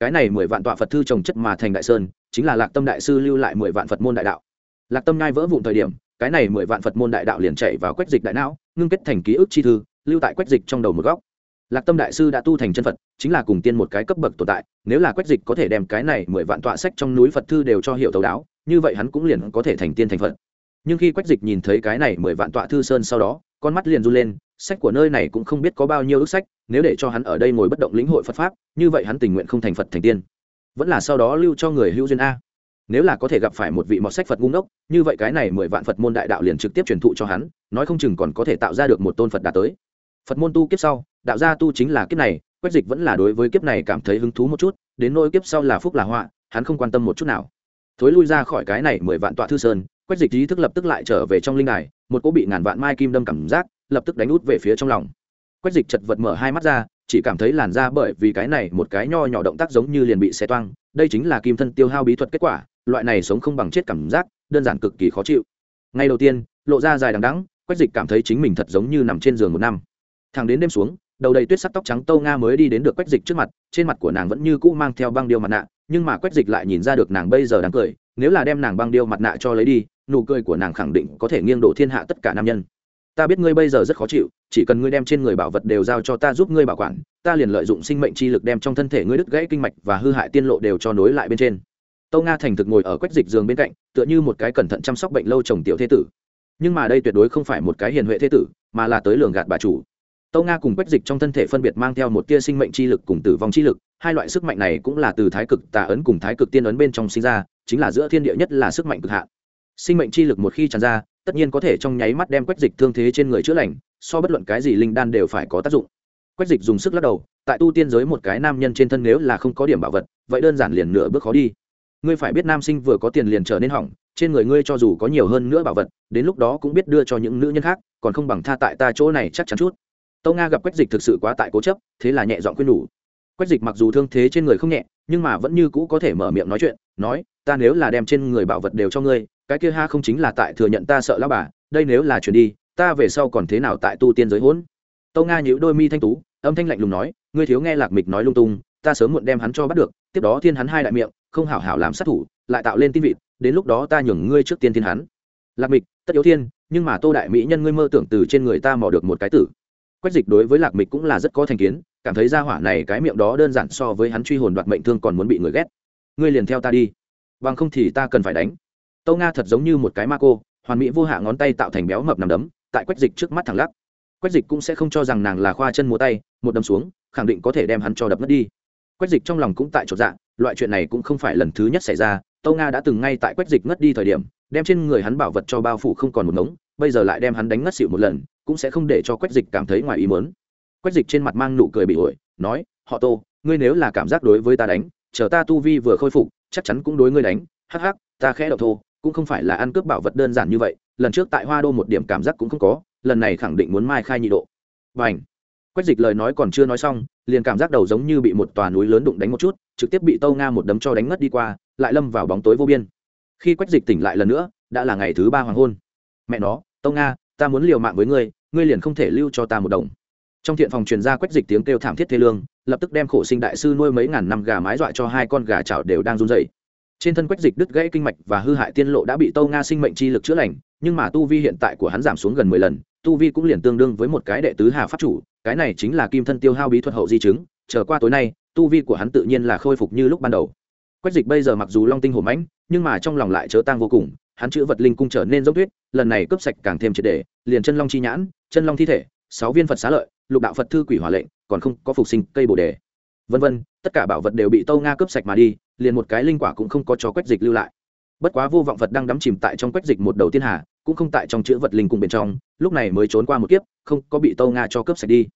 [SPEAKER 1] Cái này mười vạn tọa phật thư trồng chất mà thành đại sơn, chính là lạc tâm đại sư lưu lại mười vạn phật môn đại đạo. Lạc tâm nhai vỡ vụn thời điểm, cái này mười vạn phật môn đại đạo liền chạy vào quách dịch đại não, ngưng kết thành ký ức chi thư, lưu tại quách dịch trong đầu một góc lạc tâm đại sư đã tu thành chân phật, chính là cùng tiên một cái cấp bậc tồn tại, nếu là quách dịch có thể đem cái này mười vạn tọa sách trong núi phật thư đều cho hiệu thấu đáo, như vậy hắn cũng liền có thể thành tiên thành phật. Nhưng khi quách dịch nhìn thấy cái này mười vạn tọa thư sơn sau đó, con mắt liền run lên, sách của nơi này cũng không biết có bao nhiêu ước sách, nếu để cho hắn ở đây ngồi bất động lĩnh hội phật pháp, như vậy hắn tình nguyện không thành phật thành tiên. Vẫn là sau đó lưu cho người hữu duyên a. Nếu là có thể gặp phải một vị mọt sách phật ngu ngốc, như vậy cái này mười vạn phật môn đại đạo liền trực tiếp truyền thụ cho hắn, nói không chừng còn có thể tạo ra được một tôn phật đạt tới phật môn tu kiếp sau, đạo gia tu chính là kiếp này, quách dịch vẫn là đối với kiếp này cảm thấy hứng thú một chút, đến nỗi kiếp sau là phúc là họa, hắn không quan tâm một chút nào. Thối lui ra khỏi cái này mười vạn tọa thư sơn, quách dịch ý thức lập tức lại trở về trong linh đài, một cỗ bị ngàn vạn mai kim đâm cảm giác, lập tức đánh út về phía trong lòng. Quách dịch chật vật mở hai mắt ra, chỉ cảm thấy làn da bởi vì cái này một cái nho nhỏ động tác giống như liền bị xé toang, đây chính là kim thân tiêu hao bí thuật kết quả, loại này sống không bằng chết cảm giác, đơn giản cực kỳ khó chịu. Ngay đầu tiên, lộ ra dài đằng đắng quách dịch cảm thấy chính mình thật giống như nằm trên giường một năm thằng đến đêm xuống, đầu đầy tuyết sắc tóc trắng tâu nga mới đi đến được quách dịch trước mặt, trên mặt của nàng vẫn như cũ mang theo băng điêu mặt nạ, nhưng mà quách dịch lại nhìn ra được nàng bây giờ đang cười, nếu là đem nàng băng điêu mặt nạ cho lấy đi, nụ cười của nàng khẳng định có thể nghiêng đổ thiên hạ tất cả nam nhân. Ta biết ngươi bây giờ rất khó chịu, chỉ cần ngươi đem trên người bảo vật đều giao cho ta giúp ngươi bảo quản, ta liền lợi dụng sinh mệnh chi lực đem trong thân thể ngươi đứt gãy kinh mạch và hư hại tiên lộ đều cho nối lại bên trên. Tâu nga thành thực ngồi ở quách dịch giường bên cạnh, tựa như một cái cẩn thận chăm sóc bệnh lâu chồng tiểu thế tử. Nhưng mà đây tuyệt đối không phải một cái hiền huệ thế tử, mà là tới lường gạt bà chủ tâu nga cùng quách dịch trong thân thể phân biệt mang theo một tia sinh mệnh chi lực cùng tử vong chi lực, hai loại sức mạnh này cũng là từ thái cực tà ấn cùng thái cực tiên ấn bên trong sinh ra, chính là giữa thiên địa nhất là sức mạnh cực hạn. Sinh mệnh chi lực một khi tràn ra, tất nhiên có thể trong nháy mắt đem quách dịch thương thế trên người chữa lành, so bất luận cái gì linh đan đều phải có tác dụng. Quách dịch dùng sức lắc đầu, tại tu tiên giới một cái nam nhân trên thân nếu là không có điểm bảo vật, vậy đơn giản liền nửa bước khó đi. Ngươi phải biết nam sinh vừa có tiền liền trở nên hỏng, trên người ngươi cho dù có nhiều hơn nữa bảo vật, đến lúc đó cũng biết đưa cho những nữ nhân khác, còn không bằng tha tại ta chỗ này chắc chắn chút tâu nga gặp quách dịch thực sự quá tại cố chấp, thế là nhẹ dọn quyên đủ. quách dịch mặc dù thương thế trên người không nhẹ, nhưng mà vẫn như cũ có thể mở miệng nói chuyện, nói, ta nếu là đem trên người bảo vật đều cho ngươi, cái kia ha không chính là tại thừa nhận ta sợ lao bà, đây nếu là chuyển đi, ta về sau còn thế nào tại tu tiên giới hỗn? Tâu nga nhíu đôi mi thanh tú, âm thanh lạnh lùng nói, ngươi thiếu nghe lạc mịch nói lung tung, ta sớm muộn đem hắn cho bắt được, tiếp đó thiên hắn hai đại miệng, không hảo hảo làm sát thủ, lại tạo lên tin vịt, đến lúc đó ta nhường ngươi trước tiên thiên hắn. Lạc mịch, tất yếu thiên, nhưng mà tô đại mỹ nhân ngươi mơ tưởng từ trên người ta mò được một cái tử quách dịch đối với lạc mịch cũng là rất có thành kiến, cảm thấy ra hỏa này cái miệng đó đơn giản so với hắn truy hồn đoạt mệnh thương còn muốn bị người ghét. Ngươi liền theo ta đi. Bằng không thì ta cần phải đánh. Tâu nga thật giống như một cái ma cô, hoàn mỹ vô hạ ngón tay tạo thành béo mập nằm đấm, tại quách dịch trước mắt thẳng lắc. Quách dịch cũng sẽ không cho rằng nàng là khoa chân múa tay, một đấm xuống, khẳng định có thể đem hắn cho đập mất đi. Quách dịch trong lòng cũng tại chỗ dạ loại chuyện này cũng không phải lần thứ nhất xảy ra. Tâu nga đã từng ngay tại quách dịch ngất đi thời điểm, đem trên người hắn bảo vật cho bao phủ không còn một ngống, bây giờ lại đem hắn đánh ngất xịu một lần cũng sẽ không để cho quách dịch cảm thấy ngoài ý mớn quách dịch trên mặt mang nụ cười bị ổi, nói, họ tô, ngươi nếu là cảm giác đối với ta đánh, chờ ta tu vi vừa khôi phục, chắc chắn cũng đối ngươi đánh. Hắc hắc, ta khẽ đậu thô, cũng không phải là ăn cướp bảo vật đơn giản như vậy, lần trước tại hoa đô một điểm cảm giác cũng không có, lần này khẳng định muốn mai khai nhị độ. Và ảnh quách dịch lời nói còn chưa nói xong, liền cảm giác đầu giống như bị một tòa núi lớn đụng đánh một chút, trực tiếp bị tâu nga một đấm cho đánh ngất đi qua, lại lâm vào bóng tối vô biên. Khi quách dịch tỉnh lại lần nữa, đã là ngày thứ ba hoàng hôn. Mẹ nó tâu nga ta muốn liều mạng với ngươi ngươi liền không thể lưu cho ta một đồng. Trong thiện phòng truyền ra quách dịch tiếng kêu thảm thiết thê lương, lập tức đem khổ sinh đại sư nuôi mấy ngàn năm gà mái dọa cho hai con gà chảo đều đang run dày trên thân quách dịch đứt gãy kinh mạch và hư hại tiên lộ đã bị tâu nga sinh mệnh chi lực chữa lành, nhưng mà tu vi hiện tại của hắn giảm xuống gần mười lần, tu vi cũng liền tương đương với một cái đệ tứ hà pháp chủ, cái này chính là kim thân tiêu hao bí thuật hậu di chứng trở qua tối nay, tu vi của hắn tự nhiên là khôi phục như lúc ban đầu. Quách dịch bây giờ mặc dù long tinh hổ mãnh, nhưng mà trong lòng lại chớ tang vô cùng hắn chữ vật linh cung trở nên giống tuyết, lần này cướp sạch càng thêm triệt đề liền chân long chi nhãn, chân long thi thể, sáu viên phật xá lợi, lục đạo phật thư quỷ hỏa lệnh, còn không có phục sinh cây bồ đề. Vân vân, tất cả bảo vật đều bị tâu nga cướp sạch mà đi, liền một cái linh quả cũng không có cho quách dịch lưu lại. Bất quá vô vọng phật đang đắm chìm tại trong quách dịch một đầu tiên hà, cũng không tại trong chữ vật linh cung bên trong, lúc này mới trốn qua một kiếp, không có bị tâu nga cho cướp sạch đi.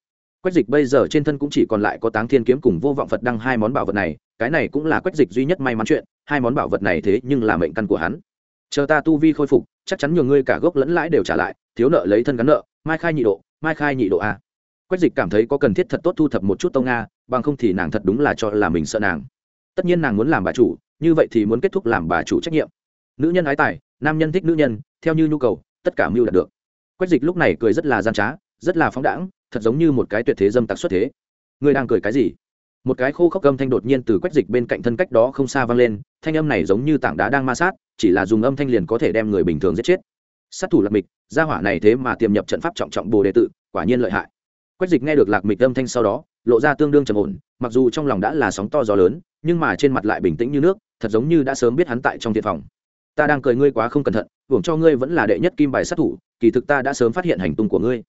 [SPEAKER 1] Quách dịch bây giờ trên thân cũng chỉ còn lại có táng thiên kiếm cùng vô vọng phật đăng hai món bảo vật này, cái này cũng là quách dịch duy nhất may mắn chuyện, hai món bảo vật này thế nhưng là mệnh căn của hắn chờ ta tu vi khôi phục, chắc chắn nhiều ngươi cả gốc lẫn lãi đều trả lại, thiếu nợ lấy thân gắn nợ, mai khai nhị độ, mai khai nhị độ a. Quách dịch cảm thấy có cần thiết thật tốt thu thập một chút tông nga, bằng không thì nàng thật đúng là cho là mình sợ nàng. Tất nhiên nàng muốn làm bà chủ, như vậy thì muốn kết thúc làm bà chủ trách nhiệm. Nữ nhân ái tài, nam nhân thích nữ nhân, theo như nhu cầu, tất cả mưu đạt được. Quách dịch lúc này cười rất là gian trá, rất là phóng đãng, thật giống như một cái tuyệt thế dâm tặc xuất thế. Ngươi đang cười cái gì? Một cái khô khốc âm thanh đột nhiên từ quách dịch bên cạnh thân cách đó không xa vang lên, thanh âm này giống như tảng đá đang ma sát, chỉ là dùng âm thanh liền có thể đem người bình thường giết chết. Sát thủ lạc mịch, gia hỏa này thế mà tiềm nhập trận pháp trọng trọng bồ đề tự, quả nhiên lợi hại. Quách dịch nghe được lạc mịch âm thanh sau đó, lộ ra tương đương trầm ổn, mặc dù trong lòng đã là sóng to gió lớn, nhưng mà trên mặt lại bình tĩnh như nước, thật giống như đã sớm biết hắn tại trong thiện phòng. Ta đang cười ngươi quá không cẩn thận, hưởng cho ngươi vẫn là đệ nhất kim bài sát thủ, kỳ thực ta đã sớm phát hiện hành tung của ngươi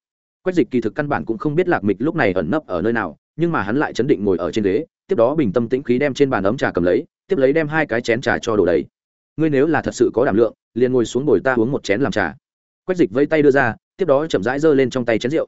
[SPEAKER 1] quách dịch kỳ thực căn bản cũng không biết lạc mịch lúc này ẩn nấp ở nơi nào, nhưng mà hắn lại chấn định ngồi ở trên ghế, tiếp đó bình tâm tĩnh khí đem trên bàn ấm trà cầm lấy, tiếp lấy đem hai cái chén trà cho đổ đầy. Ngươi nếu là thật sự có đảm lượng, liền ngồi xuống ngồi ta uống một chén làm trà. Quách dịch vây tay đưa ra, tiếp đó chậm rãi giơ lên trong tay chén rượu.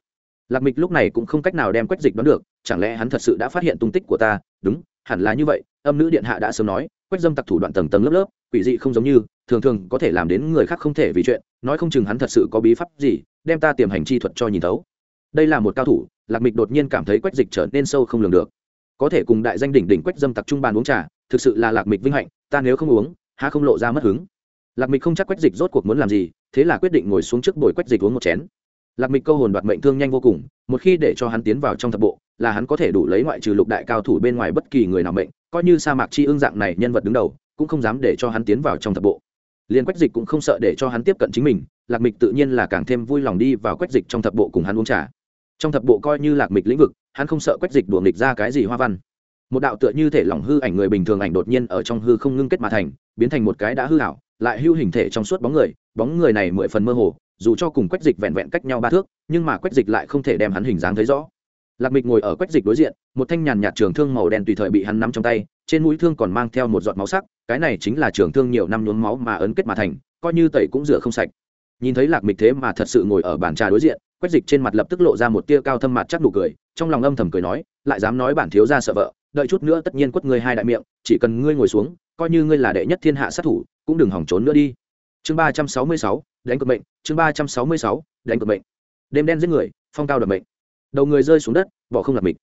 [SPEAKER 1] Lạc mịch lúc này cũng không cách nào đem quách dịch đoán được, chẳng lẽ hắn thật sự đã phát hiện tung tích của ta? Đúng, hẳn là như vậy, âm nữ điện hạ đã sớm nói, quách dâm tặc thủ đoạn tầng tầng lớp lớp, quỷ dị không giống như, thường thường có thể làm đến người khác không thể vì chuyện, nói không chừng hắn thật sự có bí pháp gì, đem ta tiềm hành chi thuật cho nhìn thấu đây là một cao thủ, lạc mịch đột nhiên cảm thấy quách dịch trở nên sâu không lường được. Có thể cùng đại danh đỉnh đỉnh quách dâm tặc trung bàn uống trà, thực sự là lạc mịch vinh hạnh, ta nếu không uống, há không lộ ra mất hứng. Lạc mịch không chắc quách dịch rốt cuộc muốn làm gì, thế là quyết định ngồi xuống trước bồi quách dịch uống một chén. Lạc mịch câu hồn đoạt mệnh thương nhanh vô cùng, một khi để cho hắn tiến vào trong thập bộ, là hắn có thể đủ lấy ngoại trừ lục đại cao thủ bên ngoài bất kỳ người nào mệnh, coi như sa mạc chi ương dạng này nhân vật đứng đầu, cũng không dám để cho hắn tiến vào trong thập bộ. Liền quách dịch cũng không sợ để cho hắn tiếp cận chính mình, lạc mịch tự nhiên là càng thêm vui lòng đi vào quách dịch trong thập bộ cùng hắn uống trà trong thập bộ coi như lạc mịch lĩnh vực, hắn không sợ quách dịch đùa nghịch ra cái gì hoa văn. Một đạo tựa như thể lỏng hư ảnh người bình thường ảnh đột nhiên ở trong hư không ngưng kết mà thành, biến thành một cái đã hư hảo lại hưu hình thể trong suốt bóng người bóng người này mười phần mơ hồ, dù cho cùng quách dịch vẹn vẹn cách nhau ba thước, nhưng mà quách dịch lại không thể đem hắn hình dáng thấy rõ. Lạc mịch ngồi ở quách dịch đối diện, một thanh nhàn nhạt trường thương màu đen tùy thời bị hắn nắm trong tay, trên mũi thương còn mang theo một giọt máu sắc, cái này chính là trường thương nhiều năm nhuốm máu mà ấn kết mà thành, coi như tẩy cũng rửa không sạch. Nhìn thấy lạc mịch thế mà thật sự ngồi ở bàn trà đối diện quách dịch trên mặt lập tức lộ ra một tia cao thâm mặt chắc nụ cười, trong lòng âm thầm cười nói, lại dám nói bản thiếu ra sợ vợ, đợi chút nữa tất nhiên quất ngươi hai đại miệng, chỉ cần ngươi ngồi xuống, coi như ngươi là đệ nhất thiên hạ sát thủ, cũng đừng hỏng trốn nữa đi. Chương ba trăm sáu mươi sáu, đánh cực mệnh, chương ba trăm sáu mươi sáu, đánh cực mệnh. Đêm đen giết người, phong cao đập mệnh. Đầu người rơi xuống đất, bỏ không lạc mịch.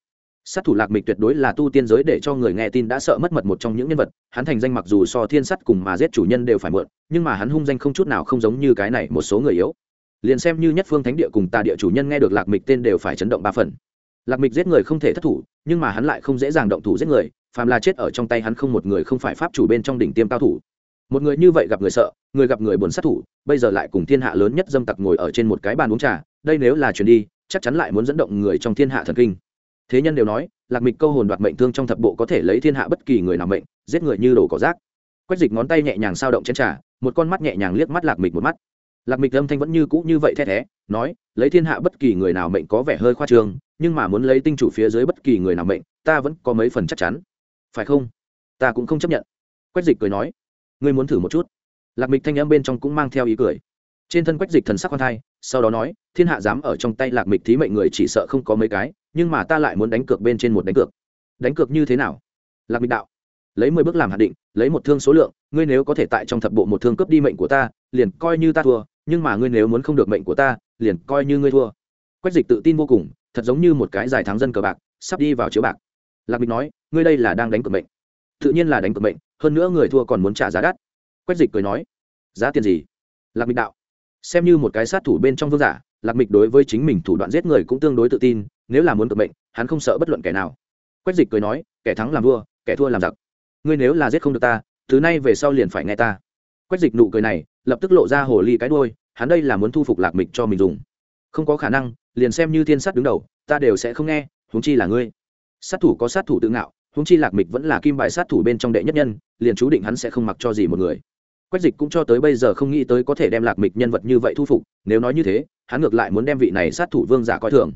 [SPEAKER 1] Sát thủ lạc mịch tuyệt đối là tu tiên giới để cho người nghe tin đã sợ mất mật một trong những nhân vật, hắn thành danh mặc dù so thiên sắt cùng mà giết chủ nhân đều phải mượn, nhưng mà hắn hung danh không chút nào không giống như cái này một số người yếu liền xem như nhất phương thánh địa cùng tà địa chủ nhân nghe được lạc mịch tên đều phải chấn động ba phần. Lạc mịch giết người không thể thất thủ, nhưng mà hắn lại không dễ dàng động thủ giết người, phàm là chết ở trong tay hắn không một người không phải pháp chủ bên trong đỉnh tiêm cao thủ. Một người như vậy gặp người sợ, người gặp người buồn sát thủ, bây giờ lại cùng thiên hạ lớn nhất dâm tặc ngồi ở trên một cái bàn uống trà, đây nếu là chuyển đi, chắc chắn lại muốn dẫn động người trong thiên hạ thần kinh. Thế nhân đều nói, lạc mịch câu hồn đoạt mệnh thương trong thập bộ có thể lấy thiên hạ bất kỳ người nào mệnh, giết người như đồ cỏ rác. Quách dịch ngón tay nhẹ nhàng sao động trên trà, một con mắt nhẹ nhàng liếc mắt lạc mịch một mắt lạc mịch âm thanh vẫn như cũ như vậy the thé, nói, lấy thiên hạ bất kỳ người nào mệnh có vẻ hơi khoa trương, nhưng mà muốn lấy tinh chủ phía dưới bất kỳ người nào mệnh, ta vẫn có mấy phần chắc chắn. Phải không? Ta cũng không chấp nhận. Quách dịch cười nói, ngươi muốn thử một chút. Lạc mịch thanh âm bên trong cũng mang theo ý cười. Trên thân quách dịch thần sắc khoan thai, sau đó nói, thiên hạ dám ở trong tay lạc mịch thí mệnh người chỉ sợ không có mấy cái, nhưng mà ta lại muốn đánh cược bên trên một đánh cược. Đánh cược như thế nào? Lạc mịch đạo, lấy mười bước làm hạt định, lấy một thương số lượng, ngươi nếu có thể tại trong thập bộ một thương cướp đi mệnh của ta, liền coi như ta thua nhưng mà ngươi nếu muốn không được mệnh của ta, liền coi như ngươi thua. Quách dịch tự tin vô cùng, thật giống như một cái giải thắng dân cờ bạc, sắp đi vào chiếu bạc. Lạc mịch nói, ngươi đây là đang đánh cược mệnh. Tự nhiên là đánh cược mệnh, hơn nữa người thua còn muốn trả giá đắt. Quách dịch cười nói, giá tiền gì? Lạc mịch đạo, xem như một cái sát thủ bên trong vương giả, lạc mịch đối với chính mình thủ đoạn giết người cũng tương đối tự tin, nếu là muốn cược mệnh, hắn không sợ bất luận kẻ nào. Quách dịch cười nói, kẻ thắng làm vua, kẻ thua làm giặc. Ngươi nếu là giết không được ta, từ nay về sau liền phải nghe ta. Quách dịch nụ cười này lập tức lộ ra hồ ly cái đôi hắn đây là muốn thu phục lạc mịch cho mình dùng. Không có khả năng, liền xem như thiên sát đứng đầu, ta đều sẽ không nghe, huống chi là ngươi. Sát thủ có sát thủ tự ngạo, huống chi lạc mịch vẫn là kim bài sát thủ bên trong đệ nhất nhân, liền chú định hắn sẽ không mặc cho gì một người. Quách dịch cũng cho tới bây giờ không nghĩ tới có thể đem lạc mịch nhân vật như vậy thu phục, nếu nói như thế, hắn ngược lại muốn đem vị này sát thủ vương giả coi thường.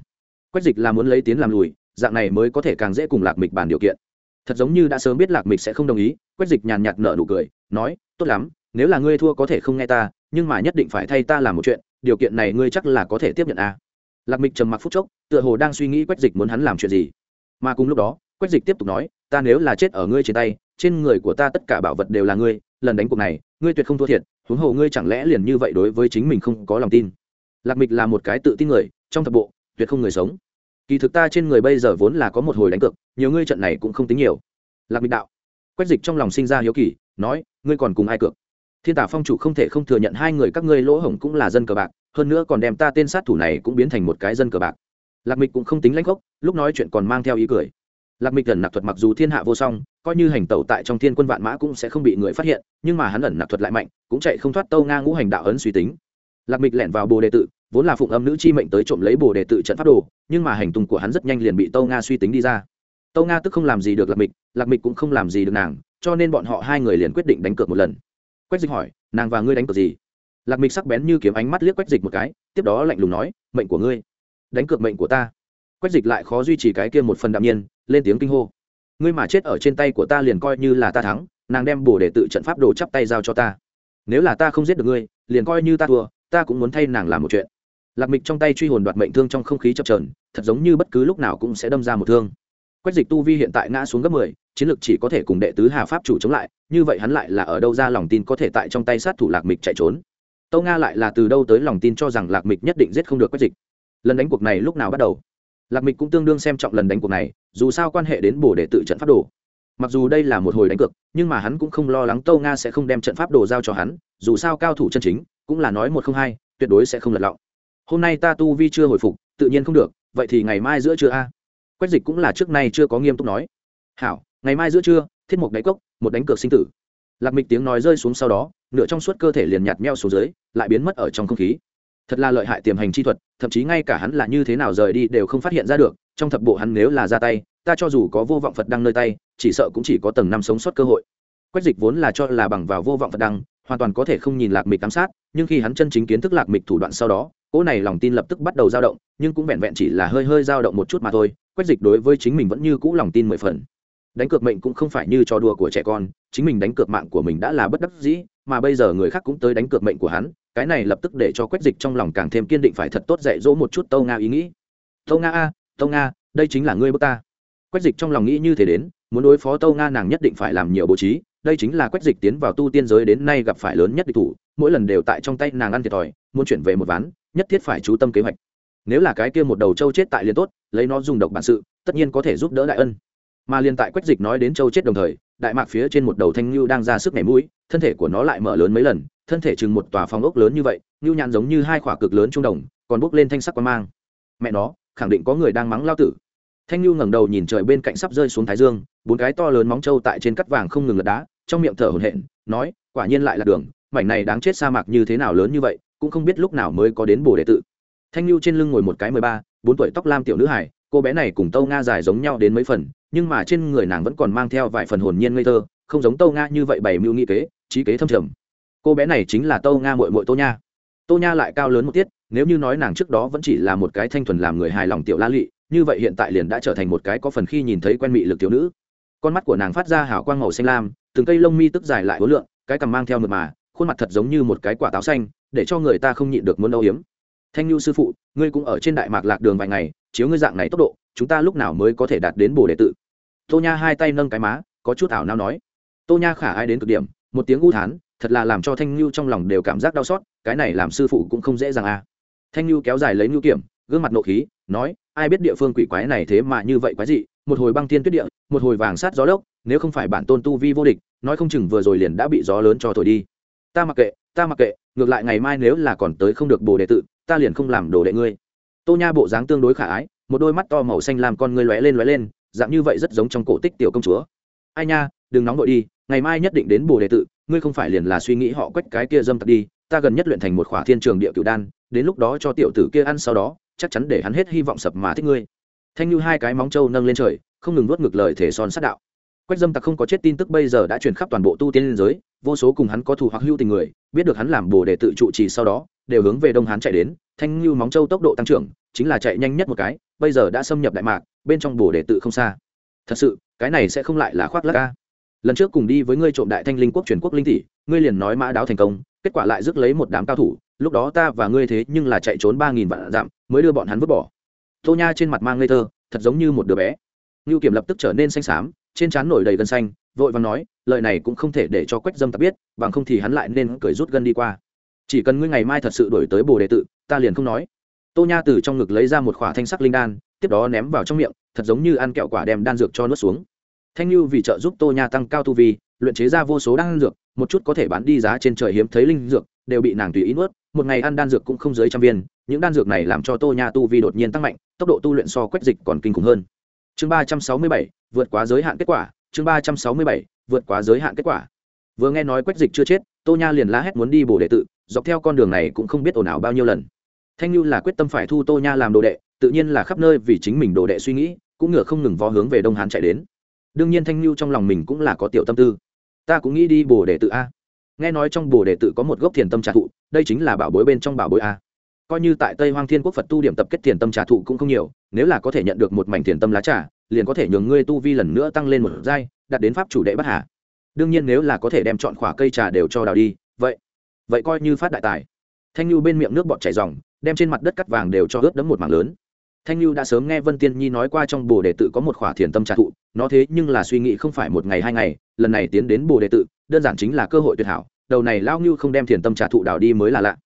[SPEAKER 1] Quách dịch là muốn lấy tiến làm lùi, dạng này mới có thể càng dễ cùng lạc mịch bàn điều kiện. Thật giống như đã sớm biết lạc mịch sẽ không đồng ý, quách dịch nhàn nhạt nở nụ cười, nói, tốt lắm nếu là ngươi thua có thể không nghe ta, nhưng mà nhất định phải thay ta làm một chuyện, điều kiện này ngươi chắc là có thể tiếp nhận à. lạc mịch trầm mặc phút chốc, tựa hồ đang suy nghĩ quách dịch muốn hắn làm chuyện gì. Mà cùng lúc đó, quách dịch tiếp tục nói, ta nếu là chết ở ngươi trên tay, trên người của ta tất cả bảo vật đều là ngươi, lần đánh cuộc này, ngươi tuyệt không thua thiệt, huống hồ ngươi chẳng lẽ liền như vậy đối với chính mình không có lòng tin? Lạc mịch là một cái tự tin người, trong thập bộ, tuyệt không người sống. Kỳ thực ta trên người bây giờ vốn là có một hồi đánh cược, nhiều ngươi trận này cũng không tính nhiều. Lạc mịch đạo. Quách dịch trong lòng sinh ra hiếu kỳ, nói, ngươi còn cùng ai cược? Thiên tả phong chủ không thể không thừa nhận hai người các ngươi lỗ hổng cũng là dân cờ bạc, hơn nữa còn đem ta tên sát thủ này cũng biến thành một cái dân cờ bạc. Lạc mịch cũng không tính lãnh gốc, lúc nói chuyện còn mang theo ý cười. Lạc mịch ẩn nặc thuật mặc dù thiên hạ vô song, coi như hành tẩu tại trong thiên quân vạn mã cũng sẽ không bị người phát hiện, nhưng mà hắn ẩn nặc thuật lại mạnh, cũng chạy không thoát tâu nga ngũ hành đạo ấn suy tính. Lạc mịch lẻn vào bồ đề tự, vốn là phụng âm nữ chi mệnh tới trộm lấy bồ đề tự trận pháp đồ, nhưng mà hành tung của hắn rất nhanh liền bị tâu nga suy tính đi ra. Tâu nga tức không làm gì được lạc mịch lạc mịch cũng không làm gì được nàng, cho nên bọn họ hai người liền quyết định đánh cược một lần quách dịch hỏi, nàng và ngươi đánh cược gì? Lạc mịch sắc bén như kiếm ánh mắt liếc quách dịch một cái, tiếp đó lạnh lùng nói, mệnh của ngươi. Đánh cược mệnh của ta? Quách dịch lại khó duy trì cái kia một phần đạm nhiên, lên tiếng kinh hô, ngươi mà chết ở trên tay của ta liền coi như là ta thắng, nàng đem bổ để tự trận pháp đồ chắp tay giao cho ta. Nếu là ta không giết được ngươi, liền coi như ta thua, ta cũng muốn thay nàng làm một chuyện. Lạc mịch trong tay truy hồn đoạt mệnh thương trong không khí chập trờn thật giống như bất cứ lúc nào cũng sẽ đâm ra một thương quách dịch tu vi hiện tại ngã xuống gấp mười, chiến lược chỉ có thể cùng đệ tứ hà pháp chủ chống lại, như vậy hắn lại là ở đâu ra lòng tin có thể tại trong tay sát thủ lạc mịch chạy trốn? Tâu nga lại là từ đâu tới lòng tin cho rằng lạc mịch nhất định giết không được quách dịch? Lần đánh cuộc này lúc nào bắt đầu? Lạc mịch cũng tương đương xem trọng lần đánh cuộc này, dù sao quan hệ đến bổ để tự trận pháp đồ. Mặc dù đây là một hồi đánh cược, nhưng mà hắn cũng không lo lắng tâu nga sẽ không đem trận pháp đồ giao cho hắn, dù sao cao thủ chân chính, cũng là nói một không hai, tuyệt đối sẽ không lật lọng. Hôm nay ta tu vi chưa hồi phục, tự nhiên không được, vậy thì ngày mai giữa trưa a quách dịch cũng là trước nay chưa có nghiêm túc nói. Hảo, ngày mai giữa trưa, thiết mục đáy cốc, một đánh cược sinh tử. Lạc mịch tiếng nói rơi xuống sau đó, nửa trong suốt cơ thể liền nhạt meo xuống dưới, lại biến mất ở trong không khí. Thật là lợi hại tiềm hành chi thuật, thậm chí ngay cả hắn là như thế nào rời đi đều không phát hiện ra được, trong thập bộ hắn nếu là ra tay, ta cho dù có vô vọng phật đăng nơi tay, chỉ sợ cũng chỉ có tầng năm sống sót cơ hội. Quách dịch vốn là cho là bằng vào vô vọng phật đăng, hoàn toàn có thể không nhìn lạc mịch ám sát, nhưng khi hắn chân chính kiến thức lạc mịch thủ đoạn sau đó, cỗ này lòng tin lập tức bắt đầu dao động, nhưng cũng vẹn vẹn chỉ là hơi hơi dao động một chút mà thôi quách dịch đối với chính mình vẫn như cũ lòng tin mười phần. Đánh cược mệnh cũng không phải như trò đùa của trẻ con, chính mình đánh cược mạng của mình đã là bất đắc dĩ, mà bây giờ người khác cũng tới đánh cược mệnh của hắn, cái này lập tức để cho quách dịch trong lòng càng thêm kiên định phải thật tốt dạy dỗ một chút tâu nga ý nghĩ. Tâu nga a tâu nga, đây chính là ngươi bước ta. Quách dịch trong lòng nghĩ như thế đến, muốn đối phó tâu nga nàng nhất định phải làm nhiều bố trí, đây chính là quách dịch tiến vào tu tiên giới đến nay gặp phải lớn nhất địch thủ, mỗi lần đều tại trong tay nàng ăn thiệt thòi, muốn chuyển về một ván, nhất thiết phải chú tâm kế hoạch nếu là cái kia một đầu trâu chết tại liền tốt, lấy nó dùng độc bản sự, tất nhiên có thể giúp đỡ đại ân. Mà liền tại quách dịch nói đến trâu chết đồng thời, đại mạc phía trên một đầu thanh ngưu đang ra sức nhảy mũi, thân thể của nó lại mở lớn mấy lần, thân thể chừng một tòa phòng ốc lớn như vậy, ngưu nhàn giống như hai khỏa cực lớn trung đồng, còn bốc lên thanh sắc quan mang. Mẹ nó, khẳng định có người đang mắng lao tử. Thanh ngưu ngẩng đầu nhìn trời bên cạnh sắp rơi xuống thái dương, bốn cái to lớn móng trâu tại trên cắt vàng không ngừng lật đá, trong miệng thở hổn hển, nói, quả nhiên lại là đường, mảnh này đáng chết sa mạc như thế nào lớn như vậy, cũng không biết lúc nào mới có đến bồ đệ tự thanh lưu trên lưng ngồi một cái mười ba bốn tuổi tóc lam tiểu nữ hải cô bé này cùng tâu nga dài giống nhau đến mấy phần nhưng mà trên người nàng vẫn còn mang theo vài phần hồn nhiên ngây thơ không giống tâu nga như vậy bày mưu nghĩ kế trí kế thâm trầm. Cô bé này chính là tâu nga mội mội tô nha. Tô nha lại cao lớn một tiết nếu như nói nàng trước đó vẫn chỉ là một cái thanh thuần làm người hài lòng tiểu la lị, như vậy hiện tại liền đã trở thành một cái có phần khi nhìn thấy quen mị lực thiếu nữ. Con mắt của nàng phát ra hào quang màu xanh lam từng cây lông mi tức dài lại hối lượng cái cằm mang theo mượt mà khuôn mặt thật giống như một cái quả táo xanh để cho người ta không nhịn được muốn âu hiếm thanh Nhu sư phụ, ngươi cũng ở trên đại mạc lạc đường vài ngày, chiếu ngươi dạng này tốc độ, chúng ta lúc nào mới có thể đạt đến bồ đệ tự? Tô nha hai tay nâng cái má, có chút ảo nao nói. Tô nha khả ai đến cực điểm, một tiếng u thán, thật là làm cho thanh Nhu trong lòng đều cảm giác đau xót, cái này làm sư phụ cũng không dễ dàng à. Thanh Nhu kéo dài lấy nhu kiểm, gương mặt nộ khí, nói, ai biết địa phương quỷ quái này thế mà như vậy quái dị, một hồi băng thiên tuyết địa, một hồi vàng sát gió lốc, nếu không phải bản tôn tu vi vô địch, nói không chừng vừa rồi liền đã bị gió lớn cho thổi đi. Ta mặc kệ, ta mặc kệ, ngược lại ngày mai nếu là còn tới không được bồ đệ tự ta liền không làm đồ đệ ngươi. Tô nha bộ dáng tương đối khả ái, một đôi mắt to màu xanh làm con ngươi lóe lên lóe lên, dạng như vậy rất giống trong cổ tích tiểu công chúa. Ai nha, đừng nóng vội đi, ngày mai nhất định đến bồ đệ tự, ngươi không phải liền là suy nghĩ họ quách cái kia dâm tặc đi, ta gần nhất luyện thành một khỏa thiên trường địa cửu đan, đến lúc đó cho tiểu tử kia ăn sau đó, chắc chắn để hắn hết hy vọng sập mà thích ngươi. Thanh như hai cái móng trâu nâng lên trời, không ngừng nuốt ngược lời thể son sát đạo quách dâm tặc không có chết tin tức bây giờ đã truyền khắp toàn bộ tu tiên liên giới, vô số cùng hắn có thù hoặc hưu tình người, biết được hắn làm bồ để tự trụ trì sau đó, đều hướng về đông hán chạy đến, thanh lưu móng châu tốc độ tăng trưởng, chính là chạy nhanh nhất một cái, bây giờ đã xâm nhập đại mạc, bên trong bồ để tự không xa. Thật sự, cái này sẽ không lại là khoác lác ca. Lần trước cùng đi với ngươi trộm đại thanh linh quốc truyền quốc linh tỷ, ngươi liền nói mã đáo thành công, kết quả lại rước lấy một đám cao thủ, lúc đó ta và ngươi thế nhưng là chạy trốn ba nghìn vạn dặm, mới đưa bọn hắn vứt bỏ. Tô nha trên mặt mang ngây thơ, thật giống như một đứa bé. Ngưu kiểm lập tức trở nên xanh xám trên trán nổi đầy gân xanh, vội vàng nói, lời này cũng không thể để cho quách dâm tặc biết, bằng không thì hắn lại nên cười rút gân đi qua. Chỉ cần ngươi ngày mai thật sự đổi tới bồ đề tự, ta liền không nói. Tô nha từ trong ngực lấy ra một khỏa thanh sắc linh đan, tiếp đó ném vào trong miệng, thật giống như ăn kẹo quả đem đan dược cho nuốt xuống. Thanh như vì trợ giúp tô nha tăng cao tu vi, luyện chế ra vô số đan dược, một chút có thể bán đi giá trên trời hiếm thấy linh dược, đều bị nàng tùy ý nuốt, một ngày ăn đan dược cũng không dưới trăm viên, những đan dược này làm cho tô nha tu vi đột nhiên tăng mạnh, tốc độ tu luyện so quách dịch còn kinh khủng hơn. Chương ba trăm sáu mươi bảy vượt quá giới hạn kết quả, chương ba trăm sáu mươi bảy, vượt quá giới hạn kết quả. Vừa nghe nói quách dịch chưa chết, tô nha liền la hét muốn đi bổ đệ tự, dọc theo con đường này cũng không biết ồn ào bao nhiêu lần. Thanh lưu là quyết tâm phải thu tô nha làm đồ đệ, tự nhiên là khắp nơi vì chính mình đồ đệ suy nghĩ, cũng ngựa không ngừng vó hướng về đông hán chạy đến. Đương nhiên thanh lưu trong lòng mình cũng là có tiểu tâm tư. Ta cũng nghĩ đi bổ đệ tự a. Nghe nói trong bổ đệ tự có một gốc thiền tâm trà thụ, đây chính là bảo bối bên trong bảo bối a. Coi như tại tây hoang thiên quốc phật tu điểm tập kết thiền tâm trà thụ cũng không nhiều, nếu là có thể nhận được một mảnh thiền tâm lá trà liền có thể nhường ngươi tu vi lần nữa tăng lên một giai, đạt đến pháp chủ đệ bất hà. Đương nhiên nếu là có thể đem chọn khỏa cây trà đều cho đào đi, vậy vậy coi như phát đại tài. Thanh lưu bên miệng nước bọt chảy dòng đem trên mặt đất cắt vàng đều cho ướt đẫm một mảng lớn. Thanh lưu đã sớm nghe vân tiên nhi nói qua trong bồ đề tự có một khỏa thiền tâm trà thụ, nó thế nhưng là suy nghĩ không phải một ngày hai ngày, lần này tiến đến bồ đề tự, đơn giản chính là cơ hội tuyệt hảo, đầu này lao ngưu không đem thiền tâm trà thụ đào đi mới là lạ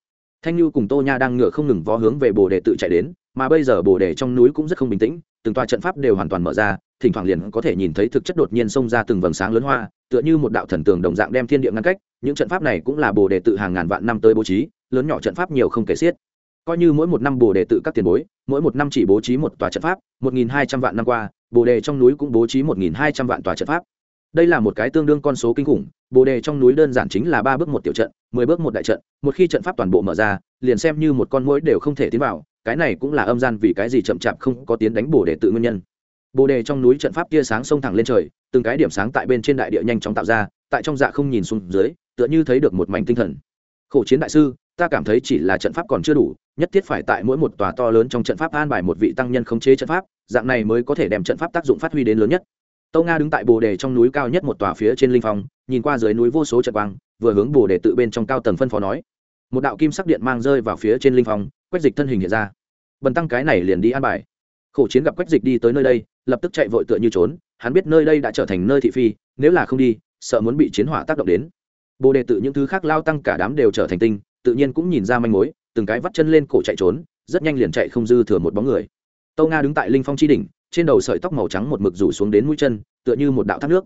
[SPEAKER 1] thanh Nhu cùng tô nha đang ngựa không ngừng vó hướng về bồ đề tự chạy đến, mà bây giờ bồ đề trong núi cũng rất không bình tĩnh, từng tòa trận pháp đều hoàn toàn mở ra, thỉnh thoảng liền có thể nhìn thấy thực chất đột nhiên xông ra từng vầng sáng lớn hoa, tựa như một đạo thần tường đồng dạng đem thiên địa ngăn cách, những trận pháp này cũng là bồ đề tự hàng ngàn vạn năm tới bố trí, lớn nhỏ trận pháp nhiều không kể xiết. Coi như mỗi một năm bồ đề tự các tiền bối, mỗi một năm chỉ bố trí một tòa trận pháp, một nghìn hai trăm vạn năm qua, bồ đề trong núi cũng bố trí một nghìn hai trăm vạn tòa trận pháp đây là một cái tương đương con số kinh khủng, bồ đề trong núi đơn giản chính là ba bước một tiểu trận, mười bước một đại trận, một khi trận pháp toàn bộ mở ra, liền xem như một con mũi đều không thể tiến vào, cái này cũng là âm gian vì cái gì chậm chạp không có tiến đánh bồ đề tự nguyên nhân. Bồ đề trong núi trận pháp tia sáng sông thẳng lên trời, từng cái điểm sáng tại bên trên đại địa nhanh chóng tạo ra, tại trong dạ không nhìn xuống dưới, tựa như thấy được một mảnh tinh thần. Khổ chiến đại sư, ta cảm thấy chỉ là trận pháp còn chưa đủ, nhất thiết phải tại mỗi một tòa to lớn trong trận pháp an bài một vị tăng nhân khống chế trận pháp, dạng này mới có thể đem trận pháp tác dụng phát huy đến lớn nhất tâu nga đứng tại bồ đề trong núi cao nhất một tòa phía trên linh phong, nhìn qua dưới núi vô số trận quang, vừa hướng bồ đề tự bên trong cao tầng phân phó nói. Một đạo kim sắc điện mang rơi vào phía trên linh phong quách dịch thân hình hiện ra. Bần tăng cái này liền đi an bài. Khổ chiến gặp quách dịch đi tới nơi đây, lập tức chạy vội tựa như trốn, hắn biết nơi đây đã trở thành nơi thị phi, nếu là không đi, sợ muốn bị chiến hỏa tác động đến. Bồ đề tự những thứ khác lao tăng cả đám đều trở thành tinh, tự nhiên cũng nhìn ra manh mối, từng cái vắt chân lên cổ chạy trốn, rất nhanh liền chạy không dư thừa một bóng người. Tâu nga đứng tại linh phong tri đỉnh trên đầu sợi tóc màu trắng một mực rủ xuống đến mũi chân, tựa như một đạo thác nước.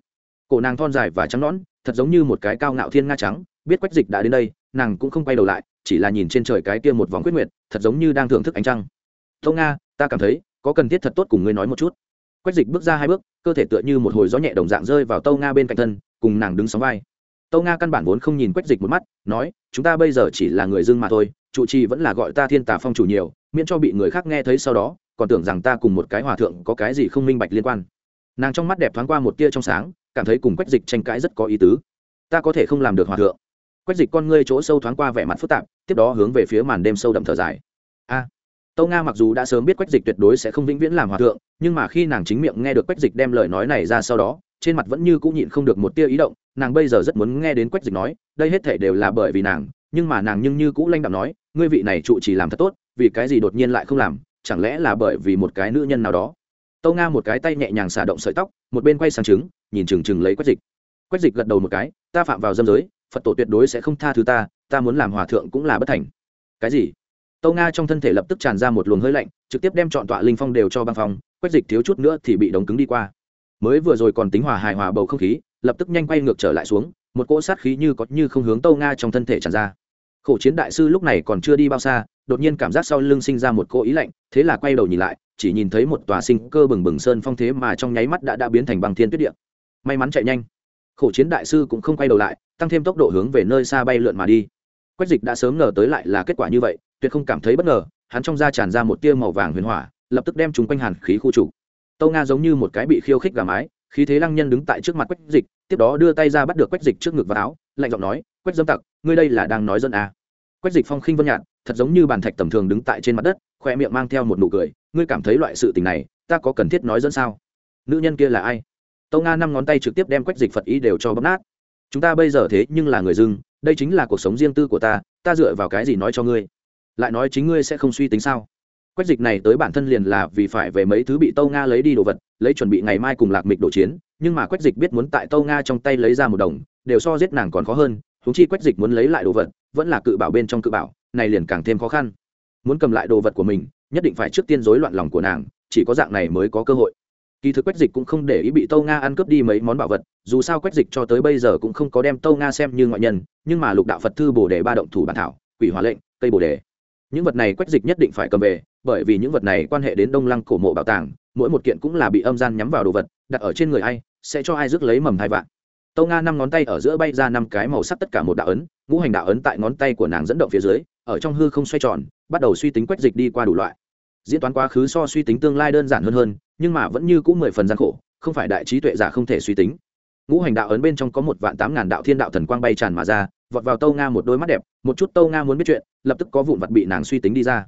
[SPEAKER 1] Cổ nàng thon dài và trắng nõn, thật giống như một cái cao ngạo thiên nga trắng, biết quách dịch đã đến đây, nàng cũng không quay đầu lại, chỉ là nhìn trên trời cái kia một vòng quyết nguyệt, thật giống như đang thưởng thức ánh trăng. Tâu nga, ta cảm thấy có cần thiết thật tốt cùng ngươi nói một chút. Quách dịch bước ra hai bước, cơ thể tựa như một hồi gió nhẹ đồng dạng rơi vào tâu nga bên cạnh thân, cùng nàng đứng sóng vai. Tâu nga căn bản vốn không nhìn quách dịch một mắt, nói, chúng ta bây giờ chỉ là người dưng mà thôi, trụ trì vẫn là gọi ta thiên tà phong chủ nhiều, miễn cho bị người khác nghe thấy sau đó còn tưởng rằng ta cùng một cái hòa thượng có cái gì không minh bạch liên quan. Nàng trong mắt đẹp thoáng qua một tia trong sáng, cảm thấy cùng quách dịch tranh cãi rất có ý tứ. Ta có thể không làm được hòa thượng. Quách dịch con ngươi chỗ sâu thoáng qua vẻ mặt phức tạp, tiếp đó hướng về phía màn đêm sâu đậm thở dài. A. Tâu nga mặc dù đã sớm biết quách dịch tuyệt đối sẽ không vĩnh viễn làm hòa thượng, nhưng mà khi nàng chính miệng nghe được quách dịch đem lời nói này ra sau đó, trên mặt vẫn như cũng nhịn không được một tia ý động, nàng bây giờ rất muốn nghe đến quách dịch nói, đây hết thể đều là bởi vì nàng, nhưng mà nàng nhưng như cũ lanh đạm nói, ngươi vị này trụ chỉ làm thật tốt, vì cái gì đột nhiên lại không làm? Chẳng lẽ là bởi vì một cái nữ nhân nào đó? Tâu nga một cái tay nhẹ nhàng xả động sợi tóc, một bên quay sang trứng, nhìn chừng chừng lấy quách dịch. Quách dịch gật đầu một cái, ta phạm vào dâm giới, phật tổ tuyệt đối sẽ không tha thứ ta ta muốn làm hòa thượng cũng là bất thành. Cái gì? Tâu nga trong thân thể lập tức tràn ra một luồng hơi lạnh, trực tiếp đem chọn tọa linh phong đều cho băng phong, quách dịch thiếu chút nữa thì bị đóng cứng đi qua. Mới vừa rồi còn tính hòa hài hòa bầu không khí, lập tức nhanh quay ngược trở lại xuống, một cỗ sát khí như có như không hướng tâu nga trong thân thể tràn ra khổ chiến đại sư lúc này còn chưa đi bao xa, đột nhiên cảm giác sau lưng sinh ra một cô ý lạnh, thế là quay đầu nhìn lại, chỉ nhìn thấy một tòa sinh cơ bừng bừng sơn phong thế mà trong nháy mắt đã đã biến thành bằng thiên tuyết điện may mắn chạy nhanh. Khổ chiến đại sư cũng không quay đầu lại, tăng thêm tốc độ hướng về nơi xa bay lượn mà đi. Quách dịch đã sớm ngờ tới lại là kết quả như vậy, tuyệt không cảm thấy bất ngờ, hắn trong da tràn ra một tia màu vàng huyền hỏa, lập tức đem chúng quanh hàn khí khu trục. Tâu nga giống như một cái bị khiêu khích gà mái, khí thế lăng nhân đứng tại trước mặt quách dịch, tiếp đó đưa tay ra bắt được quách dịch trước ngực và áo, lạnh giọng nói, quách dâm tặc, ngươi đây là đang nói dân à quách dịch phong khinh vân nhạt, thật giống như bàn thạch tầm thường đứng tại trên mặt đất khoe miệng mang theo một nụ cười. Ngươi cảm thấy loại sự tình này, ta có cần thiết nói dẫn sao? Nữ nhân kia là ai? Tâu nga năm ngón tay trực tiếp đem quách dịch phật ý đều cho bấm nát. Chúng ta bây giờ thế nhưng là người dưng, đây chính là cuộc sống riêng tư của ta ta dựa vào cái gì nói cho ngươi? Lại nói chính ngươi sẽ không suy tính sao? Quách dịch này tới bản thân liền là vì phải về mấy thứ bị tâu nga lấy đi đồ vật, lấy chuẩn bị ngày mai cùng lạc mịch đổ chiến, nhưng mà quách dịch biết muốn tại tâu nga trong tay lấy ra một đồng, đều so giết nàng còn khó hơn húng chi quách dịch muốn lấy lại đồ vật vẫn là cự bảo bên trong cự bảo, này liền càng thêm khó khăn. Muốn cầm lại đồ vật của mình, nhất định phải trước tiên rối loạn lòng của nàng, chỉ có dạng này mới có cơ hội. Kỳ thực quách dịch cũng không để ý bị tâu nga ăn cướp đi mấy món bảo vật, dù sao quách dịch cho tới bây giờ cũng không có đem tâu nga xem như ngoại nhân, nhưng mà lục đạo phật thư bồ đề ba động thủ bản thảo, quỷ hóa lệnh, cây bồ đề. Những vật này quách dịch nhất định phải cầm về, bởi vì những vật này quan hệ đến đông lăng cổ mộ bảo tàng, mỗi một kiện cũng là bị âm gian nhắm vào đồ vật, đặt ở trên người ai, sẽ cho ai rước lấy mầm hai vạn tâu nga năm ngón tay ở giữa bay ra năm cái màu sắc tất cả một đạo ấn, ngũ hành đạo ấn tại ngón tay của nàng dẫn động phía dưới, ở trong hư không xoay tròn, bắt đầu suy tính quách dịch đi qua đủ loại. Diễn toán quá khứ so suy tính tương lai đơn giản hơn hơn, nhưng mà vẫn như cũng mười phần gian khổ, không phải đại trí tuệ giả không thể suy tính. Ngũ hành đạo ấn bên trong có một vạn tám ngàn đạo thiên đạo thần quang bay tràn mà ra, vọt vào tâu nga một đôi mắt đẹp, một chút tâu nga muốn biết chuyện, lập tức có vụn vặt bị nàng suy tính đi ra.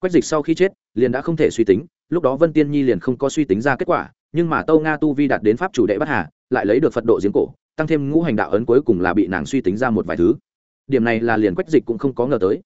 [SPEAKER 1] Quách dịch sau khi chết, liền đã không thể suy tính, lúc đó vân tiên nhi liền không có suy tính ra kết quả, nhưng mà tâu nga tu vi đạt đến pháp chủ đệ bất hà, lại lấy được phật độ giếng cổ tăng thêm ngũ hành đạo ấn cuối cùng là bị nàng suy tính ra một vài thứ. Điểm này là liền quách dịch cũng không có ngờ tới.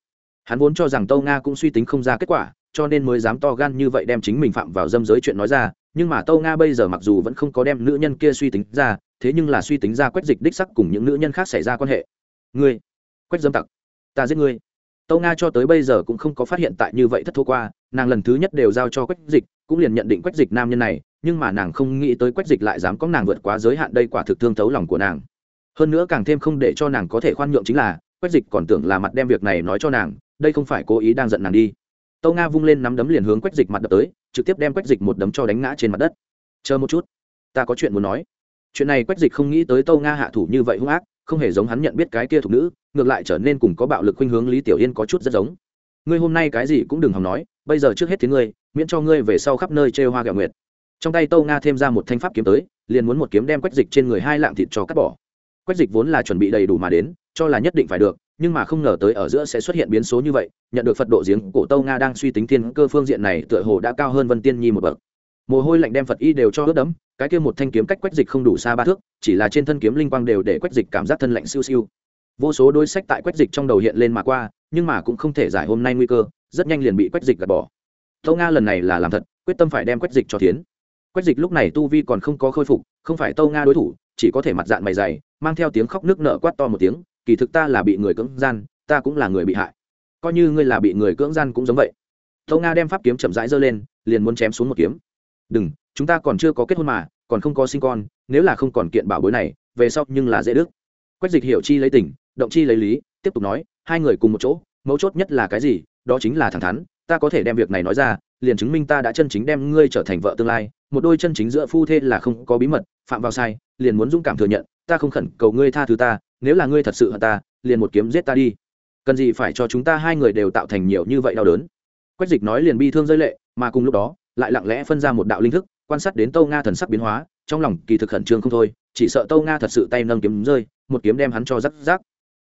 [SPEAKER 1] Hắn vốn cho rằng tâu nga cũng suy tính không ra kết quả, cho nên mới dám to gan như vậy đem chính mình phạm vào dâm giới chuyện nói ra. Nhưng mà tâu nga bây giờ mặc dù vẫn không có đem nữ nhân kia suy tính ra, thế nhưng là suy tính ra quách dịch đích sắc cùng những nữ nhân khác xảy ra quan hệ. Ngươi, quách dâm tặc, ta giết ngươi. Tâu nga cho tới bây giờ cũng không có phát hiện tại như vậy thất thua qua. Nàng lần thứ nhất đều giao cho quách dịch, cũng liền nhận định quách dịch nam nhân này nhưng mà nàng không nghĩ tới quách dịch lại dám có nàng vượt quá giới hạn đây quả thực thương thấu lòng của nàng. Hơn nữa càng thêm không để cho nàng có thể khoan nhượng chính là, quách dịch còn tưởng là mặt đem việc này nói cho nàng, đây không phải cố ý đang giận nàng đi. Tâu nga vung lên nắm đấm liền hướng quách dịch mặt đập tới, trực tiếp đem quách dịch một đấm cho đánh ngã trên mặt đất. Chờ một chút, ta có chuyện muốn nói. Chuyện này quách dịch không nghĩ tới tâu nga hạ thủ như vậy hung ác, không hề giống hắn nhận biết cái kia thuộc nữ, ngược lại trở nên cùng có bạo lực khuynh hướng lý tiểu yên có chút rất giống. Ngươi hôm nay cái gì cũng đừng hòng nói, bây giờ trước hết tiếng ngươi, miễn cho ngươi về sau khắp nơi trêu hoa gạo nguyệt trong tay tâu nga thêm ra một thanh pháp kiếm tới, liền muốn một kiếm đem quách dịch trên người hai lạng thịt cho cắt bỏ. Quách dịch vốn là chuẩn bị đầy đủ mà đến, cho là nhất định phải được, nhưng mà không ngờ tới ở giữa sẽ xuất hiện biến số như vậy, nhận được phật độ giếng cổ tâu nga đang suy tính thiên cơ phương diện này tựa hồ đã cao hơn vân tiên nhi một bậc. Mồ hôi lạnh đem phật y đều cho ướt đẫm, cái kia một thanh kiếm cách quách dịch không đủ xa ba thước, chỉ là trên thân kiếm linh quang đều để quách dịch cảm giác thân lạnh siêu siêu. Vô số đôi sách tại quách dịch trong đầu hiện lên mà qua, nhưng mà cũng không thể giải hôm nay nguy cơ, rất nhanh liền bị quách dịch gạt bỏ. Tâu nga lần này là làm thật, quyết tâm phải đem quách dịch cho tiến quách dịch lúc này tu vi còn không có khôi phục, không phải tâu nga đối thủ, chỉ có thể mặt dạng mày dày, mang theo tiếng khóc nước nở quát to một tiếng, kỳ thực ta là bị người cưỡng gian, ta cũng là người bị hại. Coi như ngươi là bị người cưỡng gian cũng giống vậy. Tâu nga đem pháp kiếm chậm rãi giơ lên, liền muốn chém xuống một kiếm. Đừng, chúng ta còn chưa có kết hôn mà, còn không có sinh con, nếu là không còn kiện bảo bối này, về sau nhưng là dễ đức. Quách dịch hiểu chi lấy tình, động chi lấy lý, tiếp tục nói, hai người cùng một chỗ, mấu chốt nhất là cái gì, đó chính là thẳng thắn, ta có thể đem việc này nói ra, liền chứng minh ta đã chân chính đem ngươi trở thành vợ tương lai một đôi chân chính giữa phu thê là không có bí mật, phạm vào sai, liền muốn dũng cảm thừa nhận, ta không khẩn cầu ngươi tha thứ ta, nếu là ngươi thật sự hận ta, liền một kiếm giết ta đi. Cần gì phải cho chúng ta hai người đều tạo thành nhiều như vậy đau đớn? Quách dịch nói liền bi thương rơi lệ, mà cùng lúc đó, lại lặng lẽ phân ra một đạo linh thức, quan sát đến tâu nga thần sắc biến hóa, trong lòng kỳ thực khẩn trương không thôi, chỉ sợ tâu nga thật sự tay nâng kiếm rơi, một kiếm đem hắn cho rắc rác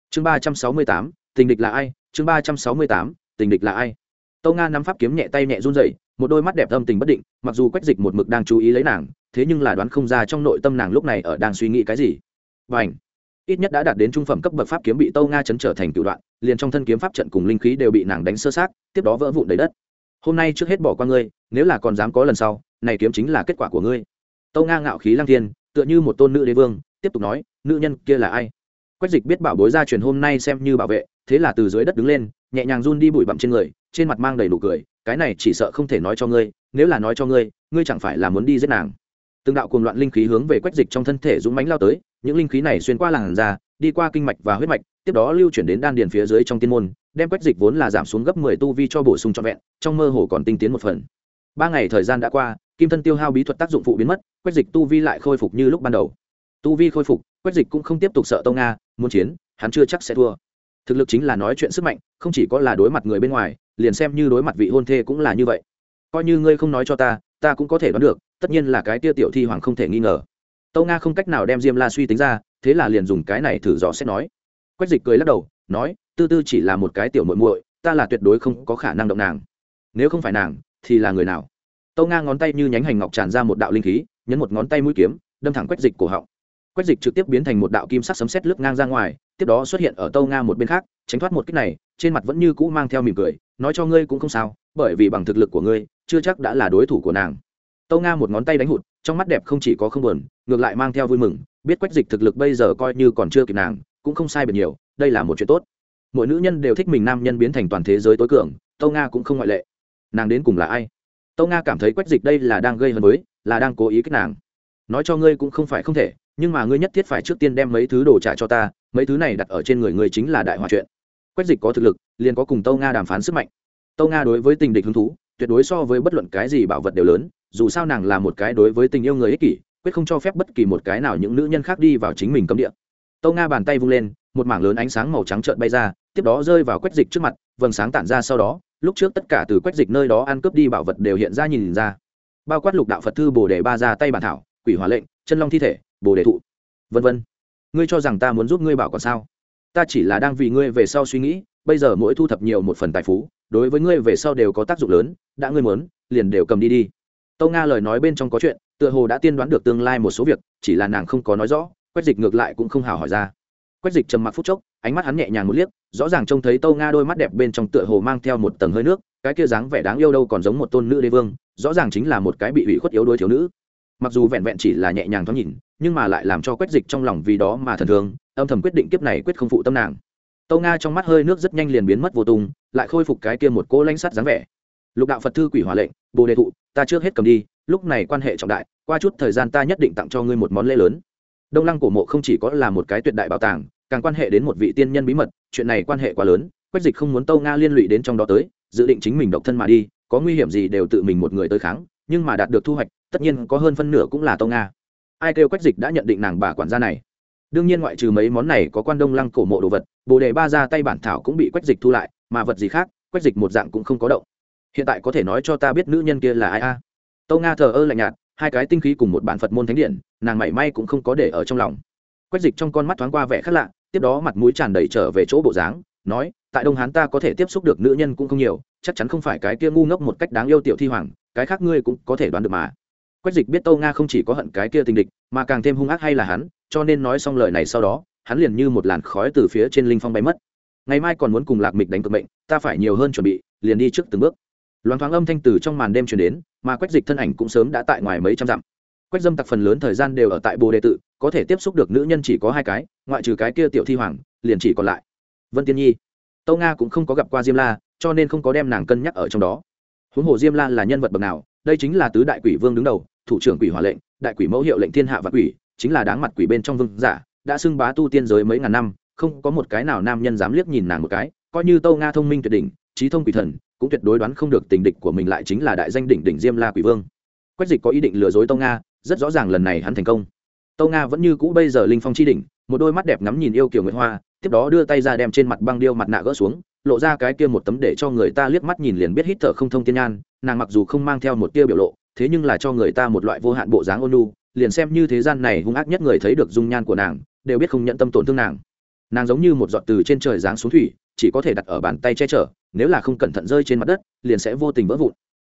[SPEAKER 1] chương ba trăm sáu mươi tám, tình địch là ai? Chương ba trăm sáu mươi tám, tình địch là ai? Tâu nga nắm pháp kiếm nhẹ tay nhẹ run rẩy một đôi mắt đẹp âm tình bất định, mặc dù quách dịch một mực đang chú ý lấy nàng, thế nhưng là đoán không ra trong nội tâm nàng lúc này ở đang suy nghĩ cái gì. Và ảnh ít nhất đã đạt đến trung phẩm cấp bậc pháp kiếm bị tâu nga chấn trở thành cựu đoạn, liền trong thân kiếm pháp trận cùng linh khí đều bị nàng đánh sơ sát tiếp đó vỡ vụn đầy đất. Hôm nay trước hết bỏ qua ngươi, nếu là còn dám có lần sau, này kiếm chính là kết quả của ngươi. Tâu nga ngạo khí lang thiên, tựa như một tôn nữ đế vương, tiếp tục nói, nữ nhân kia là ai? Quách dịch biết bảo bối gia truyền hôm nay xem như bảo vệ, thế là từ dưới đất đứng lên, nhẹ nhàng run đi bụi bặm trên người, trên mặt mang đầy đủ cười cái này chỉ sợ không thể nói cho ngươi, nếu là nói cho ngươi ngươi chẳng phải là muốn đi giết nàng. Từng đạo cuồng loạn linh khí hướng về quách dịch trong thân thể dũng mánh lao tới, những linh khí này xuyên qua làn da, đi qua kinh mạch và huyết mạch, tiếp đó lưu chuyển đến đan điền phía dưới trong tiên môn, đem quách dịch vốn là giảm xuống gấp mười tu vi cho bổ sung trọn vẹn, trong mơ hồ còn tinh tiến một phần. Ba ngày thời gian đã qua, kim thân tiêu hao bí thuật tác dụng phụ biến mất, quách dịch tu vi lại khôi phục như lúc ban đầu. Tu vi khôi phục, quách dịch cũng không tiếp tục sợ tông nga, muốn chiến, hắn chưa chắc sẽ thua. Thực lực chính là nói chuyện sức mạnh, không chỉ có là đối mặt người bên ngoài liền xem như đối mặt vị hôn thê cũng là như vậy. Coi như ngươi không nói cho ta ta cũng có thể đoán được, tất nhiên là cái tia tiểu thi hoàng không thể nghi ngờ. Tâu nga không cách nào đem diêm la suy tính ra, thế là liền dùng cái này thử dò xét nói. Quách dịch cười lắc đầu, nói, tư tư chỉ là một cái tiểu muội muội, ta là tuyệt đối không có khả năng động nàng. Nếu không phải nàng, thì là người nào? Tâu nga ngón tay như nhánh hành ngọc tràn ra một đạo linh khí, nhấn một ngón tay mũi kiếm, đâm thẳng quách dịch cổ họng. Quách dịch trực tiếp biến thành một đạo kim sắc sấm sét lướt ngang ra ngoài tiếp đó xuất hiện ở tâu nga một bên khác, tránh thoát một cách này, trên mặt vẫn như cũ mang theo mỉm cười, nói cho ngươi cũng không sao, bởi vì bằng thực lực của ngươi, chưa chắc đã là đối thủ của nàng. Tâu nga một ngón tay đánh hụt, trong mắt đẹp không chỉ có không buồn, ngược lại mang theo vui mừng, biết quách dịch thực lực bây giờ coi như còn chưa kịp nàng, cũng không sai biệt nhiều, đây là một chuyện tốt. Mỗi nữ nhân đều thích mình nam nhân biến thành toàn thế giới tối cường tâu nga cũng không ngoại lệ. Nàng đến cùng là ai? Tâu nga cảm thấy quách dịch đây là đang gây hấn mới, là đang cố ý kích nàng. Nói cho ngươi cũng không phải không thể nhưng mà ngươi nhất thiết phải trước tiên đem mấy thứ đồ trả cho ta, mấy thứ này đặt ở trên người ngươi chính là đại hòa chuyện. Quách dịch có thực lực, liền có cùng tâu nga đàm phán sức mạnh. Tâu nga đối với tình địch hứng thú, tuyệt đối so với bất luận cái gì bảo vật đều lớn, dù sao nàng là một cái đối với tình yêu người ích kỷ, quyết không cho phép bất kỳ một cái nào những nữ nhân khác đi vào chính mình cấm địa. Tâu nga bàn tay vung lên, một mảng lớn ánh sáng màu trắng trợn bay ra, tiếp đó rơi vào quách dịch trước mặt, vầng sáng tản ra sau đó, lúc trước tất cả từ quách dịch nơi đó ăn cướp đi bảo vật đều hiện ra nhìn ra. Bao quát lục đạo phật thư bồ đề ba ra tay bản thảo, quỷ hòa lệnh, chân long thi thể bồ đề thụ. Vân vân. Ngươi cho rằng ta muốn giúp ngươi bảo còn sao? Ta chỉ là đang vì ngươi về sau suy nghĩ, bây giờ mỗi thu thập nhiều một phần tài phú, đối với ngươi về sau đều có tác dụng lớn, đã ngươi muốn, liền đều cầm đi đi. Tâu nga lời nói bên trong có chuyện, tựa hồ đã tiên đoán được tương lai một số việc, chỉ là nàng không có nói rõ, quách dịch ngược lại cũng không hào hỏi ra. Quách dịch trầm mặc phút chốc, ánh mắt hắn nhẹ nhàng một liếc, rõ ràng trông thấy tâu nga đôi mắt đẹp bên trong tựa hồ mang theo một tầng hơi nước, cái kia dáng vẻ đáng yêu đâu còn giống một tôn nữ đế vương, rõ ràng chính là một cái bị ủy khuất yếu đuối thiếu nữ mặc dù vẹn vẹn chỉ là nhẹ nhàng thoáng nhìn, nhưng mà lại làm cho quách dịch trong lòng vì đó mà thần thương, âm thầm quyết định kiếp này quyết không phụ tâm nàng. Tâu nga trong mắt hơi nước rất nhanh liền biến mất vô tung, lại khôi phục cái kia một cô lanh sắt dáng vẻ. Lục đạo phật thư quỷ hòa lệnh, bồ đề thụ, ta trước hết cầm đi, lúc này quan hệ trọng đại, qua chút thời gian ta nhất định tặng cho ngươi một món lễ lớn. Đông lăng cổ mộ không chỉ có là một cái tuyệt đại bảo tàng, càng quan hệ đến một vị tiên nhân bí mật, chuyện này quan hệ quá lớn, quách dịch không muốn tâu nga liên lụy đến trong đó tới, dự định chính mình độc thân mà đi, có nguy hiểm gì đều tự mình một người tới kháng nhưng mà đạt được thu hoạch, tất nhiên có hơn phân nửa cũng là tâu nga. Ai kêu quách dịch đã nhận định nàng bà quản gia này? Đương nhiên ngoại trừ mấy món này có quan đông lăng cổ mộ đồ vật, bồ đề ba ra tay bản thảo cũng bị quách dịch thu lại, mà vật gì khác, quách dịch một dạng cũng không có động. Hiện tại có thể nói cho ta biết nữ nhân kia là ai a? À? tâu nga thờ ơ lạnh nhạt, hai cái tinh khí cùng một bản phật môn thánh điện, nàng mảy may cũng không có để ở trong lòng. Quách dịch trong con mắt thoáng qua vẻ khác lạ, tiếp đó mặt mũi tràn đầy trở về chỗ bộ dáng, nói tại đông hán ta có thể tiếp xúc được nữ nhân cũng không nhiều, chắc chắn không phải cái kia ngu ngốc một cách đáng yêu tiểu thi hoàng, cái khác ngươi cũng có thể đoán được mà. Quách dịch biết tâu nga không chỉ có hận cái kia tình địch, mà càng thêm hung ác hay là hắn, cho nên nói xong lời này sau đó, hắn liền như một làn khói từ phía trên linh phong bay mất. Ngày mai còn muốn cùng lạc mịch đánh cực mệnh, ta phải nhiều hơn chuẩn bị, liền đi trước từng bước. Loáng thoáng âm thanh từ trong màn đêm truyền đến, mà quách dịch thân ảnh cũng sớm đã tại ngoài mấy trăm dặm. Quách dâm tặc phần lớn thời gian đều ở tại bồ đề tự, có thể tiếp xúc được nữ nhân chỉ có hai cái, ngoại trừ cái kia tiểu thi hoàng, liền chỉ còn lại vân tiên nhi tâu nga cũng không có gặp qua diêm la, cho nên không có đem nàng cân nhắc ở trong đó. Huống hồ diêm la là nhân vật bậc nào, đây chính là tứ đại quỷ vương đứng đầu, thủ trưởng quỷ hỏa lệnh, đại quỷ mẫu hiệu lệnh thiên hạ và quỷ, chính là đáng mặt quỷ bên trong vương giả, đã xưng bá tu tiên giới mấy ngàn năm, không có một cái nào nam nhân dám liếc nhìn nàng một cái, coi như tâu nga thông minh tuyệt đỉnh, trí thông quỷ thần, cũng tuyệt đối đoán không được tình địch của mình lại chính là đại danh đỉnh đỉnh diêm la quỷ vương. Quách dịch có ý định lừa dối tâu nga, rất rõ ràng lần này hắn thành công. Tâu nga vẫn như cũ bây giờ linh phong chi đỉnh, một đôi mắt đẹp ngắm nhìn yêu kiều nguyệt hoa tiếp đó đưa tay ra đem trên mặt băng điêu mặt nạ gỡ xuống, lộ ra cái kia một tấm để cho người ta liếc mắt nhìn liền biết hít thở không thông tiên nhan, nàng mặc dù không mang theo một tia biểu lộ, thế nhưng là cho người ta một loại vô hạn bộ dáng ôn lu liền xem như thế gian này hung ác nhất người thấy được dung nhan của nàng, đều biết không nhận tâm tổn thương nàng. Nàng giống như một giọt từ trên trời giáng xuống thủy, chỉ có thể đặt ở bàn tay che chở, nếu là không cẩn thận rơi trên mặt đất, liền sẽ vô tình vỡ vụn.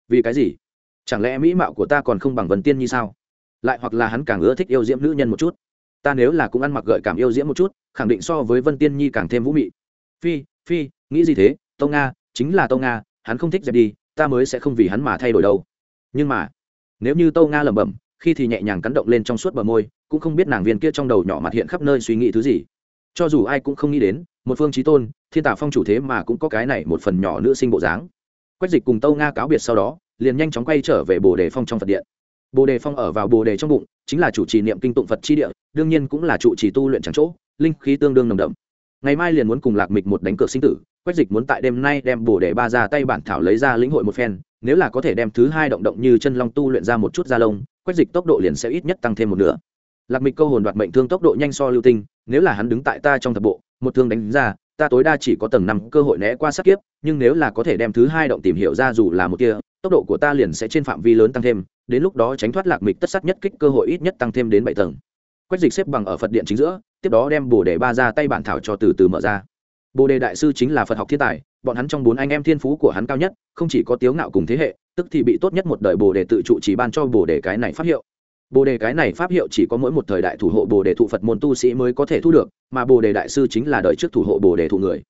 [SPEAKER 1] Vì cái gì? Chẳng lẽ mỹ mạo của ta còn không bằng vần tiên như sao? Lại hoặc là hắn càng ưa thích yêu diễm nữ nhân một chút? Ta nếu là cũng ăn mặc gợi cảm yêu diễm một chút, khẳng định so với vân tiên nhi càng thêm vũ mị. Phi phi, nghĩ gì thế? Tâu nga, chính là tâu nga, hắn không thích dẹp đi, ta mới sẽ không vì hắn mà thay đổi đâu. Nhưng mà, nếu như tâu nga lẩm bẩm, khi thì nhẹ nhàng cắn động lên trong suốt bờ môi, cũng không biết nàng viên kia trong đầu nhỏ mặt hiện khắp nơi suy nghĩ thứ gì. Cho dù ai cũng không nghĩ đến, một phương trí tôn, thiên tả phong chủ thế mà cũng có cái này một phần nhỏ nữ sinh bộ dáng. Quách dịch cùng tâu nga cáo biệt sau đó, liền nhanh chóng quay trở về bồ đề phong trong phật điện bồ đề phong ở vào bồ đề trong bụng, chính là chủ trì niệm kinh tụng phật chi địa, đương nhiên cũng là trụ trì tu luyện chẳng chỗ, linh khí tương đương nồng đậm. Ngày mai liền muốn cùng lạc mịch một đánh cược sinh tử, quách dịch muốn tại đêm nay đem bồ đề ba ra tay bản thảo lấy ra lĩnh hội một phen, nếu là có thể đem thứ hai động động như chân long tu luyện ra một chút da lông, quách dịch tốc độ liền sẽ ít nhất tăng thêm một nửa. Lạc mịch câu hồn đoạt mệnh thương tốc độ nhanh so lưu tinh, nếu là hắn đứng tại ta trong thập bộ, một thương đánh ra, ta tối đa chỉ có tầng năm cơ hội né qua sát kiếp, nhưng nếu là có thể đem thứ hai động tìm hiểu ra dù là một kia, tốc độ của ta liền sẽ trên phạm vi lớn tăng thêm đến lúc đó tránh thoát lạc mịch tất sát nhất kích cơ hội ít nhất tăng thêm đến bảy tầng quách dịch xếp bằng ở phật điện chính giữa tiếp đó đem bồ đề ba ra tay bản thảo cho từ từ mở ra bồ đề đại sư chính là phật học thiên tài bọn hắn trong bốn anh em thiên phú của hắn cao nhất không chỉ có tiếu ngạo cùng thế hệ tức thì bị tốt nhất một đời bồ đề tự trụ chỉ ban cho bồ đề cái này pháp hiệu bồ đề cái này pháp hiệu chỉ có mỗi một thời đại thủ hộ bồ đề thụ phật môn tu sĩ mới có thể thu được mà bồ đề đại sư chính là đời trước thủ hộ bồ đề thụ người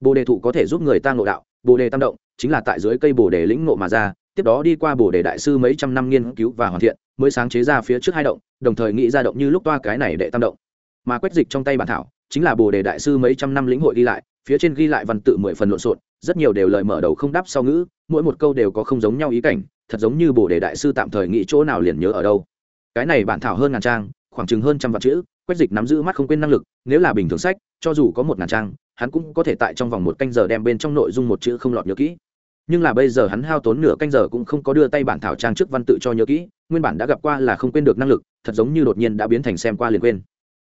[SPEAKER 1] bồ đề thụ có thể giúp người ta ngộ đạo bồ đề tam động chính là tại dưới cây bồ đề lĩnh ngộ mà ra tiếp đó đi qua bồ đề đại sư mấy trăm năm nghiên cứu và hoàn thiện, mới sáng chế ra phía trước hai động, đồng thời nghĩ ra động như lúc toa cái này đệ tam động. Mà quét dịch trong tay bản thảo, chính là bồ đề đại sư mấy trăm năm lĩnh hội đi lại, phía trên ghi lại văn tự mười phần lộn xộn, rất nhiều đều lời mở đầu không đáp sau ngữ, mỗi một câu đều có không giống nhau ý cảnh, thật giống như bồ đề đại sư tạm thời nghĩ chỗ nào liền nhớ ở đâu. Cái này bản thảo hơn ngàn trang, khoảng chừng hơn trăm vạn chữ, quét dịch nắm giữ mắt không quên năng lực, nếu là bình thường sách, cho dù có một ngàn trang, hắn cũng có thể tại trong vòng một canh giờ đem bên trong nội dung một chữ không lọt nhớ kỹ nhưng là bây giờ hắn hao tốn nửa canh giờ cũng không có đưa tay bản thảo trang trước văn tự cho nhớ kỹ, nguyên bản đã gặp qua là không quên được năng lực, thật giống như đột nhiên đã biến thành xem qua liền quên.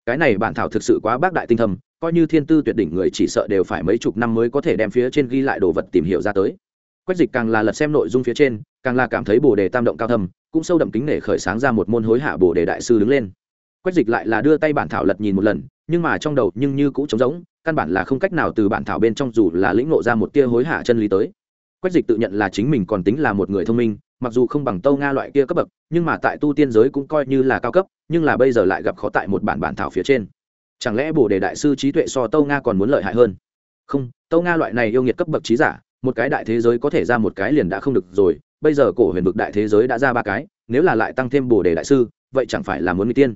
[SPEAKER 1] Cái này bản thảo thực sự quá bác đại tinh thầm coi như thiên tư tuyệt đỉnh người chỉ sợ đều phải mấy chục năm mới có thể đem phía trên ghi lại đồ vật tìm hiểu ra tới. Quách dịch càng là lật xem nội dung phía trên, càng là cảm thấy bồ đề tam động cao thầm cũng sâu đậm kính nể khởi sáng ra một môn hối hạ bồ đề đại sư đứng lên. Quách dịch lại là đưa tay bản thảo lật nhìn một lần, nhưng mà trong đầu nhưng như cũ trống rỗng, căn bản là không cách nào từ bản thảo bên trong dù là lĩnh ngộ ra một tia hối hạ chân lý tới quách dịch tự nhận là chính mình còn tính là một người thông minh, mặc dù không bằng tâu nga loại kia cấp bậc, nhưng mà tại tu tiên giới cũng coi như là cao cấp, nhưng là bây giờ lại gặp khó tại một bản bản thảo phía trên. Chẳng lẽ bồ đề đại sư trí tuệ so tâu nga còn muốn lợi hại hơn? Không, tâu nga loại này yêu nghiệt cấp bậc trí giả, một cái đại thế giới có thể ra một cái liền đã không được rồi, bây giờ cổ huyền vực đại thế giới đã ra ba cái, nếu là lại tăng thêm bồ đề đại sư, vậy chẳng phải là muốn n tiên?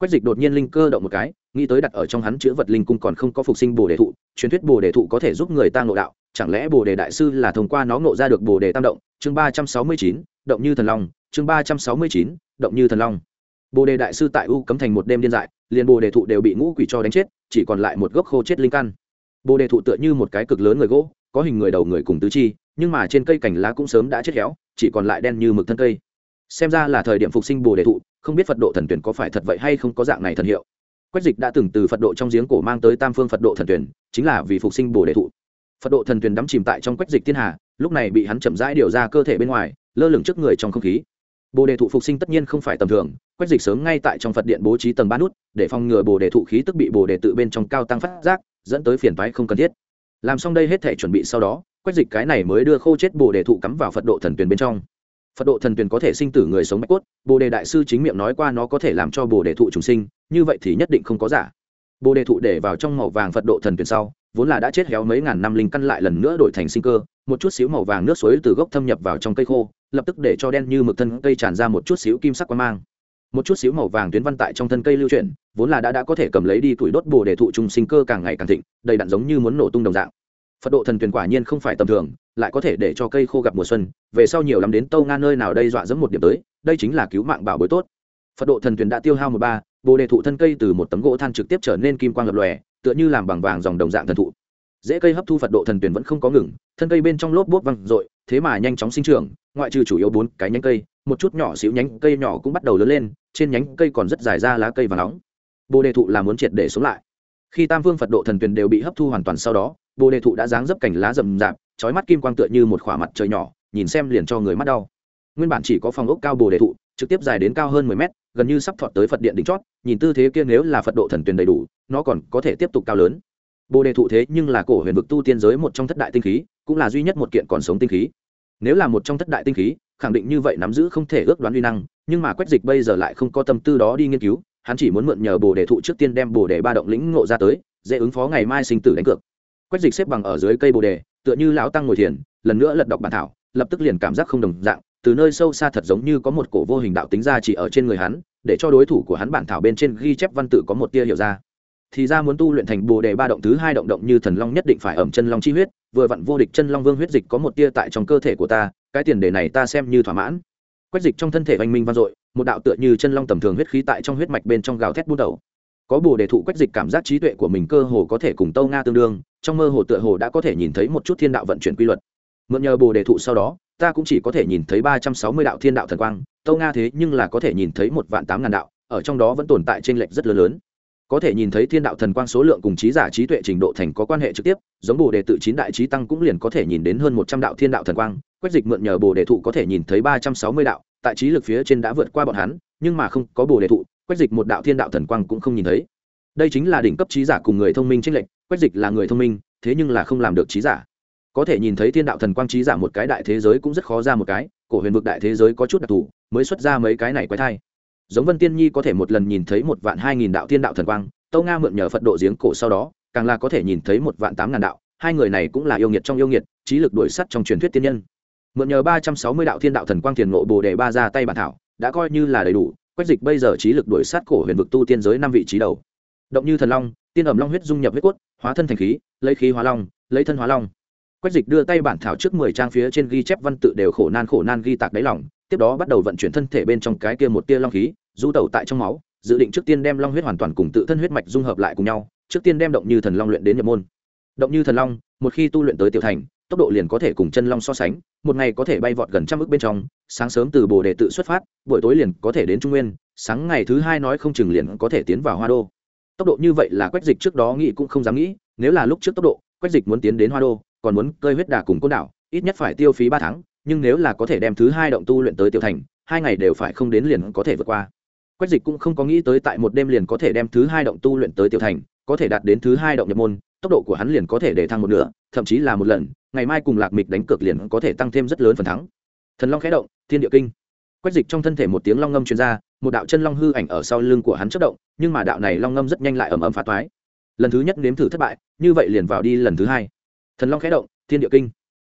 [SPEAKER 1] Quách dịch đột nhiên linh cơ động một cái, nghĩ tới đặt ở trong hắn chữ vật linh cung còn không có phục sinh bồ đề thụ, truyền thuyết bồ đề thụ có thể giúp người ta ngộ đạo, chẳng lẽ bồ đề đại sư là thông qua nó ngộ ra được bồ đề tam động? Chương ba trăm sáu mươi chín, động như thần long. Chương ba trăm sáu mươi chín, động như thần long. Bồ đề đại sư tại u cấm thành một đêm điên dại, liền bồ đề thụ đều bị ngũ quỷ cho đánh chết, chỉ còn lại một gốc khô chết linh căn. Bồ đề thụ tựa như một cái cực lớn người gỗ, có hình người đầu người cùng tứ chi, nhưng mà trên cây cành lá cũng sớm đã chết héo, chỉ còn lại đen như mực thân cây. Xem ra là thời điểm phục sinh bồ đề thụ không biết phật độ thần tuyển có phải thật vậy hay không có dạng này thần hiệu. Quách dịch đã từng từ phật độ trong giếng cổ mang tới tam phương phật độ thần tuyển, chính là vì phục sinh bồ đề thụ. Phật độ thần tuyển đắm chìm tại trong quách dịch thiên hà, lúc này bị hắn chậm rãi điều ra cơ thể bên ngoài, lơ lửng trước người trong không khí. Bồ đề thụ phục sinh tất nhiên không phải tầm thường, quách dịch sớm ngay tại trong phật điện bố trí tầng ba nút, để phòng ngừa bồ đề thụ khí tức bị bồ đề tự bên trong cao tăng phát giác, dẫn tới phiền toái không cần thiết. Làm xong đây hết thể chuẩn bị sau đó, quách dịch cái này mới đưa khô chết bồ đề thụ cắm vào phật độ thần tuyển bên trong phật độ thần tuyền có thể sinh tử người sống mạch cốt, bồ đề đại sư chính miệng nói qua nó có thể làm cho bồ đề thụ trùng sinh, như vậy thì nhất định không có giả. Bồ đề thụ để vào trong màu vàng phật độ thần tuyền sau, vốn là đã chết héo mấy ngàn năm linh căn lại lần nữa đổi thành sinh cơ, một chút xíu màu vàng nước suối từ gốc thâm nhập vào trong cây khô, lập tức để cho đen như mực thân cây tràn ra một chút xíu kim sắc quang mang. Một chút xíu màu vàng tuyến văn tại trong thân cây lưu chuyển, vốn là đã đã có thể cầm lấy đi tuổi đốt bồ đề thụ trùng sinh cơ càng ngày càng thịnh, đầy đặn giống như muốn nổ tung đồng dạng phật độ thần tuyển quả nhiên không phải tầm thường, lại có thể để cho cây khô gặp mùa xuân, về sau nhiều lắm đến tâu nga nơi nào đây dọa dẫm một điểm tới, đây chính là cứu mạng bảo bối tốt. Phật độ thần tuyển đã tiêu hao một ba, bồ đề thụ thân cây từ một tấm gỗ than trực tiếp trở nên kim quang lập lòe, tựa như làm bằng vàng dòng đồng dạng thần thụ. Dễ cây hấp thu phật độ thần tuyển vẫn không có ngừng, thân cây bên trong lốp bốp văng r thế mà nhanh chóng sinh trưởng, ngoại trừ chủ yếu bốn cái nhánh cây, một chút nhỏ xíu nhánh cây nhỏ cũng bắt đầu lớn lên, trên nhánh cây còn rất dài ra lá cây và nóng. Bồ đề thụ là muốn triệt để xuống lại. Khi tam vương phật độ thần tuyền đều bị hấp thu hoàn toàn sau đó bồ đề thụ đã dáng dấp cành lá rậm rạp trói mắt kim quang tựa như một khỏa mặt trời nhỏ, nhìn xem liền cho người mắt đau. Nguyên bản chỉ có phòng ốc cao bồ đề thụ, trực tiếp dài đến cao hơn mười mét, gần như sắp thọt tới phật điện đỉnh chót, nhìn tư thế kia nếu là phật độ thần tuyền đầy đủ, nó còn có thể tiếp tục cao lớn. Bồ đề thụ thế nhưng là cổ huyền vực tu tiên giới một trong thất đại tinh khí, cũng là duy nhất một kiện còn sống tinh khí. Nếu là một trong thất đại tinh khí, khẳng định như vậy nắm giữ không thể ước đoán uy năng, nhưng mà quách dịch bây giờ lại không có tâm tư đó đi nghiên cứu, hắn chỉ muốn mượn nhờ bồ đề thụ trước tiên đem bồ đề ba động lĩnh ngộ ra tới, dễ ứng phó ngày mai sinh tử đánh cược quách dịch xếp bằng ở dưới cây bồ đề, tựa như lão tăng ngồi thiền, lần nữa lật đọc bản thảo, lập tức liền cảm giác không đồng dạng, từ nơi sâu xa thật giống như có một cổ vô hình đạo tính ra chỉ ở trên người hắn, để cho đối thủ của hắn bản thảo bên trên ghi chép văn tự có một tia hiểu ra. Thì ra muốn tu luyện thành bồ đề ba động thứ hai động động như thần long nhất định phải ẩm chân long chi huyết, vừa vặn vô địch chân long vương huyết dịch có một tia tại trong cơ thể của ta, cái tiền đề này ta xem như thỏa mãn. Quách dịch trong thân thể oanh minh vang dội, một đạo tựa như chân long tầm thường huyết khí tại trong huyết mạch bên trong gào thét bút đầu có bồ đề thụ quách dịch cảm giác trí tuệ của mình cơ hồ có thể cùng tâu nga tương đương, trong mơ hồ tựa hồ đã có thể nhìn thấy một chút thiên đạo vận chuyển quy luật. Mượn nhờ bồ đề thụ sau đó, ta cũng chỉ có thể nhìn thấy ba trăm sáu mươi đạo thiên đạo thần quang, tâu nga thế nhưng là có thể nhìn thấy một vạn tám ngàn đạo, ở trong đó vẫn tồn tại t r ê n lệch rất lớn lớn. Có thể nhìn thấy thiên đạo thần quang số lượng cùng trí giả trí tuệ trình độ thành có quan hệ trực tiếp, giống bồ đề tự chín đại trí tăng cũng liền có thể nhìn đến hơn một trăm đạo thiên đạo thần quang, quách dịch mượn nhờ bồ đề thụ có thể nhìn thấy ba trăm sáu mươi đạo, tại trí lực phía trên đã vượt qua bọn hắn, nhưng mà không có bồ đề thụ quách dịch một đạo thiên đạo thần quang cũng không nhìn thấy. Đây chính là đỉnh cấp trí giả cùng người thông minh tranh lệch, quách dịch là người thông minh, thế nhưng là không làm được trí giả. Có thể nhìn thấy thiên đạo thần quang trí giả một cái đại thế giới cũng rất khó ra một cái, cổ huyền vực đại thế giới có chút đặc thù, mới xuất ra mấy cái này quái thai. Giống vân tiên nhi có thể một lần nhìn thấy một vạn hai nghìn đạo thiên đạo thần quang, tâu nga mượn nhờ phật độ giếng cổ sau đó, càng là có thể nhìn thấy một vạn tám ngàn đạo, hai người này cũng là yêu nghiệt trong yêu nghiệt, trí lực đuổi sắt trong truyền thuyết tiên nhân. Mượn nhờ ba trăm sáu mươi đạo thiên đạo thần quang thiền ngộ bồ đề ba ra tay bản thảo, đã coi như là đầy đủ quách dịch bây giờ trí lực đuổi sát cổ huyền vực tu tiên giới năm vị trí đầu. Động như thần long, tiên ẩm long huyết dung nhập huyết cốt, hóa thân thành khí, lấy khí hóa long, lấy thân hóa long. Quách dịch đưa tay bản thảo trước mười trang phía trên ghi chép văn tự đều khổ nan khổ nan ghi tạc đáy lòng, tiếp đó bắt đầu vận chuyển thân thể bên trong cái kia một tia long khí, du tẩu tại trong máu, dự định trước tiên đem long huyết hoàn toàn cùng tự thân huyết mạch dung hợp lại cùng nhau, trước tiên đem động như thần long luyện đến nhập môn. Động như thần long, một khi tu luyện tới tiểu thành tốc độ liền có thể cùng chân long so sánh, một ngày có thể bay vọt gần trăm ước bên trong, sáng sớm từ bồ đề tự xuất phát, buổi tối liền có thể đến trung nguyên, sáng ngày thứ hai nói không chừng liền có thể tiến vào hoa đô. Tốc độ như vậy là quách dịch trước đó nghĩ cũng không dám nghĩ, nếu là lúc trước tốc độ, quách dịch muốn tiến đến hoa đô, còn muốn cơi huyết đà cùng côn đảo, ít nhất phải tiêu phí ba tháng, nhưng nếu là có thể đem thứ hai động tu luyện tới tiểu thành, hai ngày đều phải không đến liền có thể vượt qua. Quách dịch cũng không có nghĩ tới tại một đêm liền có thể đem thứ hai động tu luyện tới tiểu thành, có thể đạt đến thứ hai động nhập môn tốc độ của hắn liền có thể để thăng một nửa, thậm chí là một lần, ngày mai cùng lạc mịch đánh cược liền có thể tăng thêm rất lớn phần thắng. Thần long khẽ động, thiên địa kinh. Quách dịch trong thân thể một tiếng long ngâm truyền ra, một đạo chân long hư ảnh ở sau lưng của hắn chất động, nhưng mà đạo này long ngâm rất nhanh lại ầm ầm phá toái. Lần thứ nhất nếm thử thất bại, như vậy liền vào đi lần thứ hai. Thần long khẽ động, thiên địa kinh.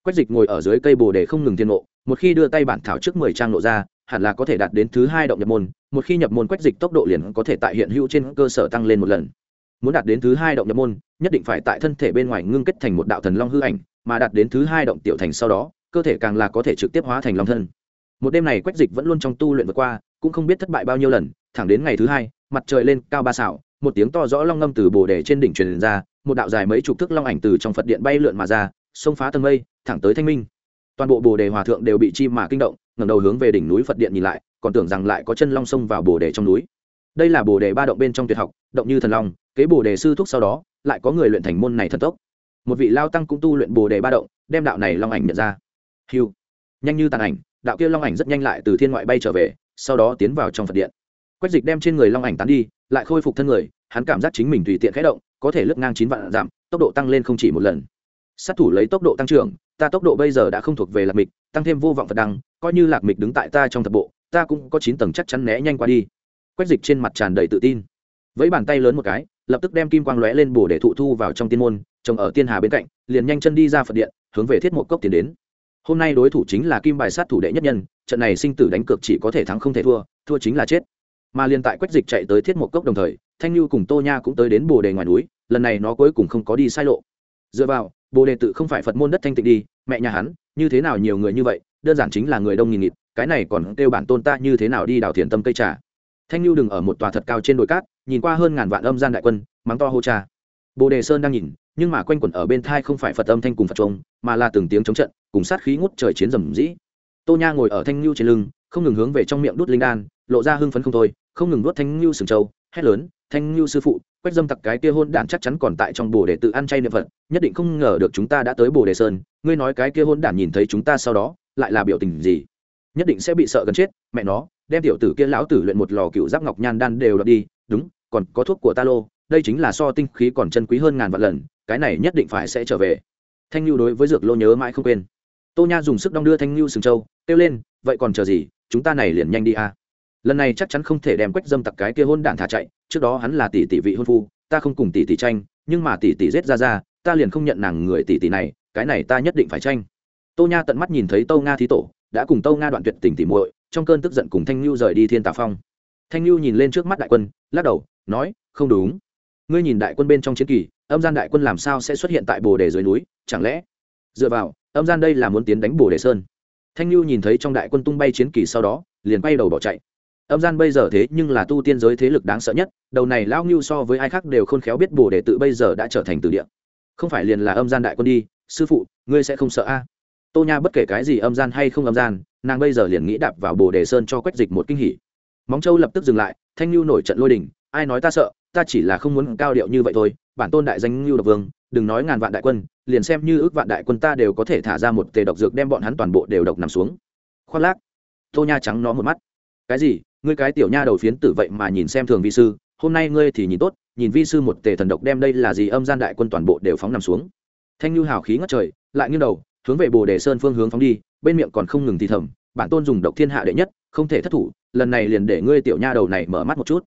[SPEAKER 1] Quách dịch ngồi ở dưới cây bồ đề không ngừng thiên nộ một khi đưa tay bản thảo trước mười trang nộ ra, hẳn là có thể đạt đến thứ hai động nhập môn, một khi nhập môn quách dịch tốc độ liền có thể tại hiện hữu trên cơ sở tăng lên một lần muốn đạt đến thứ hai động nhập môn, nhất định phải tại thân thể bên ngoài ngưng kết thành một đạo thần long hư ảnh, mà đạt đến thứ hai động tiểu thành sau đó, cơ thể càng là có thể trực tiếp hóa thành long thân. Một đêm này quách dịch vẫn luôn trong tu luyện vượt qua, cũng không biết thất bại bao nhiêu lần, thẳng đến ngày thứ hai, mặt trời lên, cao ba xảo, một tiếng to rõ long ngâm từ bồ đề trên đỉnh truyền ra, một đạo dài mấy chục thước long ảnh từ trong phật điện bay lượn mà ra, xông phá tầng mây, thẳng tới thanh minh. Toàn bộ bồ đề hòa thượng đều bị chi mà kinh động, ngẩng đầu hướng về đỉnh núi phật điện nhìn lại, còn tưởng rằng lại có chân long xông vào bồ đề trong núi đây là bồ đề ba động bên trong tuyệt học, động như thần long, kế bồ đề sư thúc sau đó, lại có người luyện thành môn này thần tốc. Một vị lao tăng cũng tu luyện bồ đề ba động, đem đạo này long ảnh nhận ra. Hiu nhanh như tàn ảnh, đạo kia long ảnh rất nhanh lại từ thiên ngoại bay trở về, sau đó tiến vào trong phật điện. Quách dịch đem trên người long ảnh tán đi, lại khôi phục thân người, hắn cảm giác chính mình tùy tiện khẽ động, có thể lướt ngang chín vạn giảm tốc độ tăng lên không chỉ một lần. Sát thủ lấy tốc độ tăng trưởng, ta tốc độ bây giờ đã không thuộc về lạc mịch, tăng thêm vô vọng phật đăng, coi như lạc mịch đứng tại ta trong thập bộ, ta cũng có chín tầng chắc chắn né nhanh qua đi quách dịch trên mặt tràn đầy tự tin. Với bàn tay lớn một cái, lập tức đem kim quang lóe lên bổ để thụ thu vào trong tiên môn, trồng ở tiên hà bên cạnh, liền nhanh chân đi ra phật điện, hướng về thiết mộ cốc tiến đến. Hôm nay đối thủ chính là kim bài sát thủ đệ nhất nhân, trận này sinh tử đánh cược chỉ có thể thắng không thể thua thua chính là chết. Mà liền tại quách dịch chạy tới thiết mộ cốc đồng thời, thanh lưu cùng tô nha cũng tới đến bồ đề ngoài núi, lần này nó cuối cùng không có đi sai lộ. Dựa vào, bồ đề tự không phải phật môn đất thanh tịnh đi, mẹ nhà hắn, như thế nào nhiều người như vậy, đơn giản chính là người đông nghìn nghịt, cái này còn kêu bản tôn ta như thế nào đi đào thiền tâm cây trà thanh lưu đừng ở một tòa thật cao trên đồi cát, nhìn qua hơn ngàn vạn âm gian đại quân, mắng to hô cha. Bồ đề sơn đang nhìn, nhưng mà quanh quẩn ở bên thai không phải phật âm thanh cùng phật trông mà là từng tiếng chống trận, cùng sát khí ngút trời chiến rầm rĩ. Tô nha ngồi ở thanh lưu trên lưng, không ngừng hướng về trong miệng đút linh đan, lộ ra hưng phấn không thôi, không ngừng nuốt thanh lưu sừng châu hét lớn, thanh lưu sư phụ, quách dâm tặc cái kia hôn đản chắc chắn còn tại trong bồ đề tự ăn chay niệm phật, nhất định không ngờ được chúng ta đã tới bồ đề sơn, ngươi nói cái kia hôn đản nhìn thấy chúng ta sau đó, lại là biểu tình gì? Nhất định sẽ bị sợ gần chết, mẹ nó đem tiểu tử kia lão tử luyện một lò cựu giáp ngọc nhan đan đều đập đi, đúng, còn có thuốc của ta lô, đây chính là so tinh khí còn chân quý hơn ngàn vạn lần, cái này nhất định phải sẽ trở về. Thanh lưu đối với dược lô nhớ mãi không quên. Tô nha dùng sức đong đưa thanh lưu sừng châu kêu lên, vậy còn chờ gì, chúng ta này liền nhanh đi a. Lần này chắc chắn không thể đem quách dâm tặc cái kia hôn đản thả chạy, trước đó hắn là tỷ tỷ vị hôn phu, ta không cùng tỷ tỷ tranh, nhưng mà tỷ tỷ giết ra ra, ta liền không nhận nàng người tỷ tỷ này, cái này ta nhất định phải tranh. Tô nha tận mắt nhìn thấy tô nga thí tổ, đã cùng tô nga đoạn tuyệt tình tỉ muội trong cơn tức giận cùng thanh lưu rời đi thiên tà phong. Thanh lưu nhìn lên trước mắt đại quân, lắc đầu, nói, không đúng. Ngươi nhìn đại quân bên trong chiến kỳ, âm gian đại quân làm sao sẽ xuất hiện tại bồ đề dưới núi, chẳng lẽ? Dựa vào, âm gian đây là muốn tiến đánh bồ đề sơn. Thanh lưu nhìn thấy trong đại quân tung bay chiến kỳ sau đó, liền bay đầu bỏ chạy. Âm gian bây giờ thế nhưng là tu tiên giới thế lực đáng sợ nhất, đầu này lão ngưu so với ai khác đều khôn khéo biết bồ đề tự bây giờ đã trở thành từ địa. Không phải liền là âm gian đại quân đi, sư phụ, ngươi sẽ không sợ a? Tô nha, bất kể cái gì âm gian hay không âm gian nàng bây giờ liền nghĩ đạp vào bồ đề sơn cho quách dịch một kinh hỉ. Móng châu lập tức dừng lại, thanh lưu nổi trận lôi đình, ai nói ta sợ, ta chỉ là không muốn cao điệu như vậy thôi, bản tôn đại danh lưu độc vương, đừng nói ngàn vạn đại quân, liền xem như ước vạn đại quân ta đều có thể thả ra một tề độc dược đem bọn hắn toàn bộ đều độc nằm xuống. Khoác lác, tô nha trắng nó một mắt. Cái gì? Ngươi cái tiểu nha đầu phiến tử vậy mà nhìn xem thường vi sư, hôm nay ngươi thì nhìn tốt, nhìn vi sư một tề thần độc đem đây là gì âm gian đại quân toàn bộ đều phóng nằm xuống. Thanh lưu hào khí ngất trời, lại nghiêng đầu, hướng về bồ đề sơn phương hướng phóng đi bên miệng còn không ngừng thì thầm, bản tôn dùng độc thiên hạ đệ nhất, không thể thất thủ, lần này liền để ngươi tiểu nha đầu này mở mắt một chút.